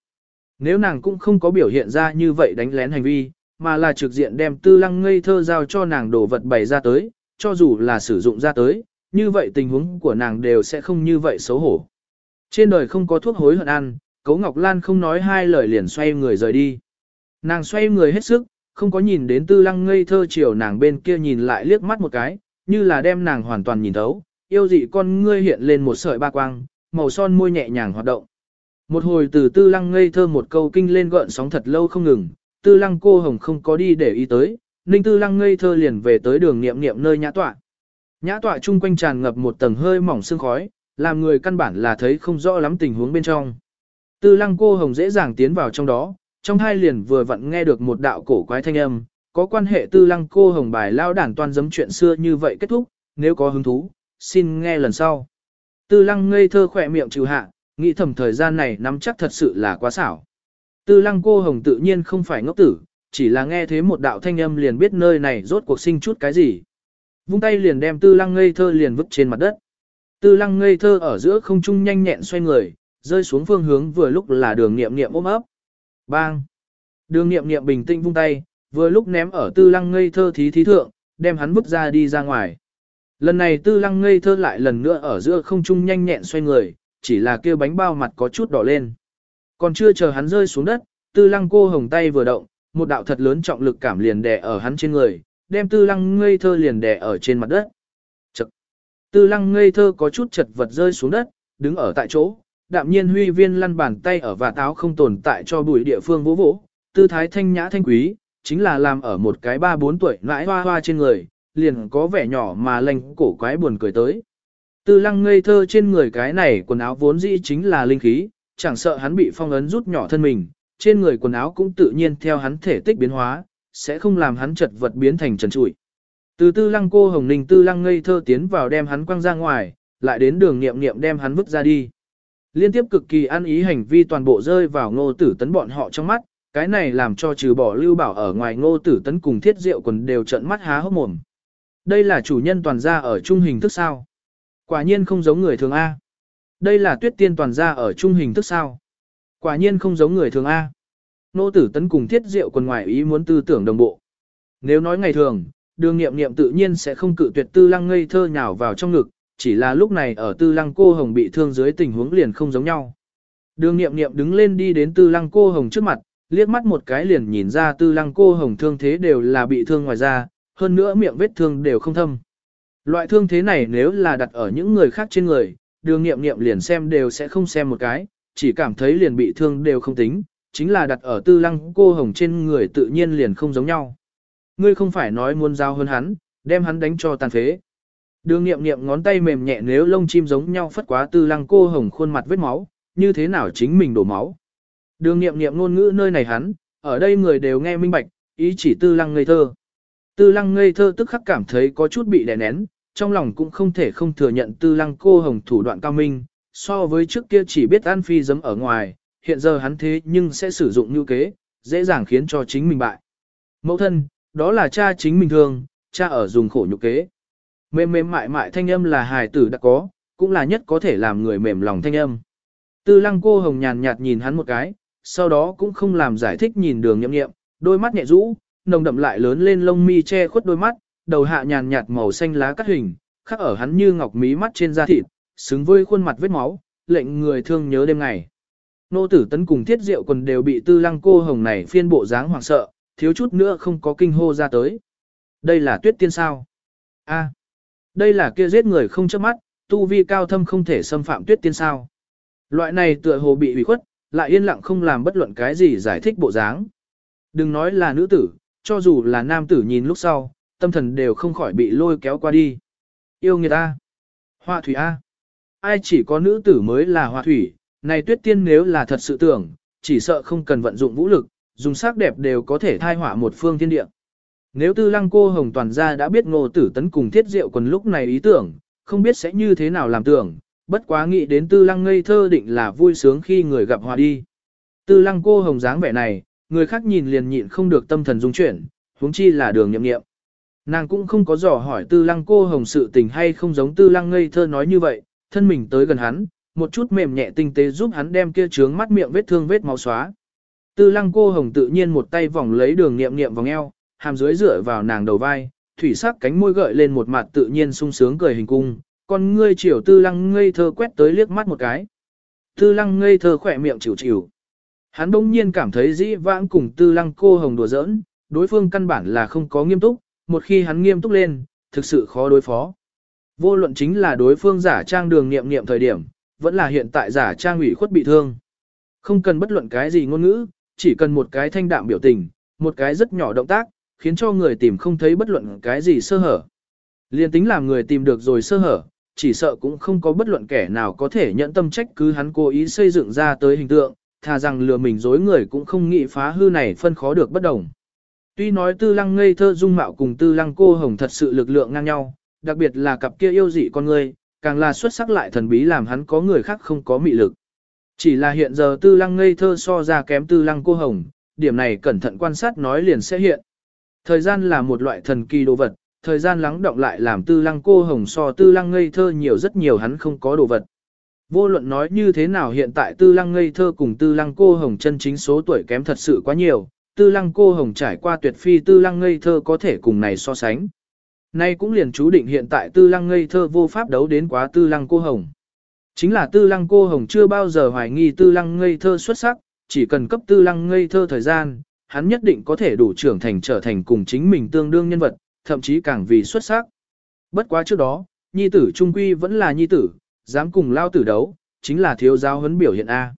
Nếu nàng cũng không có biểu hiện ra như vậy đánh lén hành vi, mà là trực diện đem tư lăng ngây thơ giao cho nàng đồ vật bày ra tới, cho dù là sử dụng ra tới, như vậy tình huống của nàng đều sẽ không như vậy xấu hổ. Trên đời không có thuốc hối hận ăn, Cấu Ngọc Lan không nói hai lời liền xoay người rời đi. Nàng xoay người hết sức, không có nhìn đến tư lăng ngây thơ chiều nàng bên kia nhìn lại liếc mắt một cái, như là đem nàng hoàn toàn nhìn thấu, yêu dị con ngươi hiện lên một sợi ba quang, màu son môi nhẹ nhàng hoạt động. Một hồi từ tư lăng ngây thơ một câu kinh lên gợn sóng thật lâu không ngừng, tư lăng cô hồng không có đi để ý tới, ninh tư lăng ngây thơ liền về tới đường niệm niệm nơi nhã tọa. Nhã tọa chung quanh tràn ngập một tầng hơi mỏng sương khói, làm người căn bản là thấy không rõ lắm tình huống bên trong. Tư lăng cô hồng dễ dàng tiến vào trong đó, trong hai liền vừa vặn nghe được một đạo cổ quái thanh âm, có quan hệ tư lăng cô hồng bài lao đản toàn giấm chuyện xưa như vậy kết thúc, nếu có hứng thú, xin nghe lần sau. Tư lăng ngây thơ khỏe miệng trừ hạ, nghĩ thầm thời gian này nắm chắc thật sự là quá xảo. Tư lăng cô hồng tự nhiên không phải ngốc tử, chỉ là nghe thế một đạo thanh âm liền biết nơi này rốt cuộc sinh chút cái gì. Vung tay liền đem tư lăng ngây thơ liền vứt trên mặt đất. Tư lăng ngây thơ ở giữa không trung nhanh nhẹn xoay người, rơi xuống phương hướng vừa lúc là đường nghiệm nghiệm ôm ấp. Bang! Đường nghiệm nghiệm bình tĩnh vung tay, vừa lúc ném ở tư lăng ngây thơ thí thí thượng, đem hắn vứt ra đi ra ngoài. Lần này tư lăng ngây thơ lại lần nữa ở giữa không trung nhanh nhẹn xoay người, chỉ là kia bánh bao mặt có chút đỏ lên. Còn chưa chờ hắn rơi xuống đất, tư lăng cô hồng tay vừa động, một đạo thật lớn trọng lực cảm liền đè ở hắn trên người, đem tư lăng ngây thơ liền đè ở trên mặt đất. Chật! Tư lăng ngây thơ có chút chật vật rơi xuống đất, đứng ở tại chỗ, đạm nhiên huy viên lăn bàn tay ở và táo không tồn tại cho bụi địa phương vỗ vỗ, tư thái thanh nhã thanh quý, chính là làm ở một cái ba bốn tuổi nãi hoa hoa trên người, liền có vẻ nhỏ mà lành cổ quái buồn cười tới. Tư lăng ngây thơ trên người cái này quần áo vốn dĩ chính là linh khí, chẳng sợ hắn bị phong ấn rút nhỏ thân mình, trên người quần áo cũng tự nhiên theo hắn thể tích biến hóa, sẽ không làm hắn chật vật biến thành trần trụi. Từ tư lăng cô hồng ninh tư lăng ngây thơ tiến vào đem hắn quăng ra ngoài, lại đến đường nghiệm nghiệm đem hắn vứt ra đi. Liên tiếp cực kỳ ăn ý hành vi toàn bộ rơi vào ngô tử tấn bọn họ trong mắt, cái này làm cho trừ bỏ lưu bảo ở ngoài ngô tử tấn cùng thiết diệu quần đều trận mắt há hốc mồm. Đây là chủ nhân toàn gia ở trung hình thức sao? Quả nhiên không giống người thường A. Đây là tuyết tiên toàn gia ở trung hình thức sao? Quả nhiên không giống người thường A. Nô tử tấn cùng thiết diệu quần ngoài ý muốn tư tưởng đồng bộ. Nếu nói ngày thường, đường nghiệm nghiệm tự nhiên sẽ không cự tuyệt tư lăng ngây thơ nhào vào trong ngực, chỉ là lúc này ở tư lăng cô hồng bị thương dưới tình huống liền không giống nhau. Đường nghiệm nghiệm đứng lên đi đến tư lăng cô hồng trước mặt, liếc mắt một cái liền nhìn ra tư lăng cô hồng thương thế đều là bị thương ngoài da, hơn nữa miệng vết thương đều không thâm. Loại thương thế này nếu là đặt ở những người khác trên người, đường nghiệm nghiệm liền xem đều sẽ không xem một cái, chỉ cảm thấy liền bị thương đều không tính, chính là đặt ở tư lăng cô hồng trên người tự nhiên liền không giống nhau. Ngươi không phải nói muốn giao hơn hắn, đem hắn đánh cho tàn phế. Đường nghiệm nghiệm ngón tay mềm nhẹ nếu lông chim giống nhau phất quá tư lăng cô hồng khuôn mặt vết máu, như thế nào chính mình đổ máu. Đường nghiệm nghiệm ngôn ngữ nơi này hắn, ở đây người đều nghe minh bạch, ý chỉ tư lăng ngây thơ. Tư lăng ngây thơ tức khắc cảm thấy có chút bị đè nén, trong lòng cũng không thể không thừa nhận tư lăng cô hồng thủ đoạn cao minh, so với trước kia chỉ biết ăn phi giấm ở ngoài, hiện giờ hắn thế nhưng sẽ sử dụng như kế, dễ dàng khiến cho chính mình bại. Mẫu thân, đó là cha chính mình thương, cha ở dùng khổ nhục kế. Mềm mềm mại mại thanh âm là hài tử đã có, cũng là nhất có thể làm người mềm lòng thanh âm. Tư lăng cô hồng nhàn nhạt nhìn hắn một cái, sau đó cũng không làm giải thích nhìn đường nhậm nghiệm, đôi mắt nhẹ rũ, nồng đậm lại lớn lên lông mi che khuất đôi mắt, đầu hạ nhàn nhạt màu xanh lá cắt hình, khắc ở hắn như ngọc mí mắt trên da thịt, xứng với khuôn mặt vết máu, lệnh người thương nhớ đêm ngày. Nô tử tấn cùng thiết diệu quần đều bị tư lăng cô hồng này phiên bộ dáng hoảng sợ, thiếu chút nữa không có kinh hô ra tới. Đây là tuyết tiên sao? a đây là kia giết người không chớp mắt, tu vi cao thâm không thể xâm phạm tuyết tiên sao. Loại này tựa hồ bị ủy khuất, lại yên lặng không làm bất luận cái gì giải thích bộ dáng. Đừng nói là nữ tử, cho dù là nam tử nhìn lúc sau, tâm thần đều không khỏi bị lôi kéo qua đi. Yêu người ta. Hoa thủy A. Ai chỉ có nữ tử mới là hoa thủy, này tuyết tiên nếu là thật sự tưởng, chỉ sợ không cần vận dụng vũ lực, dùng sắc đẹp đều có thể thai hỏa một phương thiên địa. Nếu tư lăng cô hồng toàn gia đã biết ngô tử tấn cùng thiết diệu quần lúc này ý tưởng, không biết sẽ như thế nào làm tưởng, bất quá nghĩ đến tư lăng ngây thơ định là vui sướng khi người gặp hòa đi. Tư lăng cô hồng dáng vẻ này, người khác nhìn liền nhịn không được tâm thần dung chuyển, huống chi là đường nhậm nghiệm. Nàng cũng không có dò hỏi tư lăng cô hồng sự tình hay không giống tư lăng ngây thơ nói như vậy, thân mình tới gần hắn, một chút mềm nhẹ tinh tế giúp hắn đem kia trướng mắt miệng vết thương vết máu xóa. Tư lăng cô hồng tự nhiên một tay vòng lấy đường nghiệm nghiệm vòng eo, hàm dưới dựa vào nàng đầu vai, thủy sắc cánh môi gợi lên một mặt tự nhiên sung sướng cười hình cung, con ngươi chiều tư lăng ngây thơ quét tới liếc mắt một cái. Tư lăng ngây thơ khỏe miệng chịu chịu. Hắn đông nhiên cảm thấy dĩ vãng cùng tư lăng cô hồng đùa giỡn, đối phương căn bản là không có nghiêm túc, một khi hắn nghiêm túc lên, thực sự khó đối phó. Vô luận chính là đối phương giả trang đường nghiệm nghiệm thời điểm, vẫn là hiện tại giả trang ủy khuất bị thương. Không cần bất luận cái gì ngôn ngữ, chỉ cần một cái thanh đạm biểu tình, một cái rất nhỏ động tác, khiến cho người tìm không thấy bất luận cái gì sơ hở. Liên tính làm người tìm được rồi sơ hở, chỉ sợ cũng không có bất luận kẻ nào có thể nhận tâm trách cứ hắn cố ý xây dựng ra tới hình tượng, thà rằng lừa mình dối người cũng không nghĩ phá hư này phân khó được bất đồng. Tuy nói tư lăng ngây thơ dung mạo cùng tư lăng cô hồng thật sự lực lượng ngang nhau, đặc biệt là cặp kia yêu dị con người, càng là xuất sắc lại thần bí làm hắn có người khác không có mị lực. Chỉ là hiện giờ tư lăng ngây thơ so ra kém tư lăng cô hồng, điểm này cẩn thận quan sát nói liền sẽ hiện. Thời gian là một loại thần kỳ đồ vật, thời gian lắng động lại làm tư lăng cô hồng so tư lăng ngây thơ nhiều rất nhiều hắn không có đồ vật. Vô luận nói như thế nào hiện tại tư lăng ngây thơ cùng tư lăng cô hồng chân chính số tuổi kém thật sự quá nhiều, tư lăng cô hồng trải qua tuyệt phi tư lăng ngây thơ có thể cùng này so sánh. Nay cũng liền chú định hiện tại tư lăng ngây thơ vô pháp đấu đến quá tư lăng cô hồng. Chính là tư lăng cô hồng chưa bao giờ hoài nghi tư lăng ngây thơ xuất sắc, chỉ cần cấp tư lăng ngây thơ thời gian, hắn nhất định có thể đủ trưởng thành trở thành cùng chính mình tương đương nhân vật, thậm chí càng vì xuất sắc. Bất quá trước đó, nhi tử trung quy vẫn là nhi tử, dám cùng lao tử đấu, chính là thiếu giáo huấn biểu hiện A.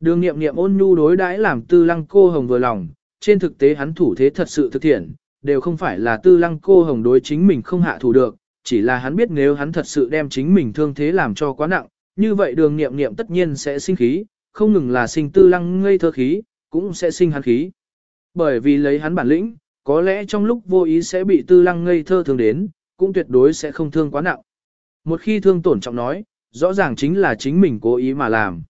Đường nghiệm nghiệm ôn nhu đối đãi làm tư lăng cô hồng vừa lòng, trên thực tế hắn thủ thế thật sự thực thiện, đều không phải là tư lăng cô hồng đối chính mình không hạ thủ được, chỉ là hắn biết nếu hắn thật sự đem chính mình thương thế làm cho quá nặng, như vậy đường nghiệm nghiệm tất nhiên sẽ sinh khí, không ngừng là sinh tư lăng ngây thơ khí, cũng sẽ sinh hắn khí. Bởi vì lấy hắn bản lĩnh, có lẽ trong lúc vô ý sẽ bị tư lăng ngây thơ thương đến, cũng tuyệt đối sẽ không thương quá nặng. Một khi thương tổn trọng nói, rõ ràng chính là chính mình cố ý mà làm.